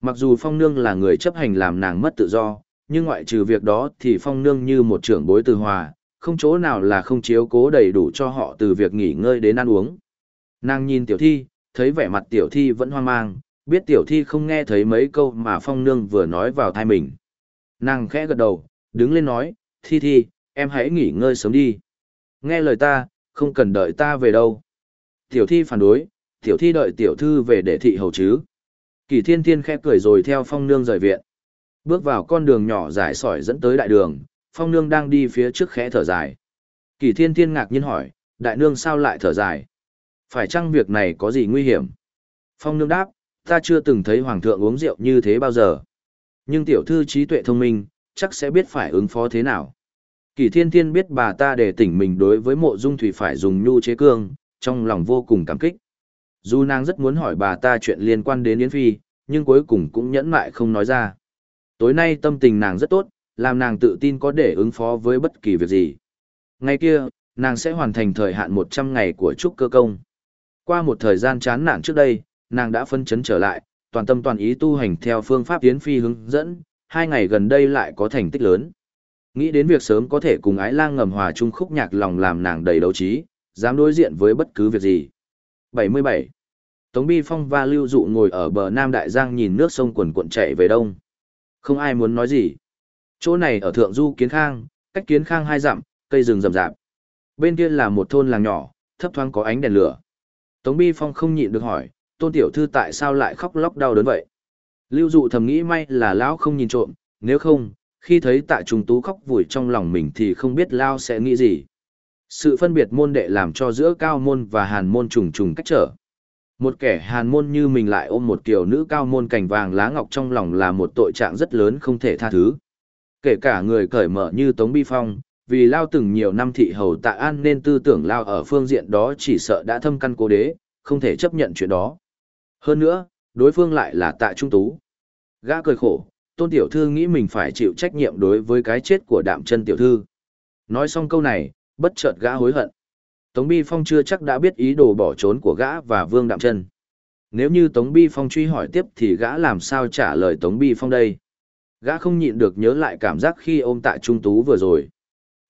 Mặc dù phong nương là người chấp hành làm nàng mất tự do, nhưng ngoại trừ việc đó thì phong nương như một trưởng bối từ hòa, không chỗ nào là không chiếu cố đầy đủ cho họ từ việc nghỉ ngơi đến ăn uống. Nàng nhìn tiểu thi, thấy vẻ mặt tiểu thi vẫn hoang mang, biết tiểu thi không nghe thấy mấy câu mà phong nương vừa nói vào thai mình. Nàng khẽ gật đầu, đứng lên nói, thi thi, em hãy nghỉ ngơi sớm đi. Nghe lời ta, không cần đợi ta về đâu. Tiểu thi phản đối, tiểu thi đợi tiểu thư về để thị hầu chứ. Kỳ thiên thiên khẽ cười rồi theo phong nương rời viện. Bước vào con đường nhỏ dài sỏi dẫn tới đại đường, phong nương đang đi phía trước khẽ thở dài. Kỳ thiên thiên ngạc nhiên hỏi, đại nương sao lại thở dài? Phải chăng việc này có gì nguy hiểm? Phong nương đáp, ta chưa từng thấy hoàng thượng uống rượu như thế bao giờ. Nhưng tiểu thư trí tuệ thông minh, chắc sẽ biết phải ứng phó thế nào. Kỳ thiên thiên biết bà ta để tỉnh mình đối với mộ dung thủy phải dùng nhu chế cương, trong lòng vô cùng cảm kích. Dù nàng rất muốn hỏi bà ta chuyện liên quan đến Yến Phi, nhưng cuối cùng cũng nhẫn mại không nói ra. Tối nay tâm tình nàng rất tốt, làm nàng tự tin có để ứng phó với bất kỳ việc gì. Ngày kia, nàng sẽ hoàn thành thời hạn 100 ngày của trúc cơ công. Qua một thời gian chán nản trước đây, nàng đã phân chấn trở lại, toàn tâm toàn ý tu hành theo phương pháp tiến phi hướng dẫn, hai ngày gần đây lại có thành tích lớn. Nghĩ đến việc sớm có thể cùng ái lang ngầm hòa chung khúc nhạc lòng làm nàng đầy đấu trí, dám đối diện với bất cứ việc gì. 77. Tống Bi Phong và Lưu Dụ ngồi ở bờ Nam Đại Giang nhìn nước sông quần cuộn chảy về đông. Không ai muốn nói gì. Chỗ này ở Thượng Du Kiến Khang, cách Kiến Khang hai dặm, cây rừng rậm rạp. Bên kia là một thôn làng nhỏ, thấp thoáng có ánh đèn lửa. Tống Bi Phong không nhịn được hỏi, tôn tiểu thư tại sao lại khóc lóc đau đớn vậy? Lưu dụ thầm nghĩ may là lão không nhìn trộm, nếu không, khi thấy tạ trùng tú khóc vùi trong lòng mình thì không biết lao sẽ nghĩ gì. Sự phân biệt môn đệ làm cho giữa cao môn và hàn môn trùng trùng cách trở. Một kẻ hàn môn như mình lại ôm một kiểu nữ cao môn cảnh vàng lá ngọc trong lòng là một tội trạng rất lớn không thể tha thứ. Kể cả người cởi mở như Tống Bi Phong, vì Lao từng nhiều năm thị hầu tạ an nên tư tưởng Lao ở phương diện đó chỉ sợ đã thâm căn cố đế, không thể chấp nhận chuyện đó. Hơn nữa, đối phương lại là tạ trung tú. Gã cười khổ, tôn tiểu thư nghĩ mình phải chịu trách nhiệm đối với cái chết của đạm chân tiểu thư. Nói xong câu này, bất chợt gã hối hận. Tống Bi Phong chưa chắc đã biết ý đồ bỏ trốn của gã và Vương Đạm Trân. Nếu như Tống Bi Phong truy hỏi tiếp thì gã làm sao trả lời Tống Bi Phong đây? Gã không nhịn được nhớ lại cảm giác khi ôm tại trung tú vừa rồi.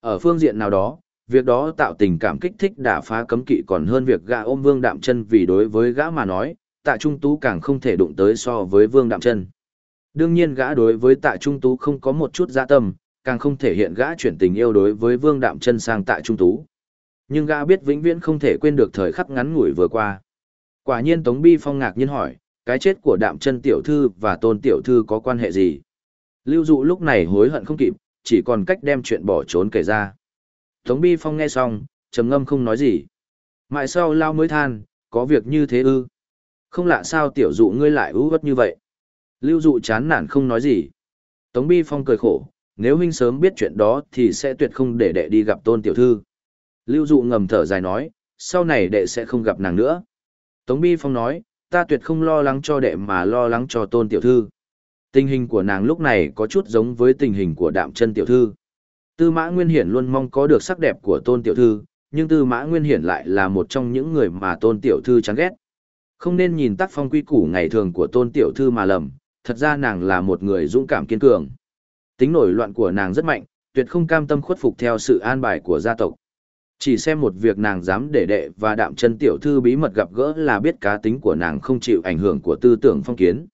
Ở phương diện nào đó, việc đó tạo tình cảm kích thích đả phá cấm kỵ còn hơn việc gã ôm Vương Đạm Trân vì đối với gã mà nói, tạ trung tú càng không thể đụng tới so với Vương Đạm Trân. Đương nhiên gã đối với tạ trung tú không có một chút dạ tâm, càng không thể hiện gã chuyển tình yêu đối với Vương Đạm Trân sang tạ trung tú. Nhưng gã biết vĩnh viễn không thể quên được thời khắc ngắn ngủi vừa qua. Quả nhiên Tống Bi Phong ngạc nhiên hỏi, cái chết của Đạm Chân tiểu thư và Tôn tiểu thư có quan hệ gì? Lưu Dụ lúc này hối hận không kịp, chỉ còn cách đem chuyện bỏ trốn kể ra. Tống Bi Phong nghe xong, trầm ngâm không nói gì. Mãi sau lao mới than, có việc như thế ư? Không lạ sao tiểu dụ ngươi lại ưu vất như vậy. Lưu dụ chán nản không nói gì. Tống Bi Phong cười khổ, nếu huynh sớm biết chuyện đó thì sẽ tuyệt không để đệ đi gặp tôn tiểu thư. Lưu dụ ngầm thở dài nói, sau này đệ sẽ không gặp nàng nữa. Tống Bi Phong nói, ta tuyệt không lo lắng cho đệ mà lo lắng cho tôn tiểu thư. Tình hình của nàng lúc này có chút giống với tình hình của đạm chân tiểu thư. Tư mã Nguyên Hiển luôn mong có được sắc đẹp của tôn tiểu thư, nhưng tư mã Nguyên Hiển lại là một trong những người mà tôn tiểu thư chán ghét. Không nên nhìn tác phong quy củ ngày thường của tôn tiểu thư mà lầm, thật ra nàng là một người dũng cảm kiên cường. Tính nổi loạn của nàng rất mạnh, tuyệt không cam tâm khuất phục theo sự an bài của gia tộc. Chỉ xem một việc nàng dám để đệ và đạm chân tiểu thư bí mật gặp gỡ là biết cá tính của nàng không chịu ảnh hưởng của tư tưởng phong kiến.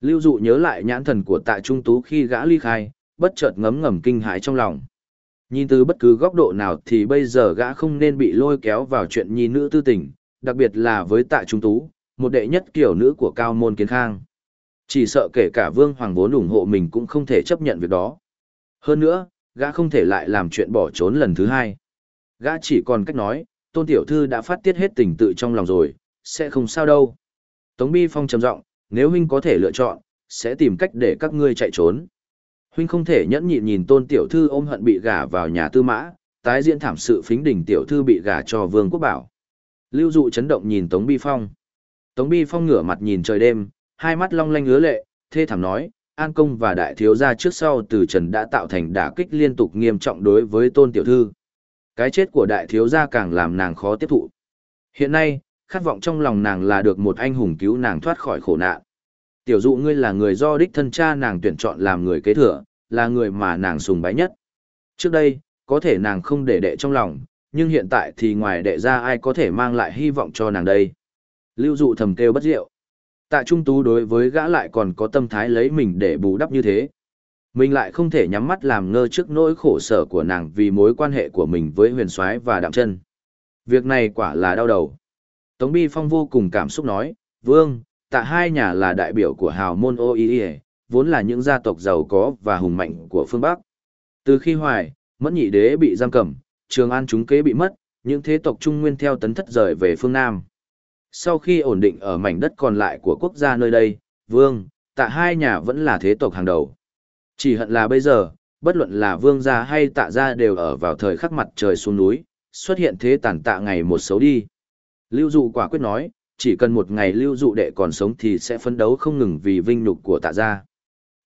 Lưu dụ nhớ lại nhãn thần của tạ trung tú khi gã ly khai, bất chợt ngấm ngầm kinh hãi trong lòng. Nhìn từ bất cứ góc độ nào thì bây giờ gã không nên bị lôi kéo vào chuyện nhi nữ tư tình, đặc biệt là với tạ trung tú, một đệ nhất kiểu nữ của cao môn kiến khang. Chỉ sợ kể cả vương hoàng vốn ủng hộ mình cũng không thể chấp nhận việc đó. Hơn nữa, gã không thể lại làm chuyện bỏ trốn lần thứ hai. Gã chỉ còn cách nói, tôn tiểu thư đã phát tiết hết tình tự trong lòng rồi, sẽ không sao đâu. Tống Bi Phong trầm giọng, nếu huynh có thể lựa chọn, sẽ tìm cách để các ngươi chạy trốn. Huynh không thể nhẫn nhịn nhìn tôn tiểu thư ôm hận bị gả vào nhà tư mã, tái diễn thảm sự phính đỉnh tiểu thư bị gả cho vương quốc bảo. Lưu dụ chấn động nhìn Tống Bi Phong. Tống Bi Phong ngửa mặt nhìn trời đêm, hai mắt long lanh ứa lệ, thê thảm nói, An Công và Đại Thiếu Gia trước sau từ trần đã tạo thành đả kích liên tục nghiêm trọng đối với tôn tiểu thư. Cái chết của Đại Thiếu Gia càng làm nàng khó tiếp thụ. Hiện nay, khát vọng trong lòng nàng là được một anh hùng cứu nàng thoát khỏi khổ nạn. Tiểu dụ ngươi là người do đích thân cha nàng tuyển chọn làm người kế thừa, là người mà nàng sùng bái nhất. Trước đây, có thể nàng không để đệ trong lòng, nhưng hiện tại thì ngoài đệ ra ai có thể mang lại hy vọng cho nàng đây. Lưu dụ thầm kêu bất diệu. Tạ Trung Tú đối với gã lại còn có tâm thái lấy mình để bù đắp như thế. Mình lại không thể nhắm mắt làm ngơ trước nỗi khổ sở của nàng vì mối quan hệ của mình với huyền soái và đạm chân. Việc này quả là đau đầu. Tống Bi Phong vô cùng cảm xúc nói, Vương, tạ hai nhà là đại biểu của hào môn ô y vốn là những gia tộc giàu có và hùng mạnh của phương Bắc. Từ khi hoài, mẫn nhị đế bị giam cầm, trường an chúng kế bị mất, những thế tộc trung nguyên theo tấn thất rời về phương Nam. Sau khi ổn định ở mảnh đất còn lại của quốc gia nơi đây, vương, tạ hai nhà vẫn là thế tộc hàng đầu. Chỉ hận là bây giờ, bất luận là vương gia hay tạ gia đều ở vào thời khắc mặt trời xuống núi, xuất hiện thế tàn tạ ngày một xấu đi. Lưu dụ quả quyết nói, chỉ cần một ngày lưu dụ đệ còn sống thì sẽ phấn đấu không ngừng vì vinh nhục của tạ gia.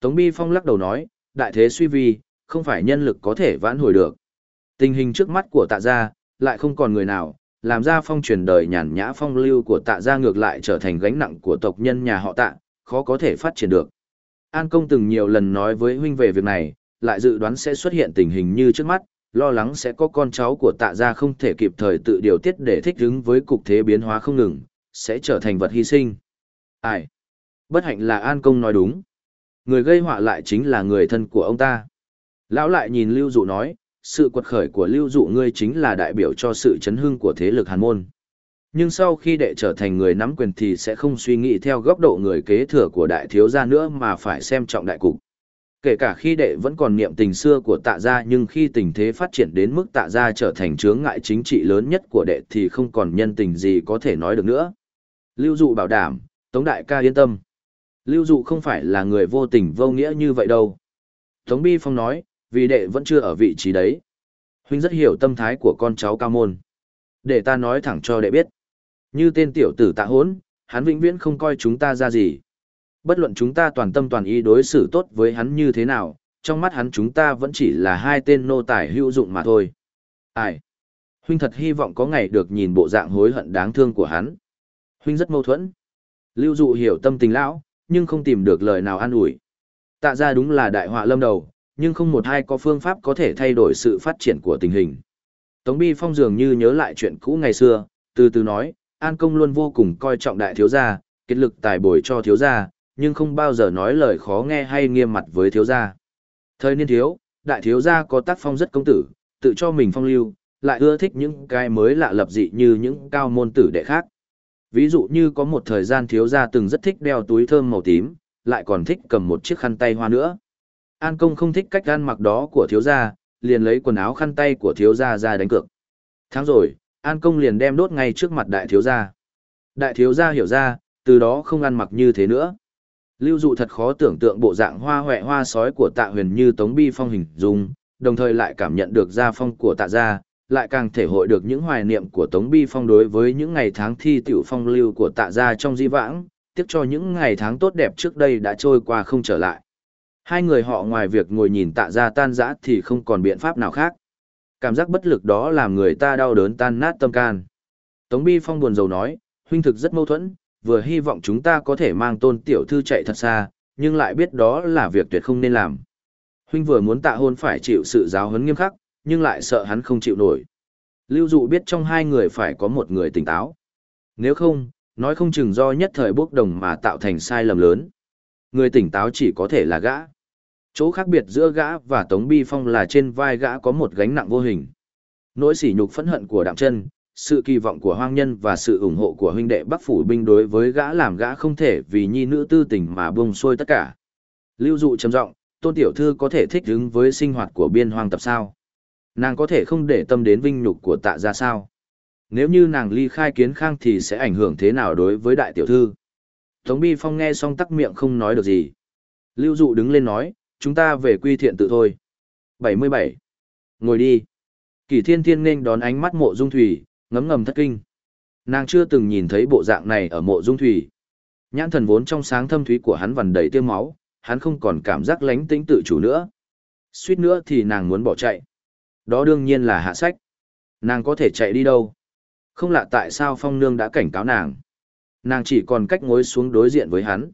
Tống Bi Phong lắc đầu nói, đại thế suy vi, không phải nhân lực có thể vãn hồi được. Tình hình trước mắt của tạ gia, lại không còn người nào, làm ra phong truyền đời nhàn nhã phong lưu của tạ gia ngược lại trở thành gánh nặng của tộc nhân nhà họ tạ, khó có thể phát triển được. An công từng nhiều lần nói với huynh về việc này, lại dự đoán sẽ xuất hiện tình hình như trước mắt, lo lắng sẽ có con cháu của tạ gia không thể kịp thời tự điều tiết để thích ứng với cục thế biến hóa không ngừng, sẽ trở thành vật hy sinh. Ai? Bất hạnh là An công nói đúng. Người gây họa lại chính là người thân của ông ta. Lão lại nhìn Lưu Dụ nói, sự quật khởi của Lưu Dụ ngươi chính là đại biểu cho sự chấn hưng của thế lực Hàn Môn. Nhưng sau khi đệ trở thành người nắm quyền thì sẽ không suy nghĩ theo góc độ người kế thừa của đại thiếu gia nữa mà phải xem trọng đại cục. Kể cả khi đệ vẫn còn niệm tình xưa của tạ gia nhưng khi tình thế phát triển đến mức tạ gia trở thành chướng ngại chính trị lớn nhất của đệ thì không còn nhân tình gì có thể nói được nữa. Lưu Dụ bảo đảm, Tống Đại ca yên tâm. Lưu Dụ không phải là người vô tình vô nghĩa như vậy đâu. Tống Bi Phong nói, vì đệ vẫn chưa ở vị trí đấy. Huynh rất hiểu tâm thái của con cháu cao môn. Để ta nói thẳng cho đệ biết. Như tên tiểu tử tạ hốn, hắn vĩnh viễn không coi chúng ta ra gì. Bất luận chúng ta toàn tâm toàn ý đối xử tốt với hắn như thế nào, trong mắt hắn chúng ta vẫn chỉ là hai tên nô tài hữu dụng mà thôi. Ai? Huynh thật hy vọng có ngày được nhìn bộ dạng hối hận đáng thương của hắn. Huynh rất mâu thuẫn. Lưu dụ hiểu tâm tình lão, nhưng không tìm được lời nào an ủi. Tạ ra đúng là đại họa lâm đầu, nhưng không một ai có phương pháp có thể thay đổi sự phát triển của tình hình. Tống Bi Phong dường như nhớ lại chuyện cũ ngày xưa, từ từ nói, An Công luôn vô cùng coi trọng đại thiếu gia, kết lực tài bồi cho thiếu gia, nhưng không bao giờ nói lời khó nghe hay nghiêm mặt với thiếu gia. Thời niên thiếu, đại thiếu gia có tác phong rất công tử, tự cho mình phong lưu, lại ưa thích những cái mới lạ lập dị như những cao môn tử đệ khác. Ví dụ như có một thời gian thiếu gia từng rất thích đeo túi thơm màu tím, lại còn thích cầm một chiếc khăn tay hoa nữa. An công không thích cách ăn mặc đó của thiếu gia, liền lấy quần áo khăn tay của thiếu gia ra đánh cược. Tháng rồi, An công liền đem đốt ngay trước mặt đại thiếu gia. Đại thiếu gia hiểu ra, từ đó không ăn mặc như thế nữa. Lưu dụ thật khó tưởng tượng bộ dạng hoa hoẹ hoa sói của tạ huyền như tống bi phong hình dung, đồng thời lại cảm nhận được gia phong của tạ gia, lại càng thể hội được những hoài niệm của tống bi phong đối với những ngày tháng thi tiểu phong lưu của tạ gia trong di vãng, tiếc cho những ngày tháng tốt đẹp trước đây đã trôi qua không trở lại. Hai người họ ngoài việc ngồi nhìn tạ gia tan rã thì không còn biện pháp nào khác. Cảm giác bất lực đó làm người ta đau đớn tan nát tâm can. Tống Bi Phong buồn rầu nói, huynh thực rất mâu thuẫn, vừa hy vọng chúng ta có thể mang tôn tiểu thư chạy thật xa, nhưng lại biết đó là việc tuyệt không nên làm. Huynh vừa muốn tạ hôn phải chịu sự giáo huấn nghiêm khắc, nhưng lại sợ hắn không chịu nổi. Lưu dụ biết trong hai người phải có một người tỉnh táo. Nếu không, nói không chừng do nhất thời bốc đồng mà tạo thành sai lầm lớn. Người tỉnh táo chỉ có thể là gã. Chỗ khác biệt giữa gã và Tống Bi Phong là trên vai gã có một gánh nặng vô hình. Nỗi sỉ nhục phẫn hận của đạm chân, sự kỳ vọng của hoang nhân và sự ủng hộ của huynh đệ Bắc Phủ binh đối với gã làm gã không thể vì nhi nữ tư tình mà buông xuôi tất cả. Lưu dụ trầm giọng, tôn tiểu thư có thể thích ứng với sinh hoạt của biên hoang tập sao? Nàng có thể không để tâm đến vinh nhục của tạ ra sao? Nếu như nàng ly khai kiến khang thì sẽ ảnh hưởng thế nào đối với đại tiểu thư? Tống Bi Phong nghe xong tắc miệng không nói được gì. Lưu dụ đứng lên nói, chúng ta về quy thiện tự thôi. 77. Ngồi đi. Kỳ thiên thiên nên đón ánh mắt mộ dung thủy, ngấm ngầm thất kinh. Nàng chưa từng nhìn thấy bộ dạng này ở mộ dung thủy. Nhãn thần vốn trong sáng thâm thúy của hắn vằn đầy tiêu máu, hắn không còn cảm giác lánh tĩnh tự chủ nữa. Suýt nữa thì nàng muốn bỏ chạy. Đó đương nhiên là hạ sách. Nàng có thể chạy đi đâu. Không lạ tại sao phong nương đã cảnh cáo nàng. Nàng chỉ còn cách ngồi xuống đối diện với hắn.